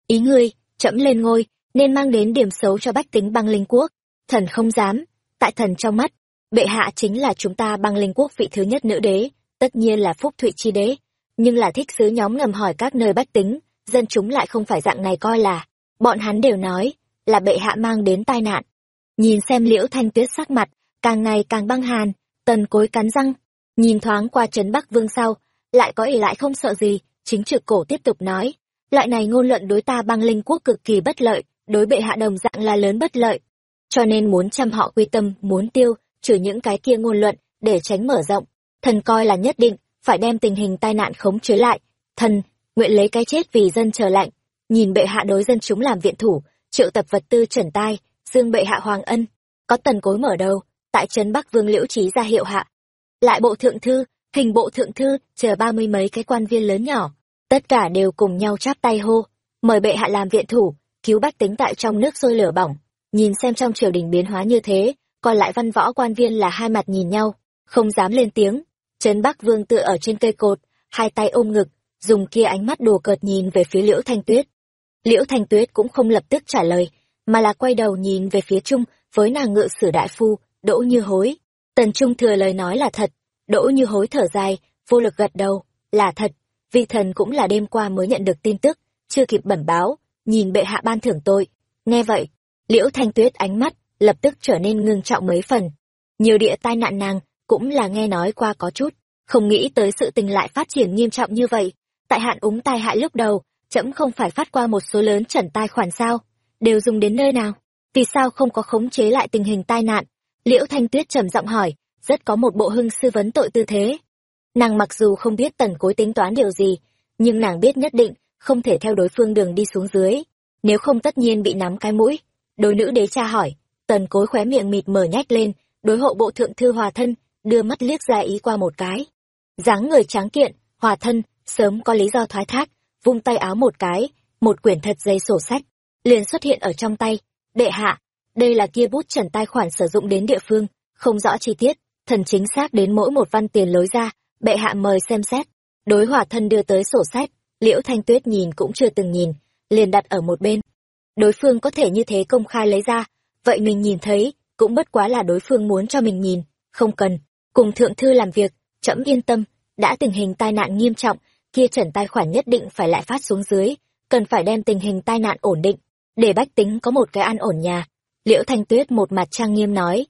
ý ngươi, chậm lên ngôi, nên mang đến điểm xấu cho bách tính băng linh quốc. Thần không dám, tại thần trong mắt, bệ hạ chính là chúng ta băng linh quốc vị thứ nhất nữ đế, tất nhiên là phúc thụy chi đế. Nhưng là thích sứ nhóm ngầm hỏi các nơi bách tính, dân chúng lại không phải dạng này coi là. Bọn hắn đều nói, là bệ hạ mang đến tai nạn. Nhìn xem liễu thanh tuyết sắc mặt, càng ngày càng băng hàn, tần cối cắn răng, nhìn thoáng qua trấn bắc vương sau lại có ỷ lại không sợ gì, chính trực cổ tiếp tục nói. Loại này ngôn luận đối ta băng linh quốc cực kỳ bất lợi, đối bệ hạ đồng dạng là lớn bất lợi. Cho nên muốn chăm họ quy tâm, muốn tiêu, trừ những cái kia ngôn luận, để tránh mở rộng. Thần coi là nhất định, phải đem tình hình tai nạn khống chế lại. Thần, nguyện lấy cái chết vì dân chờ lạnh. Nhìn bệ hạ đối dân chúng làm viện thủ, triệu tập vật tư trần tai, dương bệ hạ hoàng ân. Có tần cối mở đầu, tại trấn bắc vương liễu trí ra hiệu hạ. Lại bộ thượng thư hình bộ thượng thư, chờ ba mươi mấy cái quan viên lớn nhỏ. Tất cả đều cùng nhau chắp tay hô, mời bệ hạ làm viện thủ, cứu bách tính tại trong nước sôi lửa bỏng. Nhìn xem trong triều đình biến hóa như thế, còn lại văn võ quan viên là hai mặt nhìn nhau, không dám lên tiếng. Trấn bắc vương tựa ở trên cây cột, hai tay ôm ngực, dùng kia ánh mắt đùa cợt nhìn về phía liễu thanh tuyết. Liễu thanh tuyết cũng không lập tức trả lời, mà là quay đầu nhìn về phía trung với nàng ngự sử đại phu, đỗ như hối. Tần trung thừa lời nói là thật đỗ như hối thở dài, vô lực gật đầu, là thật, vi thần cũng là đêm qua mới nhận được tin tức, chưa kịp bẩm báo, nhìn bệ hạ ban thưởng tội. Nghe vậy, liễu thanh tuyết ánh mắt lập tức trở nên ngưng trọng mấy phần. Nhiều địa tai nạn nàng cũng là nghe nói qua có chút, không nghĩ tới sự tình lại phát triển nghiêm trọng như vậy. Tại hạn úng tai hại lúc đầu trẫm không phải phát qua một số lớn trần tai khoản sao? Đều dùng đến nơi nào? Vì sao không có khống chế lại tình hình tai nạn? Liễu thanh tuyết trầm giọng hỏi rất có một bộ hưng sư vấn tội tư thế. Nàng mặc dù không biết tần cối tính toán điều gì, nhưng nàng biết nhất định không thể theo đối phương đường đi xuống dưới. Nếu không tất nhiên bị nắm cái mũi, đối nữ đế cha hỏi, tần cối khóe miệng mịt mở nhách lên, đối hộ bộ thượng thư hòa thân, đưa mắt liếc ra ý qua một cái. Dáng người tráng kiện, hòa thân, sớm có lý do thoái thác, vung tay áo một cái, một quyển thật dây sổ sách, liền xuất hiện ở trong tay. Đệ hạ, đây là kia bút trần tài khoản sử dụng đến địa phương, không rõ chi tiết thần chính xác đến mỗi một văn tiền lối ra, bệ hạ mời xem xét. Đối hòa thân đưa tới sổ sách, liễu thanh tuyết nhìn cũng chưa từng nhìn, liền đặt ở một bên. Đối phương có thể như thế công khai lấy ra, vậy mình nhìn thấy, cũng bất quá là đối phương muốn cho mình nhìn, không cần. Cùng thượng thư làm việc trẫm yên tâm, đã tình hình tai nạn nghiêm trọng, kia trần tài khoản nhất định phải lại phát xuống dưới, cần phải đem tình hình tai nạn ổn định. Để bách tính có một cái an ổn nhà, liễu thanh tuyết một mặt trang nghiêm nói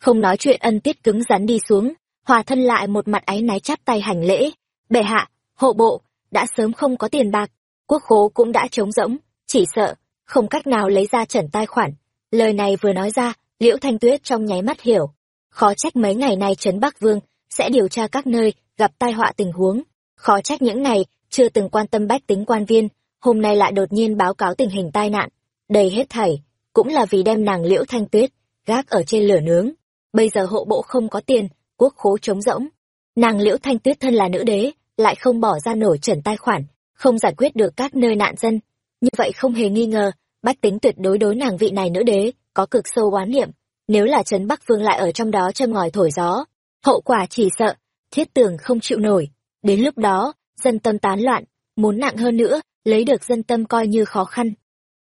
không nói chuyện ân tiết cứng rắn đi xuống, hòa thân lại một mặt áy náy chắp tay hành lễ. Bệ hạ, hộ bộ, đã sớm không có tiền bạc, quốc khố cũng đã trống rỗng, chỉ sợ, không cách nào lấy ra trần tài khoản. Lời này vừa nói ra, liễu thanh tuyết trong nháy mắt hiểu. Khó trách mấy ngày nay trấn bắc vương sẽ điều tra các nơi, gặp tai họa tình huống. Khó trách những ngày chưa từng quan tâm bách tính quan viên, hôm nay lại đột nhiên báo cáo tình hình tai nạn. Đầy hết thảy, cũng là vì đem nàng liễu thanh tuyết gác ở trên lửa nướng bây giờ hộ bộ không có tiền, quốc khố trống rỗng. Nàng liễu thanh tuyết thân là nữ đế, lại không bỏ ra nổi trần tài khoản, không giải quyết được các nơi nạn dân. Như vậy không hề nghi ngờ, bách tính tuyệt đối đối nàng vị này nữ đế, có cực sâu oán niệm. Nếu là trấn bắc vương lại ở trong đó châm ngòi thổi gió, hậu quả chỉ sợ, thiết tường không chịu nổi. Đến lúc đó, dân tâm tán loạn, muốn nặng hơn nữa, lấy được dân tâm coi như khó khăn.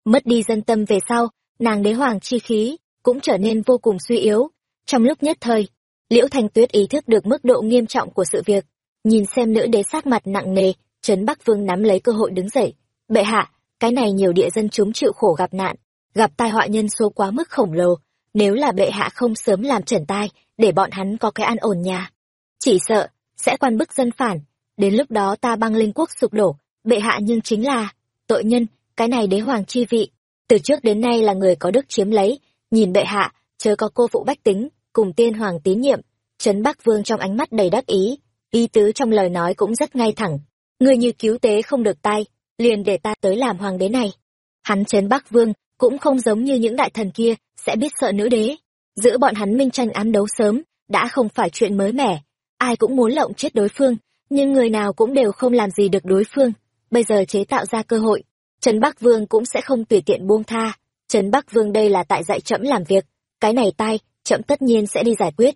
Mất đi dân tâm về sau, nàng đế hoàng chi khí cũng trở nên vô cùng suy yếu trong lúc nhất thời, liễu thanh tuyết ý thức được mức độ nghiêm trọng của sự việc. Nhìn xem nữ đế sát mặt nặng nề, trấn bắc vương nắm lấy cơ hội đứng dậy. Bệ hạ, cái này nhiều địa dân chúng chịu khổ gặp nạn, gặp tai họa nhân số quá mức khổng lồ. Nếu là bệ hạ không sớm làm trần tai, để bọn hắn có cái an ổn nhà. Chỉ sợ, sẽ quan bức dân phản. Đến lúc đó ta băng linh quốc sụp đổ, bệ hạ nhưng chính là, tội nhân, cái này đế hoàng chi vị. Từ trước đến nay là người có đức chiếm lấy, nhìn bệ hạ, chớ có cô phụ bách tính cùng tiên hoàng tín nhiệm. Trấn bắc vương trong ánh mắt đầy đắc ý y tứ trong lời nói cũng rất ngay thẳng. Người như cứu tế không được tay liền để ta tới làm hoàng đế này. Hắn trấn bắc vương cũng không giống như những đại thần kia, sẽ biết sợ nữ đế. Giữa bọn hắn minh tranh ám đấu sớm, đã không phải chuyện mới mẻ. Ai cũng muốn lộng chết đối phương, nhưng người nào cũng đều không làm gì được đối phương. Bây giờ chế tạo ra cơ hội, trấn bắc vương cũng sẽ không tùy tiện buông tha. Trấn bắc vương đây là tại dạy trẫm làm việc, cái này tai trẫm tất nhiên sẽ đi giải quyết.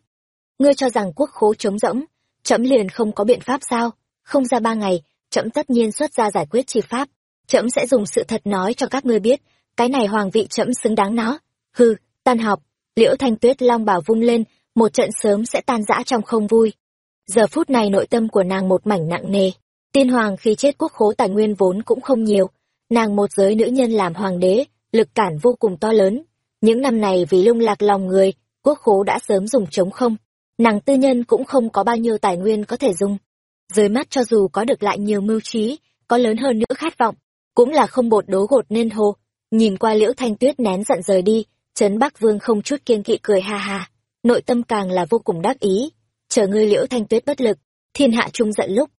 Ngươi cho rằng quốc khố trống rỗng, trẫm liền không có biện pháp sao? Không ra ba ngày, trẫm tất nhiên xuất ra giải quyết chi pháp. Trẫm sẽ dùng sự thật nói cho các ngươi biết, cái này hoàng vị trẫm xứng đáng nó. Hư tan học liễu thanh tuyết long bảo vung lên, một trận sớm sẽ tan rã trong không vui. Giờ phút này nội tâm của nàng một mảnh nặng nề. Tiên hoàng khi chết quốc khố tài nguyên vốn cũng không nhiều. Nàng một giới nữ nhân làm hoàng đế, lực cản vô cùng to lớn. Những năm này vì lung lạc lòng người quốc khố đã sớm dùng trống không. Nàng tư nhân cũng không có bao nhiêu tài nguyên có thể dùng. Dưới mắt cho dù có được lại nhiều mưu trí, có lớn hơn nữa khát vọng, cũng là không bột đố gột nên hồ nhìn qua liễu thanh tuyết nén giận rời đi, trấn bắc vương không chút kiên kỵ cười ha ha. Nội tâm càng là vô cùng đắc ý. Chờ ngươi liễu thanh tuyết bất lực, thiên hạ trung giận lúc.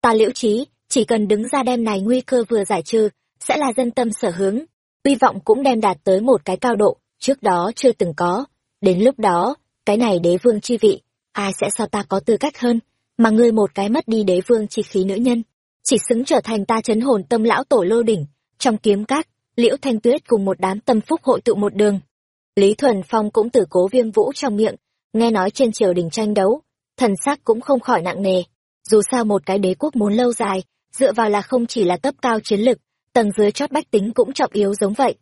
Ta liễu trí chỉ cần đứng ra đem này nguy cơ vừa giải trừ, sẽ là dân tâm sở hướng. Hy vọng cũng đem đạt tới một cái cao độ, trước đó chưa từng có đến lúc đó, cái này đế vương chi vị, ai sẽ so ta có tư cách hơn mà ngươi một cái mất đi đế vương chi khí nữ nhân? Chỉ xứng trở thành ta chấn hồn tâm lão tổ lô đỉnh, trong kiếm cát liễu thanh tuyết cùng một đám tâm phúc hội tụ một đường. Lý thuần phong cũng từ cố viêm vũ trong miệng, nghe nói trên triều đình tranh đấu, thần sắc cũng không khỏi nặng nề. Dù sao một cái đế quốc muốn lâu dài, dựa vào là không chỉ là cấp cao chiến lực, tầng dưới chót bách tính cũng trọng yếu giống vậy.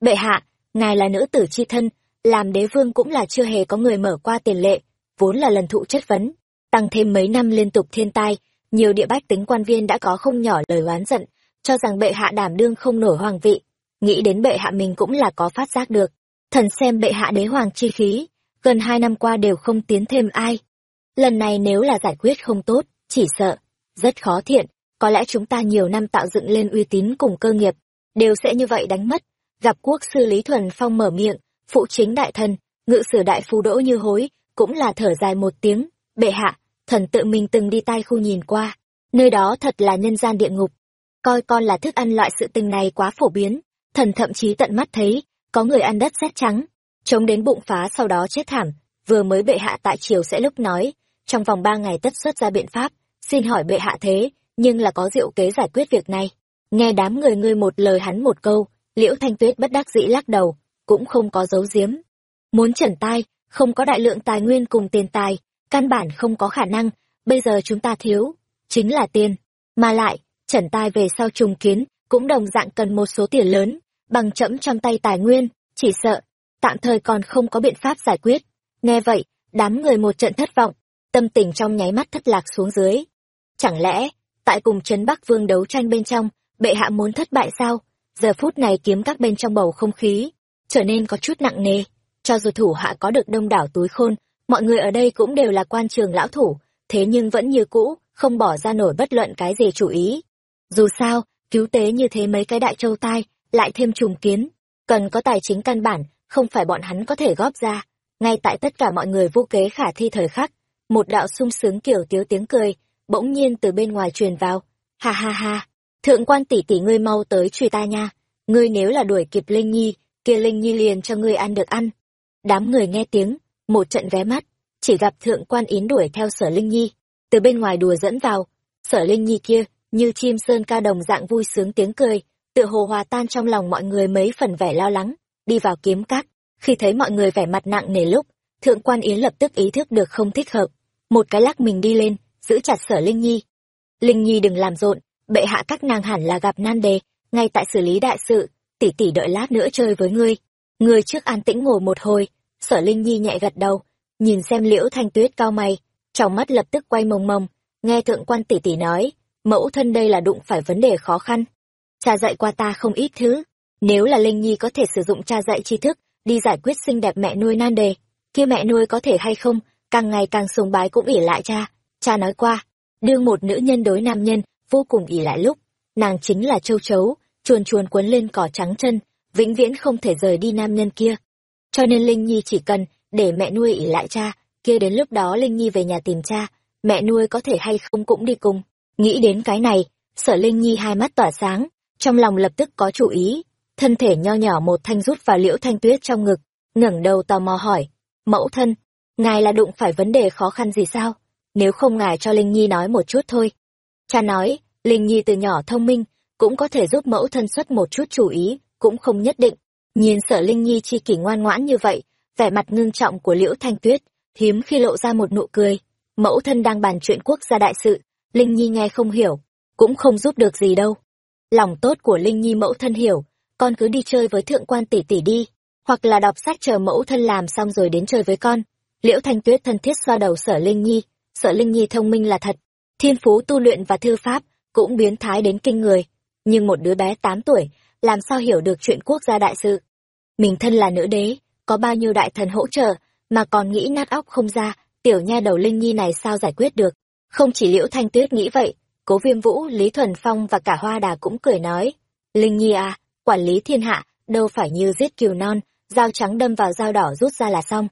Bệ hạ, ngài là nữ tử c h i thân làm đế vương cũng là chưa hề có người mở qua tiền lệ, vốn là lần thụ chất vấn, tăng thêm mấy năm liên tục thiên tai, nhiều địa bách tính quan viên đã có không nhỏ lời oán giận, cho rằng bệ hạ đảm đương không nổi hoàng vị, nghĩ đến bệ hạ mình cũng là có phát giác được. Thần xem bệ hạ đế hoàng chi khí, gần hai năm qua đều không tiến thêm ai. Lần này nếu là giải quyết không tốt, chỉ sợ, rất khó thiện, có lẽ chúng ta nhiều năm tạo dựng lên uy tín cùng cơ nghiệp, đều sẽ như vậy đánh mất. Gặp quốc sư lý thuần phong mở miệng phụ chính đại thần ngự sử đại phu đỗ như hối cũng là thở dài một tiếng bệ hạ thần tự mình từng đi tai khu nhìn qua nơi đó thật là nhân gian địa ngục. Coi con là thức ăn loại sự tình này quá phổ biến, thần thậm chí tận mắt thấy, có người ăn đất rét trắng, chống đến bụng phá sau đó chết thảm, vừa mới bệ hạ tại triều sẽ lúc nói, trong vòng ba ngày tất xuất ra biện pháp, xin hỏi bệ hạ thế, nhưng là có diệu kế giải quyết việc này. Nghe đám người ngươi một lời hắn một câu, liễu thanh tuyết bất đắc dĩ lắc đầu, cũng không có giấu giếm. Muốn trần tai, không có đại lượng tài nguyên cùng tiền tài, căn bản không có khả năng, bây giờ chúng ta thiếu, chính là tiền. Mà lại, trần tai về sau trùng kiến, cũng đồng dạng cần một số tiền lớn, bằng chẫm trong tay tài nguyên, chỉ sợ, tạm thời còn không có biện pháp giải quyết. Nghe vậy, đám người một trận thất vọng, tâm tình trong nháy mắt thất lạc xuống dưới. Chẳng lẽ, tại cùng Trấn Bắc Vương đấu tranh bên trong, bệ hạ muốn thất bại sao? Giờ phút này kiếm các bên trong bầu không khí, trở nên có chút nặng nề. Cho dù thủ hạ có được đông đảo túi khôn, mọi người ở đây cũng đều là quan trường lão thủ, thế nhưng vẫn như cũ, không bỏ ra nổi bất luận cái gì chủ ý. Dù sao, cứu tế như thế mấy cái đại châu tai, lại thêm trùng kiến, cần có tài chính căn bản, không phải bọn hắn có thể góp ra. Ngay tại tất cả mọi người vô kế khả thi thời khắc, một đạo sung sướng kiểu tiếu tiếng cười, bỗng nhiên từ bên ngoài truyền vào. Ha ha ha, thượng quan tỷ tỷ ngươi mau tới truy ta nha, ngươi nếu là đuổi kịp Linh Nhi, kia Linh Nhi liền cho ngươi ăn được ăn. Đám người nghe tiếng, một trận vé mắt, chỉ gặp thượng quan yến đuổi theo sở Linh Nhi, từ bên ngoài đùa dẫn vào, sở Linh Nhi kia, như chim sơn ca đồng dạng vui sướng tiếng cười, tựa hồ hòa tan trong lòng mọi người mấy phần vẻ lo lắng, đi vào kiếm cát, khi thấy mọi người vẻ mặt nặng nề lúc, thượng quan yến lập tức ý thức được không thích hợp, một cái lắc mình đi lên, giữ chặt sở Linh Nhi. Linh Nhi đừng làm rộn, bệ hạ các nàng hẳn là gặp nan đề, ngay tại xử lý đại sự, tỷ tỷ đợi lát nữa chơi với ngươi. Ngươi trước an tĩnh ngồi một hồi, sở Linh Nhi nhẹ gật đầu, nhìn xem liễu thanh tuyết cao mày, trong mắt lập tức quay mông mông, nghe thượng quan tỷ tỷ nói, mẫu thân đây là đụng phải vấn đề khó khăn. Cha dạy qua ta không ít thứ, nếu là Linh Nhi có thể sử dụng cha dạy tri thức, đi giải quyết xinh đẹp mẹ nuôi nan đề, kia mẹ nuôi có thể hay không, càng ngày càng sùng bái cũng ỉ lại cha. Cha nói qua, đương một nữ nhân đối nam nhân, vô cùng ỉ lại lúc, nàng chính là châu chấu, chuồn chuồn quấn lên cỏ trắng chân, vĩnh viễn không thể rời đi nam nhân kia. Cho nên Linh Nhi chỉ cần để mẹ nuôi ỉ lại cha, kia đến lúc đó Linh Nhi về nhà tìm cha, mẹ nuôi có thể hay không cũng đi cùng. Nghĩ đến cái này, sở Linh Nhi hai mắt tỏa sáng, trong lòng lập tức có chủ ý, thân thể nho nhỏ một thanh rút vào liễu thanh tuyết trong ngực, ngẩng đầu tò mò hỏi, mẫu thân, ngài là đụng phải vấn đề khó khăn gì sao? Nếu không ngài cho Linh Nhi nói một chút thôi. Cha nói, Linh Nhi từ nhỏ thông minh, cũng có thể giúp mẫu thân xuất một chút chủ ý, cũng không nhất định. Nhìn sở Linh Nhi chi kỷ ngoan ngoãn như vậy, vẻ mặt ngưng trọng của Liễu Thanh Tuyết, hiếm khi lộ ra một nụ cười. Mẫu thân đang bàn chuyện quốc gia đại sự, Linh Nhi nghe không hiểu, cũng không giúp được gì đâu. Lòng tốt của Linh Nhi mẫu thân hiểu, con cứ đi chơi với thượng quan tỷ tỷ đi, hoặc là đọc sách chờ mẫu thân làm xong rồi đến chơi với con. Liễu Thanh Tuyết thân thiết xoa đầu sở Linh Nhi, sở Linh Nhi thông minh là thật, thiên phú tu luyện và thư pháp cũng biến thái đến kinh người, nhưng một đứa bé tám tuổi, làm sao hiểu được chuyện quốc gia đại sự. Mình thân là nữ đế, có bao nhiêu đại thần hỗ trợ, mà còn nghĩ nát óc không ra, tiểu nha đầu Linh Nhi này sao giải quyết được. Không chỉ Liễu Thanh Tuyết nghĩ vậy, Cố Viêm Vũ, Lý Thuần Phong và cả Hoa Đà cũng cười nói, Linh Nhi à, quản lý thiên hạ, đâu phải như giết kiều non, dao trắng đâm vào dao đỏ rút ra là xong.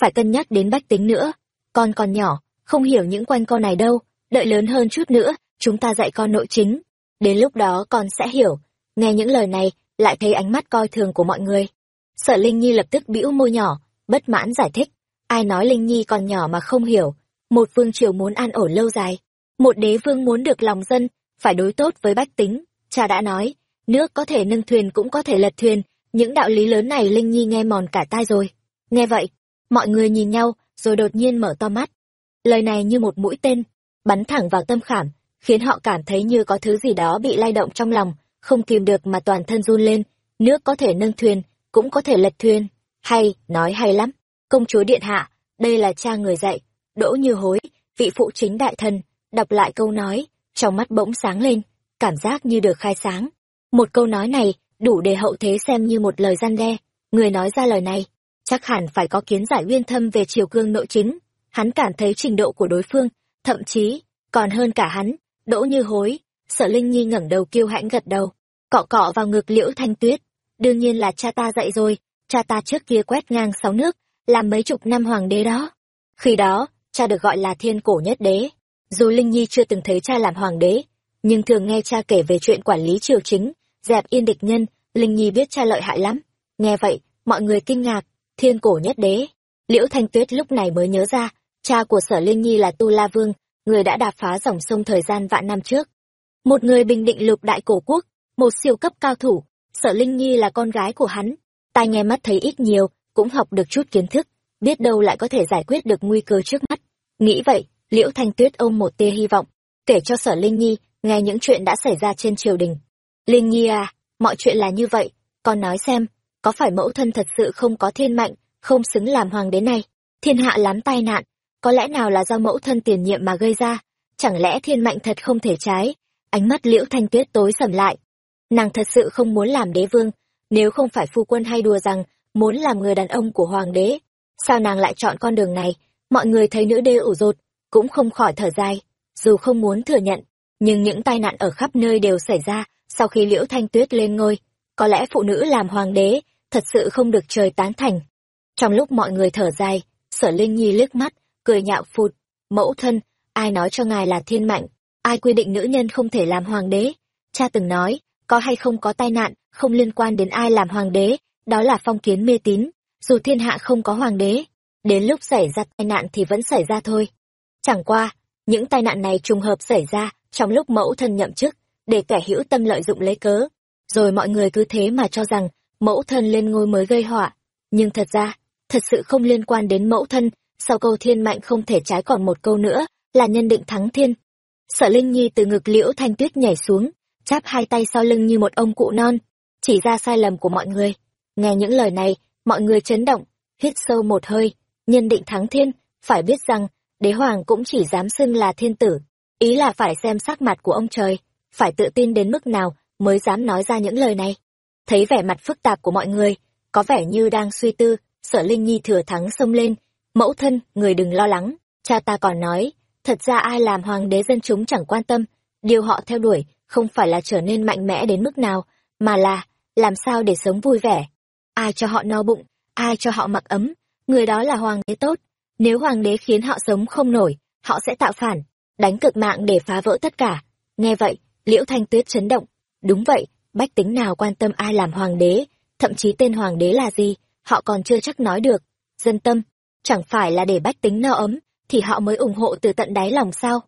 Phải cân nhắc đến bách tính nữa, con còn nhỏ, không hiểu những quanh con này đâu, đợi lớn hơn chút nữa, chúng ta dạy con nội chính. Đến lúc đó con sẽ hiểu. Nghe những lời này, lại thấy ánh mắt coi thường của mọi người. Sợ Linh Nhi lập tức bĩu môi nhỏ, bất mãn giải thích. Ai nói Linh Nhi còn nhỏ mà không hiểu. Một vương triều muốn an ổn lâu dài. Một đế vương muốn được lòng dân, phải đối tốt với bách tính. Cha đã nói, nước có thể nâng thuyền cũng có thể lật thuyền. Những đạo lý lớn này Linh Nhi nghe mòn cả tai rồi. Nghe vậy, mọi người nhìn nhau, rồi đột nhiên mở to mắt. Lời này như một mũi tên, bắn thẳng vào tâm khảm, khiến họ cảm thấy như có thứ gì đó bị lay động trong lòng, không kìm được mà toàn thân run lên, nước có thể nâng thuyền, cũng có thể lật thuyền. Hay, nói hay lắm. Công chúa Điện Hạ, đây là cha người dạy. Đỗ như hối, vị phụ chính đại thần, đọc lại câu nói, trong mắt bỗng sáng lên, cảm giác như được khai sáng. Một câu nói này, đủ để hậu thế xem như một lời gian đe. Người nói ra lời này, chắc hẳn phải có kiến giải uyên thâm về chiều cương nội chính. Hắn cảm thấy trình độ của đối phương, thậm chí, còn hơn cả hắn, Đỗ như hối, sở Linh Nhi ngẩng đầu kiêu hãnh gật đầu, cọ cọ vào ngực liễu thanh tuyết. Đương nhiên là cha ta dạy rồi, cha ta trước kia quét ngang sáu nước, làm mấy chục năm hoàng đế đó. Khi đó, cha được gọi là thiên cổ nhất đế, dù Linh Nhi chưa từng thấy cha làm hoàng đế, nhưng thường nghe cha kể về chuyện quản lý triều chính, dẹp yên địch nhân, Linh Nhi biết cha lợi hại lắm. Nghe vậy, mọi người kinh ngạc, thiên cổ nhất đế. Liễu Thanh Tuyết lúc này mới nhớ ra, cha của sở Linh Nhi là Tu La Vương, người đã đạp phá dòng sông thời gian vạn năm trước. Một người bình định lục đại cổ quốc, một siêu cấp cao thủ, sở Linh Nhi là con gái của hắn. Tai nghe mắt thấy ít nhiều, cũng học được chút kiến thức, biết đâu lại có thể giải quyết được nguy cơ trước mắt. Nghĩ vậy, Liễu Thanh Tuyết ôm một tia hy vọng, kể cho sở Linh Nhi nghe những chuyện đã xảy ra trên triều đình. Linh Nhi à, mọi chuyện là như vậy, con nói xem, có phải mẫu thân thật sự không có thiên mạnh, không xứng làm hoàng đế này? Thiên hạ lắm tai nạn, có lẽ nào là do mẫu thân tiền nhiệm mà gây ra? Chẳng lẽ thiên mạnh thật không thể trái? Ánh mắt Liễu Thanh Tuyết tối sầm lại. Nàng thật sự không muốn làm đế vương, nếu không phải phu quân hay đùa rằng muốn làm người đàn ông của hoàng đế. Sao nàng lại chọn con đường này? Mọi người thấy nữ đế ủ rột, cũng không khỏi thở dài, dù không muốn thừa nhận, nhưng những tai nạn ở khắp nơi đều xảy ra sau khi liễu thanh tuyết lên ngôi có lẽ phụ nữ làm hoàng đế thật sự không được trời tán thành trong lúc mọi người thở dài sở linh nhi liếc mắt cười nhạo phụt mẫu thân ai nói cho ngài là thiên mạnh ai quy định nữ nhân không thể làm hoàng đế cha từng nói có hay không có tai nạn không liên quan đến ai làm hoàng đế đó là phong kiến mê tín dù thiên hạ không có hoàng đế đến lúc xảy ra tai nạn thì vẫn xảy ra thôi chẳng qua những tai nạn này trùng hợp xảy ra trong lúc mẫu thân nhậm chức, để kẻ hữu tâm lợi dụng lấy cớ. Rồi mọi người cứ thế mà cho rằng mẫu thân lên ngôi mới gây họa. Nhưng thật ra, thật sự không liên quan đến mẫu thân, sau câu thiên mạnh không thể trái còn một câu nữa, là nhân định thắng thiên. sở Linh Nhi từ ngực liễu thanh tuyết nhảy xuống, chắp hai tay sau lưng như một ông cụ non, chỉ ra sai lầm của mọi người. Nghe những lời này, mọi người chấn động, hít sâu một hơi, nhân định thắng thiên, phải biết rằng, đế hoàng cũng chỉ dám xưng là thiên tử, Ý là phải xem sắc mặt của ông trời, phải tự tin đến mức nào mới dám nói ra những lời này. Thấy vẻ mặt phức tạp của mọi người, có vẻ như đang suy tư, sở Linh Nhi thừa thắng xông lên. Mẫu thân, người đừng lo lắng, cha ta còn nói, thật ra ai làm hoàng đế dân chúng chẳng quan tâm, điều họ theo đuổi không phải là trở nên mạnh mẽ đến mức nào, mà là làm sao để sống vui vẻ. Ai cho họ no bụng, ai cho họ mặc ấm, người đó là hoàng đế tốt. Nếu hoàng đế khiến họ sống không nổi, họ sẽ tạo phản, đánh cực mạng để phá vỡ tất cả. Nghe vậy, Liễu Thanh Tuyết chấn động. Đúng vậy, bách tính nào quan tâm ai làm hoàng đế, thậm chí tên hoàng đế là gì, họ còn chưa chắc nói được. Dân tâm, chẳng phải là để bách tính no ấm, thì họ mới ủng hộ từ tận đáy lòng sao?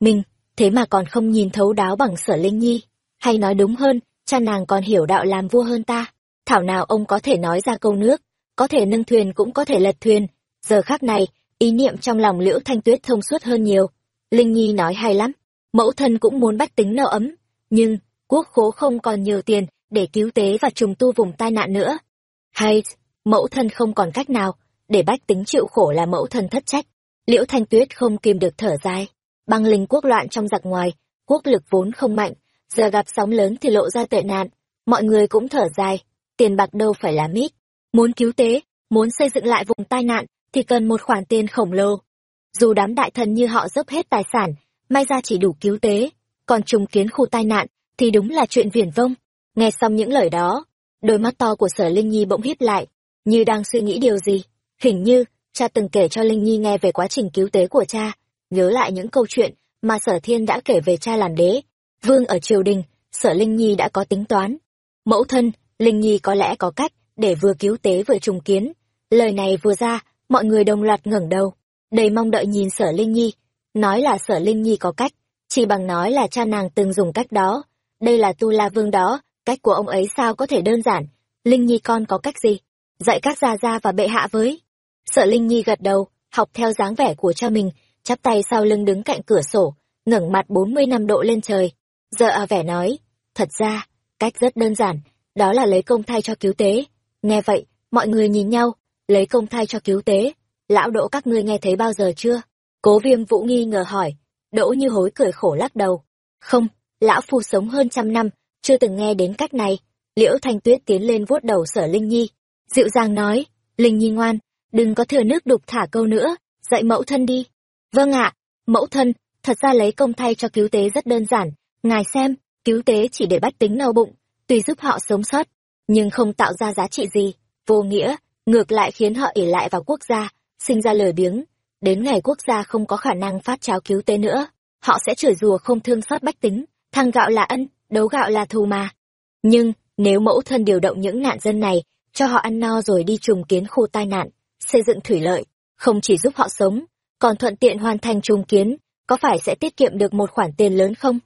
Mình, thế mà còn không nhìn thấu đáo bằng sở Linh Nhi. Hay nói đúng hơn, cha nàng còn hiểu đạo làm vua hơn ta. Thảo nào ông có thể nói ra câu nước, có thể nâng thuyền cũng có thể lật thuyền. Giờ khác này, ý niệm trong lòng Liễu Thanh Tuyết thông suốt hơn nhiều Linh Nhi nói hay lắm, mẫu thân cũng muốn bách tính no ấm, nhưng quốc khố không còn nhiều tiền để cứu tế và trùng tu vùng tai nạn nữa. Hay, mẫu thân không còn cách nào, để bách tính chịu khổ là mẫu thân thất trách. Liễu Thanh Tuyết không kìm được thở dài. Băng linh quốc loạn trong giặc ngoài, quốc lực vốn không mạnh, giờ gặp sóng lớn thì lộ ra tệ nạn. Mọi người cũng thở dài, tiền bạc đâu phải là mít. Muốn cứu tế, muốn xây dựng lại vùng tai nạn, thì cần một khoản tiền khổng lồ dù đám đại thần như họ dốc hết tài sản may ra chỉ đủ cứu tế còn trùng kiến khu tai nạn thì đúng là chuyện viển vông nghe xong những lời đó đôi mắt to của sở linh nhi bỗng híp lại như đang suy nghĩ điều gì hình như cha từng kể cho linh nhi nghe về quá trình cứu tế của cha. Nhớ lại những câu chuyện mà sở thiên đã kể về cha làm đế. Vương ở triều đình sở linh nhi đã có tính toán. Mẫu thân linh nhi có lẽ có cách để vừa cứu tế vừa trùng kiến. Lời này vừa ra mọi người đồng loạt ngẩng đầu. Đầy mong đợi nhìn sở Linh Nhi, nói là sở Linh Nhi có cách, chỉ bằng nói là cha nàng từng dùng cách đó. Đây là Tu La Vương đó, cách của ông ấy sao có thể đơn giản, Linh Nhi con có cách gì? Dạy các gia gia và bệ hạ với. Sở Linh Nhi gật đầu, học theo dáng vẻ của cha mình, chắp tay sau lưng đứng cạnh cửa sổ, ngẩng mặt bốn mươi năm độ lên trời. Giờ à vẻ nói, thật ra, cách rất đơn giản, đó là lấy công thay cho cứu tế. Nghe vậy, mọi người nhìn nhau, lấy công thay cho cứu tế, lão đỗ các ngươi nghe thấy bao giờ chưa? Cố viêm vũ nghi ngờ hỏi. Đỗ như hối cười khổ lắc đầu. Không lão phu sống hơn trăm năm chưa từng nghe đến cách này. Liễu thanh tuyết tiến lên vuốt đầu sở linh nhi. Dịu dàng nói linh nhi ngoan đừng có thừa nước đục thả câu nữa dạy mẫu thân đi. Vâng ạ mẫu thân thật ra lấy công thay cho cứu tế rất đơn giản. Ngài xem cứu tế chỉ để bách tính no bụng tùy giúp họ sống sót. Nhưng không tạo ra giá trị gì vô nghĩa ngược lại khiến họ ỉ lại vào quốc gia sinh ra lời biếng, đến ngày quốc gia không có khả năng phát cháo cứu tế nữa, họ sẽ chửi rùa không thương xót bách tính thăng gạo là ân đấu gạo là thù mà. Nhưng nếu mẫu thân điều động những nạn dân này cho họ ăn no rồi đi trùng kiến khu tai nạn xây dựng thủy lợi, không chỉ giúp họ sống, còn thuận tiện hoàn thành trùng kiến, có phải sẽ tiết kiệm được một khoản tiền lớn không?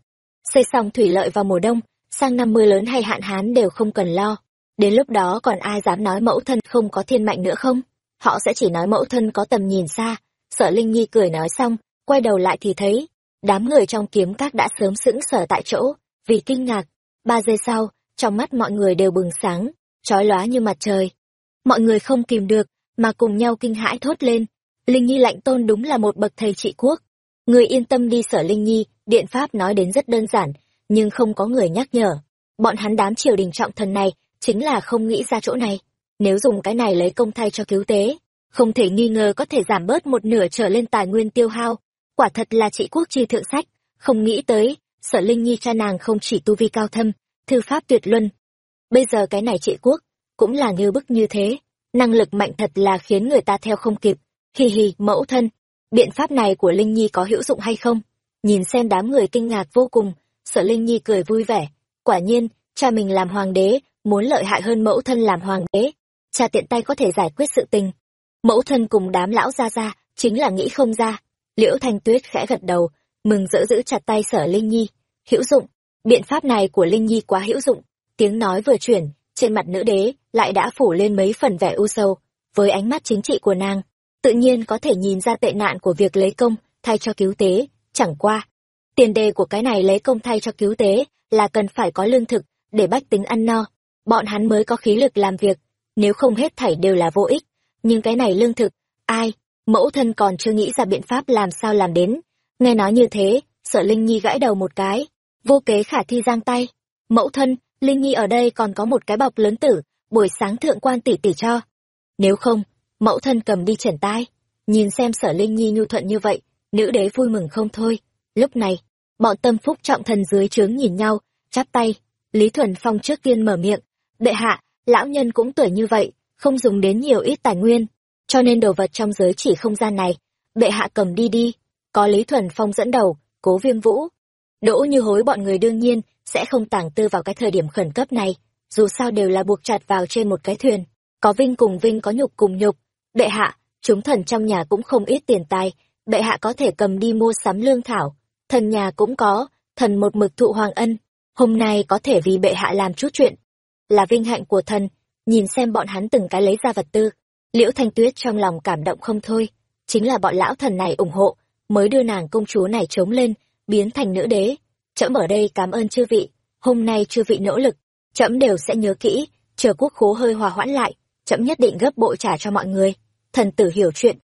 Xây xong thủy lợi vào mùa đông, sang năm mưa lớn hay hạn hán đều không cần lo. Đến lúc đó còn ai dám nói mẫu thân không có thiên mạnh nữa không? Họ sẽ chỉ nói mẫu thân có tầm nhìn xa. Sở linh nhi cười nói xong, quay đầu lại thì thấy, đám người trong kiếm các đã sớm sững sở tại chỗ, vì kinh ngạc. Ba giây sau, trong mắt mọi người đều bừng sáng, chói lóa như mặt trời. Mọi người không kìm được mà cùng nhau kinh hãi thốt lên. Linh nhi lạnh tôn đúng là một bậc thầy trị quốc. Người yên tâm đi sở linh nhi, điện pháp nói đến rất đơn giản, nhưng không có người nhắc nhở. Bọn hắn đám triều đình trọng thần này, chính là không nghĩ ra chỗ này. Nếu dùng cái này lấy công thay cho cứu tế, không thể nghi ngờ có thể giảm bớt một nửa trở lên tài nguyên tiêu hao. Quả thật là trị quốc chi thượng sách, không nghĩ tới, sở linh nhi cha nàng không chỉ tu vi cao thâm, thư pháp tuyệt luân. Bây giờ cái này trị quốc, cũng là như bức như thế năng lực mạnh thật là khiến người ta theo không kịp. Hì hì, mẫu thân, biện pháp này của linh nhi có hữu dụng hay không? Nhìn xem đám người kinh ngạc vô cùng sở linh nhi cười vui vẻ. Quả nhiên, cha mình làm hoàng đế, muốn lợi hại hơn mẫu thân làm hoàng đế. Cha tiện tay có thể giải quyết sự tình. Mẫu thân cùng đám lão ra ra chính là nghĩ không ra. Liễu thanh tuyết khẽ gật đầu, mừng rỡ giữ chặt tay sở linh nhi. Hữu dụng, biện pháp này của linh nhi quá hữu dụng. Tiếng nói vừa chuyển trên mặt nữ đế lại đã phủ lên mấy phần vẻ u sâu với ánh mắt chính trị của nàng, tự nhiên có thể nhìn ra tệ nạn của việc lấy công, thay cho cứu tế. Chẳng qua, tiền đề của cái này lấy công thay cho cứu tế là cần phải có lương thực để bách tính ăn no. Bọn hắn mới có khí lực làm việc, nếu không hết thảy đều là vô ích. Nhưng cái này lương thực, ai, mẫu thân còn chưa nghĩ ra biện pháp làm sao làm đến. Nghe nói như thế, sợ linh nhi gãi đầu một cái, vô kế khả thi giang tay. Mẫu thân linh nhi ở đây còn có một cái bọc lớn tử, buổi sáng thượng quan tỷ tỷ cho. Nếu không, mẫu thân cầm đi trần tai. Nhìn xem sở linh nhi nhu thuận như vậy, nữ đế vui mừng không thôi. Lúc này, bọn tâm phúc trọng thần dưới trướng nhìn nhau, chắp tay. Lý thuần phong trước tiên mở miệng. Đệ hạ, lão nhân cũng tuổi như vậy, không dùng đến nhiều ít tài nguyên, cho nên đồ vật trong giới chỉ không gian này. Đệ hạ cầm đi đi. Có lý thuần phong dẫn đầu, cố viêm vũ đỗ như hối bọn người đương nhiên sẽ không tàng tư vào cái thời điểm khẩn cấp này, dù sao đều là buộc chặt vào trên một cái thuyền. Có vinh cùng vinh có nhục cùng nhục. Bệ hạ, chúng thần trong nhà cũng không ít tiền tài, bệ hạ có thể cầm đi mua sắm lương thảo. Thần nhà cũng có, thần một mực thụ hoàng ân. Hôm nay có thể vì bệ hạ làm chút chuyện. Là vinh hạnh của thần, nhìn xem bọn hắn từng cái lấy ra vật tư. Liễu thanh tuyết trong lòng cảm động không thôi. Chính là bọn lão thần này ủng hộ, mới đưa nàng công chúa này trống lên biến thành nữ đế. Trẫm ở đây cảm ơn chư vị. Hôm nay chư vị nỗ lực trẫm đều sẽ nhớ kỹ, chờ quốc khố hơi hòa hoãn lại trẫm nhất định gấp bộ trả cho mọi người. Thần tử hiểu chuyện.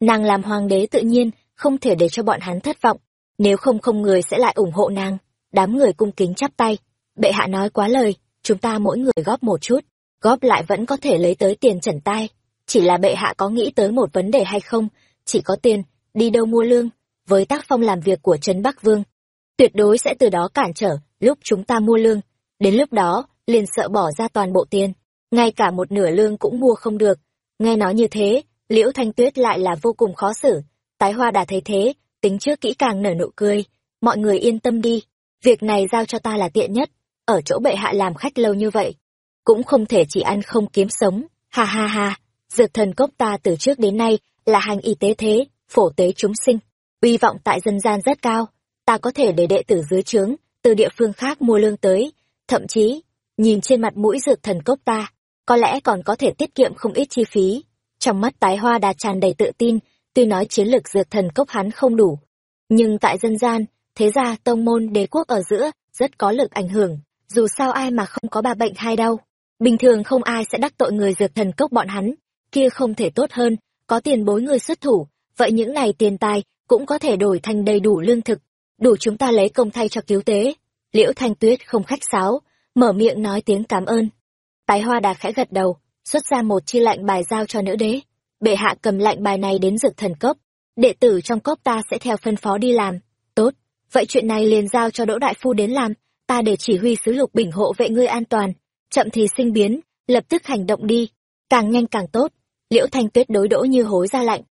Nàng làm hoàng đế tự nhiên, không thể để cho bọn hắn thất vọng. Nếu không không người sẽ lại ủng hộ nàng. Đám người cung kính chắp tay. Bệ hạ nói quá lời, chúng ta mỗi người góp một chút. Góp lại vẫn có thể lấy tới tiền trần tai. Chỉ là bệ hạ có nghĩ tới một vấn đề hay không? Chỉ có tiền, đi đâu mua lương? Với tác phong làm việc của trấn bắc vương. Tuyệt đối sẽ từ đó cản trở, lúc chúng ta mua lương. Đến lúc đó, liền sợ bỏ ra toàn bộ tiền. Ngay cả một nửa lương cũng mua không được. Nghe nói như thế, liễu thanh tuyết lại là vô cùng khó xử. Tái hoa đã thấy thế, tính trước kỹ càng nở nụ cười. Mọi người yên tâm đi. Việc này giao cho ta là tiện nhất. Ở chỗ bệ hạ làm khách lâu như vậy, cũng không thể chỉ ăn không kiếm sống. Ha ha ha. Dược thần cốc ta từ trước đến nay là hành y tế thế, phổ tế chúng sinh uy vọng tại dân gian rất cao. Ta có thể để đệ tử dưới trướng, từ địa phương khác mua lương tới. Thậm chí, nhìn trên mặt mũi dược thần cốc ta, có lẽ còn có thể tiết kiệm không ít chi phí. Trong mắt tái hoa đà tràn đầy tự tin, tuy nói chiến lược dược thần cốc hắn không đủ. Nhưng tại dân gian, thế ra tông môn, đế quốc ở giữa, rất có lực ảnh hưởng. Dù sao ai mà không có bà bệnh hay đau. Bình thường không ai sẽ đắc tội người dược thần cốc bọn hắn. Kia không thể tốt hơn, có tiền bối người xuất thủ. Vậy những này tiền tài cũng có thể đổi thành đầy đủ lương thực, đủ chúng ta lấy công thay cho cứu tế. Liễu thanh tuyết không khách sáo, mở miệng nói tiếng cảm ơn. Tái hoa đà khẽ gật đầu, xuất ra một chi lạnh bài giao cho nữ đế. Bệ hạ cầm lạnh bài này đến dược thần cốc, đệ tử trong cốc ta sẽ theo phân phó đi làm. Tốt, vậy chuyện này liền giao cho đỗ đại phu đến làm, ta để chỉ huy sứ lục bình hộ vệ ngươi an toàn, chậm thì sinh biến, lập tức hành động đi. Càng nhanh càng tốt, liễu thanh tuyết đối đỗ như hối ra lạnh.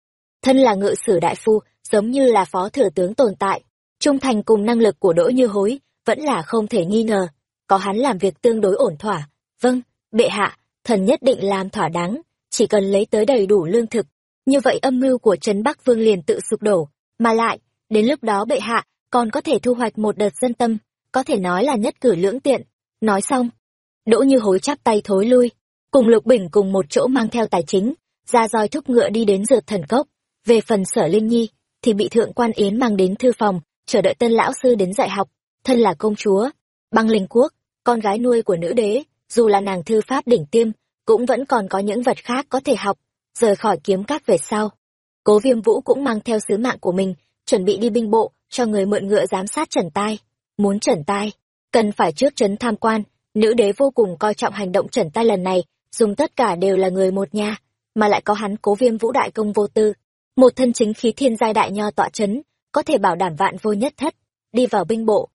Thân là ngự sử đại phu giống như là phó thừa tướng tồn tại. Trung thành cùng năng lực của đỗ như hối vẫn là không thể nghi ngờ. Có hắn làm việc tương đối ổn thỏa. Vâng bệ hạ, thần nhất định làm thỏa đáng. Chỉ cần lấy tới đầy đủ lương thực. Như vậy âm mưu của trấn bắc vương liền tự sụp đổ. Mà lại, đến lúc đó bệ hạ, còn có thể thu hoạch một đợt dân tâm, có thể nói là nhất cử lưỡng tiện. Nói xong, đỗ như hối chắp tay thối lui. Cùng lục bình cùng một chỗ mang theo tài chính, ra roi thúc ngựa đi đến dược thần cốc. Về phần sở linh nhi thì bị thượng quan yến mang đến thư phòng, chờ đợi tân lão sư đến dạy học. Thân là công chúa, băng linh quốc, con gái nuôi của nữ đế, dù là nàng thư pháp đỉnh tiêm, cũng vẫn còn có những vật khác có thể học, rời khỏi kiếm các về sau. Cố viêm vũ cũng mang theo sứ mạng của mình, chuẩn bị đi binh bộ, cho người mượn ngựa giám sát trần tai. Muốn trần tai, cần phải trước trấn tham quan, nữ đế vô cùng coi trọng hành động trần tai lần này, dùng tất cả đều là người một nhà, mà lại có hắn cố viêm vũ đại công vô tư một thân chính khí thiên giai đại nho tọa chấn, có thể bảo đảm vạn vô nhất thất, đi vào binh bộ.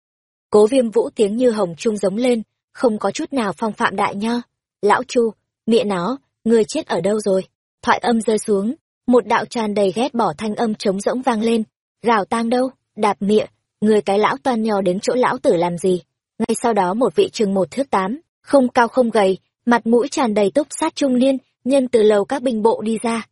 Cố viêm vũ tiếng như hồng trung giống lên, không có chút nào phong phạm đại nho. Lão chu miệng nó, người chết ở đâu rồi? Thoại âm rơi xuống, một đạo tràn đầy ghét bỏ thanh âm trống rỗng vang lên. Rào tang đâu? Đạp mịa người cái lão toan nho đến chỗ lão tử làm gì? Ngay sau đó một vị trường một thước tám, không cao không gầy, mặt mũi tràn đầy túc sát trung niên, nhân từ lầu các binh bộ đi ra.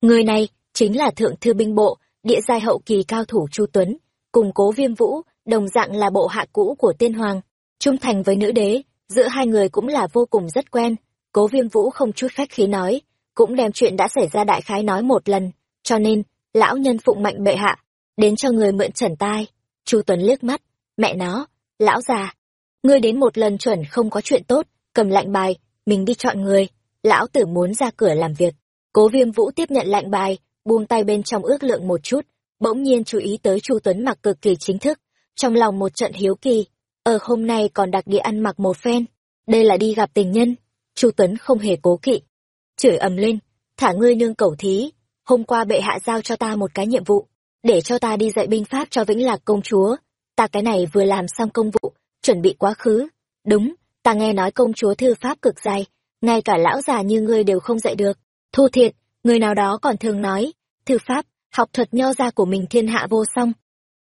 Người này chính là thượng thư binh bộ, địa giai hậu kỳ cao thủ chu tuấn, cùng cố viêm vũ, đồng dạng là bộ hạ cũ của tiên hoàng. Trung thành với nữ đế, giữa hai người cũng là vô cùng rất quen. Cố viêm vũ không chút khách khí nói, cũng đem chuyện đã xảy ra đại khái nói một lần, cho nên, lão nhân phụng mạnh bệ hạ, đến cho người mượn trần tai. Chu tuấn liếc mắt, mẹ nó, lão già, ngươi đến một lần chuẩn không có chuyện tốt, cầm lạnh bài, mình đi chọn người. Lão tử muốn ra cửa làm việc. Cố viêm vũ tiếp nhận lạnh bài buông tay bên trong ước lượng một chút, bỗng nhiên chú ý tới chu tuấn mặc cực kỳ chính thức, trong lòng một trận hiếu kỳ. Ở hôm nay còn đặc địa ăn mặc một phen, đây là đi gặp tình nhân. Chu tuấn không hề cố kỵ. Chửi ầm lên, thả ngươi nương cẩu thí, hôm qua bệ hạ giao cho ta một cái nhiệm vụ, để cho ta đi dạy binh pháp cho vĩnh lạc công chúa. Ta cái này vừa làm xong công vụ, chuẩn bị quá khứ. Đúng, ta nghe nói công chúa thư pháp cực dài, ngay cả lão già như ngươi đều không dạy được. Thu thiệt người nào đó còn thường nói thư pháp, học thuật nho gia của mình thiên hạ vô song.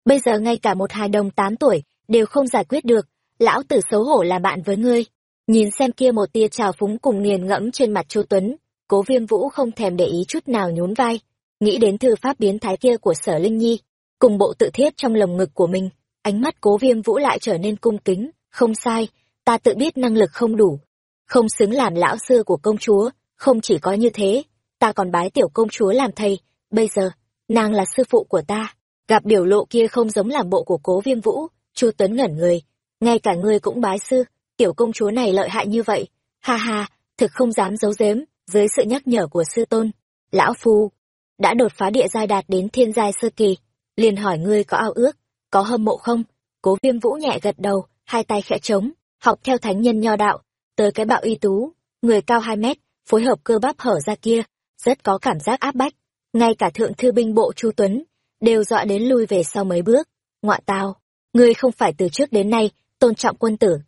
Bây giờ ngay cả một hài đồng tám tuổi đều không giải quyết được, lão tử xấu hổ là bạn với ngươi. Nhìn xem kia một tia trào phúng cùng nghiền ngẫm trên mặt chu tuấn, cố viêm vũ không thèm để ý chút nào nhún vai, nghĩ đến thư pháp biến thái kia của sở linh nhi, cùng bộ tự thiết trong lồng ngực của mình, ánh mắt cố viêm vũ lại trở nên cung kính, không sai, ta tự biết năng lực không đủ, không xứng làm lão sư của công chúa, không chỉ có như thế, ta còn bái tiểu công chúa làm thầy bây giờ, nàng là sư phụ của ta. Gặp biểu lộ kia không giống làm bộ của cố viêm vũ, chu tuấn ngẩn người. Ngay cả ngươi cũng bái sư, tiểu công chúa này lợi hại như vậy. Ha ha, thực không dám giấu giếm dưới sự nhắc nhở của sư tôn. Lão phu, đã đột phá địa giai đạt đến thiên giai sơ kỳ. Liền hỏi ngươi có ao ước, có hâm mộ không? Cố viêm vũ nhẹ gật đầu, hai tay khẽ trống, học theo thánh nhân nho đạo. Tới cái bạo y tú, người cao hai mét, phối hợp cơ bắp hở ra kia, rất có cảm giác áp bách ngay cả thượng thư binh bộ chu tuấn đều dọa đến lui về sau mấy bước. Ngọa tao, ngươi không phải từ trước đến nay tôn trọng quân tử.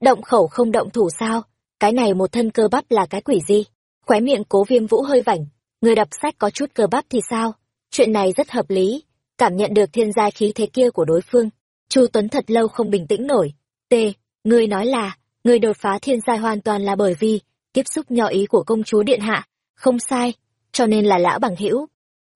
Động khẩu không động thủ sao? Cái này một thân cơ bắp là cái quỷ gì? Khóe miệng cố viêm vũ hơi vảnh. Người đọc sách có chút cơ bắp thì sao? Chuyện này rất hợp lý. Cảm nhận được thiên gia khí thế kia của đối phương. Chu tuấn thật lâu không bình tĩnh nổi. T, ngươi nói là người đột phá thiên gia hoàn toàn là bởi vì tiếp xúc nhỏ ý của công chúa điện hạ. Không sai cho nên là lão bằng hữu.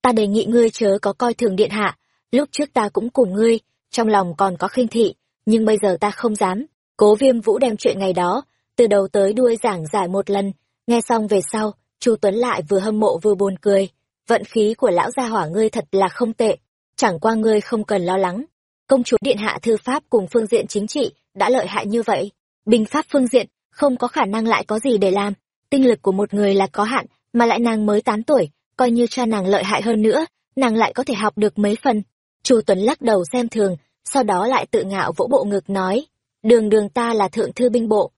Ta đề nghị ngươi chớ có coi thường điện hạ. Lúc trước ta cũng cùng ngươi, trong lòng còn có khinh thị, nhưng bây giờ ta không dám. Cố viêm vũ đem chuyện ngày đó, từ đầu tới đuôi giảng giải một lần. Nghe xong về sau, chu tuấn lại vừa hâm mộ vừa buồn cười. Vận khí của lão gia hỏa ngươi thật là không tệ. Chẳng qua ngươi không cần lo lắng. Công chúa điện hạ thư pháp cùng phương diện chính trị đã lợi hại như vậy. Binh pháp phương diện, không có khả năng lại có gì để làm. Tinh lực của một người là có hạn mà lại nàng mới tám tuổi, coi như cha nàng lợi hại hơn nữa, nàng lại có thể học được mấy phần. Chu tuấn lắc đầu xem thường, sau đó lại tự ngạo vỗ bộ ngực nói, đường đường ta là thượng thư binh bộ.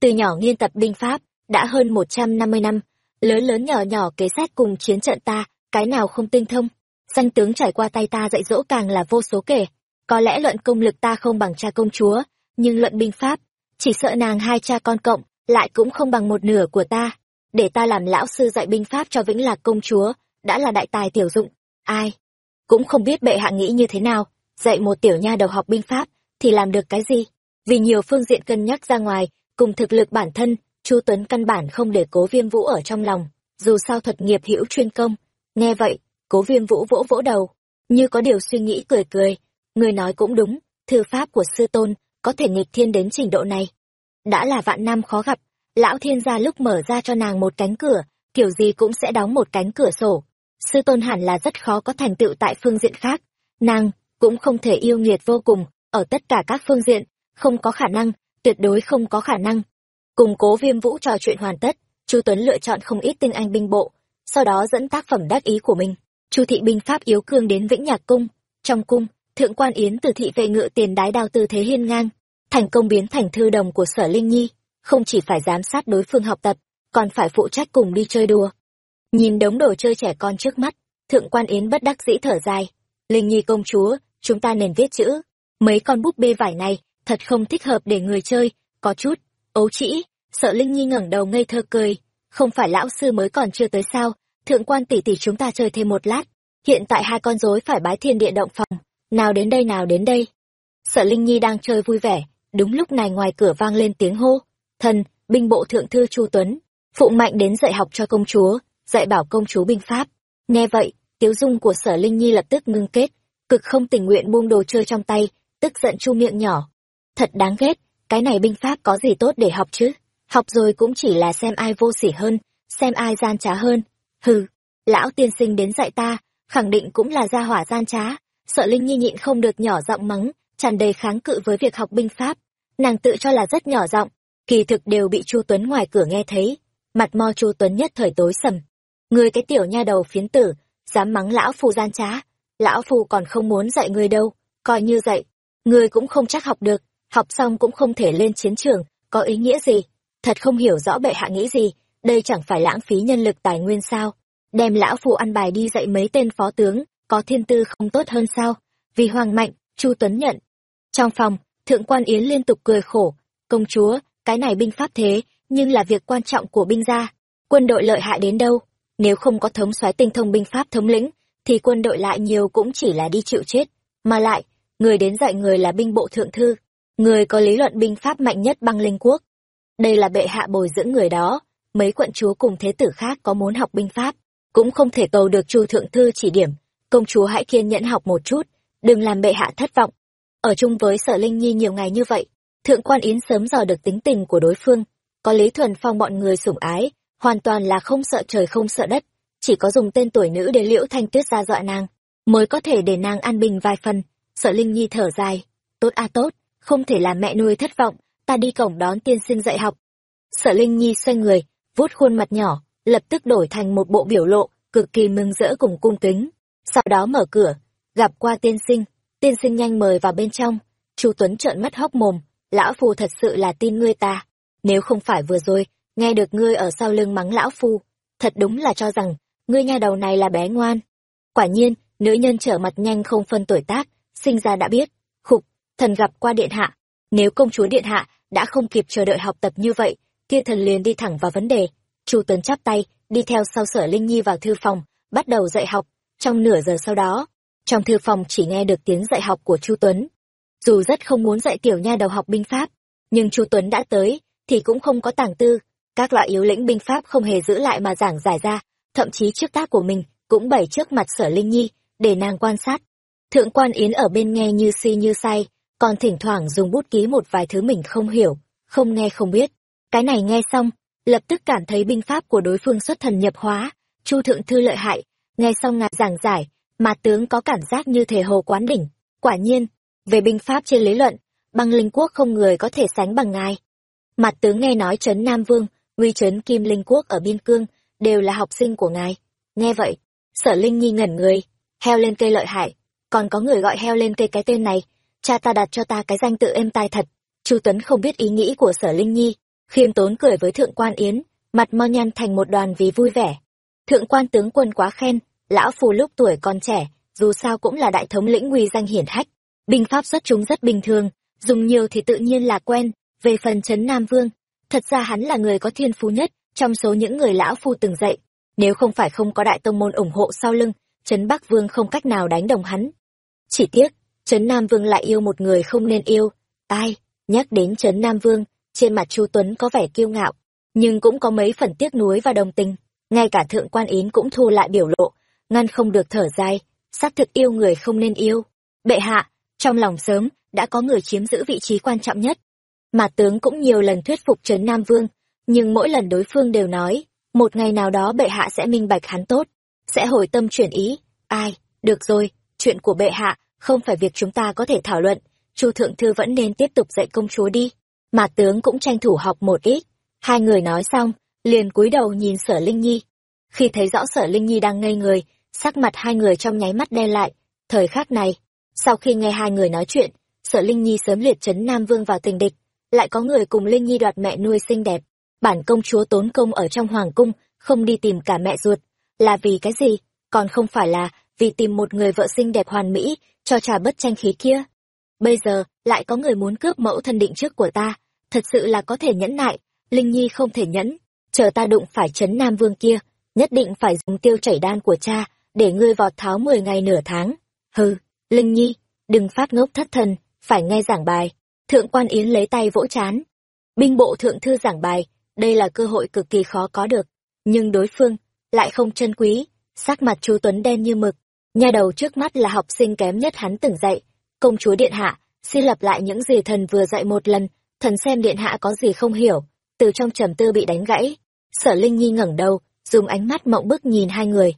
Từ nhỏ nghiên tập binh pháp, đã hơn một trăm năm mươi năm, lớn lớn nhỏ nhỏ kế sách cùng chiến trận ta, cái nào không tinh thông? Danh tướng trải qua tay ta dạy dỗ càng là vô số kể. Có lẽ luận công lực ta không bằng cha công chúa, nhưng luận binh pháp, chỉ sợ nàng hai cha con cộng lại cũng không bằng một nửa của ta để ta làm lão sư dạy binh pháp cho vĩnh lạc công chúa, đã là đại tài tiểu dụng. Ai? Cũng không biết bệ hạ nghĩ như thế nào, dạy một tiểu nha đầu học binh pháp thì làm được cái gì? Vì nhiều phương diện cân nhắc ra ngoài, cùng thực lực bản thân, chu tuấn căn bản không để cố viêm vũ ở trong lòng. Dù sao thuật nghiệp hữu chuyên công, nghe vậy, cố viêm vũ vỗ vỗ đầu, như có điều suy nghĩ cười cười. Người nói cũng đúng, thư pháp của sư tôn có thể nghịch thiên đến trình độ này. Đã là vạn năm khó gặp lão thiên gia lúc mở ra cho nàng một cánh cửa, kiểu gì cũng sẽ đóng một cánh cửa sổ. Sư tôn hẳn là rất khó có thành tựu tại phương diện khác. Nàng cũng không thể yêu nghiệt vô cùng, ở tất cả các phương diện, không có khả năng, tuyệt đối không có khả năng. Cùng cố viêm vũ trò chuyện hoàn tất, chu tuấn lựa chọn không ít tinh anh binh bộ, sau đó dẫn tác phẩm đắc ý của mình. Chu thị binh pháp yếu cương đến vĩnh nhạc cung. Trong cung, thượng quan yến từ thị vệ ngự tiền đái đao tư thế hiên ngang, thành công biến thành thư đồng của sở linh nhi không chỉ phải giám sát đối phương học tập, còn phải phụ trách cùng đi chơi đùa. Nhìn đống đồ chơi trẻ con trước mắt, thượng quan yến bất đắc dĩ thở dài. Linh nhi công chúa, chúng ta nên viết chữ. Mấy con búp bê vải này, thật không thích hợp để người chơi. Có chút, ấu trĩ, sợ linh nhi ngẩng đầu ngây thơ cười. Không phải lão sư mới còn chưa tới sao? Thượng quan tỷ tỷ chúng ta chơi thêm một lát. Hiện tại hai con rối phải bái thiên địa động phòng. Nào đến đây, nào đến đây. Sợ linh nhi đang chơi vui vẻ. Đúng lúc này ngoài cửa vang lên tiếng hô thần, binh bộ thượng thư chu tuấn, phụ mạnh đến dạy học cho công chúa, dạy bảo công chúa binh pháp. Nghe vậy, tiếu dung của sở linh nhi lập tức ngưng kết, cực không tình nguyện buông đồ chơi trong tay, tức giận chu miệng nhỏ. Thật đáng ghét, cái này binh pháp có gì tốt để học chứ? Học rồi cũng chỉ là xem ai vô sỉ hơn, xem ai gian trá hơn. Hừ, lão tiên sinh đến dạy ta, khẳng định cũng là gia hỏa gian trá. Sợ linh nhi nhịn không được nhỏ giọng mắng, tràn đầy kháng cự với việc học binh pháp. Nàng tự cho là rất nhỏ giọng kỳ thực đều bị chu tuấn ngoài cửa nghe thấy. Mặt mo chu tuấn nhất thời tối sầm. Người cái tiểu nha đầu phiến tử, dám mắng lão phù gian trá. Lão phù còn không muốn dạy người đâu, coi như dạy. Người cũng không chắc học được, học xong cũng không thể lên chiến trường, có ý nghĩa gì? Thật không hiểu rõ bệ hạ nghĩ gì, đây chẳng phải lãng phí nhân lực tài nguyên sao? Đem lão phù ăn bài đi dạy mấy tên phó tướng, có thiên tư không tốt hơn sao? Vì hoàng mạnh, chu tuấn nhận. Trong phòng, thượng quan yến liên tục cười khổ, công chúa cái này binh pháp thế, nhưng là việc quan trọng của binh gia. Quân đội lợi hại đến đâu? Nếu không có thống soái tinh thông binh pháp thống lĩnh, thì quân đội lại nhiều cũng chỉ là đi chịu chết. Mà lại, người đến dạy người là binh bộ thượng thư, người có lý luận binh pháp mạnh nhất băng linh quốc. Đây là bệ hạ bồi dưỡng người đó, mấy quận chúa cùng thế tử khác có muốn học binh pháp, cũng không thể cầu được chu thượng thư chỉ điểm. Công chúa hãy kiên nhẫn học một chút, đừng làm bệ hạ thất vọng. Ở chung với sở linh nhi nhiều ngày như vậy thượng quan yến sớm dò được tính tình của đối phương. Có lý thuần phong bọn người sủng ái, hoàn toàn là không sợ trời không sợ đất. Chỉ có dùng tên tuổi nữ để liễu thanh tuyết ra dọa nàng, mới có thể để nàng an bình vài phần. Sợ linh nhi thở dài, tốt a, tốt, không thể làm mẹ nuôi thất vọng, ta đi cổng đón tiên sinh dạy học. Sợ linh nhi xoay người, vuốt khuôn mặt nhỏ, lập tức đổi thành một bộ biểu lộ cực kỳ mừng rỡ cùng cung kính. Sau đó mở cửa, gặp qua tiên sinh. Tiên sinh nhanh mời vào bên trong. Chu tuấn trợn mắt hốc mồm lão phu thật sự là tin ngươi ta. Nếu không phải vừa rồi, nghe được ngươi ở sau lưng mắng lão phu, thật đúng là cho rằng ngươi nha đầu này là bé ngoan. Quả nhiên, nữ nhân trở mặt nhanh không phân tuổi tác, sinh ra đã biết, khục, thần gặp qua điện hạ. Nếu công chúa điện hạ đã không kịp chờ đợi học tập như vậy, kia thần liền đi thẳng vào vấn đề. Chu tuấn chắp tay, đi theo sau sở linh nhi vào thư phòng, bắt đầu dạy học. Trong nửa giờ sau đó, trong thư phòng chỉ nghe được tiếng dạy học của chu tuấn dù rất không muốn dạy tiểu nha đầu học binh pháp, nhưng chu tuấn đã tới, thì cũng không có tàng tư. Các loại yếu lĩnh binh pháp không hề giữ lại mà giảng giải ra, thậm chí trước tác của mình cũng bày trước mặt sở linh nhi để nàng quan sát. Thượng quan yến ở bên nghe như si như say, còn thỉnh thoảng dùng bút ký một vài thứ mình không hiểu, không nghe không biết. Cái này nghe xong, lập tức cảm thấy binh pháp của đối phương xuất thần nhập hóa, chu thượng thư lợi hại. Nghe xong ngài giảng giải, mà tướng có cảm giác như thể hồ quán đỉnh. Quả nhiên về binh pháp trên lý luận, băng linh quốc không người có thể sánh bằng ngài mặt tướng nghe nói trấn nam vương nguy trấn kim linh quốc ở biên cương, đều là học sinh của ngài. Nghe vậy, sở linh nhi ngẩn người, heo lên cây lợi hại. Còn có người gọi heo lên cây cái tên này, cha ta đặt cho ta cái danh tự êm tai thật. Chu tuấn không biết ý nghĩ của sở linh nhi, khiêm tốn cười với thượng quan yến, mặt mo nhăn thành một đoàn vì vui vẻ. Thượng quan tướng quân quá khen, lão phù lúc tuổi còn trẻ, dù sao cũng là đại thống lĩnh nguy danh hiển hách binh pháp xuất chúng rất bình thường dùng nhiều thì tự nhiên là quen về phần trấn nam vương thật ra hắn là người có thiên phú nhất trong số những người lão phu từng dạy nếu không phải không có đại tông môn ủng hộ sau lưng trấn bắc vương không cách nào đánh đồng hắn chỉ tiếc Trấn Nam Vương lại yêu một người không nên yêu. Ai, nhắc đến Trấn Nam Vương, trên mặt Chu Tuấn có vẻ kiêu ngạo, nhưng cũng có mấy phần tiếc nuối và đồng tình. Ngay cả Thượng Quan Yến cũng thu lại biểu lộ, ngăn không được thở dài, xác thực yêu người không nên yêu. Bệ hạ, trong lòng sớm, đã có người chiếm giữ vị trí quan trọng nhất. Mà tướng cũng nhiều lần thuyết phục Trấn Nam Vương, nhưng mỗi lần đối phương đều nói, một ngày nào đó bệ hạ sẽ minh bạch hắn tốt, sẽ hồi tâm chuyển ý. Ai, được rồi, chuyện của bệ hạ, không phải việc chúng ta có thể thảo luận, Chu Thượng Thư vẫn nên tiếp tục dạy công chúa đi. Mà tướng cũng tranh thủ học một ít. Hai người nói xong, liền cúi đầu nhìn sở Linh Nhi. Khi thấy rõ sở Linh Nhi đang ngây người, sắc mặt hai người trong nháy mắt đen lại. Thời khắc này, sau khi nghe hai người nói chuyện, sở Linh Nhi sớm liệt trấn Nam Vương vào tình địch. Lại có người cùng Linh Nhi đoạt mẹ nuôi xinh đẹp. Bản công chúa tốn công ở trong hoàng cung, không đi tìm cả mẹ ruột. Là vì cái gì? Còn không phải là vì tìm một người vợ xinh đẹp hoàn mỹ, cho trà bất tranh khí kia. Bây giờ, lại có người muốn cướp mẫu thân định trước của ta. Thật sự là có thể nhẫn nại, Linh Nhi không thể nhẫn. Chờ ta đụng phải chấn Nam Vương kia, nhất định phải dùng tiêu chảy đan của cha, để ngươi vọt tháo mười ngày nửa tháng. Hừ, Linh Nhi, đừng phát ngốc thất thần, phải nghe giảng bài. Thượng quan Yến lấy tay vỗ chán. Binh bộ thượng thư giảng bài, đây là cơ hội cực kỳ khó có được. Nhưng đối phương, lại không chân quý, sắc mặt chú Tuấn đen như mực. Nhà đầu trước mắt là học sinh kém nhất hắn từng dạy. Công chúa Điện Hạ, xin lặp lại những gì thần vừa dạy một lần, thần xem Điện Hạ có gì không hiểu. Từ trong trầm tư bị đánh gãy, sở Linh Nhi ngẩng đầu, dùng ánh mắt mộng bức nhìn hai người.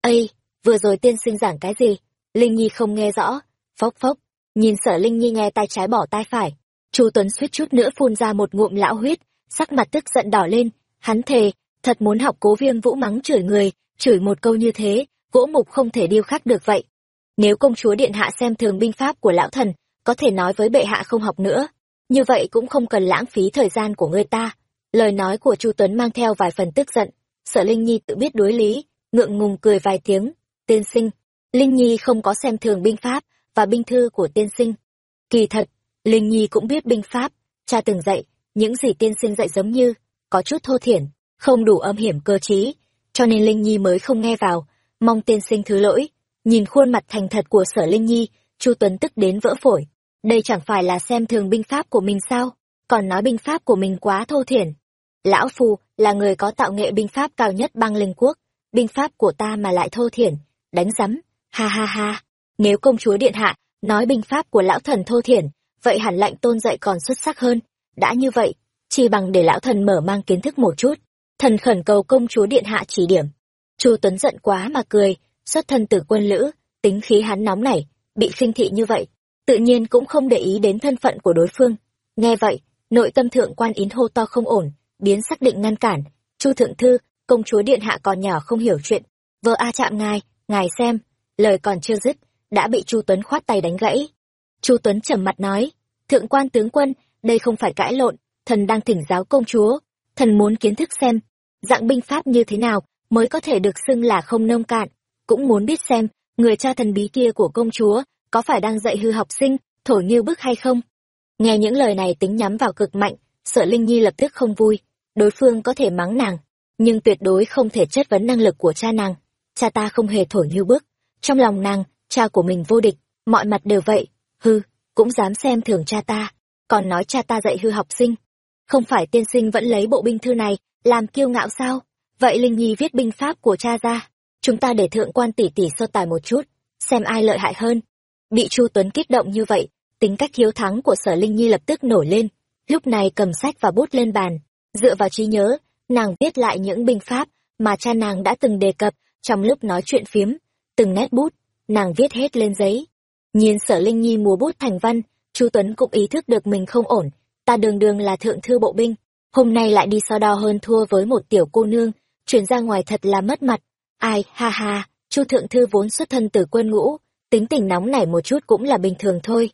Ây, vừa rồi tiên sinh giảng cái gì? Linh Nhi không nghe rõ. Phốc phốc, nhìn sở Linh Nhi nghe tay trái bỏ tay phải. Chu Tuấn suýt chút nữa phun ra một ngụm lão huyết, sắc mặt tức giận đỏ lên. Hắn thề, thật muốn học cố viêm vũ mắng chửi người, chửi một câu như thế, gỗ mục không thể điêu khắc được vậy. Nếu công chúa điện hạ xem thường binh pháp của lão thần, có thể nói với bệ hạ không học nữa. Như vậy cũng không cần lãng phí thời gian của người ta. Lời nói của Chu Tuấn mang theo vài phần tức giận. Sở Linh Nhi tự biết đối lý, ngượng ngùng cười vài tiếng. Tiên sinh, Linh Nhi không có xem thường binh pháp và binh thư của tiên sinh. Kỳ thật, Linh Nhi cũng biết binh pháp, cha từng dạy, những gì tiên sinh dạy giống như, có chút thô thiển, không đủ âm hiểm cơ trí, cho nên Linh Nhi mới không nghe vào, mong tiên sinh thứ lỗi. Nhìn khuôn mặt thành thật của sở Linh Nhi, Chu Tuấn tức đến vỡ phổi. Đây chẳng phải là xem thường binh pháp của mình sao, còn nói binh pháp của mình quá thô thiển. Lão Phu là người có tạo nghệ binh pháp cao nhất băng linh quốc, binh pháp của ta mà lại thô thiển, đánh rắm, ha ha ha. Nếu công chúa điện hạ nói binh pháp của lão thần thô thiển, vậy hẳn lạnh tôn dạy còn xuất sắc hơn. Đã như vậy, chỉ bằng để lão thần mở mang kiến thức một chút. Thần khẩn cầu công chúa điện hạ chỉ điểm. Chu Tuấn giận quá mà cười, xuất thân từ quân lữ, tính khí hắn nóng nảy, bị khinh thị như vậy, tự nhiên cũng không để ý đến thân phận của đối phương. Nghe vậy, nội tâm thượng quan yến hô to không ổn, biến xác định ngăn cản. Chu thượng thư, công chúa điện hạ còn nhỏ không hiểu chuyện, vợ a chạm ngài, ngài xem. Lời còn chưa dứt, đã bị Chu Tuấn khoát tay đánh gãy. Chu Tuấn trầm mặt nói, thượng quan tướng quân, đây không phải cãi lộn, thần đang thỉnh giáo công chúa, thần muốn kiến thức xem, dạng binh pháp như thế nào mới có thể được xưng là không nông cạn, cũng muốn biết xem, người cha thần bí kia của công chúa có phải đang dạy hư học sinh, thổi như bức hay không. Nghe những lời này tính nhắm vào cực mạnh, sợ Linh Nhi lập tức không vui, đối phương có thể mắng nàng, nhưng tuyệt đối không thể chất vấn năng lực của cha nàng. Cha ta không hề thổi như bức, trong lòng nàng, cha của mình vô địch, mọi mặt đều vậy, hư, cũng dám xem thường cha ta, còn nói cha ta dạy hư học sinh. Không phải tiên sinh vẫn lấy bộ binh thư này, làm kiêu ngạo sao? Vậy Linh Nhi viết binh pháp của cha ra, chúng ta để thượng quan tỷ tỷ so tài một chút, xem ai lợi hại hơn. Bị Chu Tuấn kích động như vậy, tính cách hiếu thắng của sở Linh Nhi lập tức nổi lên, lúc này cầm sách và bút lên bàn, dựa vào trí nhớ, nàng viết lại những binh pháp mà cha nàng đã từng đề cập trong lúc nói chuyện phiếm, từng nét bút, nàng viết hết lên giấy. Nhìn sở Linh Nhi múa bút thành văn, Chu Tuấn cũng ý thức được mình không ổn, ta đường đường là thượng thư bộ binh, hôm nay lại đi so đo hơn thua với một tiểu cô nương, chuyển ra ngoài thật là mất mặt. Ai, ha ha, Chu thượng thư vốn xuất thân từ quân ngũ, tính tình nóng nảy một chút cũng là bình thường thôi.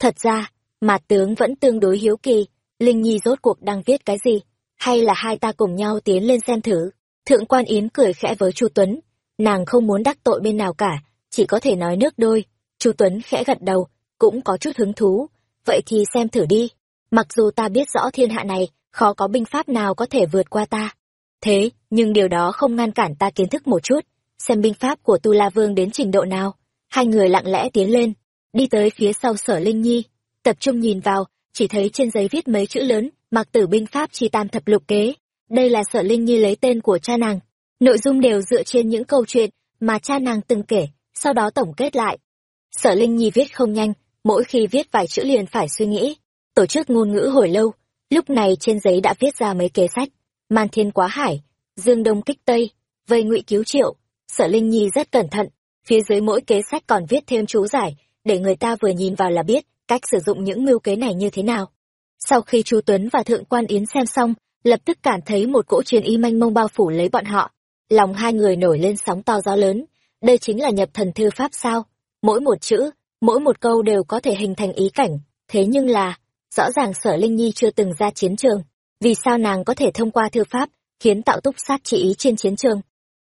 Thật ra, mặt tướng vẫn tương đối hiếu kỳ, Linh Nhi rốt cuộc đang viết cái gì, hay là hai ta cùng nhau tiến lên xem thử. Thượng quan Yến cười khẽ với Chu Tuấn, nàng không muốn đắc tội bên nào cả, chỉ có thể nói nước đôi. Chu Tuấn khẽ gật đầu, cũng có chút hứng thú, vậy thì xem thử đi. Mặc dù ta biết rõ thiên hạ này, khó có binh pháp nào có thể vượt qua ta. Thế, nhưng điều đó không ngăn cản ta kiến thức một chút, xem binh pháp của Tu La Vương đến trình độ nào. Hai người lặng lẽ tiến lên, đi tới phía sau sở Linh Nhi, tập trung nhìn vào, chỉ thấy trên giấy viết mấy chữ lớn, mặc tử binh pháp chi tam thập lục kế. Đây là sở Linh Nhi lấy tên của cha nàng. Nội dung đều dựa trên những câu chuyện mà cha nàng từng kể, sau đó tổng kết lại. Sở Linh Nhi viết không nhanh, mỗi khi viết vài chữ liền phải suy nghĩ, tổ chức ngôn ngữ hồi lâu, lúc này trên giấy đã viết ra mấy kế sách, man thiên quá hải, dương đông kích tây, vây ngụy cứu triệu. Sở Linh Nhi rất cẩn thận, phía dưới mỗi kế sách còn viết thêm chú giải, để người ta vừa nhìn vào là biết cách sử dụng những mưu kế này như thế nào. Sau khi Chu Tuấn và Thượng Quan Yến xem xong, lập tức cảm thấy một cỗ chiến y manh mông bao phủ lấy bọn họ. Lòng hai người nổi lên sóng to gió lớn. Đây chính là nhập thần thư pháp sao? Mỗi một chữ, mỗi một câu đều có thể hình thành ý cảnh. Thế nhưng là, rõ ràng sở Linh Nhi chưa từng ra chiến trường. Vì sao nàng có thể thông qua thư pháp, khiến tạo túc sát chỉ ý trên chiến trường?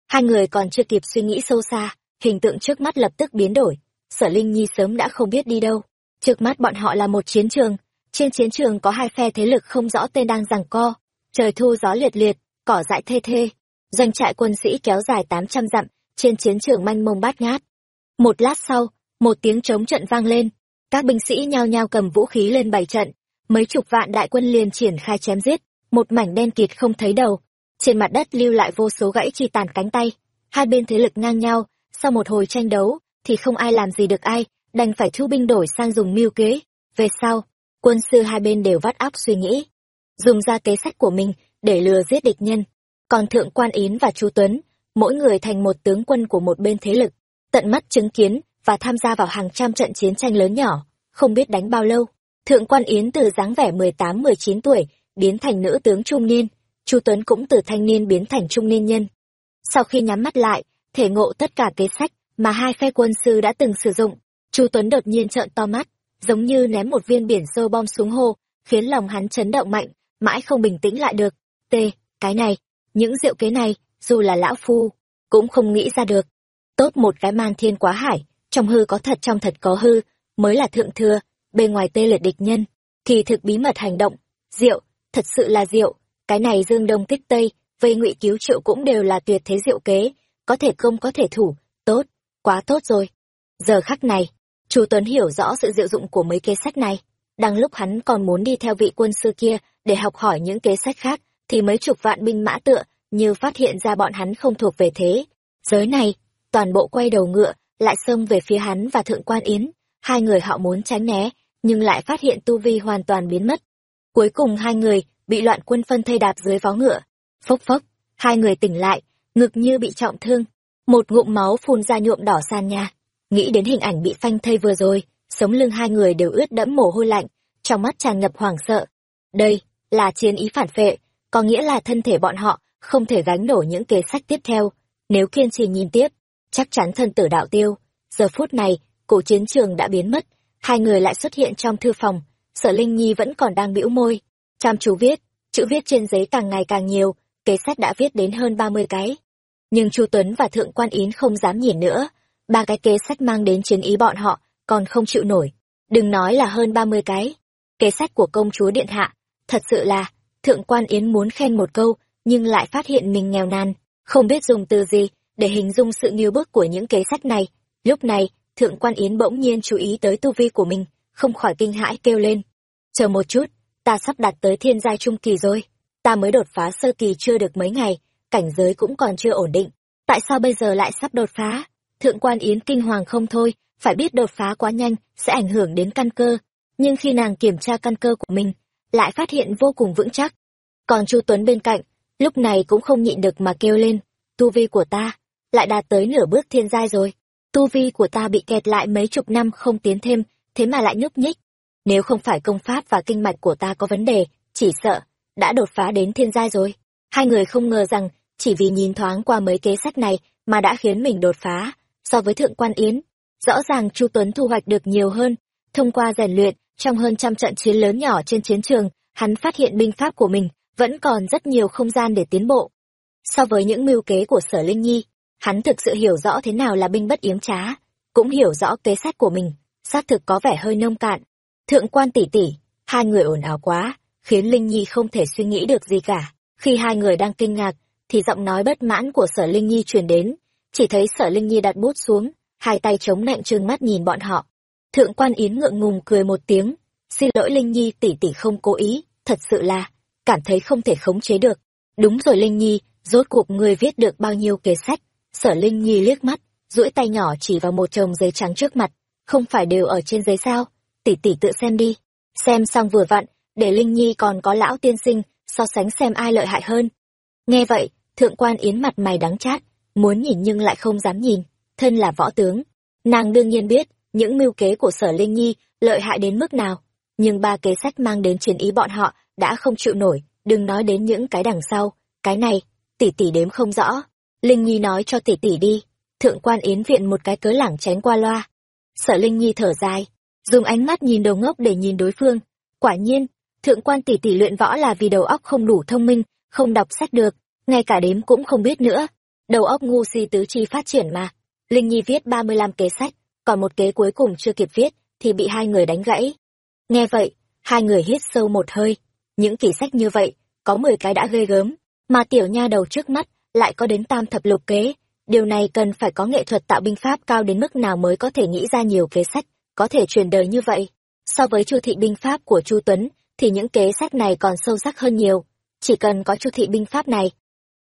Hai người còn chưa kịp suy nghĩ sâu xa, hình tượng trước mắt lập tức biến đổi. Sở Linh Nhi sớm đã không biết đi đâu. Trước mắt bọn họ là một chiến trường. Trên chiến trường có hai phe thế lực không rõ tên đang giằng co. Trời thu gió liệt liệt, cỏ dại thê thê. Doanh trại quân sĩ kéo dài tám trăm dặm, trên chiến trường manh mông bát ngát. Một lát sau, một tiếng trống trận vang lên. Các binh sĩ nhao nhao cầm vũ khí lên bày trận. Mấy chục vạn đại quân liền triển khai chém giết. Một mảnh đen kịt không thấy đầu. Trên mặt đất lưu lại vô số gãy chi tàn cánh tay. Hai bên thế lực ngang nhau, sau một hồi tranh đấu, thì không ai làm gì được ai, đành phải thu binh đổi sang dùng mưu kế. Về sau, quân sư hai bên đều vắt óc suy nghĩ, dùng ra kế sách của mình để lừa giết địch nhân. Còn Thượng Quan Yến và Chu Tuấn, mỗi người thành một tướng quân của một bên thế lực, tận mắt chứng kiến và tham gia vào hàng trăm trận chiến tranh lớn nhỏ, không biết đánh bao lâu. Thượng Quan Yến từ dáng vẻ 18-19 tuổi, biến thành nữ tướng trung niên, Chu Tuấn cũng từ thanh niên biến thành trung niên nhân. Sau khi nhắm mắt lại, thể ngộ tất cả kế sách mà hai phe quân sư đã từng sử dụng, Chu Tuấn đột nhiên trợn to mắt, giống như ném một viên biển sâu bom xuống hồ, khiến lòng hắn chấn động mạnh, mãi không bình tĩnh lại được. T, cái này, những diệu kế này, dù là lão phu, cũng không nghĩ ra được. Tốt một cái man thiên quá hải, trong hư có thật trong thật có hư, mới là thượng thừa, bên ngoài tê liệt địch nhân, kỳ thực bí mật hành động, diệu, thật sự là diệu, cái này dương đông kích tây, vây ngụy cứu triệu cũng đều là tuyệt thế diệu kế, có thể công có thể thủ, tốt, quá tốt rồi. Giờ khắc này, Chu Tuấn hiểu rõ sự diệu dụng của mấy kế sách này. Đang lúc hắn còn muốn đi theo vị quân sư kia để học hỏi những kế sách khác, thì mấy chục vạn binh mã tựa như phát hiện ra bọn hắn không thuộc về thế. Giới này, toàn bộ quay đầu ngựa, lại xông về phía hắn và Thượng Quan Yến. Hai người họ muốn tránh né, nhưng lại phát hiện tu vi hoàn toàn biến mất. Cuối cùng hai người bị loạn quân phân thây đạp dưới vó ngựa. Phốc phốc, hai người tỉnh lại, ngực như bị trọng thương. Một ngụm máu phun ra nhuộm đỏ sàn nhà. Nghĩ đến hình ảnh bị phanh thây vừa rồi, sống lưng hai người đều ướt đẫm mồ hôi lạnh, trong mắt tràn ngập hoảng sợ. Đây, là chiến ý phản phệ, có nghĩa là thân thể bọn họ không thể gánh nổi những kế sách tiếp theo. Nếu kiên trì nhìn tiếp, chắc chắn thân tử đạo tiêu. Giờ phút này, cổ chiến trường đã biến mất, hai người lại xuất hiện trong thư phòng. Sở Linh Nhi vẫn còn đang bĩu môi, chăm chú viết, chữ viết trên giấy càng ngày càng nhiều, kế sách đã viết đến hơn ba mươi cái. Nhưng Chu Tuấn và Thượng Quan Yến không dám nhìn nữa, ba cái kế sách mang đến chiến ý bọn họ, còn không chịu nổi. Đừng nói là hơn ba mươi cái. Kế sách của công chúa Điện Hạ, thật sự là, Thượng Quan Yến muốn khen một câu, nhưng lại phát hiện mình nghèo nàn, không biết dùng từ gì để hình dung sự nghiêu bức của những kế sách này. Lúc này, Thượng Quan Yến bỗng nhiên chú ý tới tu vi của mình, không khỏi kinh hãi kêu lên. Chờ một chút, ta sắp đạt tới thiên giai trung kỳ rồi. Ta mới đột phá sơ kỳ chưa được mấy ngày, cảnh giới cũng còn chưa ổn định. Tại sao bây giờ lại sắp đột phá? Thượng quan Yến kinh hoàng không thôi, phải biết đột phá quá nhanh sẽ ảnh hưởng đến căn cơ. Nhưng khi nàng kiểm tra căn cơ của mình, lại phát hiện vô cùng vững chắc. Còn Chu Tuấn bên cạnh, lúc này cũng không nhịn được mà kêu lên, tu vi của ta, lại đạt tới nửa bước thiên giai rồi. Tu vi của ta bị kẹt lại mấy chục năm không tiến thêm, thế mà lại nhúc nhích. Nếu không phải công pháp và kinh mạch của ta có vấn đề, chỉ sợ, đã đột phá đến thiên giai rồi. Hai người không ngờ rằng, chỉ vì nhìn thoáng qua mấy kế sách này mà đã khiến mình đột phá, so với Thượng Quan Yến. Rõ ràng Chu Tuấn thu hoạch được nhiều hơn, thông qua rèn luyện, trong hơn trăm trận chiến lớn nhỏ trên chiến trường, hắn phát hiện binh pháp của mình vẫn còn rất nhiều không gian để tiến bộ. So với những mưu kế của Sở Linh Nhi, hắn thực sự hiểu rõ thế nào là binh bất yếm trá, cũng hiểu rõ kế sách của mình, xác thực có vẻ hơi nông cạn. Thượng quan tỷ tỷ, hai người ồn ào quá, khiến Linh Nhi không thể suy nghĩ được gì cả. Khi hai người đang kinh ngạc, thì giọng nói bất mãn của Sở Linh Nhi truyền đến, chỉ thấy Sở Linh Nhi đặt bút xuống, hai tay chống nạnh trừng mắt nhìn bọn họ. Thượng quan Yến ngượng ngùng cười một tiếng, xin lỗi Linh Nhi tỷ tỷ không cố ý, thật sự là, cảm thấy không thể khống chế được. Đúng rồi Linh Nhi, rốt cuộc người viết được bao nhiêu kế sách, sở Linh Nhi liếc mắt, duỗi tay nhỏ chỉ vào một chồng giấy trắng trước mặt, không phải đều ở trên giấy sao, tỷ tỷ tự xem đi. Xem xong vừa vặn, để Linh Nhi còn có lão tiên sinh, so sánh xem ai lợi hại hơn. Nghe vậy, thượng quan Yến mặt mày đắng chát, muốn nhìn nhưng lại không dám nhìn, thân là võ tướng. Nàng đương nhiên biết, những mưu kế của sở Linh Nhi lợi hại đến mức nào, nhưng ba kế sách mang đến chiến ý bọn họ đã không chịu nổi, đừng nói đến những cái đằng sau, cái này, tỷ tỷ đếm không rõ. Linh Nhi nói cho tỷ tỷ đi, thượng quan Yến viện một cái cớ lảng tránh qua loa. Sở Linh Nhi thở dài, dùng ánh mắt nhìn đầu ngốc để nhìn đối phương. Quả nhiên, thượng quan tỷ tỷ luyện võ là vì đầu óc không đủ thông minh, không đọc sách được, ngay cả đếm cũng không biết nữa. Đầu óc ngu si tứ chi phát triển mà. Linh Nhi viết ba mươi lăm kế sách, còn một kế cuối cùng chưa kịp viết, thì bị hai người đánh gãy. Nghe vậy, hai người hít sâu một hơi. Những kỷ sách như vậy, có mười cái đã ghê gớm, mà tiểu nha đầu trước mắt lại có đến tam thập lục kế. Điều này cần phải có nghệ thuật tạo binh pháp cao đến mức nào mới có thể nghĩ ra nhiều kế sách, có thể truyền đời như vậy. So với chu thị binh pháp của chu Tuấn, thì những kế sách này còn sâu sắc hơn nhiều. Chỉ cần có chu thị binh pháp này,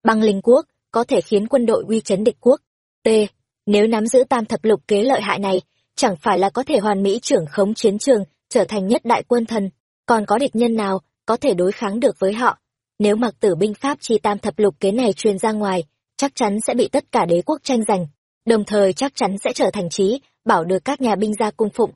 băng linh quốc có thể khiến quân đội uy chấn địch quốc. T. Nếu nắm giữ tam thập lục kế lợi hại này, chẳng phải là có thể hoàn mỹ trưởng khống chiến trường, trở thành nhất đại quân thần, còn có địch nhân nào có thể đối kháng được với họ. Nếu mặc tử binh pháp chi tam thập lục kế này truyền ra ngoài, chắc chắn sẽ bị tất cả đế quốc tranh giành, đồng thời chắc chắn sẽ trở thành trí, bảo được các nhà binh ra cung phụng.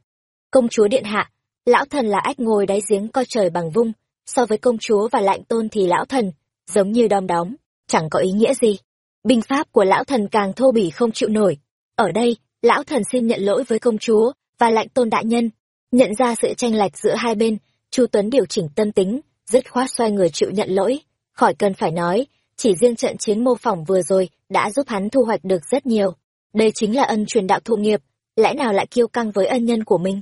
Công chúa điện hạ, lão thần là ách ngồi đáy giếng coi trời bằng vung, so với công chúa và lạnh tôn thì lão thần, giống như đom đóm, chẳng có ý nghĩa gì. Binh pháp của lão thần càng thô bỉ không chịu nổi. Ở đây, lão thần xin nhận lỗi với công chúa và lạnh tôn đại nhân. Nhận ra sự tranh lệch giữa hai bên, Chu Tuấn điều chỉnh tâm tính, dứt khoát xoay người chịu nhận lỗi. Khỏi cần phải nói, chỉ riêng trận chiến mô phỏng vừa rồi đã giúp hắn thu hoạch được rất nhiều. Đây chính là ân truyền đạo thụ nghiệp, lẽ nào lại kiêu căng với ân nhân của mình.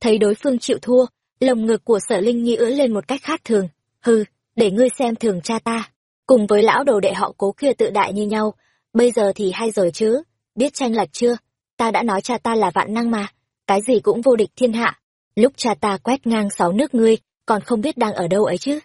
Thấy đối phương chịu thua, lồng ngực của sở linh nhi ưỡn lên một cách khác thường. Hừ, để ngươi xem thường cha ta. Cùng với lão đồ đệ họ cố kia tự đại như nhau, bây giờ thì hay rồi chứ, biết tranh lệch chưa? Ta đã nói cha ta là vạn năng mà, cái gì cũng vô địch thiên hạ. Lúc cha ta quét ngang sáu nước ngươi, còn không biết đang ở đâu ấy chứ.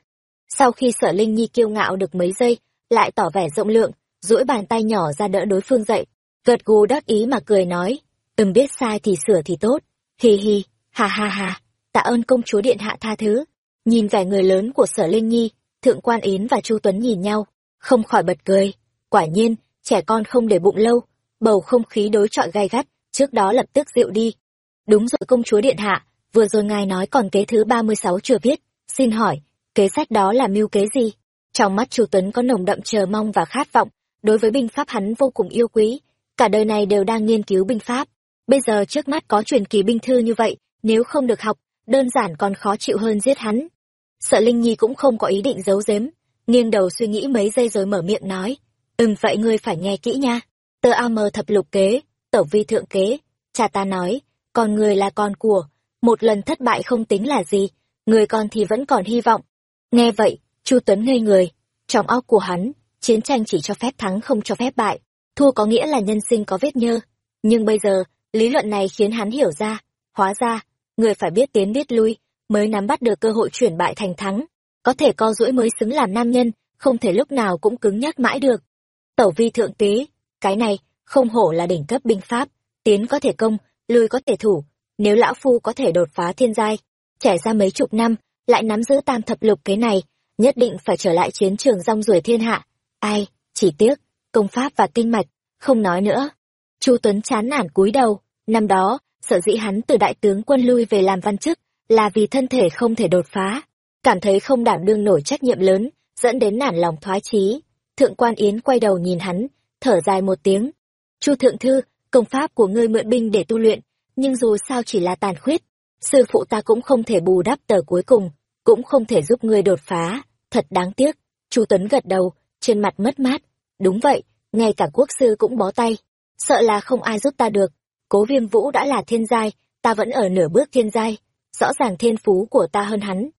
Sau khi sở Linh Nhi kiêu ngạo được mấy giây, lại tỏ vẻ rộng lượng, duỗi bàn tay nhỏ ra đỡ đối phương dậy, gật gù đắc ý mà cười nói, ừm biết sai thì sửa thì tốt, hi hi, ha ha ha, tạ ơn công chúa điện hạ tha thứ. Nhìn vẻ người lớn của sở Linh Nhi, Thượng quan Yến và Chu Tuấn nhìn nhau, không khỏi bật cười. Quả nhiên, trẻ con không để bụng lâu, bầu không khí đối chọi gay gắt, trước đó lập tức dịu đi. Đúng rồi công chúa điện hạ, vừa rồi ngài nói còn kế thứ ba mươi sáu chưa viết, xin hỏi, kế sách đó là mưu kế gì? Trong mắt Chu Tuấn có nồng đậm chờ mong và khát vọng, đối với binh pháp hắn vô cùng yêu quý, cả đời này đều đang nghiên cứu binh pháp. Bây giờ trước mắt có truyền kỳ binh thư như vậy, nếu không được học, đơn giản còn khó chịu hơn giết hắn. Sợ Linh Nhi cũng không có ý định giấu giếm, nghiêng đầu suy nghĩ mấy giây rồi mở miệng nói, ừm vậy ngươi phải nghe kỹ nha, tơ am thập lục kế, tẩu vi thượng kế, cha ta nói, con người là con của, một lần thất bại không tính là gì, người con thì vẫn còn hy vọng. Nghe vậy, Chu Tuấn ngây người, trong óc của hắn, chiến tranh chỉ cho phép thắng không cho phép bại, thua có nghĩa là nhân sinh có vết nhơ. Nhưng bây giờ, lý luận này khiến hắn hiểu ra, hóa ra, người phải biết tiến biết lui, mới nắm bắt được cơ hội chuyển bại thành thắng. Có thể co duỗi mới xứng làm nam nhân, không thể lúc nào cũng cứng nhắc mãi được. Tẩu vi thượng tế, cái này, không hổ là đỉnh cấp binh pháp, tiến có thể công, lui có thể thủ. Nếu lão phu có thể đột phá thiên giai, trải ra mấy chục năm, lại nắm giữ tam thập lục cái này, nhất định phải trở lại chiến trường rong ruổi thiên hạ. Ai, chỉ tiếc, công pháp và kinh mạch, không nói nữa. Chu Tuấn chán nản cúi đầu, năm đó, sở dĩ hắn từ đại tướng quân lui về làm văn chức, là vì thân thể không thể đột phá, cảm thấy không đảm đương nổi trách nhiệm lớn, dẫn đến nản lòng thoái chí. Thượng quan Yến quay đầu nhìn hắn, thở dài một tiếng. Chu thượng thư, công pháp của ngươi mượn binh để tu luyện, nhưng dù sao chỉ là tàn khuyết, sư phụ ta cũng không thể bù đắp tờ cuối cùng, cũng không thể giúp ngươi đột phá, thật đáng tiếc. Chu Tuấn gật đầu, trên mặt mất mát. Đúng vậy, ngay cả quốc sư cũng bó tay, sợ là không ai giúp ta được. Cố Viêm Vũ đã là thiên giai, ta vẫn ở nửa bước thiên giai rõ ràng thiên phú của ta hơn hắn.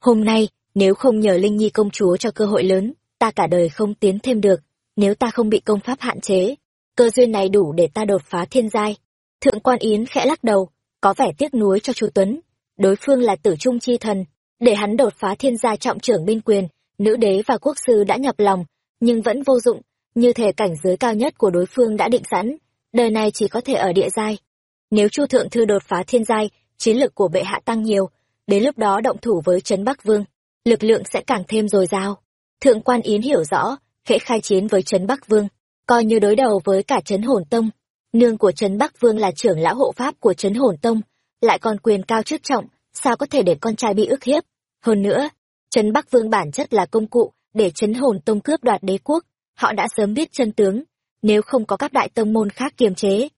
Hôm nay, nếu không nhờ Linh Nhi công chúa cho cơ hội lớn, ta cả đời không tiến thêm được, nếu ta không bị công pháp hạn chế, cơ duyên này đủ để ta đột phá thiên giai. Thượng quan Yến khẽ lắc đầu, có vẻ tiếc nuối cho chu tuấn đối phương là tử trung chi thần để hắn đột phá thiên gia trọng trưởng binh quyền nữ đế và quốc sư đã nhập lòng nhưng vẫn vô dụng như thể cảnh giới cao nhất của đối phương đã định sẵn đời này chỉ có thể ở địa giai nếu chu thượng thư đột phá thiên giai chiến lực của bệ hạ tăng nhiều, đến lúc đó động thủ với trấn bắc vương, lực lượng sẽ càng thêm dồi dào. Thượng quan yến hiểu rõ, khẽ khai chiến với trấn bắc vương, coi như đối đầu với cả trấn hồn tông. Nương của trấn bắc vương là trưởng lão hộ pháp của trấn hồn tông, lại còn quyền cao chức trọng, sao có thể để con trai bị ức hiếp? Hơn nữa, trấn bắc vương bản chất là công cụ để trấn hồn tông cướp đoạt đế quốc, họ đã sớm biết chân tướng, nếu không có các đại tông môn khác kiềm chế,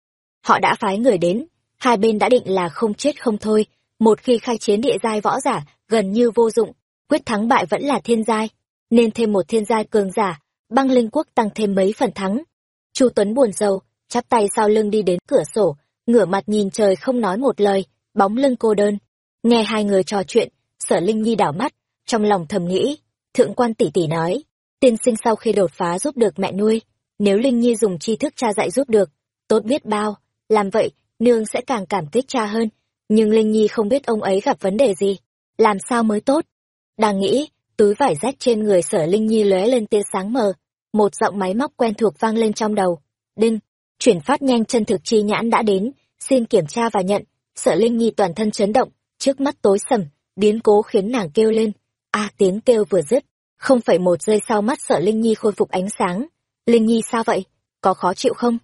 họ đã phái người đến hai bên đã định là không chết không thôi, một khi khai chiến địa giai võ giả gần như vô dụng, quyết thắng bại vẫn là thiên giai, nên thêm một thiên giai cường giả, băng linh quốc tăng thêm mấy phần thắng. Chu tuấn buồn rầu, chắp tay sau lưng đi đến cửa sổ, ngửa mặt nhìn trời không nói một lời, bóng lưng cô đơn. Nghe hai người trò chuyện, sở linh nhi đảo mắt, trong lòng thầm nghĩ, thượng quan tỷ tỷ nói, tiên sinh sau khi đột phá giúp được mẹ nuôi, nếu linh nhi dùng tri thức cha dạy giúp được, tốt biết bao, làm vậy nương sẽ càng cảm kích cha hơn. Nhưng linh nhi không biết ông ấy gặp vấn đề gì. Làm sao mới tốt? Đang nghĩ, túi vải rách trên người sở linh nhi lóe lên tia sáng mờ. Một giọng máy móc quen thuộc vang lên trong đầu. Đinh, chuyển phát nhanh chân thực chi nhãn đã đến. Xin kiểm tra và nhận. Sở linh nhi toàn thân chấn động, trước mắt tối sầm, biến cố khiến nàng kêu lên. A, tiếng kêu vừa dứt. Không phải một giây sau mắt sở linh nhi khôi phục ánh sáng. Linh nhi sao vậy? Có khó chịu không?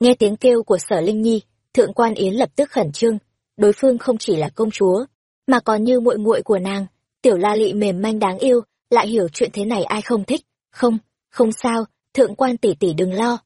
Nghe tiếng kêu của sở linh nhi thượng quan yến lập tức khẩn trương, đối phương không chỉ là công chúa, mà còn như muội muội của nàng. Tiểu la lị mềm manh đáng yêu, lại hiểu chuyện thế này ai không thích. Không không sao, thượng quan tỷ tỷ đừng lo.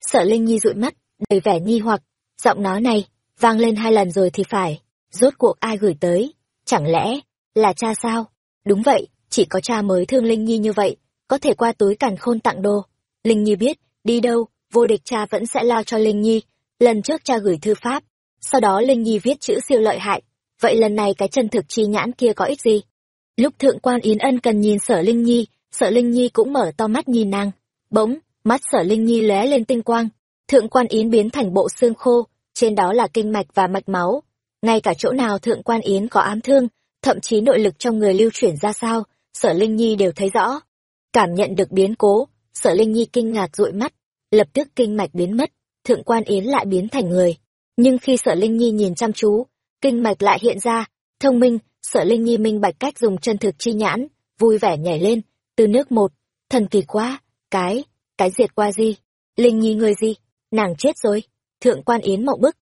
Sợ linh nhi dụi mắt, đầy vẻ nghi hoặc. Giọng nói này, vang lên hai lần rồi thì phải. Rốt cuộc ai gửi tới? Chẳng lẽ là cha sao? Đúng vậy, chỉ có cha mới thương linh nhi như vậy, có thể qua túi càn khôn tặng đồ. Linh nhi biết, đi đâu, vô địch cha vẫn sẽ lo cho linh nhi lần trước cha gửi thư pháp, sau đó linh nhi viết chữ siêu lợi hại. Vậy lần này cái chân thực chi nhãn kia có ích gì? Lúc thượng quan yến ân cần nhìn sở linh nhi, sở linh nhi cũng mở to mắt nhìn nàng. Bỗng, mắt sở linh nhi lóe lên tinh quang. Thượng quan yến biến thành bộ xương khô, trên đó là kinh mạch và mạch máu. Ngay cả chỗ nào thượng quan yến có ám thương, thậm chí nội lực trong người lưu chuyển ra sao, sở linh nhi đều thấy rõ. Cảm nhận được biến cố, sở linh nhi kinh ngạc dụi mắt, lập tức kinh mạch biến mất thượng quan yến lại biến thành người. Nhưng khi sở linh nhi nhìn chăm chú, kinh mạch lại hiện ra, thông minh, sở linh nhi minh bạch cách dùng chân thực chi nhãn, vui vẻ nhảy lên, từ nước một, thần kỳ quá, cái cái diệt qua gì linh nhi người gì nàng chết rồi, thượng quan yến mộng bức.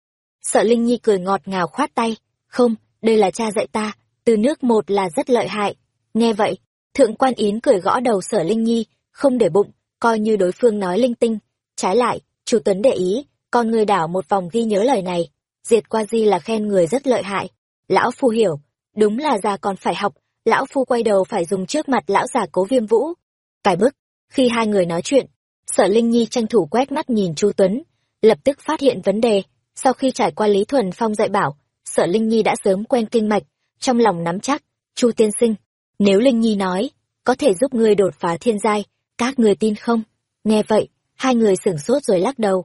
Sợ linh nhi cười ngọt ngào khoát tay, không, đây là cha dạy ta, từ nước một là rất lợi hại. Nghe vậy, thượng quan yến cười gõ đầu sở linh nhi, không để bụng, coi như đối phương nói linh tinh, trái lại Chu tuấn để ý, con người đảo một vòng ghi nhớ lời này. Diệt qua di là khen người rất lợi hại. Lão phu hiểu, đúng là già còn phải học, lão phu quay đầu phải dùng trước mặt lão già cố viêm vũ. Cải bức, khi hai người nói chuyện, sở linh nhi tranh thủ quét mắt nhìn chu tuấn, lập tức phát hiện vấn đề. Sau khi trải qua lý thuần phong dạy bảo, sở linh nhi đã sớm quen kinh mạch, trong lòng nắm chắc, chu tiên sinh, nếu linh nhi nói, có thể giúp ngươi đột phá thiên giai, các người tin không? Nghe vậy hai người sửng sốt rồi lắc đầu.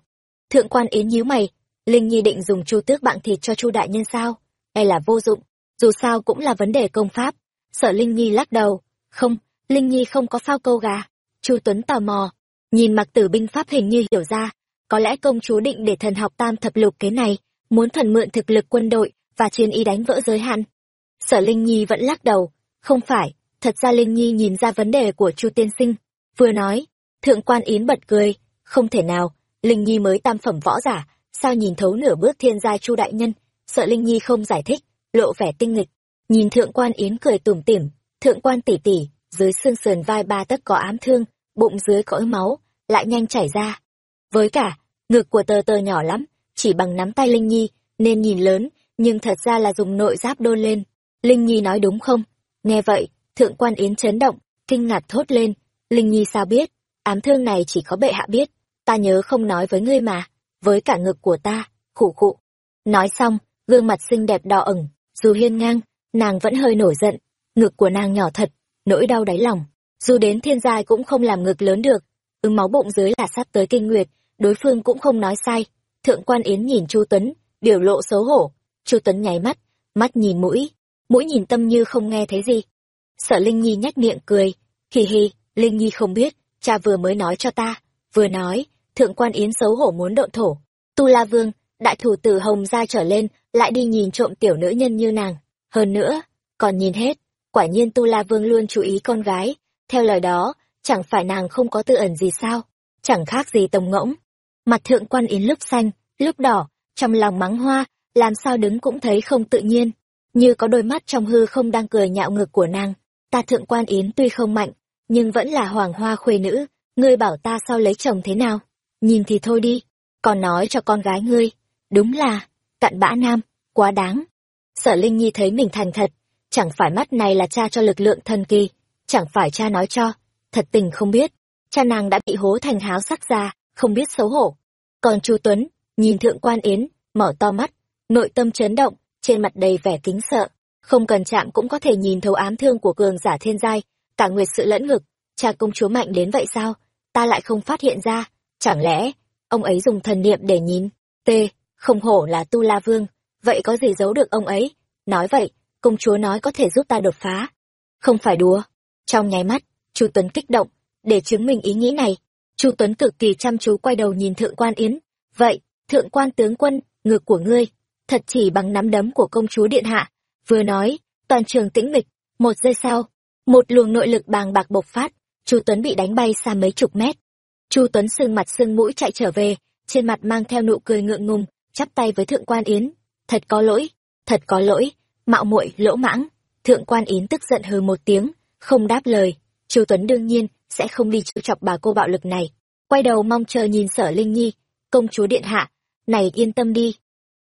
Thượng quan yến nhíu mày, linh nhi định dùng chu tước bạn thịt cho chu đại nhân sao? Hay là vô dụng, dù sao cũng là vấn đề công pháp. Sở linh nhi lắc đầu. Không, linh nhi không có phao câu gà. Chu tuấn tò mò, nhìn mặc tử binh pháp hình như hiểu ra, có lẽ công chúa định để thần học tam thập lục kế này, muốn thần mượn thực lực quân đội và chiến y đánh vỡ giới hạn. Sở linh nhi vẫn lắc đầu. Không phải, thật ra linh nhi nhìn ra vấn đề của chu tiên sinh, vừa nói thượng quan yến bật cười. Không thể nào, linh nhi mới tam phẩm võ giả, sao nhìn thấu nửa bước thiên giai chu đại nhân? Sợ linh nhi không giải thích, lộ vẻ tinh nghịch. Nhìn thượng quan yến cười tủm tỉm, thượng quan tỷ tỷ dưới xương sườn vai ba tấc có ám thương, bụng dưới có máu, lại nhanh chảy ra. Với cả, ngực của tờ tờ nhỏ lắm, chỉ bằng nắm tay linh nhi, nên nhìn lớn, nhưng thật ra là dùng nội giáp đôn lên. Linh nhi nói đúng không? Nghe vậy, thượng quan yến chấn động, kinh ngạc thốt lên. Linh nhi sao biết? Ám thương này chỉ có bệ hạ biết, ta nhớ không nói với ngươi mà, với cả ngực của ta khủ khụ. Nói xong, gương mặt xinh đẹp đỏ ửng, dù hiên ngang, nàng vẫn hơi nổi giận, ngực của nàng nhỏ thật, nỗi đau đáy lòng. Dù đến thiên giai cũng không làm ngực lớn được ứng máu bụng dưới là sắp tới kinh nguyệt, đối phương cũng không nói sai. Thượng quan yến nhìn chu tuấn, biểu lộ xấu hổ. Chu tuấn nháy mắt mắt nhìn mũi mũi nhìn tâm như không nghe thấy gì. Sở linh nhi nhếch miệng cười, hì hì, linh nhi không biết cha vừa mới nói cho ta, vừa nói, thượng quan yến xấu hổ muốn độn thổ. Tu la vương, đại thủ từ hồng ra trở lên, lại đi nhìn trộm tiểu nữ nhân như nàng. Hơn nữa, còn nhìn hết, quả nhiên tu la vương luôn chú ý con gái. Theo lời đó, chẳng phải nàng không có tư ẩn gì sao? Chẳng khác gì tồng ngỗng. Mặt thượng quan yến lúc xanh, lúc đỏ, trong lòng mắng hoa, làm sao đứng cũng thấy không tự nhiên. Như có đôi mắt trong hư không đang cười nhạo ngực của nàng. Ta thượng quan yến tuy không mạnh nhưng vẫn là hoàng hoa khuê nữ, ngươi bảo ta sao lấy chồng thế nào? Nhìn thì thôi đi, còn nói cho con gái ngươi, đúng là, cặn bã nam, quá đáng. Sở linh nhi thấy mình thành thật, chẳng phải mắt này là cha cho lực lượng thần kỳ, chẳng phải cha nói cho, thật tình không biết. Cha nàng đã bị hố thành háo sắc ra, không biết xấu hổ. Còn chu tuấn, nhìn thượng quan yến, mở to mắt, nội tâm chấn động, trên mặt đầy vẻ kính sợ. Không cần chạm cũng có thể nhìn thấu ám thương của cường giả thiên giai cả nguyệt sự lẫn ngực. Cha công chúa mạnh đến vậy sao? Ta lại không phát hiện ra. Chẳng lẽ, ông ấy dùng thần niệm để nhìn? T, không hổ là tu la vương. Vậy có gì giấu được ông ấy? Nói vậy, công chúa nói có thể giúp ta đột phá. Không phải đùa. Trong nháy mắt, chu tuấn kích động, để chứng minh ý nghĩ này. Chu tuấn cực kỳ chăm chú quay đầu nhìn thượng quan yến. Vậy, thượng quan tướng quân, ngực của ngươi, thật chỉ bằng nắm đấm của công chúa điện hạ. Vừa nói, toàn trường tĩnh mịch. Một giây sau một luồng nội lực bàng bạc bộc phát, chu tuấn bị đánh bay xa mấy chục mét. Chu tuấn sưng mặt sưng mũi chạy trở về, trên mặt mang theo nụ cười ngượng ngùng, chắp tay với thượng quan yến. Thật có lỗi, thật có lỗi, mạo muội, lỗ mãng. Thượng quan yến tức giận hừ một tiếng, không đáp lời. Chu tuấn đương nhiên sẽ không đi chịu chọc bà cô bạo lực này. Quay đầu mong chờ nhìn sở linh nhi, công chúa điện hạ, này yên tâm đi.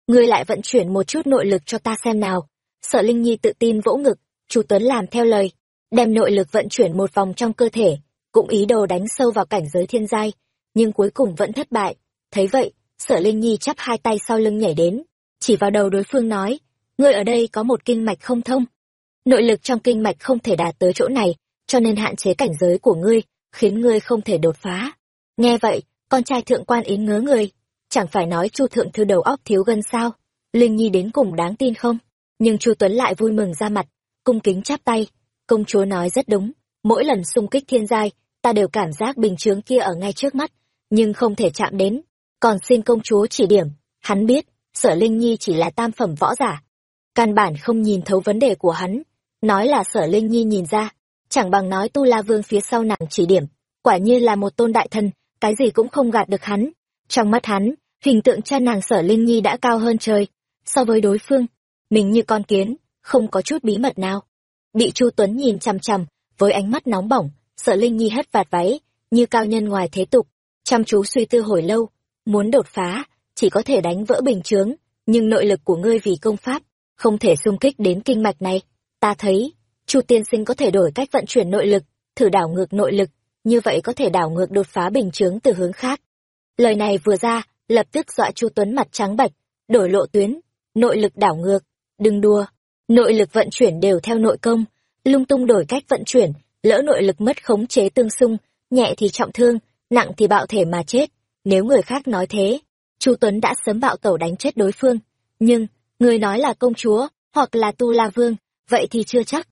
Ngươi lại vận chuyển một chút nội lực cho ta xem nào. Sở linh nhi tự tin vỗ ngực, chu tuấn làm theo lời đem nội lực vận chuyển một vòng trong cơ thể, cũng ý đồ đánh sâu vào cảnh giới thiên giai, nhưng cuối cùng vẫn thất bại. Thấy vậy, sở linh nhi chắp hai tay sau lưng nhảy đến, chỉ vào đầu đối phương nói, ngươi ở đây có một kinh mạch không thông? Nội lực trong kinh mạch không thể đạt tới chỗ này, cho nên hạn chế cảnh giới của ngươi, khiến ngươi không thể đột phá. Nghe vậy, con trai thượng quan yến ngớ người, chẳng phải nói chu thượng thư đầu óc thiếu gân sao? Linh nhi đến cùng đáng tin không? Nhưng chu tuấn lại vui mừng ra mặt, cung kính chắp tay công chúa nói rất đúng, mỗi lần xung kích thiên giai, ta đều cảm giác bình chướng kia ở ngay trước mắt, nhưng không thể chạm đến. Còn xin công chúa chỉ điểm, hắn biết, sở linh nhi chỉ là tam phẩm võ giả. Căn bản không nhìn thấu vấn đề của hắn, nói là sở linh nhi nhìn ra, chẳng bằng nói tu la vương phía sau nàng chỉ điểm, quả như là một tôn đại thần, cái gì cũng không gạt được hắn. Trong mắt hắn, hình tượng cha nàng sở linh nhi đã cao hơn trời, so với đối phương, mình như con kiến, không có chút bí mật nào bị chu tuấn nhìn chằm chằm, với ánh mắt nóng bỏng, sợ linh nhi hất vạt váy, như cao nhân ngoài thế tục, chăm chú suy tư hồi lâu, muốn đột phá, chỉ có thể đánh vỡ bình chướng, nhưng nội lực của ngươi vì công pháp, không thể xung kích đến kinh mạch này ta thấy, chu tiên sinh có thể đổi cách vận chuyển nội lực, thử đảo ngược nội lực, như vậy có thể đảo ngược đột phá bình chướng từ hướng khác lời này vừa ra, lập tức dọa chu tuấn mặt trắng bạch, đổi lộ tuyến, nội lực đảo ngược, đừng đùa nội lực vận chuyển đều theo nội công. Lung tung đổi cách vận chuyển, lỡ nội lực mất khống chế tương xung, nhẹ thì trọng thương, nặng thì bạo thể mà chết. Nếu người khác nói thế, chu tuấn đã sớm bạo tẩu đánh chết đối phương. Nhưng, người nói là công chúa, hoặc là tu la vương, vậy thì chưa chắc.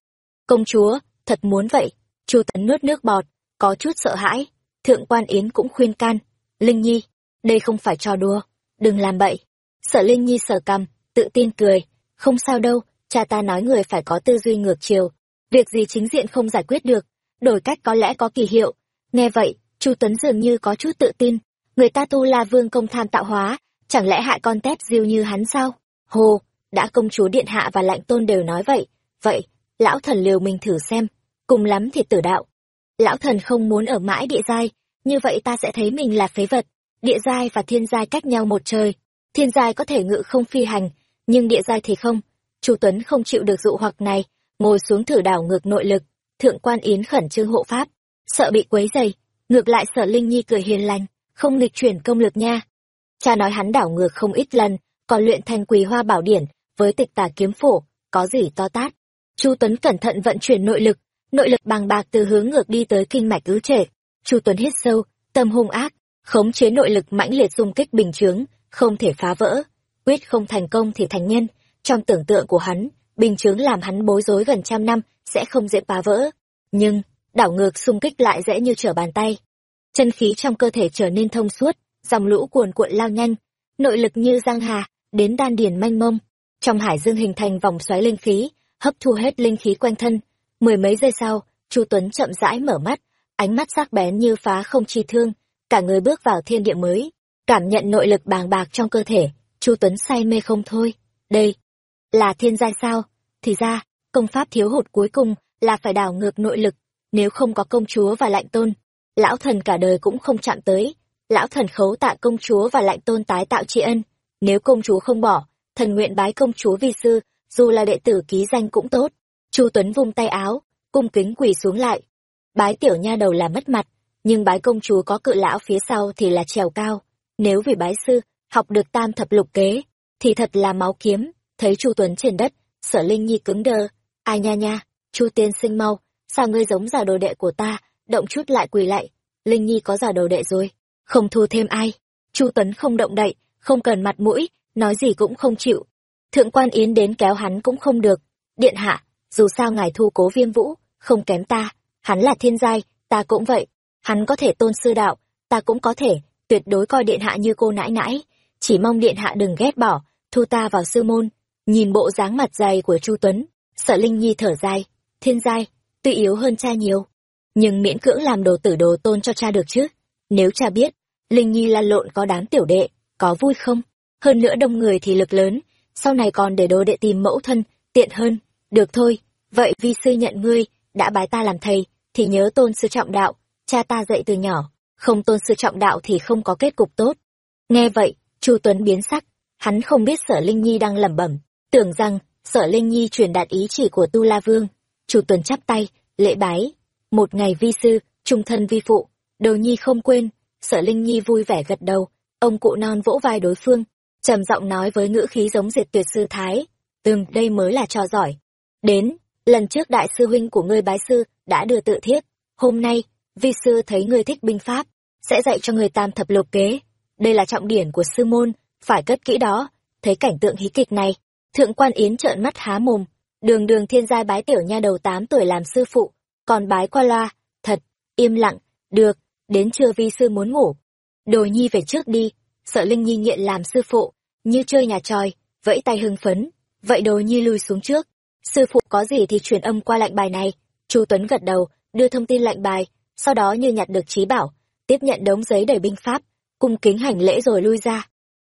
Công chúa, thật muốn vậy. Chu tuấn nuốt nước bọt, có chút sợ hãi. Thượng quan yến cũng khuyên can. Linh nhi, đây không phải trò đùa, đừng làm bậy. Sợ linh nhi sở cằm, tự tin cười. Không sao đâu cha ta nói người phải có tư duy ngược chiều, việc gì chính diện không giải quyết được, đổi cách có lẽ có kỳ hiệu. Nghe vậy, chu tuấn dường như có chút tự tin, người ta tu la vương công tham tạo hóa, chẳng lẽ hại con tép diêu như hắn sao? Hồ đã công chúa điện hạ và lạnh tôn đều nói vậy vậy, lão thần liều mình thử xem, cùng lắm thì tử đạo. Lão thần không muốn ở mãi địa giai, như vậy ta sẽ thấy mình là phế vật, địa giai và thiên giai cách nhau một trời. Thiên giai có thể ngự không phi hành, nhưng địa giai thì không chu tuấn không chịu được dụ hoặc này, ngồi xuống thử đảo ngược nội lực, thượng quan yến khẩn trương hộ pháp, sợ bị quấy dày ngược lại sở linh nhi cười hiền lành, không nghịch chuyển công lực nha. Cha nói hắn đảo ngược không ít lần, còn luyện thành quỳ hoa bảo điển, với tịch tà kiếm phổ, có gì to tát. Chu tuấn cẩn thận vận chuyển nội lực nội lực bằng bạc từ hướng ngược đi tới kinh mạch ứ trệ. Chu tuấn hít sâu, tâm hung ác, khống chế nội lực mãnh liệt xung kích bình chướng, không thể phá vỡ, quyết không thành công thì thành nhân trong tưởng tượng của hắn, bình chướng làm hắn bối rối gần trăm năm sẽ không dễ phá vỡ. Nhưng, đảo ngược xung kích lại dễ như trở bàn tay. Chân khí trong cơ thể trở nên thông suốt, dòng lũ cuồn cuộn lao nhanh, nội lực như giang hà, đến đan điền manh mông. Trong hải dương hình thành vòng xoáy linh khí, hấp thu hết linh khí quanh thân. Mười mấy giây sau, Chu Tuấn chậm rãi mở mắt, ánh mắt sắc bén như phá không chi thương, cả người bước vào thiên địa mới, cảm nhận nội lực bàng bạc trong cơ thể, Chu Tuấn say mê không thôi. Đây, là thiên giai sao? Thì ra, công pháp thiếu hụt cuối cùng là phải đảo ngược nội lực, nếu không có công chúa và lạnh tôn, lão thần cả đời cũng không chạm tới. Lão thần khấu tạ công chúa và lạnh tôn tái tạo tri ân, nếu công chúa không bỏ, thần nguyện bái công chúa vi sư, dù là đệ tử ký danh cũng tốt. Chu Tuấn vung tay áo, cung kính quỳ xuống lại. Bái tiểu nha đầu là mất mặt, nhưng bái công chúa có cự lão phía sau thì là trèo cao. Nếu vì bái sư, học được tam thập lục kế, thì thật là máu kiếm. Thấy Chu Tuấn trên đất, sở Linh Nhi cứng đơ. Ai nha nha, Chu tiên sinh mau, sao ngươi giống giả đồ đệ của ta, động chút lại quỳ lại. Linh Nhi có giả đồ đệ rồi, không thu thêm ai. Chu Tuấn không động đậy, không cần mặt mũi, nói gì cũng không chịu. Thượng quan Yến đến kéo hắn cũng không được. Điện hạ, dù sao ngài thu cố viêm vũ, không kém ta, hắn là thiên giai, ta cũng vậy. Hắn có thể tôn sư đạo, ta cũng có thể, tuyệt đối coi điện hạ như cô nãi nãi. Chỉ mong điện hạ đừng ghét bỏ, thu ta vào sư môn. Nhìn bộ dáng mặt dày của Chu Tuấn, sợ Linh Nhi thở dài, thiên giai, tuy yếu hơn cha nhiều. Nhưng miễn cưỡng làm đồ tử đồ tôn cho cha được chứ. Nếu cha biết, Linh Nhi lan lộn có đám tiểu đệ, có vui không? Hơn nữa đông người thì lực lớn, sau này còn để đồ đệ tìm mẫu thân, tiện hơn. Được thôi, vậy vi sư nhận ngươi, đã bái ta làm thầy, thì nhớ tôn sư trọng đạo, cha ta dạy từ nhỏ, không tôn sư trọng đạo thì không có kết cục tốt. Nghe vậy, Chu Tuấn biến sắc, hắn không biết sở Linh Nhi đang lẩm bẩm, tưởng rằng sở Linh Nhi truyền đạt ý chỉ của Tu La Vương. chủ tuần chắp tay, lễ bái, một ngày vi sư, trung thân vi phụ, đồ nhi không quên, sở Linh Nhi vui vẻ gật đầu, ông cụ non vỗ vai đối phương, trầm giọng nói với ngữ khí giống diệt tuyệt sư thái, từng đây mới là trò giỏi. Đến, lần trước đại sư huynh của ngươi bái sư đã đưa tự thiết, hôm nay, vi sư thấy ngươi thích binh pháp, sẽ dạy cho người tam thập lục kế. Đây là trọng điển của sư môn, phải cất kỹ đó. Thấy cảnh tượng hí kịch này, thượng quan yến trợn mắt há mồm, đường đường thiên giai bái tiểu nha đầu tám tuổi làm sư phụ, còn bái qua loa, thật, im lặng, được, đến trưa vi sư muốn ngủ. Đồ nhi về trước đi, sợ Linh Nhi nghiện làm sư phụ, như chơi nhà tròi, vẫy tay hưng phấn, vậy đồ nhi lùi xuống trước. Sư phụ có gì thì truyền âm qua lạnh bài này. Chu Tuấn gật đầu, đưa thông tin lạnh bài, sau đó như nhặt được trí bảo, tiếp nhận đống giấy đầy binh pháp, cung kính hành lễ rồi lui ra.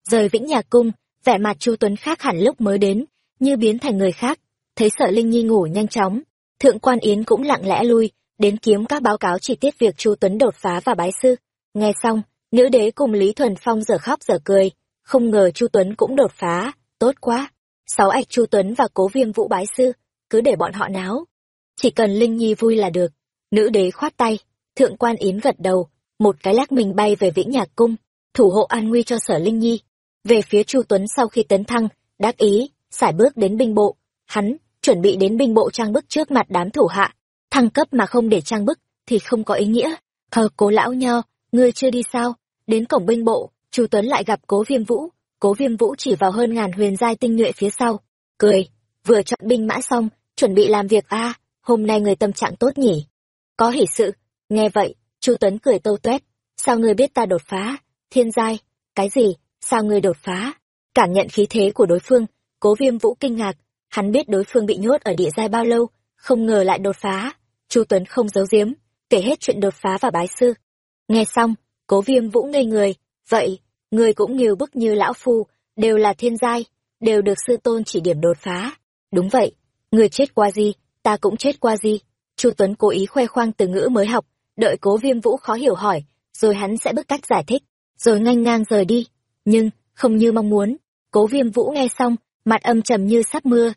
Rời Vĩnh Nhạc Cung, vẻ mặt Chu Tuấn khác hẳn lúc mới đến, như biến thành người khác. Thấy sợ Linh Nhi ngủ nhanh chóng, Thượng quan Yến cũng lặng lẽ lui, đến kiếm các báo cáo chi tiết việc Chu Tuấn đột phá và bái sư. Nghe xong, nữ đế cùng Lý Thuần Phong giờ khóc giờ cười, không ngờ Chu Tuấn cũng đột phá, tốt quá. Sáu ạch Chu Tuấn và Cố Viêm Vũ bái sư, cứ để bọn họ náo. Chỉ cần Linh Nhi vui là được. Nữ đế khoát tay, thượng quan Yến gật đầu, một cái lắc mình bay về Vĩnh Nhạc Cung, thủ hộ an nguy cho Sở Linh Nhi. Về phía Chu Tuấn sau khi tấn thăng, đắc ý, xài bước đến binh bộ, hắn chuẩn bị đến binh bộ trang bức trước mặt đám thủ hạ, thăng cấp mà không để trang bức thì không có ý nghĩa. Hờ cố lão nho, ngươi chưa đi sao? Đến cổng binh bộ, Chu Tuấn lại gặp Cố Viêm Vũ, Cố Viêm Vũ chỉ vào hơn ngàn huyền giai tinh nhuệ phía sau, cười, vừa chọn binh mã xong, chuẩn bị làm việc a, hôm nay người tâm trạng tốt nhỉ? Có hỷ sự. Nghe vậy, Chu Tuấn cười tâu tuét, sao ngươi biết ta đột phá? Thiên giai, cái gì? Sao ngươi đột phá? Cảm nhận khí thế của đối phương, Cố Viêm Vũ kinh ngạc, hắn biết đối phương bị nhốt ở địa giai bao lâu, không ngờ lại đột phá. Chu Tuấn không giấu giếm, kể hết chuyện đột phá và bái sư. Nghe xong, Cố Viêm Vũ ngây người, vậy, người cũng nhiều bức như lão phu, đều là thiên giai, đều được sư tôn chỉ điểm đột phá. Đúng vậy, người chết qua gì, ta cũng chết qua gì. Chu Tuấn cố ý khoe khoang từ ngữ mới học, đợi Cố Viêm Vũ khó hiểu hỏi, rồi hắn sẽ bức cách giải thích, rồi nhanh ngang rời đi. Nhưng, không như mong muốn, Cố Viêm Vũ nghe xong, mặt âm trầm như sắp mưa.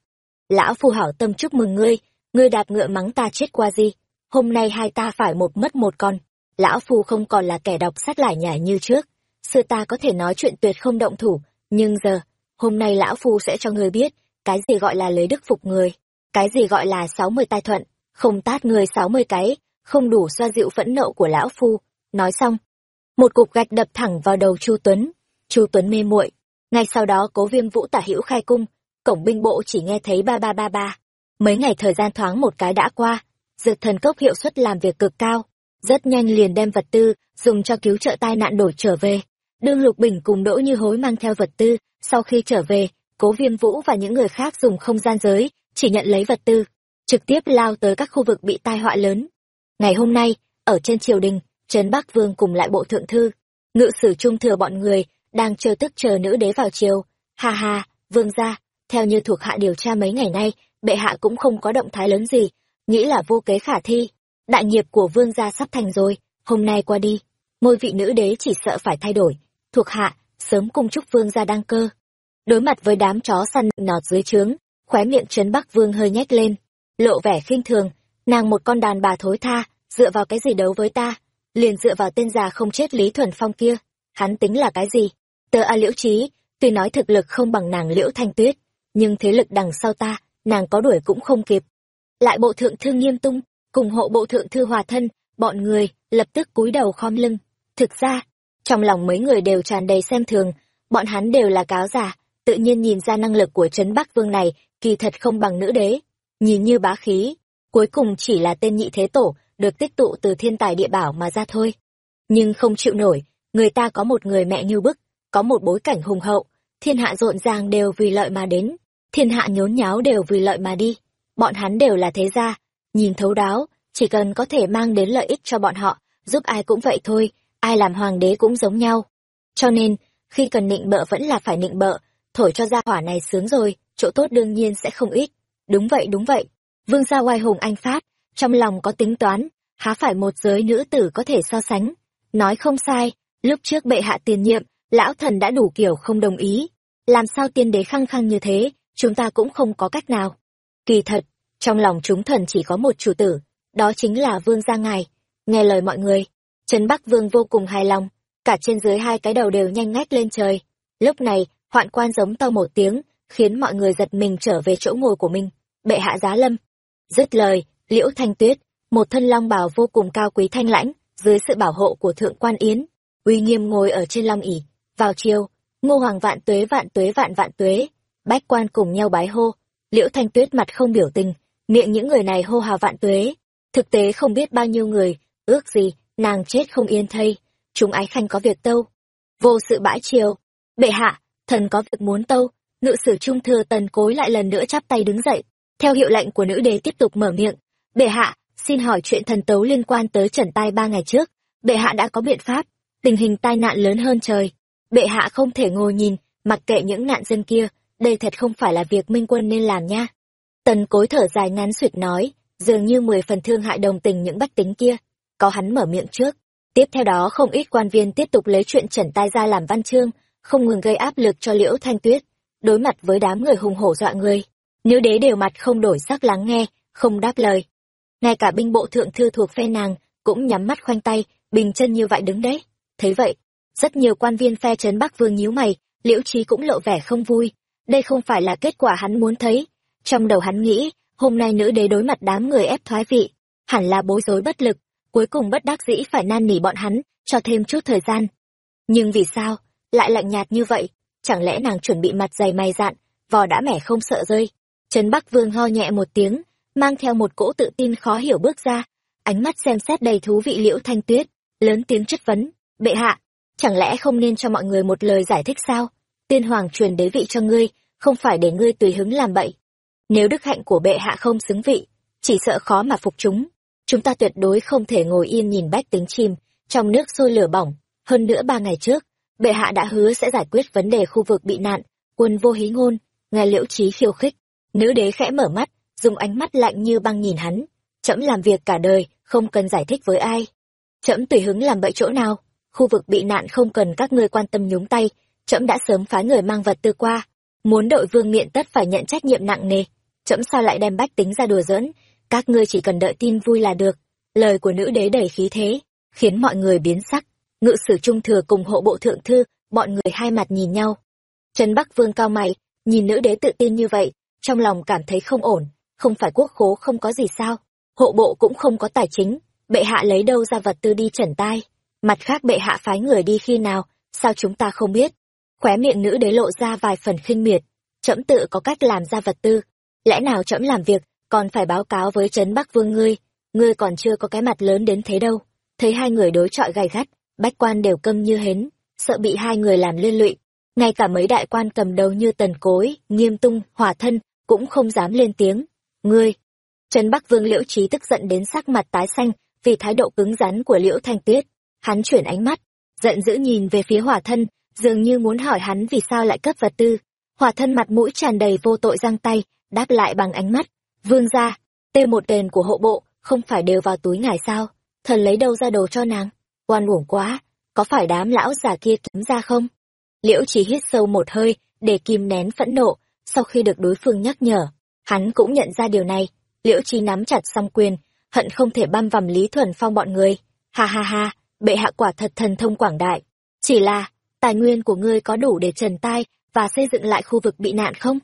Lão phu hảo tâm chúc mừng ngươi, ngươi đạp ngựa mắng ta chết qua gì, hôm nay hai ta phải một mất một con. Lão phu không còn là kẻ đọc sách lải nhải như trước, xưa ta có thể nói chuyện tuyệt không động thủ, nhưng giờ, hôm nay lão phu sẽ cho ngươi biết, cái gì gọi là lấy đức phục người, cái gì gọi là sáu mươi tai thuận, không tát người sáu mươi cái, không đủ xoa dịu phẫn nộ của lão phu. Nói xong, một cục gạch đập thẳng vào đầu Chu Tuấn. Chu Tuấn mê muội. Ngay sau đó Cố Viêm Vũ tả hữu khai cung, cổng binh bộ chỉ nghe thấy ba ba ba ba. Mấy ngày thời gian thoáng một cái đã qua, dược thần cốc hiệu suất làm việc cực cao, rất nhanh liền đem vật tư dùng cho cứu trợ tai nạn đổi trở về. Đương Lục Bình cùng Đỗ Như Hối mang theo vật tư, sau khi trở về, Cố Viêm Vũ và những người khác dùng không gian giới, chỉ nhận lấy vật tư, trực tiếp lao tới các khu vực bị tai họa lớn. Ngày hôm nay, ở trên triều đình, Trấn Bắc Vương cùng lại bộ thượng thư, ngự sử trung thừa bọn người, đang chờ tức chờ nữ đế vào chiều, Ha ha, vương gia, theo như thuộc hạ điều tra mấy ngày nay, bệ hạ cũng không có động thái lớn gì, nghĩ là vô kế khả thi. Đại nghiệp của vương gia sắp thành rồi, hôm nay qua đi, ngôi vị nữ đế chỉ sợ phải thay đổi. Thuộc hạ, sớm cung chúc vương gia đăng cơ. Đối mặt với đám chó săn nọt dưới trướng, khóe miệng trấn Bắc Vương hơi nhếch lên, lộ vẻ khinh thường, nàng một con đàn bà thối tha, dựa vào cái gì đấu với ta, liền dựa vào tên già không chết Lý Thuần Phong kia, hắn tính là cái gì? Tờ A Liễu Trí, tuy nói thực lực không bằng nàng Liễu Thanh Tuyết, nhưng thế lực đằng sau ta, nàng có đuổi cũng không kịp. Lại bộ thượng thư nghiêm tung, cùng hộ bộ thượng thư hòa thân, bọn người lập tức cúi đầu khom lưng. Thực ra, trong lòng mấy người đều tràn đầy xem thường, bọn hắn đều là cáo giả, tự nhiên nhìn ra năng lực của Trấn Bắc Vương này kỳ thật không bằng nữ đế. Nhìn như bá khí, cuối cùng chỉ là tên nhị thế tổ, được tích tụ từ thiên tài địa bảo mà ra thôi. Nhưng không chịu nổi, người ta có một người mẹ như bức, có một bối cảnh hùng hậu, thiên hạ rộn ràng đều vì lợi mà đến, thiên hạ nhốn nháo đều vì lợi mà đi. Bọn hắn đều là thế gia, nhìn thấu đáo, chỉ cần có thể mang đến lợi ích cho bọn họ, giúp ai cũng vậy thôi, ai làm hoàng đế cũng giống nhau. Cho nên, khi cần nịnh bợ vẫn là phải nịnh bợ, thổi cho gia hỏa này sướng rồi, chỗ tốt đương nhiên sẽ không ít. Đúng vậy đúng vậy, vương gia oai hùng anh phát, trong lòng có tính toán, há phải một giới nữ tử có thể so sánh. Nói không sai, lúc trước bệ hạ tiền nhiệm, lão thần đã đủ kiểu không đồng ý. Làm sao tiên đế khăng khăng như thế, chúng ta cũng không có cách nào. Kỳ thật, trong lòng chúng thần chỉ có một chủ tử, đó chính là vương gia ngài. Nghe lời mọi người, Trấn Bắc Vương vô cùng hài lòng, cả trên dưới hai cái đầu đều nhanh ngách lên trời. Lúc này, hoạn quan giống to một tiếng, khiến mọi người giật mình trở về chỗ ngồi của mình. Bệ hạ giá lâm. Dứt lời, liễu thanh tuyết, một thân long bào vô cùng cao quý thanh lãnh, dưới sự bảo hộ của thượng quan yến, uy nghiêm ngồi ở trên long ỉ vào chiều, ngô hoàng vạn tuế vạn tuế vạn vạn tuế, bách quan cùng nhau bái hô. Liễu thanh tuyết mặt không biểu tình, miệng những người này hô hào vạn tuế. Thực tế không biết bao nhiêu người, ước gì, nàng chết không yên thây. Chúng ái khanh có việc tâu. Vô sự bãi chiều. Bệ hạ, thần có việc muốn tâu. Ngự sử trung thừa tần cối lại lần nữa chắp tay đứng dậy. Theo hiệu lệnh của nữ đế tiếp tục mở miệng. Bệ hạ, xin hỏi chuyện thần tấu liên quan tới trần tai ba ngày trước. Bệ hạ đã có biện pháp. Tình hình tai nạn lớn hơn trời. Bệ hạ không thể ngồi nhìn, mặc kệ những nạn dân kia. Đây thật không phải là việc minh quân nên làm nha. Tần cối thở dài ngắn suyệt nói, dường như mười phần thương hại đồng tình những bách tính kia. Có hắn mở miệng trước. Tiếp theo đó không ít quan viên tiếp tục lấy chuyện trần tai ra làm văn chương, không ngừng gây áp lực cho liễu thanh tuyết. Đối mặt với đám người hùng hổ dọa người, nữ đế đều mặt không đổi sắc lắng nghe, không đáp lời. Ngay cả binh bộ thượng thư thuộc phe nàng cũng nhắm mắt khoanh tay, bình chân như vậy đứng đấy. Thấy vậy, rất nhiều quan viên phe trấn Bắc Vương nhíu mày, Liễu Trí cũng lộ vẻ không vui. Đây không phải là kết quả hắn muốn thấy. Trong đầu hắn nghĩ, hôm nay nữ đế đối mặt đám người ép thoái vị, hẳn là bối rối bất lực, cuối cùng bất đắc dĩ phải nan nỉ bọn hắn, cho thêm chút thời gian. Nhưng vì sao, lại lạnh nhạt như vậy? Chẳng lẽ nàng chuẩn bị mặt dày mày dạn, vò đã mẻ không sợ rơi? Trấn Bắc Vương ho nhẹ một tiếng, mang theo một cỗ tự tin khó hiểu bước ra, ánh mắt xem xét đầy thú vị liễu thanh tuyết, lớn tiếng chất vấn, bệ hạ, chẳng lẽ không nên cho mọi người một lời giải thích sao? Tiên hoàng truyền đế vị cho ngươi, không phải để ngươi tùy hứng làm bậy. Nếu đức hạnh của bệ hạ không xứng vị, chỉ sợ khó mà phục chúng. Chúng ta tuyệt đối không thể ngồi yên nhìn bách tính chim, trong nước sôi lửa bỏng. Hơn nữa ba ngày trước, bệ hạ đã hứa sẽ giải quyết vấn đề khu vực bị nạn, quân vô hí ngôn, nghe liễu trí khiêu khích. Nữ đế khẽ mở mắt, dùng ánh mắt lạnh như băng nhìn hắn. Trẫm làm việc cả đời, không cần giải thích với ai. Trẫm tùy hứng làm bậy chỗ nào, khu vực bị nạn không cần các ngươi quan tâm nhúng tay, trẫm đã sớm phái người mang vật tư qua, muốn đội vương miện tất phải nhận trách nhiệm nặng nề. Trẫm sao lại đem bách tính ra đùa giỡn, các ngươi chỉ cần đợi tin vui là được. Lời của nữ đế đầy khí thế, khiến mọi người biến sắc. Ngự sử trung thừa cùng hộ bộ thượng thư, bọn người hai mặt nhìn nhau. Trần Bắc Vương cao mày, nhìn nữ đế tự tin như vậy, trong lòng cảm thấy không ổn, không phải quốc khố không có gì sao, hộ bộ cũng không có tài chính, bệ hạ lấy đâu ra vật tư đi trần tai. Mặt khác bệ hạ phái người đi khi nào, sao chúng ta không biết. Khóe miệng nữ đế lộ ra vài phần khinh miệt. trẫm tự có cách làm ra vật tư. Lẽ nào trẫm làm việc còn phải báo cáo với trấn bắc vương ngươi? Ngươi còn chưa có cái mặt lớn đến thế đâu. Thấy hai người đối chọi gay gắt bách quan đều câm như hến sợ bị hai người làm liên lụy. Ngay cả mấy đại quan cầm đầu như tần cối nghiêm tung hỏa thân cũng không dám lên tiếng. Ngươi! Trấn bắc vương liễu trí tức giận đến sắc mặt tái xanh vì thái độ cứng rắn của liễu thanh tuyết hắn chuyển ánh mắt, giận dữ nhìn về phía hỏa thân, dường như muốn hỏi hắn vì sao lại cấp vật tư. Hỏa thân mặt mũi tràn đầy vô tội giang tay, đáp lại bằng ánh mắt, vương ra tê một đền của hộ bộ, không phải đều vào túi ngài sao? Thần lấy đâu ra đồ cho nàng? Oan uổng quá, có phải đám lão già kia kiếm ra không? Liễu chỉ hít sâu một hơi, để kìm nén phẫn nộ, sau khi được đối phương nhắc nhở, hắn cũng nhận ra điều này. Liễu chi nắm chặt song quyền, hận không thể băm vằm lý thuần phong bọn người. Ha ha ha bệ hạ quả thật thần thông quảng đại. Chỉ là, tài nguyên của ngươi có đủ để trần tai và xây dựng lại khu vực bị nạn không?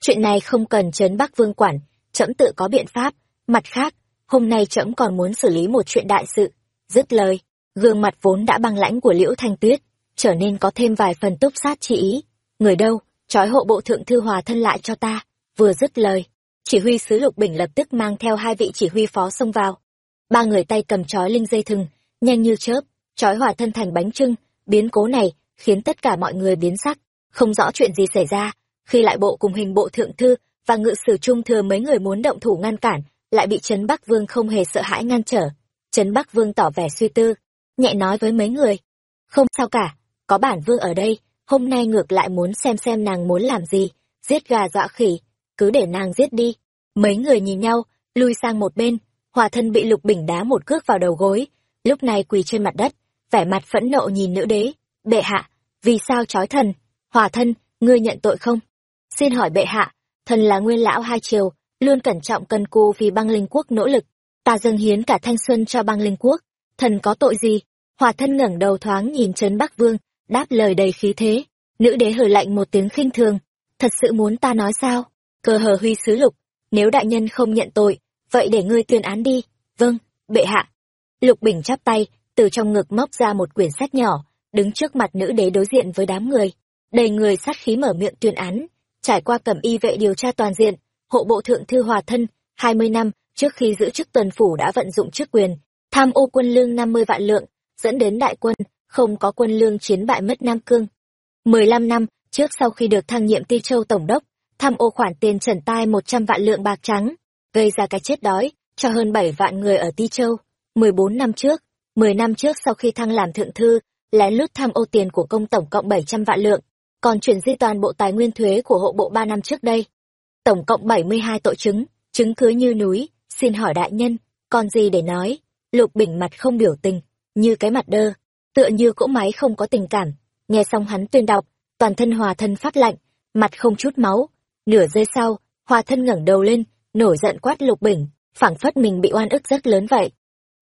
Chuyện này không cần trấn bắc vương quản trẫm tự có biện pháp. Mặt khác, hôm nay trẫm còn muốn xử lý một chuyện đại sự. Dứt lời, gương mặt vốn đã băng lãnh của liễu thanh tuyết, trở nên có thêm vài phần túc sát chi ý. Người đâu, trói hộ bộ thượng thư hòa thân lại cho ta. Vừa dứt lời, chỉ huy sứ lục bình lập tức mang theo hai vị chỉ huy phó xông vào. Ba người tay cầm trói linh dây thừng nhanh như chớp, trói hòa thân thành bánh trưng. Biến cố này khiến tất cả mọi người biến sắc. Không rõ chuyện gì xảy ra. Khi lại bộ cùng hình bộ thượng thư và ngự sử trung thừa mấy người muốn động thủ ngăn cản, lại bị trấn bắc vương không hề sợ hãi ngăn trở. Trấn bắc vương tỏ vẻ suy tư, nhẹ nói với mấy người. Không sao cả, có bản vương ở đây, hôm nay ngược lại muốn xem xem nàng muốn làm gì. Giết gà dọa khỉ, cứ để nàng giết đi. Mấy người nhìn nhau, lui sang một bên. Hòa thân bị lục bình đá một cước vào đầu gối lúc này quỳ trên mặt đất, vẻ mặt phẫn nộ nhìn nữ đế. Bệ hạ, vì sao trói thần? Hòa thân, ngươi nhận tội không? Xin hỏi bệ hạ, thần là nguyên lão hai triều, luôn cẩn trọng cần cù vì băng linh quốc nỗ lực. Ta dâng hiến cả thanh xuân cho băng linh quốc. Thần có tội gì? Hòa thân ngẩng đầu thoáng nhìn trấn bắc vương, đáp lời đầy khí thế. Nữ đế hừ lạnh một tiếng khinh thường. Thật sự muốn ta nói sao? Cơ hờ huy sứ lục, nếu đại nhân không nhận tội, vậy để ngươi tuyên án đi. Vâng bệ hạ lục bình chắp tay, từ trong ngực móc ra một quyển sách nhỏ, đứng trước mặt nữ đế đối diện với đám người, đầy người sát khí mở miệng tuyên án. Trải qua cẩm y vệ điều tra toàn diện, hộ bộ thượng thư hòa thân, hai mươi năm trước khi giữ chức tuần phủ đã vận dụng chức quyền, tham ô quân lương năm mươi vạn lượng, dẫn đến đại quân không có quân lương chiến bại mất nam cương. mười lăm năm trước sau khi được thăng nhiệm ti châu tổng đốc, tham ô khoản tiền trần tai một trăm vạn lượng bạc trắng, gây ra cái chết đói cho hơn bảy vạn người ở ti châu mười bốn năm trước mười năm trước sau khi thăng làm thượng thư lén lút tham ô tiền của công tổng cộng bảy trăm vạn lượng còn chuyển di toàn bộ tài nguyên thuế của hộ bộ ba năm trước đây. Tổng cộng bảy mươi hai tội chứng, chứng cứ như núi, xin hỏi đại nhân, còn gì để nói? Lục Bình mặt không biểu tình, như cái mặt đơ, tựa như cỗ máy không có tình cảm. Nghe xong hắn tuyên đọc, toàn thân hòa thân phát lạnh, mặt không chút máu. Nửa giây sau, hòa thân ngẩng đầu lên, nổi giận quát Lục Bình, phảng phất mình bị oan ức rất lớn vậy.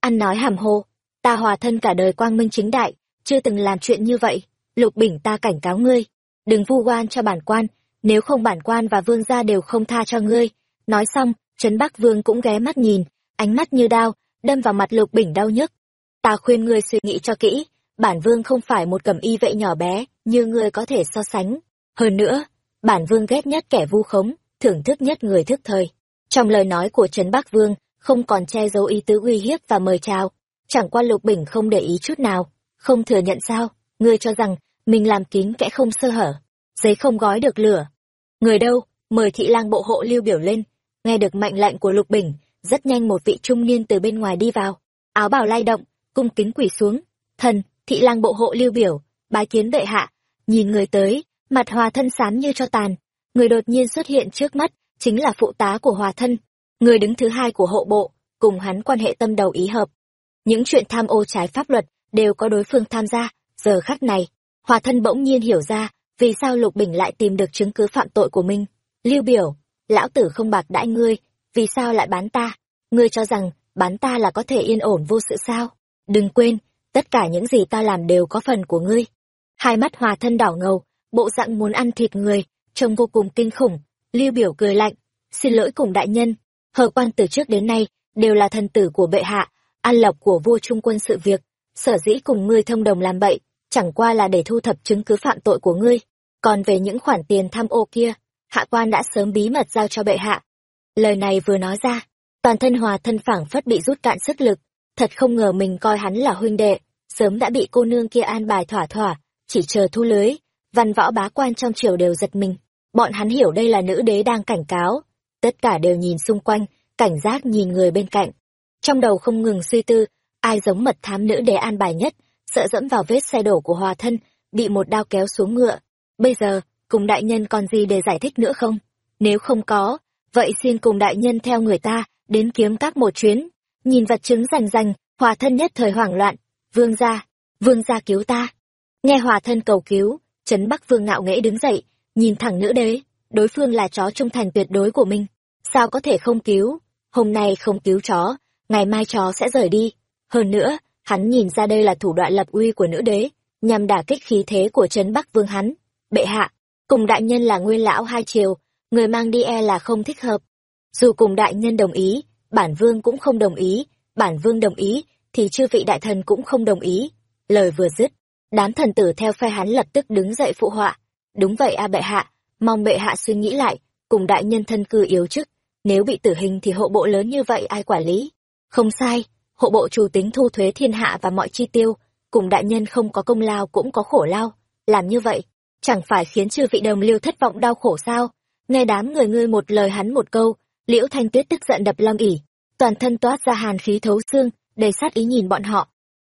Ăn nói hàm hồ, ta hòa thân cả đời quang minh chính đại, chưa từng làm chuyện như vậy. Lục Bình ta cảnh cáo ngươi, đừng vu oan cho bản quan nếu không bản quan và vương gia đều không tha cho ngươi. Nói xong trấn bắc vương cũng ghé mắt nhìn ánh mắt như đao đâm vào mặt lục bình đau nhức. Ta khuyên ngươi suy nghĩ cho kỹ bản vương không phải một cầm y vệ nhỏ bé như ngươi có thể so sánh. Hơn nữa bản vương ghét nhất kẻ vu khống thưởng thức nhất người thức thời. Trong lời nói của trấn bắc vương không còn che giấu ý tứ uy hiếp và mời chào. Chẳng qua lục bình không để ý chút nào, không thừa nhận sao? Ngươi cho rằng mình làm kín kẽ không sơ hở, giấy không gói được lửa. Người đâu? Mời thị lang bộ hộ lưu biểu lên. Nghe được mệnh lệnh của lục bình, rất nhanh một vị trung niên từ bên ngoài đi vào. Áo bào lay động, cung kính quỳ xuống. Thần, thị lang bộ hộ lưu biểu, bái kiến bệ hạ. Nhìn người tới, mặt hòa thân xám như cho tàn. Người đột nhiên xuất hiện trước mắt, chính là phụ tá của hòa thân người đứng thứ hai của hộ bộ cùng hắn quan hệ tâm đầu ý hợp những chuyện tham ô trái pháp luật đều có đối phương tham gia giờ khắc này Hòa thân bỗng nhiên hiểu ra, vì sao Lục Bình lại tìm được chứng cứ phạm tội của mình. Lưu biểu, lão tử không bạc đãi ngươi, vì sao lại bán ta? Ngươi cho rằng, bán ta là có thể yên ổn vô sự sao? Đừng quên, tất cả những gì ta làm đều có phần của ngươi. Hai mắt hòa thân đỏ ngầu, bộ dạng muốn ăn thịt người, trông vô cùng kinh khủng. Lưu biểu cười lạnh, xin lỗi cùng đại nhân, hờ quan từ trước đến nay, đều là thần tử của bệ hạ, an lộc của vua trung quân sự việc, sở dĩ cùng ngươi thông đồng làm bậy, chẳng qua là để thu thập chứng cứ phạm tội của ngươi. Còn về những khoản tiền tham ô kia, hạ quan đã sớm bí mật giao cho bệ hạ. Lời này vừa nói ra toàn thân hòa thân phảng phất bị rút cạn sức lực. Thật không ngờ mình coi hắn là huynh đệ sớm đã bị cô nương kia an bài thỏa thỏa chỉ chờ thu lưới văn võ bá quan trong triều đều giật mình. Bọn hắn hiểu đây là nữ đế đang cảnh cáo tất cả đều nhìn xung quanh, cảnh giác nhìn người bên cạnh. Trong đầu không ngừng suy tư, ai giống mật thám nữ đế an bài nhất, sợ dẫm vào vết xe đổ của hòa thân, bị một đao kéo xuống ngựa. Bây giờ, cùng đại nhân còn gì để giải thích nữa không? Nếu không có, vậy xin cùng đại nhân theo người ta đến kiếm các một chuyến. Nhìn vật chứng rành rành, hòa thân nhất thời hoảng loạn. Vương gia vương gia cứu ta. Nghe hòa thân cầu cứu, trấn bắc vương ngạo nghễ đứng dậy, nhìn thẳng nữ đế. Đối phương là chó trung thành tuyệt đối của mình sao có thể không cứu? Hôm nay không cứu chó, ngày mai chó sẽ rời đi. Hơn nữa, hắn nhìn ra đây là thủ đoạn lập uy của nữ đế, nhằm đả kích khí thế của trấn bắc vương hắn. Bệ hạ, cùng đại nhân là nguyên lão hai triều, người mang đi e là không thích hợp. Dù cùng đại nhân đồng ý, bản vương cũng không đồng ý, bản vương đồng ý, thì chư vị đại thần cũng không đồng ý. Lời vừa dứt, đám thần tử theo phe hắn lập tức đứng dậy phụ họa. Đúng vậy a bệ hạ, mong bệ hạ suy nghĩ lại, cùng đại nhân thân cư yếu chức nếu bị tử hình thì hộ bộ lớn như vậy ai quản lý? Không sai, hộ bộ chủ tính thu thuế thiên hạ và mọi chi tiêu, cùng đại nhân không có công lao cũng có khổ lao. Làm như vậy, chẳng phải khiến chư vị đồng liêu thất vọng đau khổ sao? Nghe đám người ngươi một lời hắn một câu, liễu thanh tuyết tức giận đập long ỉ. Toàn thân toát ra hàn khí thấu xương, đầy sát ý nhìn bọn họ.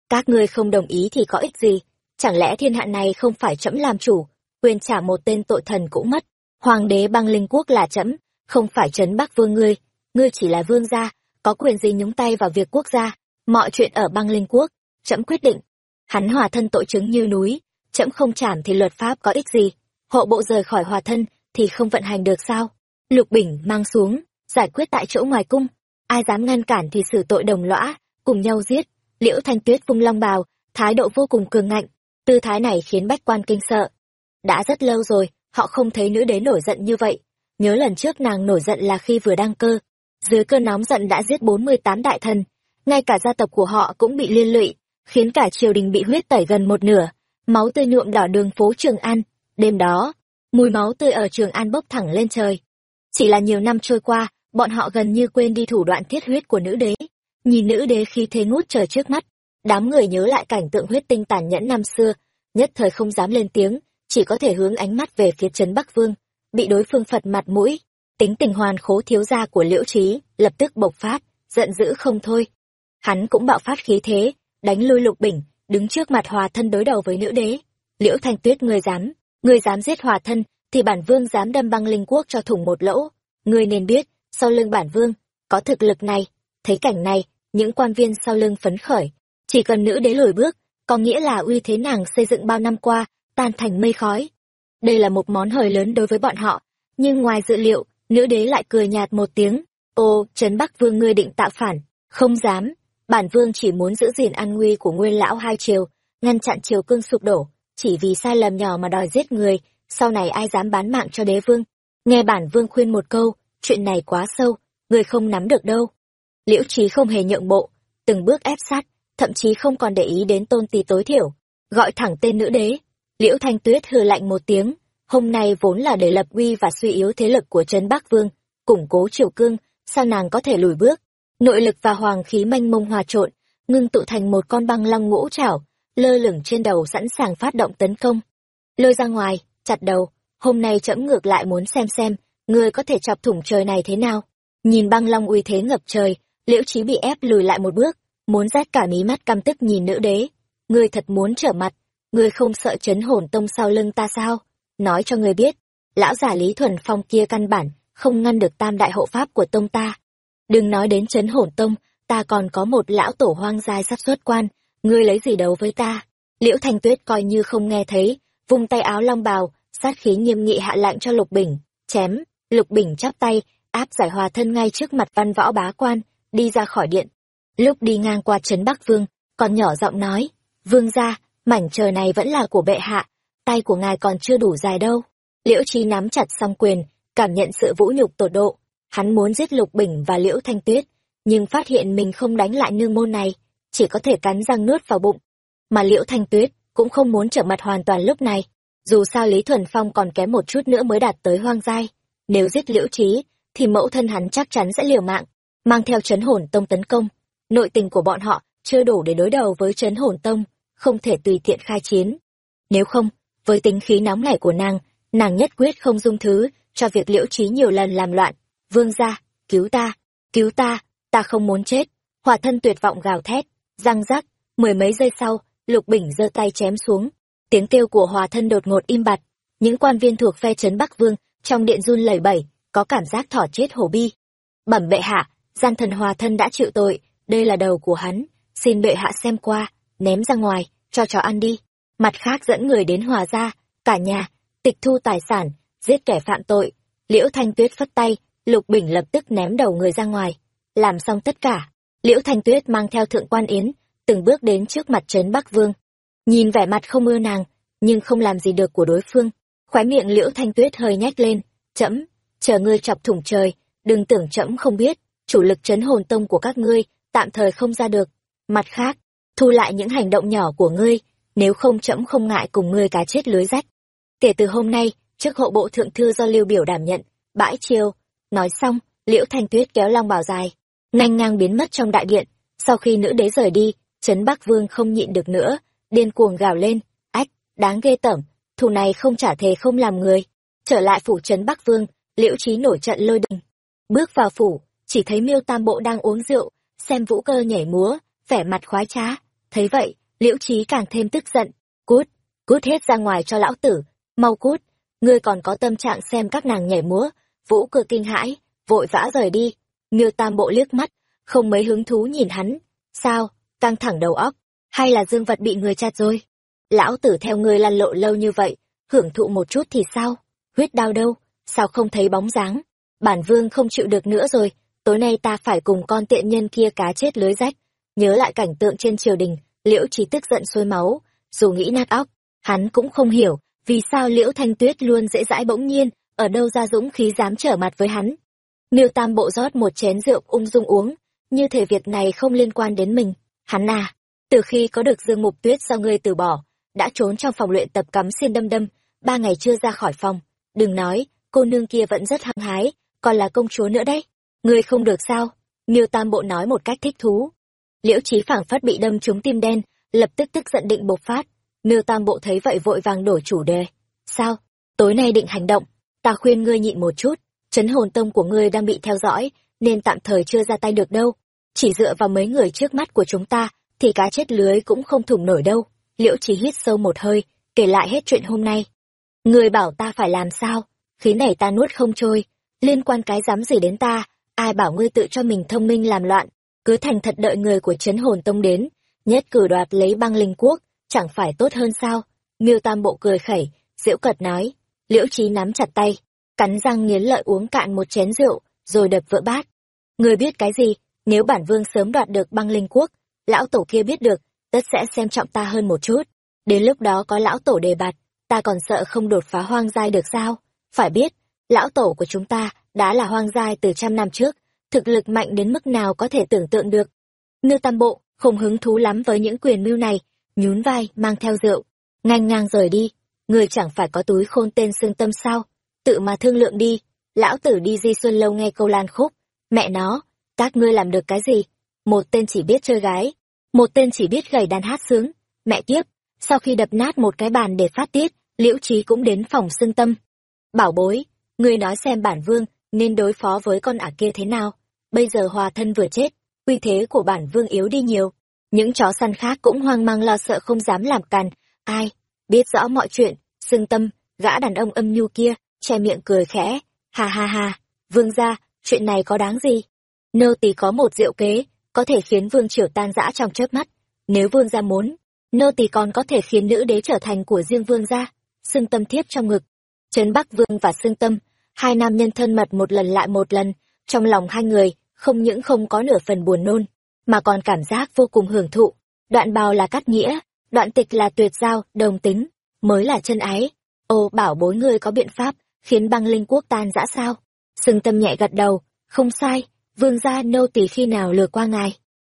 Các ngươi không đồng ý thì có ích gì? Chẳng lẽ thiên hạ này không phải trẫm làm chủ? Quyền trả một tên tội thần cũng mất. Hoàng đế băng linh quốc là trẫm không phải trấn bắc vương ngươi ngươi chỉ là vương gia, có quyền gì nhúng tay vào việc quốc gia. Mọi chuyện ở băng linh quốc trẫm quyết định. Hắn hòa thân tội chứng như núi trẫm không chảm thì luật pháp có ích gì. Hộ bộ rời khỏi hòa thân thì không vận hành được sao? Lục bình mang xuống, giải quyết tại chỗ ngoài cung. Ai dám ngăn cản thì xử tội đồng lõa, cùng nhau giết. Liễu thanh tuyết vung long bào, thái độ vô cùng cường ngạnh. Tư thái này khiến bách quan kinh sợ. Đã rất lâu rồi, họ không thấy nữ đế nổi giận như vậy nhớ lần trước nàng nổi giận là khi vừa đăng cơ. Dưới cơn nóng giận đã giết bốn mươi tám đại thần, ngay cả gia tộc của họ cũng bị liên lụy, khiến cả triều đình bị huyết tẩy gần một nửa, máu tươi nhuộm đỏ đường phố trường an. Đêm đó, mùi máu tươi ở trường an bốc thẳng lên trời. Chỉ là nhiều năm trôi qua, bọn họ gần như quên đi thủ đoạn thiết huyết của nữ đế. Nhìn nữ đế khi thế ngút trời trước mắt, đám người nhớ lại cảnh tượng huyết tinh tàn nhẫn năm xưa, nhất thời không dám lên tiếng, chỉ có thể hướng ánh mắt về phía trấn bắc vương bị đối phương phật mặt mũi. Tính tình hoàn khố thiếu gia của liễu trí lập tức bộc phát, giận dữ không thôi. Hắn cũng bạo phát khí thế, đánh lui lục bình, đứng trước mặt hòa thân đối đầu với nữ đế. Liễu thanh tuyết, ngươi dám ngươi dám giết hòa thân, thì bản vương dám đâm băng linh quốc cho thủng một lỗ. Ngươi nên biết, sau lưng bản vương, có thực lực này. Thấy cảnh này, những quan viên sau lưng phấn khởi. Chỉ cần nữ đế lùi bước, có nghĩa là uy thế nàng xây dựng bao năm qua, tan thành mây khói đây là một món hời lớn đối với bọn họ, nhưng ngoài dự liệu, nữ đế lại cười nhạt một tiếng. Ô, trấn bắc vương ngươi định tạo phản, không dám. Bản vương chỉ muốn giữ gìn an nguy của nguyên lão hai triều, ngăn chặn triều cương sụp đổ. Chỉ vì sai lầm nhỏ mà đòi giết người, sau này ai dám bán mạng cho đế vương? Nghe bản vương khuyên một câu, chuyện này quá sâu, người không nắm được đâu. Liễu trí không hề nhượng bộ, từng bước ép sát, thậm chí không còn để ý đến tôn tì tối thiểu, gọi thẳng tên nữ đế liễu thanh tuyết hừ lạnh một tiếng, hôm nay vốn là để lập uy và suy yếu thế lực của trấn bắc vương, củng cố triều cương, sao nàng có thể lùi bước? Nội lực và hoàng khí manh mông hòa trộn, ngưng tụ thành một con băng long ngũ trảo, lơ lửng trên đầu sẵn sàng phát động tấn công. Lôi ra ngoài, chặt đầu, hôm nay trẫm ngược lại muốn xem xem, ngươi có thể chọc thủng trời này thế nào? Nhìn băng long uy thế ngập trời, liễu trí bị ép lùi lại một bước, muốn rét cả mí mắt căm tức nhìn nữ đế. Ngươi thật muốn trở mặt ngươi không sợ chấn hồn tông sau lưng ta sao? Nói cho ngươi biết, lão giả lý thuần phong kia căn bản không ngăn được tam đại hộ pháp của tông ta. Đừng nói đến chấn hồn tông, ta còn có một lão tổ hoang giai sắp xuất quan, ngươi lấy gì đấu với ta? Liễu thanh tuyết coi như không nghe thấy, vung tay áo long bào, sát khí nghiêm nghị hạ lạnh cho lục bình, chém. Lục bình chắp tay, áp giải hòa thân ngay trước mặt văn võ bá quan, đi ra khỏi điện. Lúc đi ngang qua trấn bắc vương, còn nhỏ giọng nói, vương ra mảnh trời này vẫn là của bệ hạ, tay của ngài còn chưa đủ dài đâu. Liễu trí nắm chặt song quyền, cảm nhận sự vũ nhục tột độ. Hắn muốn giết lục bình và liễu thanh tuyết, nhưng phát hiện mình không đánh lại nương môn này, chỉ có thể cắn răng nuốt vào bụng. Mà liễu thanh tuyết cũng không muốn trở mặt hoàn toàn lúc này, dù sao lý thuần phong còn kém một chút nữa mới đạt tới hoang giai nếu giết liễu trí thì mẫu thân hắn chắc chắn sẽ liều mạng, mang theo chấn hồn tông tấn công. Nội tình của bọn họ chưa đủ để đối đầu với chấn hồn tông không thể tùy tiện khai chiến. Nếu không, với tính khí nóng nảy của nàng nàng nhất quyết không dung thứ cho việc liễu trí nhiều lần làm loạn. Vương gia, cứu ta cứu ta ta không muốn chết. Hòa thân tuyệt vọng gào thét, răng rắc, mười mấy giây sau, lục bình giơ tay chém xuống. Tiếng kêu của hòa thân đột ngột im bặt. Những quan viên thuộc phe trấn bắc vương trong điện run lẩy bẩy, có cảm giác thỏ chết hổ bi. Bẩm bệ hạ, gian thần hòa thân đã chịu tội, đây là đầu của hắn, xin bệ hạ xem qua ném ra ngoài, cho chó ăn đi. Mặt khác dẫn người đến hòa ra, cả nhà, tịch thu tài sản, giết kẻ phạm tội. Liễu thanh tuyết phất tay, lục bình lập tức ném đầu người ra ngoài. Làm xong tất cả, liễu thanh tuyết mang theo thượng quan yến, từng bước đến trước mặt trấn bắc vương. Nhìn vẻ mặt không ưa nàng, nhưng không làm gì được của đối phương. Khóe miệng liễu thanh tuyết hơi nhếch lên trẫm chờ ngươi chọc thủng trời, đừng tưởng trẫm không biết, chủ lực chấn hồn tông của các ngươi tạm thời không ra được. Mặt khác thu lại những hành động nhỏ của ngươi, nếu không trẫm không ngại cùng ngươi cá chết lưới rách. Kể từ hôm nay, trước hộ bộ thượng thư do lưu biểu đảm nhận, bãi chiêu nói xong, liễu thanh tuyết kéo long bào dài nhanh ngang biến mất trong đại điện. Sau khi nữ đế rời đi, trấn bắc vương không nhịn được nữa, điên cuồng gào lên, ách, đáng ghê tởm, thù này không trả thề không làm người. Trở lại phủ trấn bắc vương, liễu trí nổi trận lôi đình. Bước vào phủ, chỉ thấy miêu tam bộ đang uống rượu, xem vũ cơ nhảy múa, vẻ mặt khoái trá thấy vậy, liễu trí càng thêm tức giận. Cút cút hết ra ngoài cho lão tử. Mau cút, ngươi còn có tâm trạng xem các nàng nhảy múa. Vũ cơ kinh hãi, vội vã rời đi. Miêu tam bộ liếc mắt, không mấy hứng thú nhìn hắn. Sao, căng thẳng đầu óc, hay là dương vật bị người chặt rồi? Lão tử theo ngươi lăn lộn lâu như vậy, hưởng thụ một chút thì sao? Huyết đau đâu, sao không thấy bóng dáng? Bản vương không chịu được nữa rồi, tối nay ta phải cùng con tiện nhân kia cá chết lưới rách nhớ lại cảnh tượng trên triều đình, liễu trí tức giận sôi máu. Dù nghĩ nát óc, hắn cũng không hiểu vì sao liễu thanh tuyết luôn dễ dãi bỗng nhiên, ở đâu ra dũng khí dám trở mặt với hắn. Miêu tam bộ rót một chén rượu ung dung uống, như thể việc này không liên quan đến mình. Hắn à từ khi có được dương mục tuyết do ngươi từ bỏ, đã trốn trong phòng luyện tập cắm xiên đâm đâm, ba ngày chưa ra khỏi phòng. Đừng nói, cô nương kia vẫn rất hăng hái, còn là công chúa nữa đấy. Ngươi không được sao? Miêu tam bộ nói một cách thích thú liễu trí phảng phất bị đâm trúng tim đen, lập tức tức giận định bộc phát. Miêu tam bộ thấy vậy vội vàng đổi chủ đề. Sao? Tối nay định hành động. Ta khuyên ngươi nhịn một chút. Chấn hồn tông của ngươi đang bị theo dõi, nên tạm thời chưa ra tay được đâu. Chỉ dựa vào mấy người trước mắt của chúng ta, thì cá chết lưới cũng không thủng nổi đâu. Liễu trí hít sâu một hơi, kể lại hết chuyện hôm nay. Ngươi bảo ta phải làm sao? Khí này ta nuốt không trôi. Liên quan cái dám gì đến ta? Ai bảo ngươi tự cho mình thông minh làm loạn? Cứ thành thật đợi người của chấn hồn tông đến, nhất cử đoạt lấy băng linh quốc, chẳng phải tốt hơn sao? Miêu tam bộ cười khẩy, diễu cật nói, liễu trí nắm chặt tay, cắn răng nghiến lợi uống cạn một chén rượu, rồi đập vỡ bát. Người biết cái gì, nếu bản vương sớm đoạt được băng linh quốc, lão tổ kia biết được, tất sẽ xem trọng ta hơn một chút. Đến lúc đó có lão tổ đề bạt, ta còn sợ không đột phá hoang giai được sao? Phải biết, lão tổ của chúng ta đã là hoang giai từ trăm năm trước thực lực mạnh đến mức nào có thể tưởng tượng được. Ngư tam bộ không hứng thú lắm với những quyền mưu này, nhún vai, mang theo rượu. Ngang ngang rời đi. Người chẳng phải có túi khôn tên xương tâm sao? Tự mà thương lượng đi. Lão tử đi di xuân lâu nghe câu lan khúc. Mẹ nó, các ngươi làm được cái gì? Một tên chỉ biết chơi gái. Một tên chỉ biết gầy đàn hát sướng. Mẹ tiếp sau khi đập nát một cái bàn để phát tiết, liễu trí cũng đến phòng xương tâm. Bảo bối, ngươi nói xem bản vương nên đối phó với con ả kia thế nào? Bây giờ hòa thân vừa chết, uy thế của bản vương yếu đi nhiều. Những chó săn khác cũng hoang mang lo sợ không dám làm càn. Ai, biết rõ mọi chuyện xưng tâm, gã đàn ông âm nhu kia, che miệng cười khẽ. Ha ha ha, vương ra chuyện này có đáng gì? Nô tỳ có một diệu kế, có thể khiến vương triều tan rã trong chớp mắt. Nếu vương gia muốn, nô tỳ còn có thể khiến nữ đế trở thành của riêng vương gia. Xưng tâm thiếp trong ngực, trấn bắc vương và xưng tâm, hai nam nhân thân mật một lần lại một lần, trong lòng hai người không những không có nửa phần buồn nôn mà còn cảm giác vô cùng hưởng thụ. Đoạn bào là cắt nghĩa đoạn tịch là tuyệt giao đồng tính mới là chân ái. Ô bảo bối ngươi có biện pháp khiến băng linh quốc tan dã sao? Sừng tâm nhẹ gật đầu không sai vương gia nô tỳ khi nào lừa qua ngài?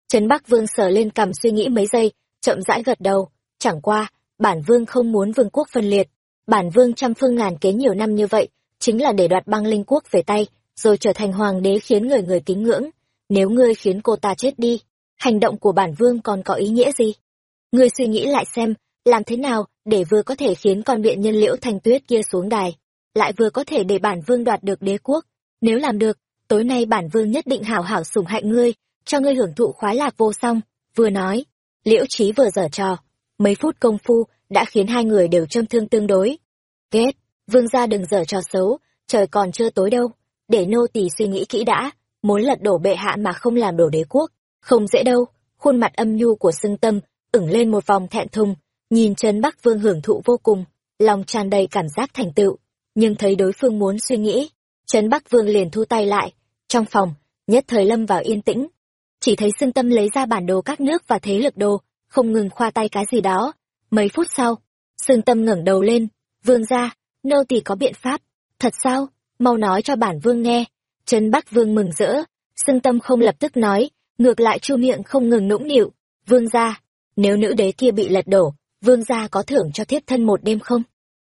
Trấn bắc vương sở lên cầm suy nghĩ mấy giây chậm rãi gật đầu chẳng qua bản vương không muốn vương quốc phân liệt. Bản vương trăm phương ngàn kế nhiều năm như vậy chính là để đoạt băng linh quốc về tay, rồi trở thành hoàng đế khiến người người kính ngưỡng. Nếu ngươi khiến cô ta chết đi, hành động của bản vương còn có ý nghĩa gì? Ngươi suy nghĩ lại xem, làm thế nào để vừa có thể khiến con biện nhân liễu thanh tuyết kia xuống đài, lại vừa có thể để bản vương đoạt được đế quốc. Nếu làm được, tối nay bản vương nhất định hảo hảo sủng hạnh ngươi, cho ngươi hưởng thụ khoái lạc vô song. Vừa nói, liễu trí vừa dở trò, mấy phút công phu đã khiến hai người đều châm thương tương đối. Ghét, vương gia đừng dở trò xấu, trời còn chưa tối đâu, để nô tỳ suy nghĩ kỹ đã, muốn lật đổ bệ hạ mà không làm đổ đế quốc, không dễ đâu. Khuôn mặt âm nhu của Sưng Tâm ửng lên một vòng thẹn thùng, nhìn Trấn Bắc Vương hưởng thụ vô cùng, lòng tràn đầy cảm giác thành tựu, nhưng thấy đối phương muốn suy nghĩ, Trấn Bắc Vương liền thu tay lại, trong phòng, nhất thời lâm vào yên tĩnh. Chỉ thấy Sưng Tâm lấy ra bản đồ các nước và thế lực đồ, không ngừng khoa tay cái gì đó. Mấy phút sau, Sưng Tâm ngẩng đầu lên, "Vương gia, nô tỳ có biện pháp." "Thật sao? Mau nói cho bản vương nghe." Trấn Bắc Vương mừng rỡ, Sưng Tâm không lập tức nói, ngược lại chu miệng không ngừng nũng nịu, "Vương gia, nếu nữ đế kia bị lật đổ, vương gia có thưởng cho thiếp thân một đêm không?"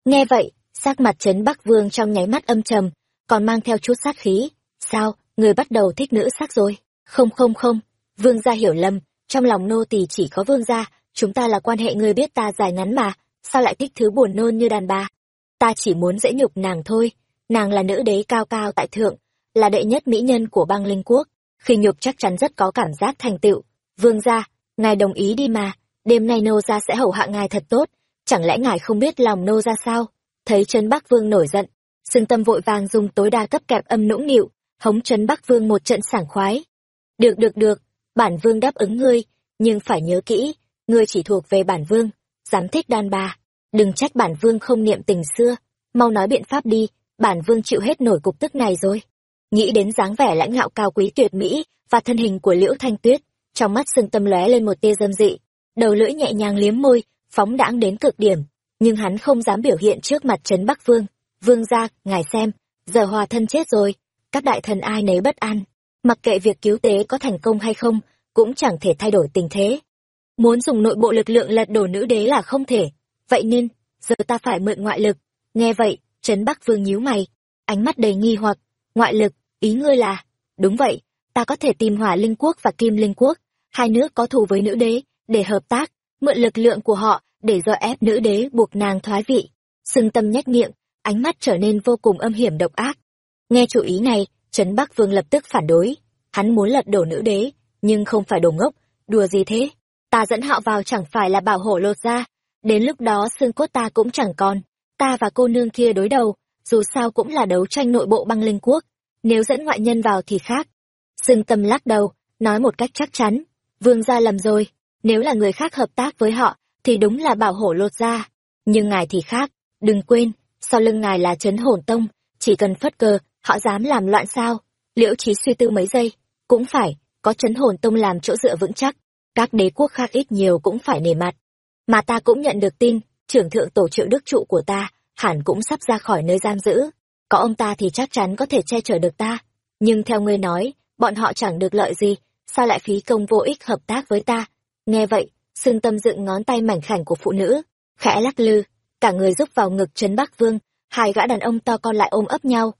Nghe vậy, sắc mặt Trấn Bắc Vương trong nháy mắt âm trầm, còn mang theo chút sát khí. "Sao, người bắt đầu thích nữ sắc rồi?" "Không không không." Vương gia hiểu lầm, trong lòng nô tỳ chỉ có vương gia, chúng ta là quan hệ người biết ta dài ngắn mà, sao lại thích thứ buồn nôn như đàn bà? Ta chỉ muốn dễ nhục nàng thôi, nàng là nữ đế cao cao tại thượng, là đệ nhất mỹ nhân của băng linh quốc, khi nhục chắc chắn rất có cảm giác thành tựu. Vương gia, ngài đồng ý đi mà, đêm nay nô gia sẽ hầu hạ ngài thật tốt, chẳng lẽ ngài không biết lòng nô gia sao? Thấy Trấn Bắc Vương nổi giận, Sương Tâm vội vàng dùng tối đa cấp kẹp âm nũng nịu, hống Trấn Bắc Vương một trận sảng khoái. Được được được, bản vương đáp ứng ngươi, nhưng phải nhớ kỹ, ngươi chỉ thuộc về bản vương, dám thích đàn bà. Đừng trách bản vương không niệm tình xưa, mau nói biện pháp đi, bản vương chịu hết nổi cục tức này rồi. Nghĩ đến dáng vẻ lãnh ngạo cao quý tuyệt mỹ và thân hình của Liễu Thanh Tuyết, trong mắt sưng tâm lóe lên một tia dâm dị, đầu lưỡi nhẹ nhàng liếm môi, phóng đãng đến cực điểm, nhưng hắn không dám biểu hiện trước mặt Trấn Bắc Vương. Vương gia, ngài xem, giờ hòa thân chết rồi, các đại thần ai nấy bất an, mặc kệ việc cứu tế có thành công hay không, cũng chẳng thể thay đổi tình thế. Muốn dùng nội bộ lực lượng lật đổ nữ đế là không thể, vậy nên, giờ ta phải mượn ngoại lực. Nghe vậy, Trấn Bắc Vương nhíu mày, ánh mắt đầy nghi hoặc, ngoại lực, ý ngươi là, đúng vậy, ta có thể tìm hỏa linh quốc và kim linh quốc, hai nước có thù với nữ đế, để hợp tác, mượn lực lượng của họ, để do ép nữ đế buộc nàng thoái vị. Sưng tâm nhếch miệng, ánh mắt trở nên vô cùng âm hiểm độc ác. Nghe chủ ý này, Trấn Bắc Vương lập tức phản đối, hắn muốn lật đổ nữ đế, nhưng không phải đồ ngốc, đùa gì thế? Ta dẫn họ vào chẳng phải là bảo hộ lột ra, đến lúc đó xương cốt ta cũng chẳng còn, ta và cô nương kia đối đầu, dù sao cũng là đấu tranh nội bộ băng linh quốc, nếu dẫn ngoại nhân vào thì khác. Sương tâm lắc đầu, nói một cách chắc chắn, vương gia lầm rồi, nếu là người khác hợp tác với họ, thì đúng là bảo hổ lột ra, nhưng ngài thì khác, đừng quên, sau lưng ngài là chấn hồn tông, chỉ cần phất cờ, họ dám làm loạn sao? Liễu trí suy tư mấy giây, cũng phải, có chấn hồn tông làm chỗ dựa vững chắc, các đế quốc khác ít nhiều cũng phải nề mặt. Mà ta cũng nhận được tin, trưởng thượng tổ triệu đức trụ của ta, hẳn cũng sắp ra khỏi nơi giam giữ. Có ông ta thì chắc chắn có thể che chở được ta. Nhưng theo ngươi nói, bọn họ chẳng được lợi gì, sao lại phí công vô ích hợp tác với ta? Nghe vậy, xương tâm dựng ngón tay mảnh khảnh của phụ nữ, khẽ lắc lư, cả người rúc vào ngực trấn Bắc Vương, hai gã đàn ông to con lại ôm ấp nhau.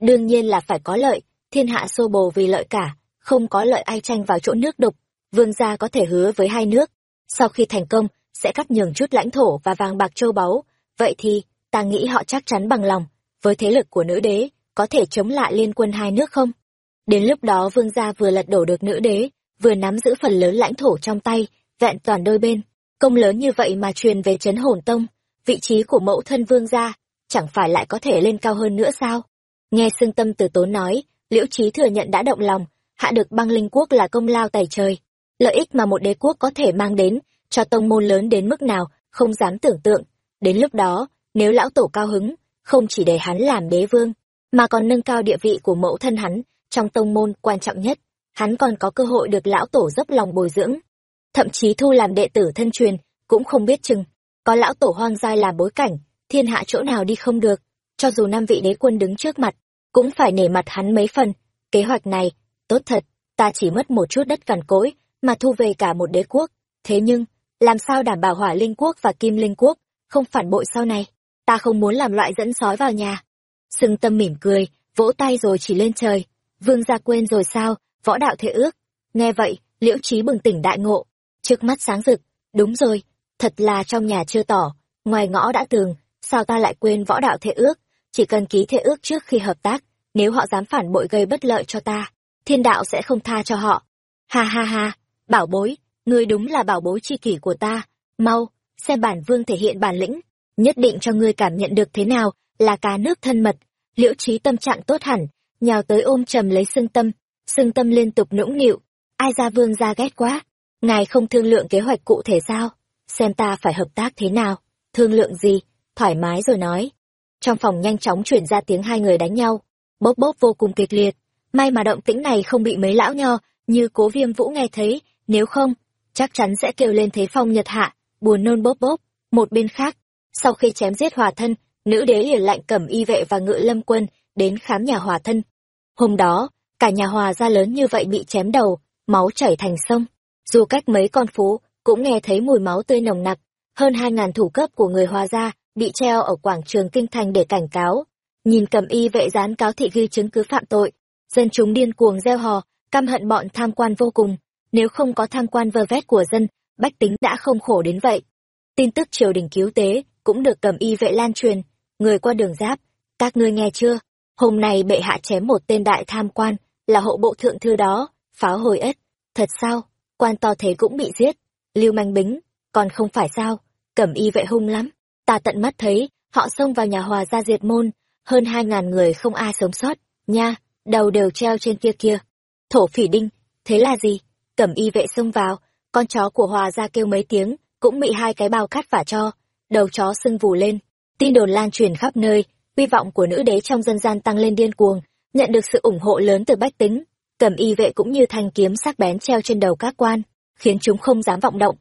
Đương nhiên là phải có lợi, thiên hạ xô bồ vì lợi cả, không có lợi ai tranh vào chỗ nước đục, vương gia có thể hứa với hai nước, sau khi thành công, sẽ cắt nhường chút lãnh thổ và vàng bạc châu báu, vậy thì, ta nghĩ họ chắc chắn bằng lòng, với thế lực của nữ đế, có thể chống lại liên quân hai nước không? Đến lúc đó vương gia vừa lật đổ được nữ đế, vừa nắm giữ phần lớn lãnh thổ trong tay, vẹn toàn đôi bên, công lớn như vậy mà truyền về chấn hồn tông, vị trí của mẫu thân vương gia, chẳng phải lại có thể lên cao hơn nữa sao? Nghe xương tâm từ tốn nói, liễu trí thừa nhận đã động lòng, hạ được băng linh quốc là công lao tài trời. Lợi ích mà một đế quốc có thể mang đến, cho tông môn lớn đến mức nào, không dám tưởng tượng. Đến lúc đó, nếu lão tổ cao hứng, không chỉ để hắn làm đế vương, mà còn nâng cao địa vị của mẫu thân hắn, trong tông môn quan trọng nhất, hắn còn có cơ hội được lão tổ dốc lòng bồi dưỡng. Thậm chí thu làm đệ tử thân truyền, cũng không biết chừng, có lão tổ hoang giai làm bối cảnh, thiên hạ chỗ nào đi không được, cho dù năm vị đế quân đứng trước mặt, cũng phải nể mặt hắn mấy phần. Kế hoạch này, tốt thật, ta chỉ mất một chút đất cằn cỗi, mà thu về cả một đế quốc. Thế nhưng, làm sao đảm bảo hỏa linh quốc và kim linh quốc không phản bội sau này? Ta không muốn làm loại dẫn sói vào nhà. Sưng tâm mỉm cười, vỗ tay rồi chỉ lên trời. Vương gia quên rồi sao, võ đạo thế ước. Nghe vậy, liễu trí bừng tỉnh đại ngộ. Trước mắt sáng rực, đúng rồi, thật là trong nhà chưa tỏ, ngoài ngõ đã tường, sao ta lại quên võ đạo thế ước, chỉ cần ký thế ước trước khi hợp tác, nếu họ dám phản bội gây bất lợi cho ta, thiên đạo sẽ không tha cho họ. Ha ha ha, bảo bối, ngươi đúng là bảo bối chi kỷ của ta, mau, xem bản vương thể hiện bản lĩnh, nhất định cho ngươi cảm nhận được thế nào là cá nước thân mật. Liễu trí tâm trạng tốt hẳn, nhào tới ôm trầm lấy xương tâm, xương tâm liên tục nũng nịu, ai ra vương ra ghét quá, ngài không thương lượng kế hoạch cụ thể sao, xem ta phải hợp tác thế nào, thương lượng gì, thoải mái rồi nói. Trong phòng nhanh chóng chuyển ra tiếng hai người đánh nhau, bốc bốc vô cùng kịch liệt, may mà động tĩnh này không bị mấy lão nho, như cố viêm vũ nghe thấy, nếu không, chắc chắn sẽ kêu lên thế phong nhật hạ, buồn nôn bốc bốc. Một bên khác, sau khi chém giết hòa thân, nữ đế liền lạnh cẩm y vệ và ngự lâm quân đến khám nhà hòa thân. Hôm đó, cả nhà hòa gia lớn như vậy bị chém đầu, máu chảy thành sông. Dù cách mấy con phố, cũng nghe thấy mùi máu tươi nồng nặc. Hơn hai ngàn thủ cấp của người hòa gia bị treo ở quảng trường kinh thành để cảnh cáo. Nhìn cầm y vệ dán cáo thị ghi chứng cứ phạm tội, dân chúng điên cuồng gieo hò, căm hận bọn tham quan vô cùng. Nếu không có tham quan vơ vét của dân, bách tính đã không khổ đến vậy. Tin tức triều đình cứu tế cũng được cầm y vệ lan truyền, người qua đường giáp, các ngươi nghe chưa? Hôm nay bệ hạ chém một tên đại tham quan, là hộ bộ thượng thư đó, pháo hồi ếch. Thật sao? Quan to thế cũng bị giết. Lưu manh bính, còn không phải sao? Cẩm y vệ hung lắm. Ta tận mắt thấy, họ xông vào nhà hòa gia diệt môn, hơn hai ngàn người không ai sống sót, nha, đầu đều treo trên kia kia. Thổ phỉ đinh, thế là gì? Cẩm y vệ xông vào, con chó của hòa gia kêu mấy tiếng, cũng bị hai cái bao cát vả cho, đầu chó sưng vù lên. Tin đồn lan truyền khắp nơi, hy vọng của nữ đế trong dân gian tăng lên điên cuồng, nhận được sự ủng hộ lớn từ bách tính. Cẩm y vệ cũng như thanh kiếm sắc bén treo trên đầu các quan, khiến chúng không dám vọng động.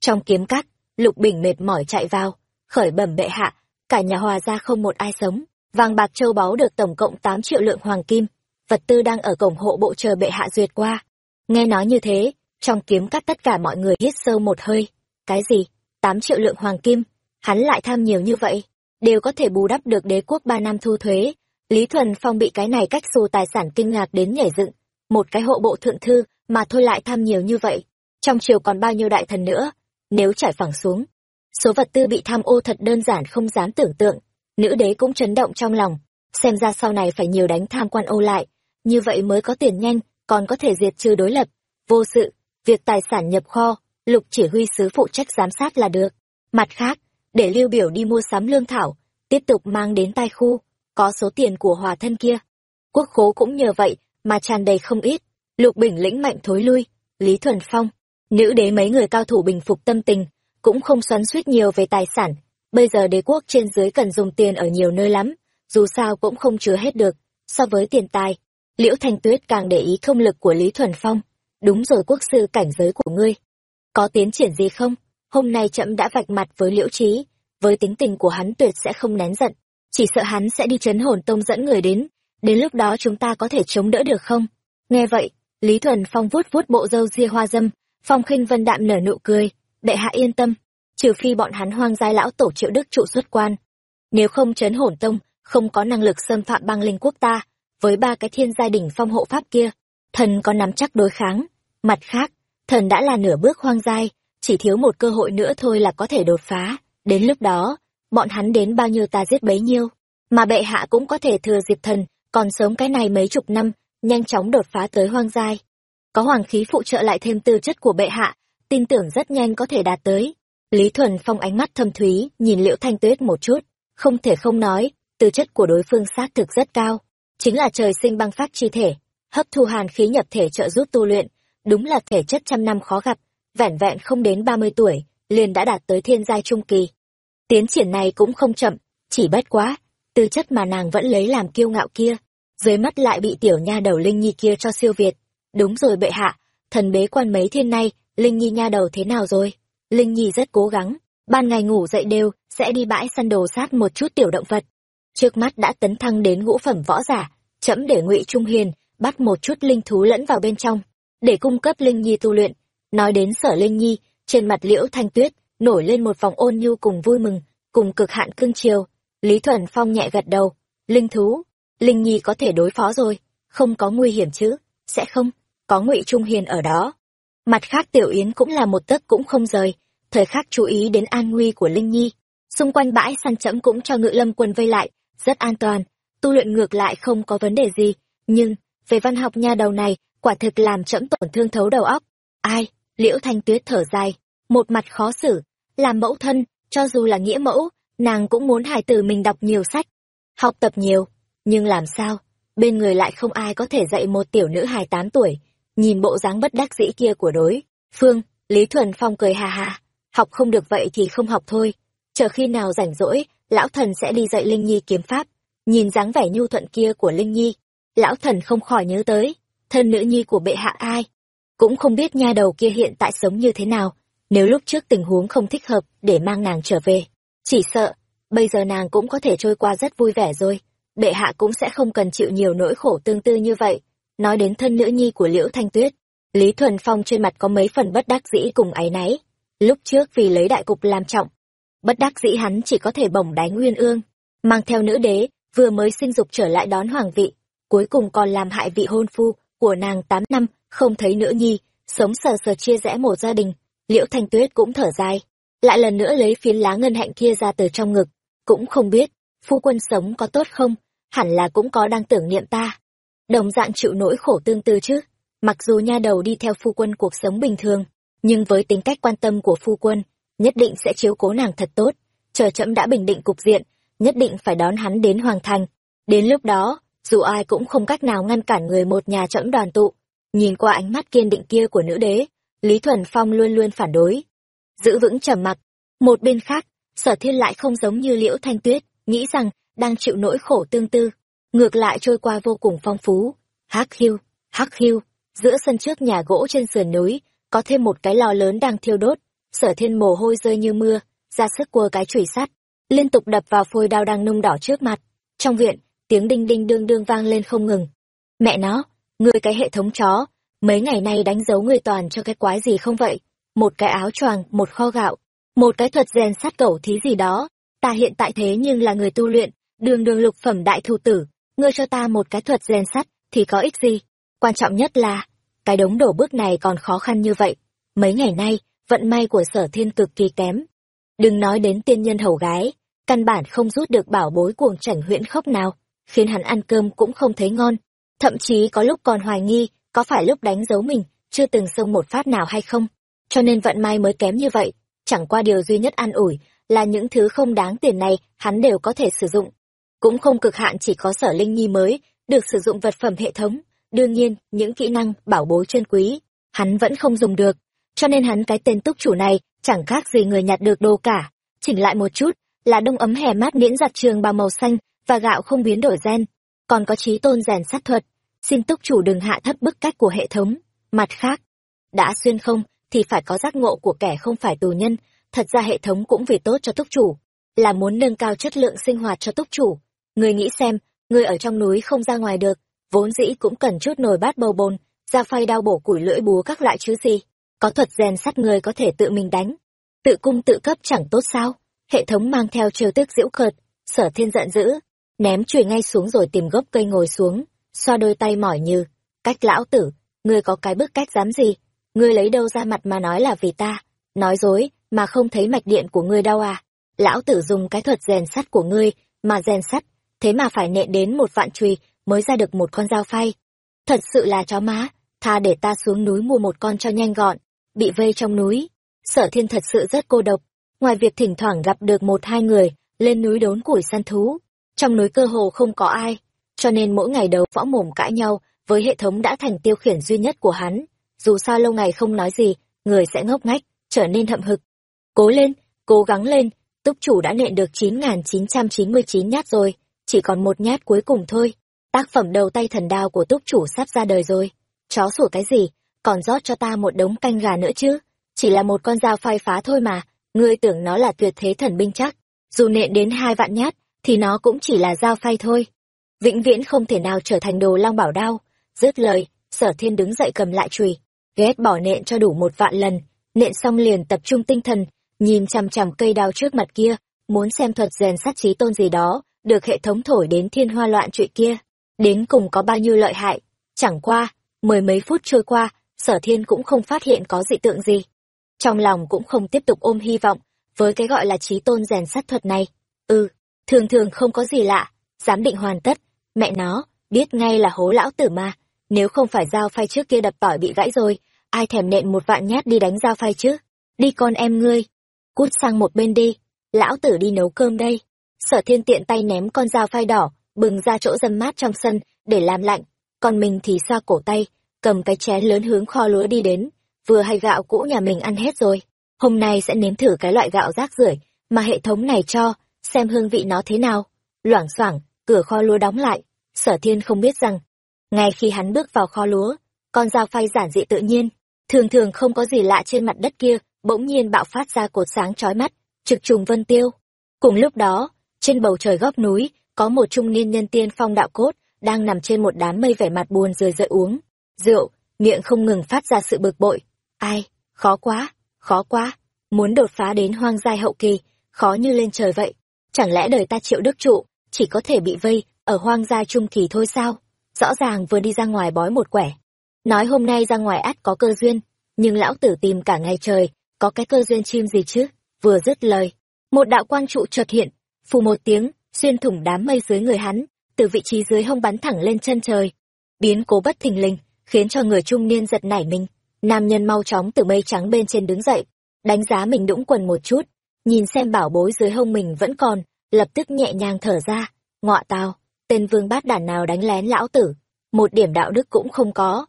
Trong kiếm cắt, Lục Bình mệt mỏi chạy vào, khởi bẩm bệ hạ, cả nhà hòa gia không một ai sống, vàng bạc châu báu được tổng cộng 8 triệu lượng hoàng kim, vật tư đang ở cổng hộ bộ chờ bệ hạ duyệt qua. Nghe nói như thế, trong kiếm cắt tất cả mọi người hít sâu một hơi. Cái gì? 8 triệu lượng hoàng kim? Hắn lại tham nhiều như vậy, đều có thể bù đắp được đế quốc 3 năm thu thuế. Lý Thuần Phong bị cái này cách xù tài sản kinh ngạc đến nhảy dựng. Một cái hộ bộ thượng thư mà thôi lại tham nhiều như vậy. Trong triều còn bao nhiêu đại thần nữa? Nếu trải phẳng xuống, số vật tư bị tham ô thật đơn giản không dám tưởng tượng. Nữ đế cũng chấn động trong lòng. Xem ra sau này phải nhiều đánh tham quan ô lại. Như vậy mới có tiền nhanh, còn có thể diệt trừ đối lập. Vô sự, việc tài sản nhập kho, lục chỉ huy sứ phụ trách giám sát là được. Mặt khác, để lưu biểu đi mua sắm lương thảo, tiếp tục mang đến tai khu, có số tiền của hòa thân kia. Quốc khố cũng nhờ vậy mà tràn đầy không ít, lục bình lĩnh mạnh thối lui, Lý Thuần Phong, nữ đế mấy người cao thủ bình phục tâm tình, cũng không xoắn suýt nhiều về tài sản, bây giờ đế quốc trên dưới cần dùng tiền ở nhiều nơi lắm, dù sao cũng không chứa hết được, so với tiền tài. Liễu Thanh Tuyết càng để ý công lực của Lý Thuần Phong, đúng rồi quốc sư cảnh giới của ngươi. Có tiến triển gì không? hôm nay trẫm đã vạch mặt với liễu trí với tính tình của hắn tuyệt sẽ không nén giận. Chỉ sợ hắn sẽ đi chấn hồn tông dẫn người đến. Đến lúc đó chúng ta có thể chống đỡ được không? Nghe vậy lý thuần phong vuốt vuốt bộ râu ria hoa dâm. Phong khinh vân đạm nở nụ cười. Đệ hạ yên tâm. Trừ phi bọn hắn hoang giai lão tổ triệu đức trụ xuất quan. Nếu không chấn hồn tông không có năng lực xâm phạm băng linh quốc ta với ba cái thiên gia đỉnh phong hộ pháp kia. Thần có nắm chắc đối kháng. Mặt khác thần đã là nửa bước hoang giai chỉ thiếu một cơ hội nữa thôi là có thể đột phá, đến lúc đó, bọn hắn đến bao nhiêu ta giết bấy nhiêu, mà bệ hạ cũng có thể thừa dịp thần, còn sớm cái này mấy chục năm, nhanh chóng đột phá tới hoang giai. Có hoàng khí phụ trợ lại thêm tư chất của bệ hạ, tin tưởng rất nhanh có thể đạt tới. Lý Thuần Phong ánh mắt thâm thúy, nhìn Liễu Thanh Tuyết một chút, không thể không nói, tư chất của đối phương xác thực rất cao, chính là trời sinh băng phát chi thể, hấp thu hàn khí nhập thể trợ giúp tu luyện, đúng là thể chất trăm năm khó gặp, vẻn vẹn không đến ba mươi tuổi, liền đã đạt tới thiên giai trung kỳ. Tiến triển này cũng không chậm, chỉ bất quá, tư chất mà nàng vẫn lấy làm kiêu ngạo kia, dưới mắt lại bị tiểu nha đầu Linh Nhi kia cho siêu việt. Đúng rồi bệ hạ, thần bế quan mấy thiên nay, Linh Nhi nha đầu thế nào rồi? Linh Nhi rất cố gắng, ban ngày ngủ dậy đều, sẽ đi bãi săn đồ sát một chút tiểu động vật. Trước mắt đã tấn thăng đến ngũ phẩm võ giả, chậm để ngụy Trung Hiền bắt một chút linh thú lẫn vào bên trong, để cung cấp Linh Nhi tu luyện, Nói đến sở Linh Nhi, trên mặt liễu thanh tuyết, nổi lên một vòng ôn nhu cùng vui mừng, cùng cực hạn cưng chiều. Lý Thuần Phong nhẹ gật đầu, linh thú, linh nhi có thể đối phó rồi, không có nguy hiểm chứ, sẽ không, có ngụy Trung Hiền ở đó. Mặt khác Tiểu Yến cũng là một tấc cũng không rời, thời khắc chú ý đến an nguy của Linh Nhi. Xung quanh bãi săn chẫm cũng cho ngự lâm quân vây lại, rất an toàn, tu luyện ngược lại không có vấn đề gì, nhưng, về văn học nha đầu này, quả thực làm chậm tổn thương thấu đầu óc. Ai, liễu thanh tuyết thở dài, một mặt khó xử, làm mẫu thân, cho dù là nghĩa mẫu, nàng cũng muốn hài tử mình đọc nhiều sách, học tập nhiều, nhưng làm sao, bên người lại không ai có thể dạy một tiểu nữ hài tám tuổi, nhìn bộ dáng bất đắc dĩ kia của đối phương lý thuần phong cười hà hà. Học không được vậy thì không học thôi. Chờ khi nào rảnh rỗi lão thần sẽ đi dạy linh nhi kiếm pháp. Nhìn dáng vẻ nhu thuận kia của linh nhi, lão thần không khỏi nhớ tới, thân nữ nhi của bệ hạ ai? Cũng không biết nha đầu kia hiện tại sống như thế nào, nếu lúc trước tình huống không thích hợp để mang nàng trở về. Chỉ sợ, bây giờ nàng cũng có thể trôi qua rất vui vẻ rồi, bệ hạ cũng sẽ không cần chịu nhiều nỗi khổ tương tư như vậy. Nói đến thân nữ nhi của liễu thanh tuyết, lý thuần phong trên mặt có mấy phần bất đắc dĩ cùng áy náy. Lúc trước vì lấy đại cục làm trọng bất đắc dĩ hắn chỉ có thể bổng đánh nguyên ương mang theo nữ đế vừa mới sinh dục trở lại đón hoàng vị cuối cùng còn làm hại vị hôn phu của nàng tám năm không thấy nữ nhi sống sờ sờ chia rẽ một gia đình liễu thanh tuyết cũng thở dài lại lần nữa lấy phiến lá ngân hạnh kia ra từ trong ngực cũng không biết phu quân sống có tốt không hẳn là cũng có đang tưởng niệm ta đồng dạng chịu nỗi khổ tương tư chứ. Mặc dù nha đầu đi theo phu quân cuộc sống bình thường, nhưng với tính cách quan tâm của phu quân, nhất định sẽ chiếu cố nàng thật tốt. Chờ chậm đã bình định cục diện, nhất định phải đón hắn đến hoàng thành. Đến lúc đó, dù ai cũng không cách nào ngăn cản người một nhà chậm đoàn tụ. Nhìn qua ánh mắt kiên định kia của nữ đế, Lý Thuần Phong luôn luôn phản đối. Giữ vững trầm mặc. Một bên khác, sở thiên lại không giống như liễu thanh tuyết, nghĩ rằng đang chịu nỗi khổ tương tư ngược lại trôi qua vô cùng phong phú. Hắc hiu, hắc hiu, giữa sân trước nhà gỗ trên sườn núi, có thêm một cái lò lớn đang thiêu đốt, sở thiên mồ hôi rơi như mưa, ra sức cua cái chùy sắt, liên tục đập vào phôi đao đang nung đỏ trước mặt. Trong viện, tiếng đinh đinh đương đương vang lên không ngừng. Mẹ nó, ngươi cái hệ thống chó, mấy ngày nay đánh dấu người toàn cho cái quái gì không vậy? Một cái áo choàng, một kho gạo, một cái thuật rèn sắt cẩu thí gì đó. Ta hiện tại thế nhưng là người tu luyện, đường đường lục phẩm đại thủ tử, ngươi cho ta một cái thuật rèn sắt thì có ích gì quan trọng nhất là cái đống đổ bước này còn khó khăn như vậy mấy ngày nay vận may của sở thiên cực kỳ kém. Đừng nói đến tiên nhân hầu gái, căn bản không rút được bảo bối cuồng chảnh huyễn khốc nào, khiến hắn ăn cơm cũng không thấy ngon. Thậm chí có lúc còn hoài nghi, có phải lúc đánh dấu mình, chưa từng xông một phát nào hay không. Cho nên vận may mới kém như vậy, chẳng qua điều duy nhất an ủi là những thứ không đáng tiền này hắn đều có thể sử dụng. Cũng không cực hạn chỉ có sở linh nhi mới được sử dụng vật phẩm hệ thống, đương nhiên những kỹ năng bảo bối chân quý hắn vẫn không dùng được cho nên hắn cái tên túc chủ này chẳng khác gì người nhặt được đồ cả. Chỉnh lại một chút là đông ấm hè mát miễn giặt trường bào màu xanh và gạo không biến đổi gen. Còn có trí tôn rèn sát thuật. Xin túc chủ đừng hạ thấp bức cách của hệ thống. Mặt khác đã xuyên không thì phải có giác ngộ của kẻ không phải tù nhân. Thật ra hệ thống cũng vì tốt cho túc chủ là muốn nâng cao chất lượng sinh hoạt cho túc chủ. Người nghĩ xem, người ở trong núi không ra ngoài được, vốn dĩ cũng cần chút nồi bát bầu bồn, ra phay đao bổ củi lưỡi búa các loại chứ gì. Có thuật rèn sắt người có thể tự mình đánh. Tự cung tự cấp chẳng tốt sao. Hệ thống mang theo trêu tức diễu cợt, sở thiên giận dữ, ném chùy ngay xuống rồi tìm gốc cây ngồi xuống, xoa đôi tay mỏi như, cách lão tử, ngươi có cái bức cách dám gì, ngươi lấy đâu ra mặt mà nói là vì ta, nói dối, mà không thấy mạch điện của ngươi đâu à. Lão tử dùng cái thuật rèn sắt của ngươi, mà rèn sắt, thế mà phải nện đến một vạn chùy mới ra được một con dao phay. Thật sự là chó má, tha để ta xuống núi mua một con cho nhanh gọn, bị vây trong núi. Sở thiên thật sự rất cô độc, ngoài việc thỉnh thoảng gặp được một hai người, lên núi đốn củi săn thú. Trong núi cơ hồ không có ai, cho nên mỗi ngày đấu võ mồm cãi nhau với hệ thống đã thành tiêu khiển duy nhất của hắn. Dù sao lâu ngày không nói gì, người sẽ ngốc ngách, trở nên hậm hực. Cố lên, cố gắng lên, túc chủ đã nện được 9.999 nhát rồi chỉ còn một nhát cuối cùng thôi. Tác phẩm đầu tay thần đao của túc chủ sắp ra đời rồi. Chó sủa cái gì, còn rót cho ta một đống canh gà nữa chứ. Chỉ là một con dao phai phá thôi mà, ngươi tưởng nó là tuyệt thế thần binh chắc. Dù nện đến hai vạn nhát, thì nó cũng chỉ là dao phay thôi. Vĩnh viễn không thể nào trở thành đồ long bảo đao. Dứt lời, sở thiên đứng dậy cầm lại chùy ghét bỏ nện cho đủ một vạn lần, nện xong liền tập trung tinh thần, nhìn chằm chằm cây đao trước mặt kia, muốn xem thuật rèn sắt trí tôn gì đó, được hệ thống thổi đến thiên hoa loạn trụy kia, đến cùng có bao nhiêu lợi hại. Chẳng qua, mười mấy phút trôi qua, sở thiên cũng không phát hiện có dị tượng gì. Trong lòng cũng không tiếp tục ôm hy vọng, với cái gọi là trí tôn rèn sát thuật này. Ừ, thường thường không có gì lạ, giám định hoàn tất, mẹ nó, biết ngay là hố lão tử mà, nếu không phải dao phay trước kia đập tỏi bị gãy rồi, ai thèm nện một vạn nhát đi đánh dao phay chứ, đi con em ngươi, cút sang một bên đi, lão tử đi nấu cơm đây. Sở thiên tiện tay ném con dao phay đỏ, bừng ra chỗ dâm mát trong sân, để làm lạnh, còn mình thì xoa cổ tay, cầm cái chén lớn hướng kho lúa đi đến, vừa hay gạo cũ nhà mình ăn hết rồi, hôm nay sẽ nếm thử cái loại gạo rác rưởi mà hệ thống này cho, xem hương vị nó thế nào. Loảng xoảng, cửa kho lúa đóng lại, sở thiên không biết rằng, ngay khi hắn bước vào kho lúa, con dao phay giản dị tự nhiên, thường thường không có gì lạ trên mặt đất kia, bỗng nhiên bạo phát ra cột sáng chói mắt, trực trùng vân tiêu. Cùng lúc đó, trên bầu trời góc núi, có một trung niên nhân tiên phong đạo cốt, đang nằm trên một đám mây vẻ mặt buồn rười rợi uống. Rượu, miệng không ngừng phát ra sự bực bội. Ai, khó quá, khó quá, muốn đột phá đến hoang giai hậu kỳ, khó như lên trời vậy. Chẳng lẽ đời ta triệu đức trụ, chỉ có thể bị vây, ở hoang giai trung kỳ thôi sao? Rõ ràng vừa đi ra ngoài bói một quẻ. Nói hôm nay ra ngoài ắt có cơ duyên, nhưng lão tử tìm cả ngày trời, có cái cơ duyên chim gì chứ? Vừa dứt lời, một đạo quang trụ chợt hiện, phù một tiếng, xuyên thủng đám mây dưới người hắn, từ vị trí dưới hông bắn thẳng lên chân trời. Biến cố bất thình lình, khiến cho người trung niên giật nảy mình. Nam nhân mau chóng từ mây trắng bên trên đứng dậy, đánh giá mình đũng quần một chút, nhìn xem bảo bối dưới hông mình vẫn còn, lập tức nhẹ nhàng thở ra, ngọa tao, tên vương bát đản nào đánh lén lão tử, một điểm đạo đức cũng không có.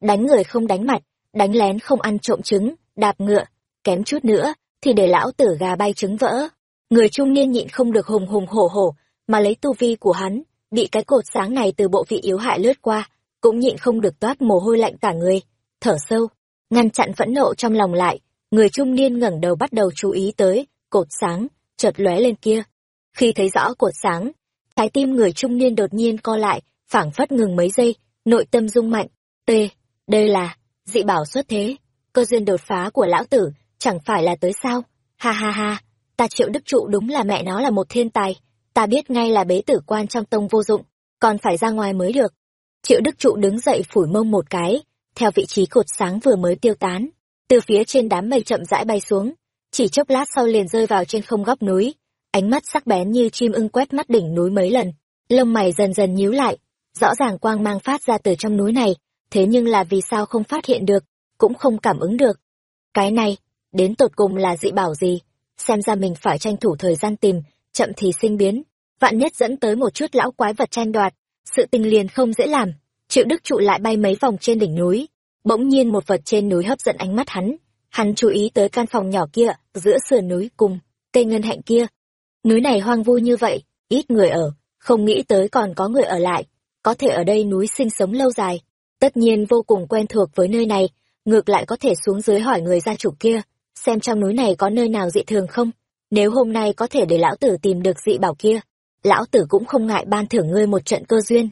Đánh người không đánh mặt, đánh lén không ăn trộm trứng, đạp ngựa, kém chút nữa, thì để lão tử gà bay trứng vỡ. Người trung niên nhịn không được hùng hùng hổ hổ, mà lấy tu vi của hắn, bị cái cột sáng này từ bộ vị yếu hại lướt qua, cũng nhịn không được toát mồ hôi lạnh cả người, thở sâu, ngăn chặn phẫn nộ trong lòng lại, người trung niên ngẩng đầu bắt đầu chú ý tới cột sáng chợt lóe lên kia. Khi thấy rõ cột sáng, trái tim người trung niên đột nhiên co lại, phảng phất ngừng mấy giây, nội tâm rung mạnh. T, đây là dị bảo xuất thế, cơ duyên đột phá của lão tử, chẳng phải là tới sao? Ha ha ha, ta triệu đức trụ đúng là mẹ nó là một thiên tài, ta biết ngay là bế tử quan trong tông vô dụng, còn phải ra ngoài mới được. Triệu đức trụ đứng dậy phủi mông một cái, theo vị trí cột sáng vừa mới tiêu tán, từ phía trên đám mây chậm rãi bay xuống, chỉ chốc lát sau liền rơi vào trên không góc núi, ánh mắt sắc bén như chim ưng quét mắt đỉnh núi mấy lần, lông mày dần dần nhíu lại, rõ ràng quang mang phát ra từ trong núi này, thế nhưng là vì sao không phát hiện được, cũng không cảm ứng được. Cái này, đến tột cùng là dị bảo gì, xem ra mình phải tranh thủ thời gian tìm, chậm thì sinh biến, vạn nhất dẫn tới một chút lão quái vật tranh đoạt, sự tình liền không dễ làm. Triệu Đức trụ lại bay mấy vòng trên đỉnh núi, bỗng nhiên một vật trên núi hấp dẫn ánh mắt hắn, hắn chú ý tới căn phòng nhỏ kia, giữa sườn núi cùng cây ngân hạnh kia. Núi này hoang vu như vậy, ít người ở, không nghĩ tới còn có người ở lại, có thể ở đây núi sinh sống lâu dài, tất nhiên vô cùng quen thuộc với nơi này, ngược lại có thể xuống dưới hỏi người gia chủ kia, xem trong núi này có nơi nào dị thường không, nếu hôm nay có thể để lão tử tìm được dị bảo kia, lão tử cũng không ngại ban thưởng ngươi một trận cơ duyên.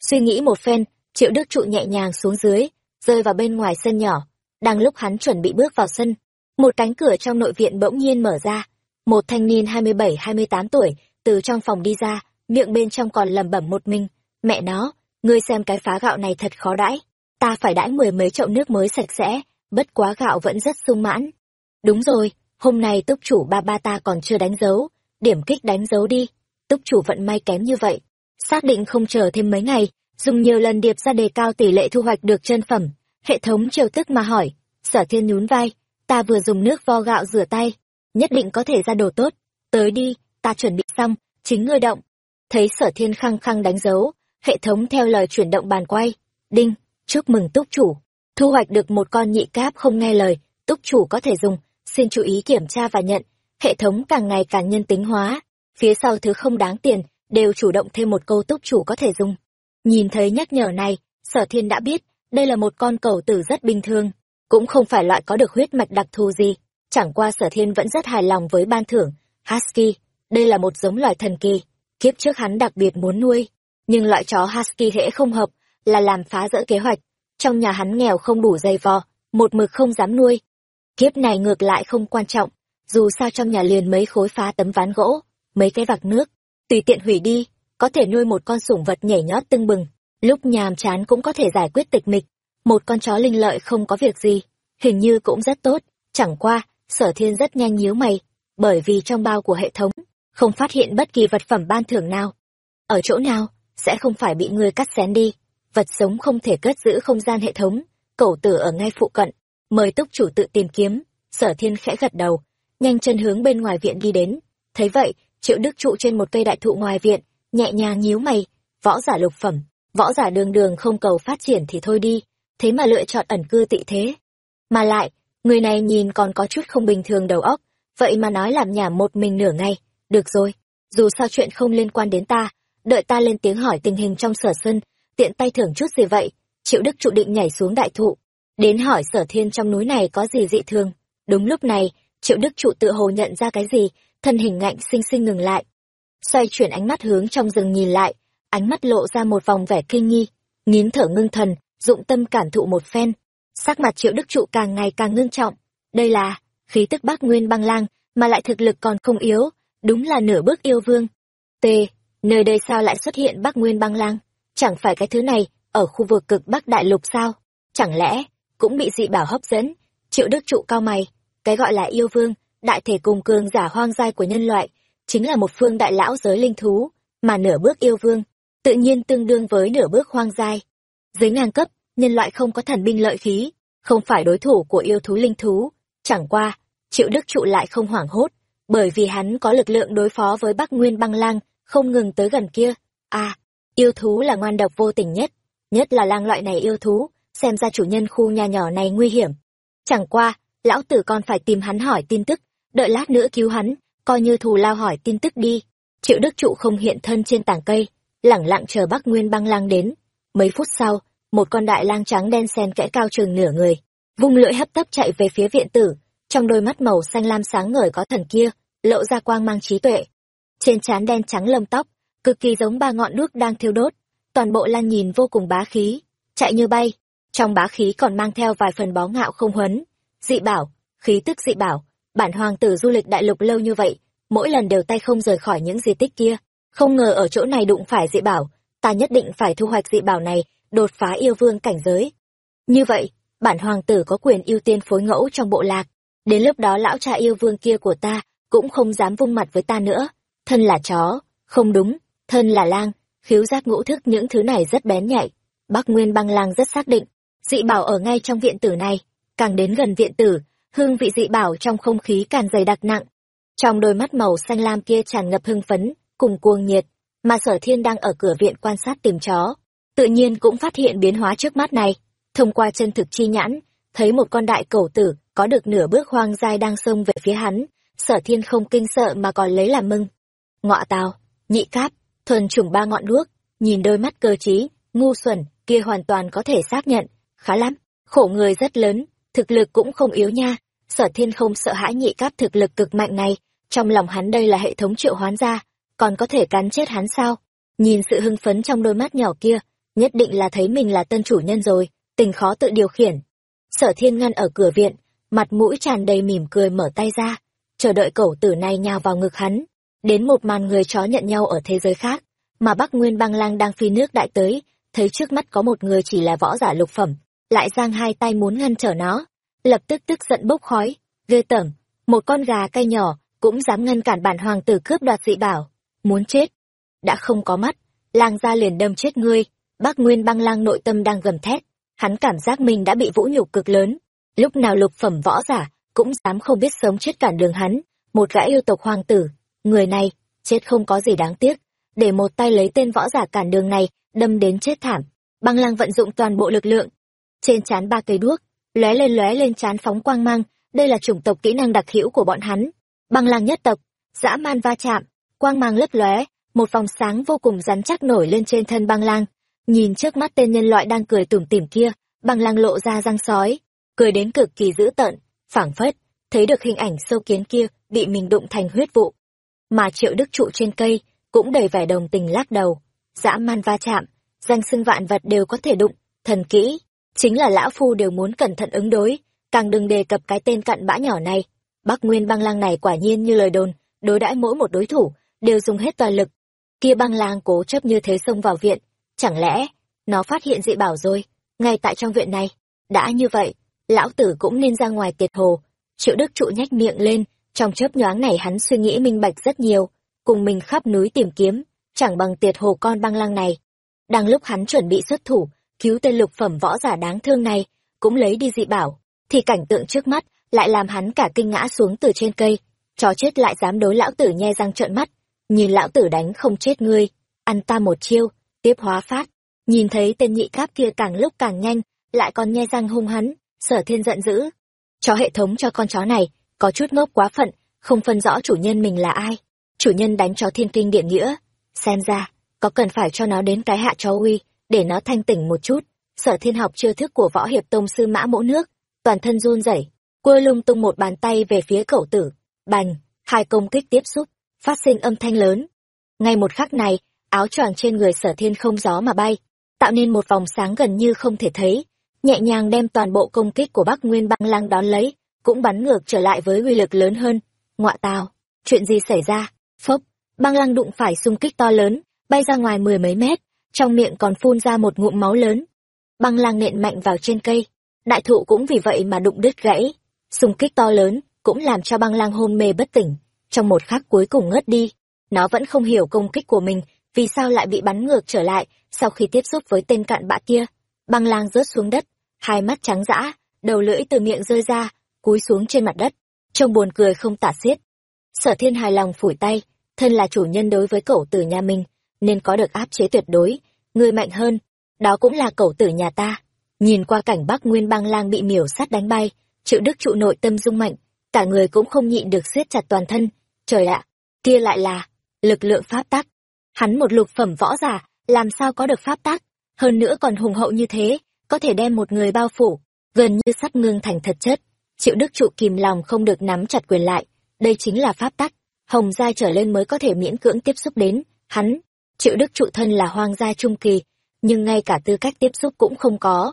Suy nghĩ một phen, triệu đức trụ nhẹ nhàng xuống dưới, rơi vào bên ngoài sân nhỏ, đang lúc hắn chuẩn bị bước vào sân, một cánh cửa trong nội viện bỗng nhiên mở ra, một thanh niên hai mươi bảy hai mươi tám tuổi, từ trong phòng đi ra, miệng bên trong còn lẩm bẩm một mình, mẹ nó, ngươi xem cái phá gạo này thật khó đãi, ta phải đãi mười mấy chậu nước mới sạch sẽ, bất quá gạo vẫn rất sung mãn. Đúng rồi, hôm nay túc chủ ba ba ta còn chưa đánh dấu, điểm kích đánh dấu đi, túc chủ vận may kém như vậy, xác định không chờ thêm mấy ngày, dùng nhiều lần điệp ra đề cao tỷ lệ thu hoạch được chân phẩm. Hệ thống triều tức mà hỏi, sở thiên nhún vai, ta vừa dùng nước vo gạo rửa tay, nhất định có thể ra đồ tốt, tới đi, ta chuẩn bị xong, chính ngươi động. Thấy sở thiên khăng khăng đánh dấu, hệ thống theo lời chuyển động bàn quay, đinh, chúc mừng túc chủ, thu hoạch được một con nhị cáp không nghe lời, túc chủ có thể dùng, xin chú ý kiểm tra và nhận, hệ thống càng ngày càng nhân tính hóa, phía sau thứ không đáng tiền, đều chủ động thêm một câu túc chủ có thể dùng. Nhìn thấy nhắc nhở này, sở thiên đã biết, đây là một con cầu tử rất bình thường, cũng không phải loại có được huyết mạch đặc thù gì. Chẳng qua sở thiên vẫn rất hài lòng với ban thưởng, Husky, đây là một giống loài thần kỳ, kiếp trước hắn đặc biệt muốn nuôi, nhưng loại chó Husky hễ không hợp, là làm phá rỡ kế hoạch. Trong nhà hắn nghèo không đủ dây vò, một mực không dám nuôi. Kiếp này ngược lại không quan trọng, dù sao trong nhà liền mấy khối phá tấm ván gỗ, mấy cái vạc nước, tùy tiện hủy đi, có thể nuôi một con sủng vật nhảy nhót tưng bừng, lúc nhàm chán cũng có thể giải quyết tịch mịch. Một con chó linh lợi không có việc gì, hình như cũng rất tốt, chẳng qua, sở thiên rất nhanh nhíu mày, bởi vì trong bao của hệ thống, không phát hiện bất kỳ vật phẩm ban thưởng nào. Ở chỗ nào, sẽ không phải bị người cắt xén đi, vật sống không thể cất giữ không gian hệ thống, cẩu tử ở ngay phụ cận, mời túc chủ tự tìm kiếm, sở thiên khẽ gật đầu, nhanh chân hướng bên ngoài viện đi đến, thấy vậy, triệu đức trụ trên một cây đại thụ ngoài viện, nhẹ nhàng nhíu mày, võ giả lục phẩm, võ giả đường đường không cầu phát triển thì thôi đi, thế mà lựa chọn ẩn cư tị thế. Mà lại, người này nhìn còn có chút không bình thường đầu óc, vậy mà nói làm nhảm một mình nửa ngày, được rồi, dù sao chuyện không liên quan đến ta, đợi ta lên tiếng hỏi tình hình trong sở sân, tiện tay thưởng chút gì vậy, triệu đức trụ định nhảy xuống đại thụ, đến hỏi sở thiên trong núi này có gì dị thường. Đúng lúc này, triệu đức trụ tự hồ nhận ra cái gì, thân hình ngạnh xinh xinh ngừng lại. Xoay chuyển ánh mắt hướng trong rừng nhìn lại, ánh mắt lộ ra một vòng vẻ kinh nghi, nín thở ngưng thần, dụng tâm cảm thụ một phen. Sắc mặt triệu đức trụ càng ngày càng ngưng trọng. Đây là, khí tức bác nguyên băng lang, mà lại thực lực còn không yếu, đúng là nửa bước yêu vương. T, nơi đây sao lại xuất hiện bác nguyên băng lang? Chẳng phải cái thứ này, ở khu vực cực bắc đại lục sao? Chẳng lẽ, cũng bị dị bảo hấp dẫn? Triệu đức trụ cao mày, cái gọi là yêu vương, đại thể cùng cường giả hoang giai của nhân loại, chính là một phương đại lão giới linh thú, mà nửa bước yêu vương, tự nhiên tương đương với nửa bước hoang giai. Dưới ngang cấp, nhân loại không có thần binh lợi khí, không phải đối thủ của yêu thú linh thú. Chẳng qua, triệu đức trụ lại không hoảng hốt, bởi vì hắn có lực lượng đối phó với Bắc Nguyên băng lang, không ngừng tới gần kia. À, yêu thú là ngoan độc vô tình nhất, nhất là lang loại này yêu thú, xem ra chủ nhân khu nhà nhỏ này nguy hiểm. Chẳng qua, lão tử còn phải tìm hắn hỏi tin tức, đợi lát nữa cứu hắn, coi như thù lao hỏi tin tức đi. Triệu Đức Trụ không hiện thân trên tảng cây, lẳng lặng chờ Bắc Nguyên băng lang đến. Mấy phút sau, một con đại lang trắng đen xen kẽ cao chừng nửa người, vung lưỡi hấp tấp chạy về phía viện tử, trong đôi mắt màu xanh lam sáng ngời có thần kia, lộ ra quang mang trí tuệ. Trên trán đen trắng lông tóc, cực kỳ giống ba ngọn đuốc đang thiêu đốt, toàn bộ lan nhìn vô cùng bá khí, chạy như bay, trong bá khí còn mang theo vài phần bó ngạo không huấn. Dị bảo, khí tức dị bảo, bản hoàng tử du lịch đại lục lâu như vậy, mỗi lần đều tay không rời khỏi những di tích kia, không ngờ ở chỗ này đụng phải dị bảo, ta nhất định phải thu hoạch dị bảo này, đột phá yêu vương cảnh giới. Như vậy, bản hoàng tử có quyền ưu tiên phối ngẫu trong bộ lạc, đến lúc đó lão cha yêu vương kia của ta cũng không dám vung mặt với ta nữa. Thân là chó, không đúng, thân là lang, khiếu giác ngũ thức những thứ này rất bén nhạy. Bắc Nguyên băng lang rất xác định, dị bảo ở ngay trong viện tử này, càng đến gần viện tử, hương vị dị bảo trong không khí càng dày đặc nặng. Trong đôi mắt màu xanh lam kia tràn ngập hưng phấn, cùng cuồng nhiệt, mà sở thiên đang ở cửa viện quan sát tìm chó. Tự nhiên cũng phát hiện biến hóa trước mắt này, thông qua chân thực chi nhãn, thấy một con đại cẩu tử có được nửa bước hoang dai đang xông về phía hắn, sở thiên không kinh sợ mà còn lấy làm mừng. Ngọa tào, nhị cáp, thuần chủng ba ngọn đuốc, nhìn đôi mắt cơ trí, ngu xuẩn, kia hoàn toàn có thể xác nhận, khá lắm, khổ người rất lớn, thực lực cũng không yếu nha. Sở thiên không sợ hãi nhị cáp thực lực cực mạnh này, trong lòng hắn đây là hệ thống triệu hoán ra, còn có thể cắn chết hắn sao? Nhìn sự hưng phấn trong đôi mắt nhỏ kia, nhất định là thấy mình là tân chủ nhân rồi, tình khó tự điều khiển. Sở thiên ngăn ở cửa viện, mặt mũi tràn đầy mỉm cười mở tay ra, chờ đợi cẩu tử này nhào vào ngực hắn. Đến một màn người chó nhận nhau ở thế giới khác, mà Bắc Nguyên băng lang đang phi nước đại tới, thấy trước mắt có một người chỉ là võ giả lục phẩm, lại giang hai tay muốn ngăn trở nó, lập tức tức giận bốc khói, ghê tởm, một con gà cay nhỏ cũng dám ngăn cản bản hoàng tử cướp đoạt dị bảo, muốn chết. Đã không có mắt, lang gia liền đâm chết ngươi, Bắc Nguyên băng lang nội tâm đang gầm thét, hắn cảm giác mình đã bị vũ nhục cực lớn, lúc nào lục phẩm võ giả cũng dám không biết sống chết cản đường hắn, một gã yêu tộc hoàng tử, người này, chết không có gì đáng tiếc, để một tay lấy tên võ giả cản đường này, đâm đến chết thảm. Băng lang vận dụng toàn bộ lực lượng, trên chán ba cây đuốc, lóe lên lóe lên chán phóng quang mang, đây là chủng tộc kỹ năng đặc hữu của bọn hắn. Băng lang nhất tộc, dã man va chạm, quang mang lấp lóe, một vòng sáng vô cùng rắn chắc nổi lên trên thân băng lang. Nhìn trước mắt tên nhân loại đang cười tủm tỉm kia, băng lang lộ ra răng sói, cười đến cực kỳ dữ tợn, phảng phất, thấy được hình ảnh sâu kiến kia bị mình đụng thành huyết vụ. Mà triệu đức trụ trên cây, cũng đầy vẻ đồng tình lắc đầu, dã man va chạm, danh xưng vạn vật đều có thể đụng, thần kỹ, chính là lão phu đều muốn cẩn thận ứng đối, càng đừng đề cập cái tên cặn bã nhỏ này. Bắc Nguyên băng lang này quả nhiên như lời đồn, đối đãi mỗi một đối thủ, đều dùng hết toàn lực. kia băng lang cố chấp như thế xông vào viện chẳng lẽ nó phát hiện dị bảo rồi ngay tại trong viện này đã như vậy lão tử cũng nên ra ngoài tiệt hồ triệu đức trụ nhách miệng lên trong chớp nhoáng này hắn suy nghĩ minh bạch rất nhiều cùng mình khắp núi tìm kiếm chẳng bằng tiệt hồ con băng lang này đang lúc hắn chuẩn bị xuất thủ cứu tên lục phẩm võ giả đáng thương này, cũng lấy đi dị bảo, thì cảnh tượng trước mắt lại làm hắn cả kinh ngã xuống từ trên cây. Chó chết lại dám đối lão tử nhe răng trợn mắt, nhìn lão tử đánh không chết ngươi, ăn ta một chiêu, tiếp hóa phát. Nhìn thấy tên nhị cáp kia càng lúc càng nhanh, lại còn nhe răng hung hắn, sở thiên giận dữ. Chó hệ thống cho con chó này, có chút ngốc quá phận, không phân rõ chủ nhân mình là ai. Chủ nhân đánh chó thiên kinh địa nghĩa, xem ra, có cần phải cho nó đến cái hạ chó uy để nó thanh tỉnh một chút. Sở thiên học chưa thức của võ hiệp tông sư mã mỗ nước, toàn thân run rẩy, quơ lung tung một bàn tay về phía cậu tử. Bành, hai công kích tiếp xúc, phát sinh âm thanh lớn. Ngay một khắc này, áo choàng trên người sở thiên không gió mà bay, tạo nên một vòng sáng gần như không thể thấy. Nhẹ nhàng đem toàn bộ công kích của bắc nguyên băng lăng đón lấy, cũng bắn ngược trở lại với uy lực lớn hơn. Ngoạ tào, chuyện gì xảy ra? Phốc, băng lăng đụng phải xung kích to lớn, bay ra ngoài mười mấy mét trong miệng còn phun ra một ngụm máu lớn. Băng lang nện mạnh vào trên cây. Đại thụ cũng vì vậy mà đụng đứt gãy. Xung kích to lớn cũng làm cho băng lang hôn mê bất tỉnh. Trong một khắc cuối cùng ngất đi, nó vẫn không hiểu công kích của mình, vì sao lại bị bắn ngược trở lại sau khi tiếp xúc với tên cạn bã kia. Băng lang rớt xuống đất, hai mắt trắng dã, đầu lưỡi từ miệng rơi ra, cúi xuống trên mặt đất, trông buồn cười không tả xiết. Sở thiên hài lòng phủi tay, thân là chủ nhân đối với cậu tử nhà mình nên có được áp chế tuyệt đối. Người mạnh hơn, đó cũng là cẩu tử nhà ta. Nhìn qua cảnh bắc nguyên băng lang bị miểu sát đánh bay triệu đức trụ nội tâm rung mạnh, cả người cũng không nhịn được siết chặt toàn thân. Trời ạ, kia lại là lực lượng pháp tắc. Hắn một lục phẩm võ giả, làm sao có được pháp tắc? Hơn nữa còn hùng hậu như thế, có thể đem một người bao phủ, gần như sắp ngưng thành thật chất. Triệu đức trụ kìm lòng không được nắm chặt quyền lại, đây chính là pháp tắc. Hồng giai trở lên mới có thể miễn cưỡng tiếp xúc đến, hắn triệu đức trụ thân là hoang gia trung kỳ nhưng ngay cả tư cách tiếp xúc cũng không có.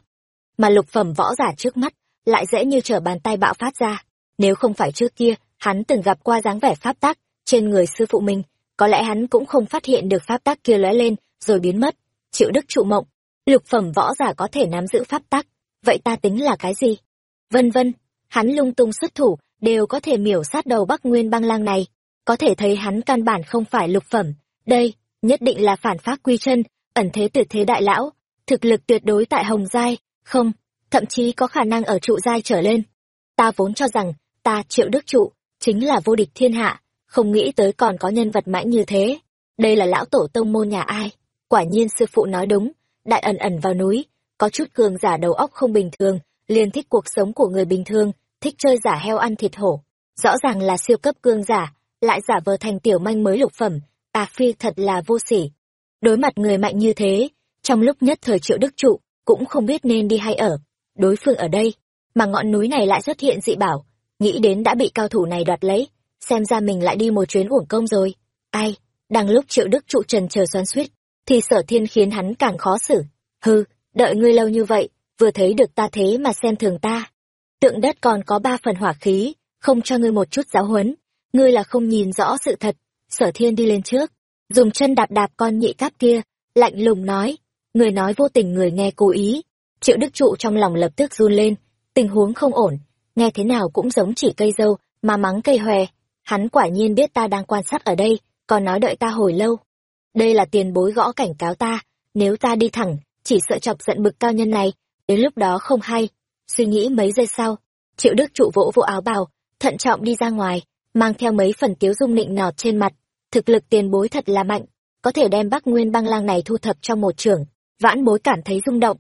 Mà lục phẩm võ giả trước mắt lại dễ như trở bàn tay bạo phát ra. Nếu không phải trước kia hắn từng gặp qua dáng vẻ pháp tác trên người sư phụ mình có lẽ hắn cũng không phát hiện được pháp tác kia lóe lên rồi biến mất. Triệu đức trụ mộng lục phẩm võ giả có thể nắm giữ pháp tác, vậy ta tính là cái gì? Vân vân hắn lung tung xuất thủ đều có thể miểu sát đầu bắc nguyên băng lang này. Có thể thấy hắn căn bản không phải lục phẩm. Đây nhất định là phản pháp quy chân, ẩn thế tuyệt thế đại lão, thực lực tuyệt đối tại hồng giai, không, thậm chí có khả năng ở trụ giai trở lên. Ta vốn cho rằng, ta triệu đức trụ, chính là vô địch thiên hạ, không nghĩ tới còn có nhân vật mãnh như thế. Đây là lão tổ tông môn nhà ai? Quả nhiên sư phụ nói đúng, đại ẩn ẩn vào núi, có chút cường giả đầu óc không bình thường, liền thích cuộc sống của người bình thường, thích chơi giả heo ăn thịt hổ. Rõ ràng là siêu cấp cường giả, lại giả vờ thành tiểu manh mới lục phẩm tà phi thật là vô sỉ. Đối mặt người mạnh như thế, trong lúc nhất thời triệu đức trụ cũng không biết nên đi hay ở. Đối phương ở đây, mà ngọn núi này lại xuất hiện dị bảo. Nghĩ đến đã bị cao thủ này đoạt lấy, xem ra mình lại đi một chuyến uổng công rồi. Ai, đang lúc triệu đức trụ trần chờ xoắn suýt thì sở thiên khiến hắn càng khó xử. Hư đợi ngươi lâu như vậy, vừa thấy được ta thế mà xem thường ta. Tượng đất còn có ba phần hỏa khí, không cho ngươi một chút giáo huấn. Ngươi là không nhìn rõ sự thật sở thiên đi lên trước, dùng chân đạp đạp con nhị cáp kia, lạnh lùng nói, người nói vô tình người nghe cố ý. Triệu đức trụ trong lòng lập tức run lên, tình huống không ổn, nghe thế nào cũng giống chỉ cây dâu mà mắng cây hòe. Hắn quả nhiên biết ta đang quan sát ở đây, còn nói đợi ta hồi lâu. Đây là tiền bối gõ cảnh cáo ta, nếu ta đi thẳng, chỉ sợ chọc giận bực cao nhân này, đến lúc đó không hay. Suy nghĩ mấy giây sau, triệu đức trụ vỗ vỗ áo bào, thận trọng đi ra ngoài mang theo mấy phần tiếu dung nịnh nọt trên mặt. Thực lực tiền bối thật là mạnh, có thể đem bắc nguyên băng lang này thu thập trong một trưởng. vãn bối cảm thấy rung động.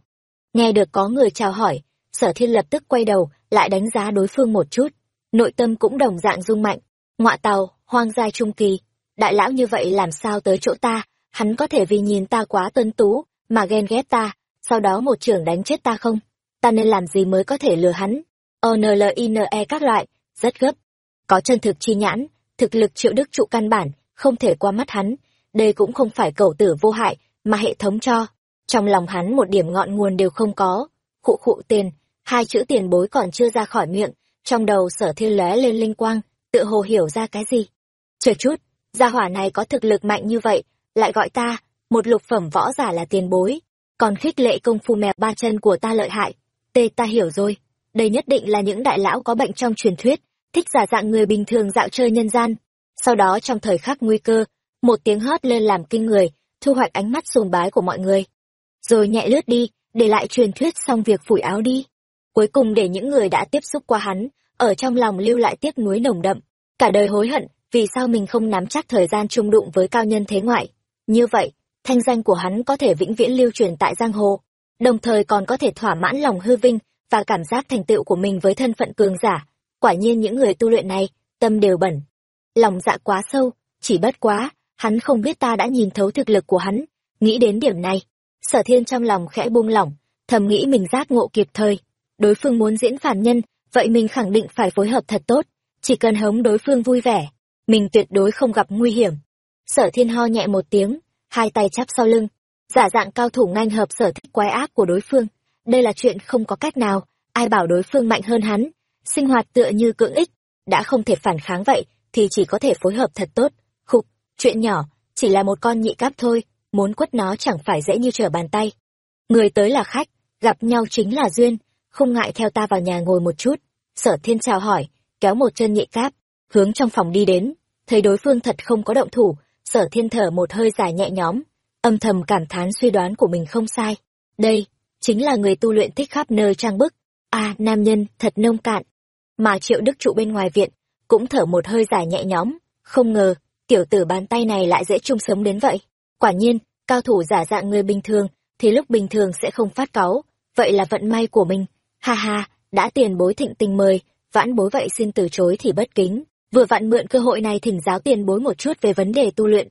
Nghe được có người chào hỏi, sở thiên lập tức quay đầu, lại đánh giá đối phương một chút. Nội tâm cũng đồng dạng rung mạnh. Ngọa tàu hoang giai trung kỳ, đại lão như vậy làm sao tới chỗ ta? Hắn có thể vì nhìn ta quá tân tú mà ghen ghét ta, sau đó một trưởng đánh chết ta không? Ta nên làm gì mới có thể lừa hắn? Online các loại, rất gấp có chân thực chi nhãn thực lực triệu đức trụ căn bản không thể qua mắt hắn. Đây cũng không phải cầu tử vô hại mà hệ thống cho. Trong lòng hắn một điểm ngọn nguồn đều không có. Khụ khụ tiền hai chữ tiền bối còn chưa ra khỏi miệng trong đầu sở thiên lóe lên linh quang tự hồ hiểu ra cái gì. Chờ chút gia hỏa này có thực lực mạnh như vậy lại gọi ta, một lục phẩm võ giả là tiền bối, còn khích lệ công phu mèo ba chân của ta lợi hại. Tê ta hiểu rồi, đây nhất định là những đại lão có bệnh trong truyền thuyết, thích giả dạng người bình thường dạo chơi nhân gian. Sau đó trong thời khắc nguy cơ, một tiếng hót lên làm kinh người, thu hoạch ánh mắt sùng bái của mọi người. Rồi nhẹ lướt đi, để lại truyền thuyết xong việc phủi áo đi. Cuối cùng để những người đã tiếp xúc qua hắn, ở trong lòng lưu lại tiếc nuối nồng đậm, cả đời hối hận vì sao mình không nắm chắc thời gian chung đụng với cao nhân thế ngoại. Như vậy, thanh danh của hắn có thể vĩnh viễn lưu truyền tại giang hồ, đồng thời còn có thể thỏa mãn lòng hư vinh và cảm giác thành tựu của mình với thân phận cường giả. Quả nhiên những người tu luyện này, tâm đều bẩn. Lòng dạ quá sâu, chỉ bất quá, hắn không biết ta đã nhìn thấu thực lực của hắn. Nghĩ đến điểm này, sở thiên trong lòng khẽ buông lỏng, thầm nghĩ mình giác ngộ kịp thời. Đối phương muốn diễn phản nhân, vậy mình khẳng định phải phối hợp thật tốt, chỉ cần hống đối phương vui vẻ, mình tuyệt đối không gặp nguy hiểm. Sở thiên ho nhẹ một tiếng, hai tay chắp sau lưng, giả dạng cao thủ ngang hợp sở thích quái ác của đối phương. Đây là chuyện không có cách nào, ai bảo đối phương mạnh hơn hắn, sinh hoạt tựa như cưỡng ích, đã không thể phản kháng vậy, thì chỉ có thể phối hợp thật tốt. Khục, chuyện nhỏ, chỉ là một con nhị cáp thôi, muốn quất nó chẳng phải dễ như trở bàn tay. Người tới là khách, gặp nhau chính là duyên, không ngại theo ta vào nhà ngồi một chút. Sở thiên chào hỏi, kéo một chân nhị cáp, hướng trong phòng đi đến, thấy đối phương thật không có động thủ, sở thiên thở một hơi dài nhẹ nhõm, âm thầm cảm thán suy đoán của mình không sai. Đây, chính là người tu luyện thích khắp nơi trang bức. a nam nhân, thật nông cạn. Mà triệu đức trụ bên ngoài viện, cũng thở một hơi dài nhẹ nhõm, không ngờ, tiểu tử bàn tay này lại dễ chung sống đến vậy. Quả nhiên, cao thủ giả dạng người bình thường, thì lúc bình thường sẽ không phát cáu, vậy là vận may của mình. Ha ha, đã tiền bối thịnh tình mời, vãn bối vậy xin từ chối thì bất kính. Vừa vặn mượn cơ hội này thỉnh giáo tiền bối một chút về vấn đề tu luyện.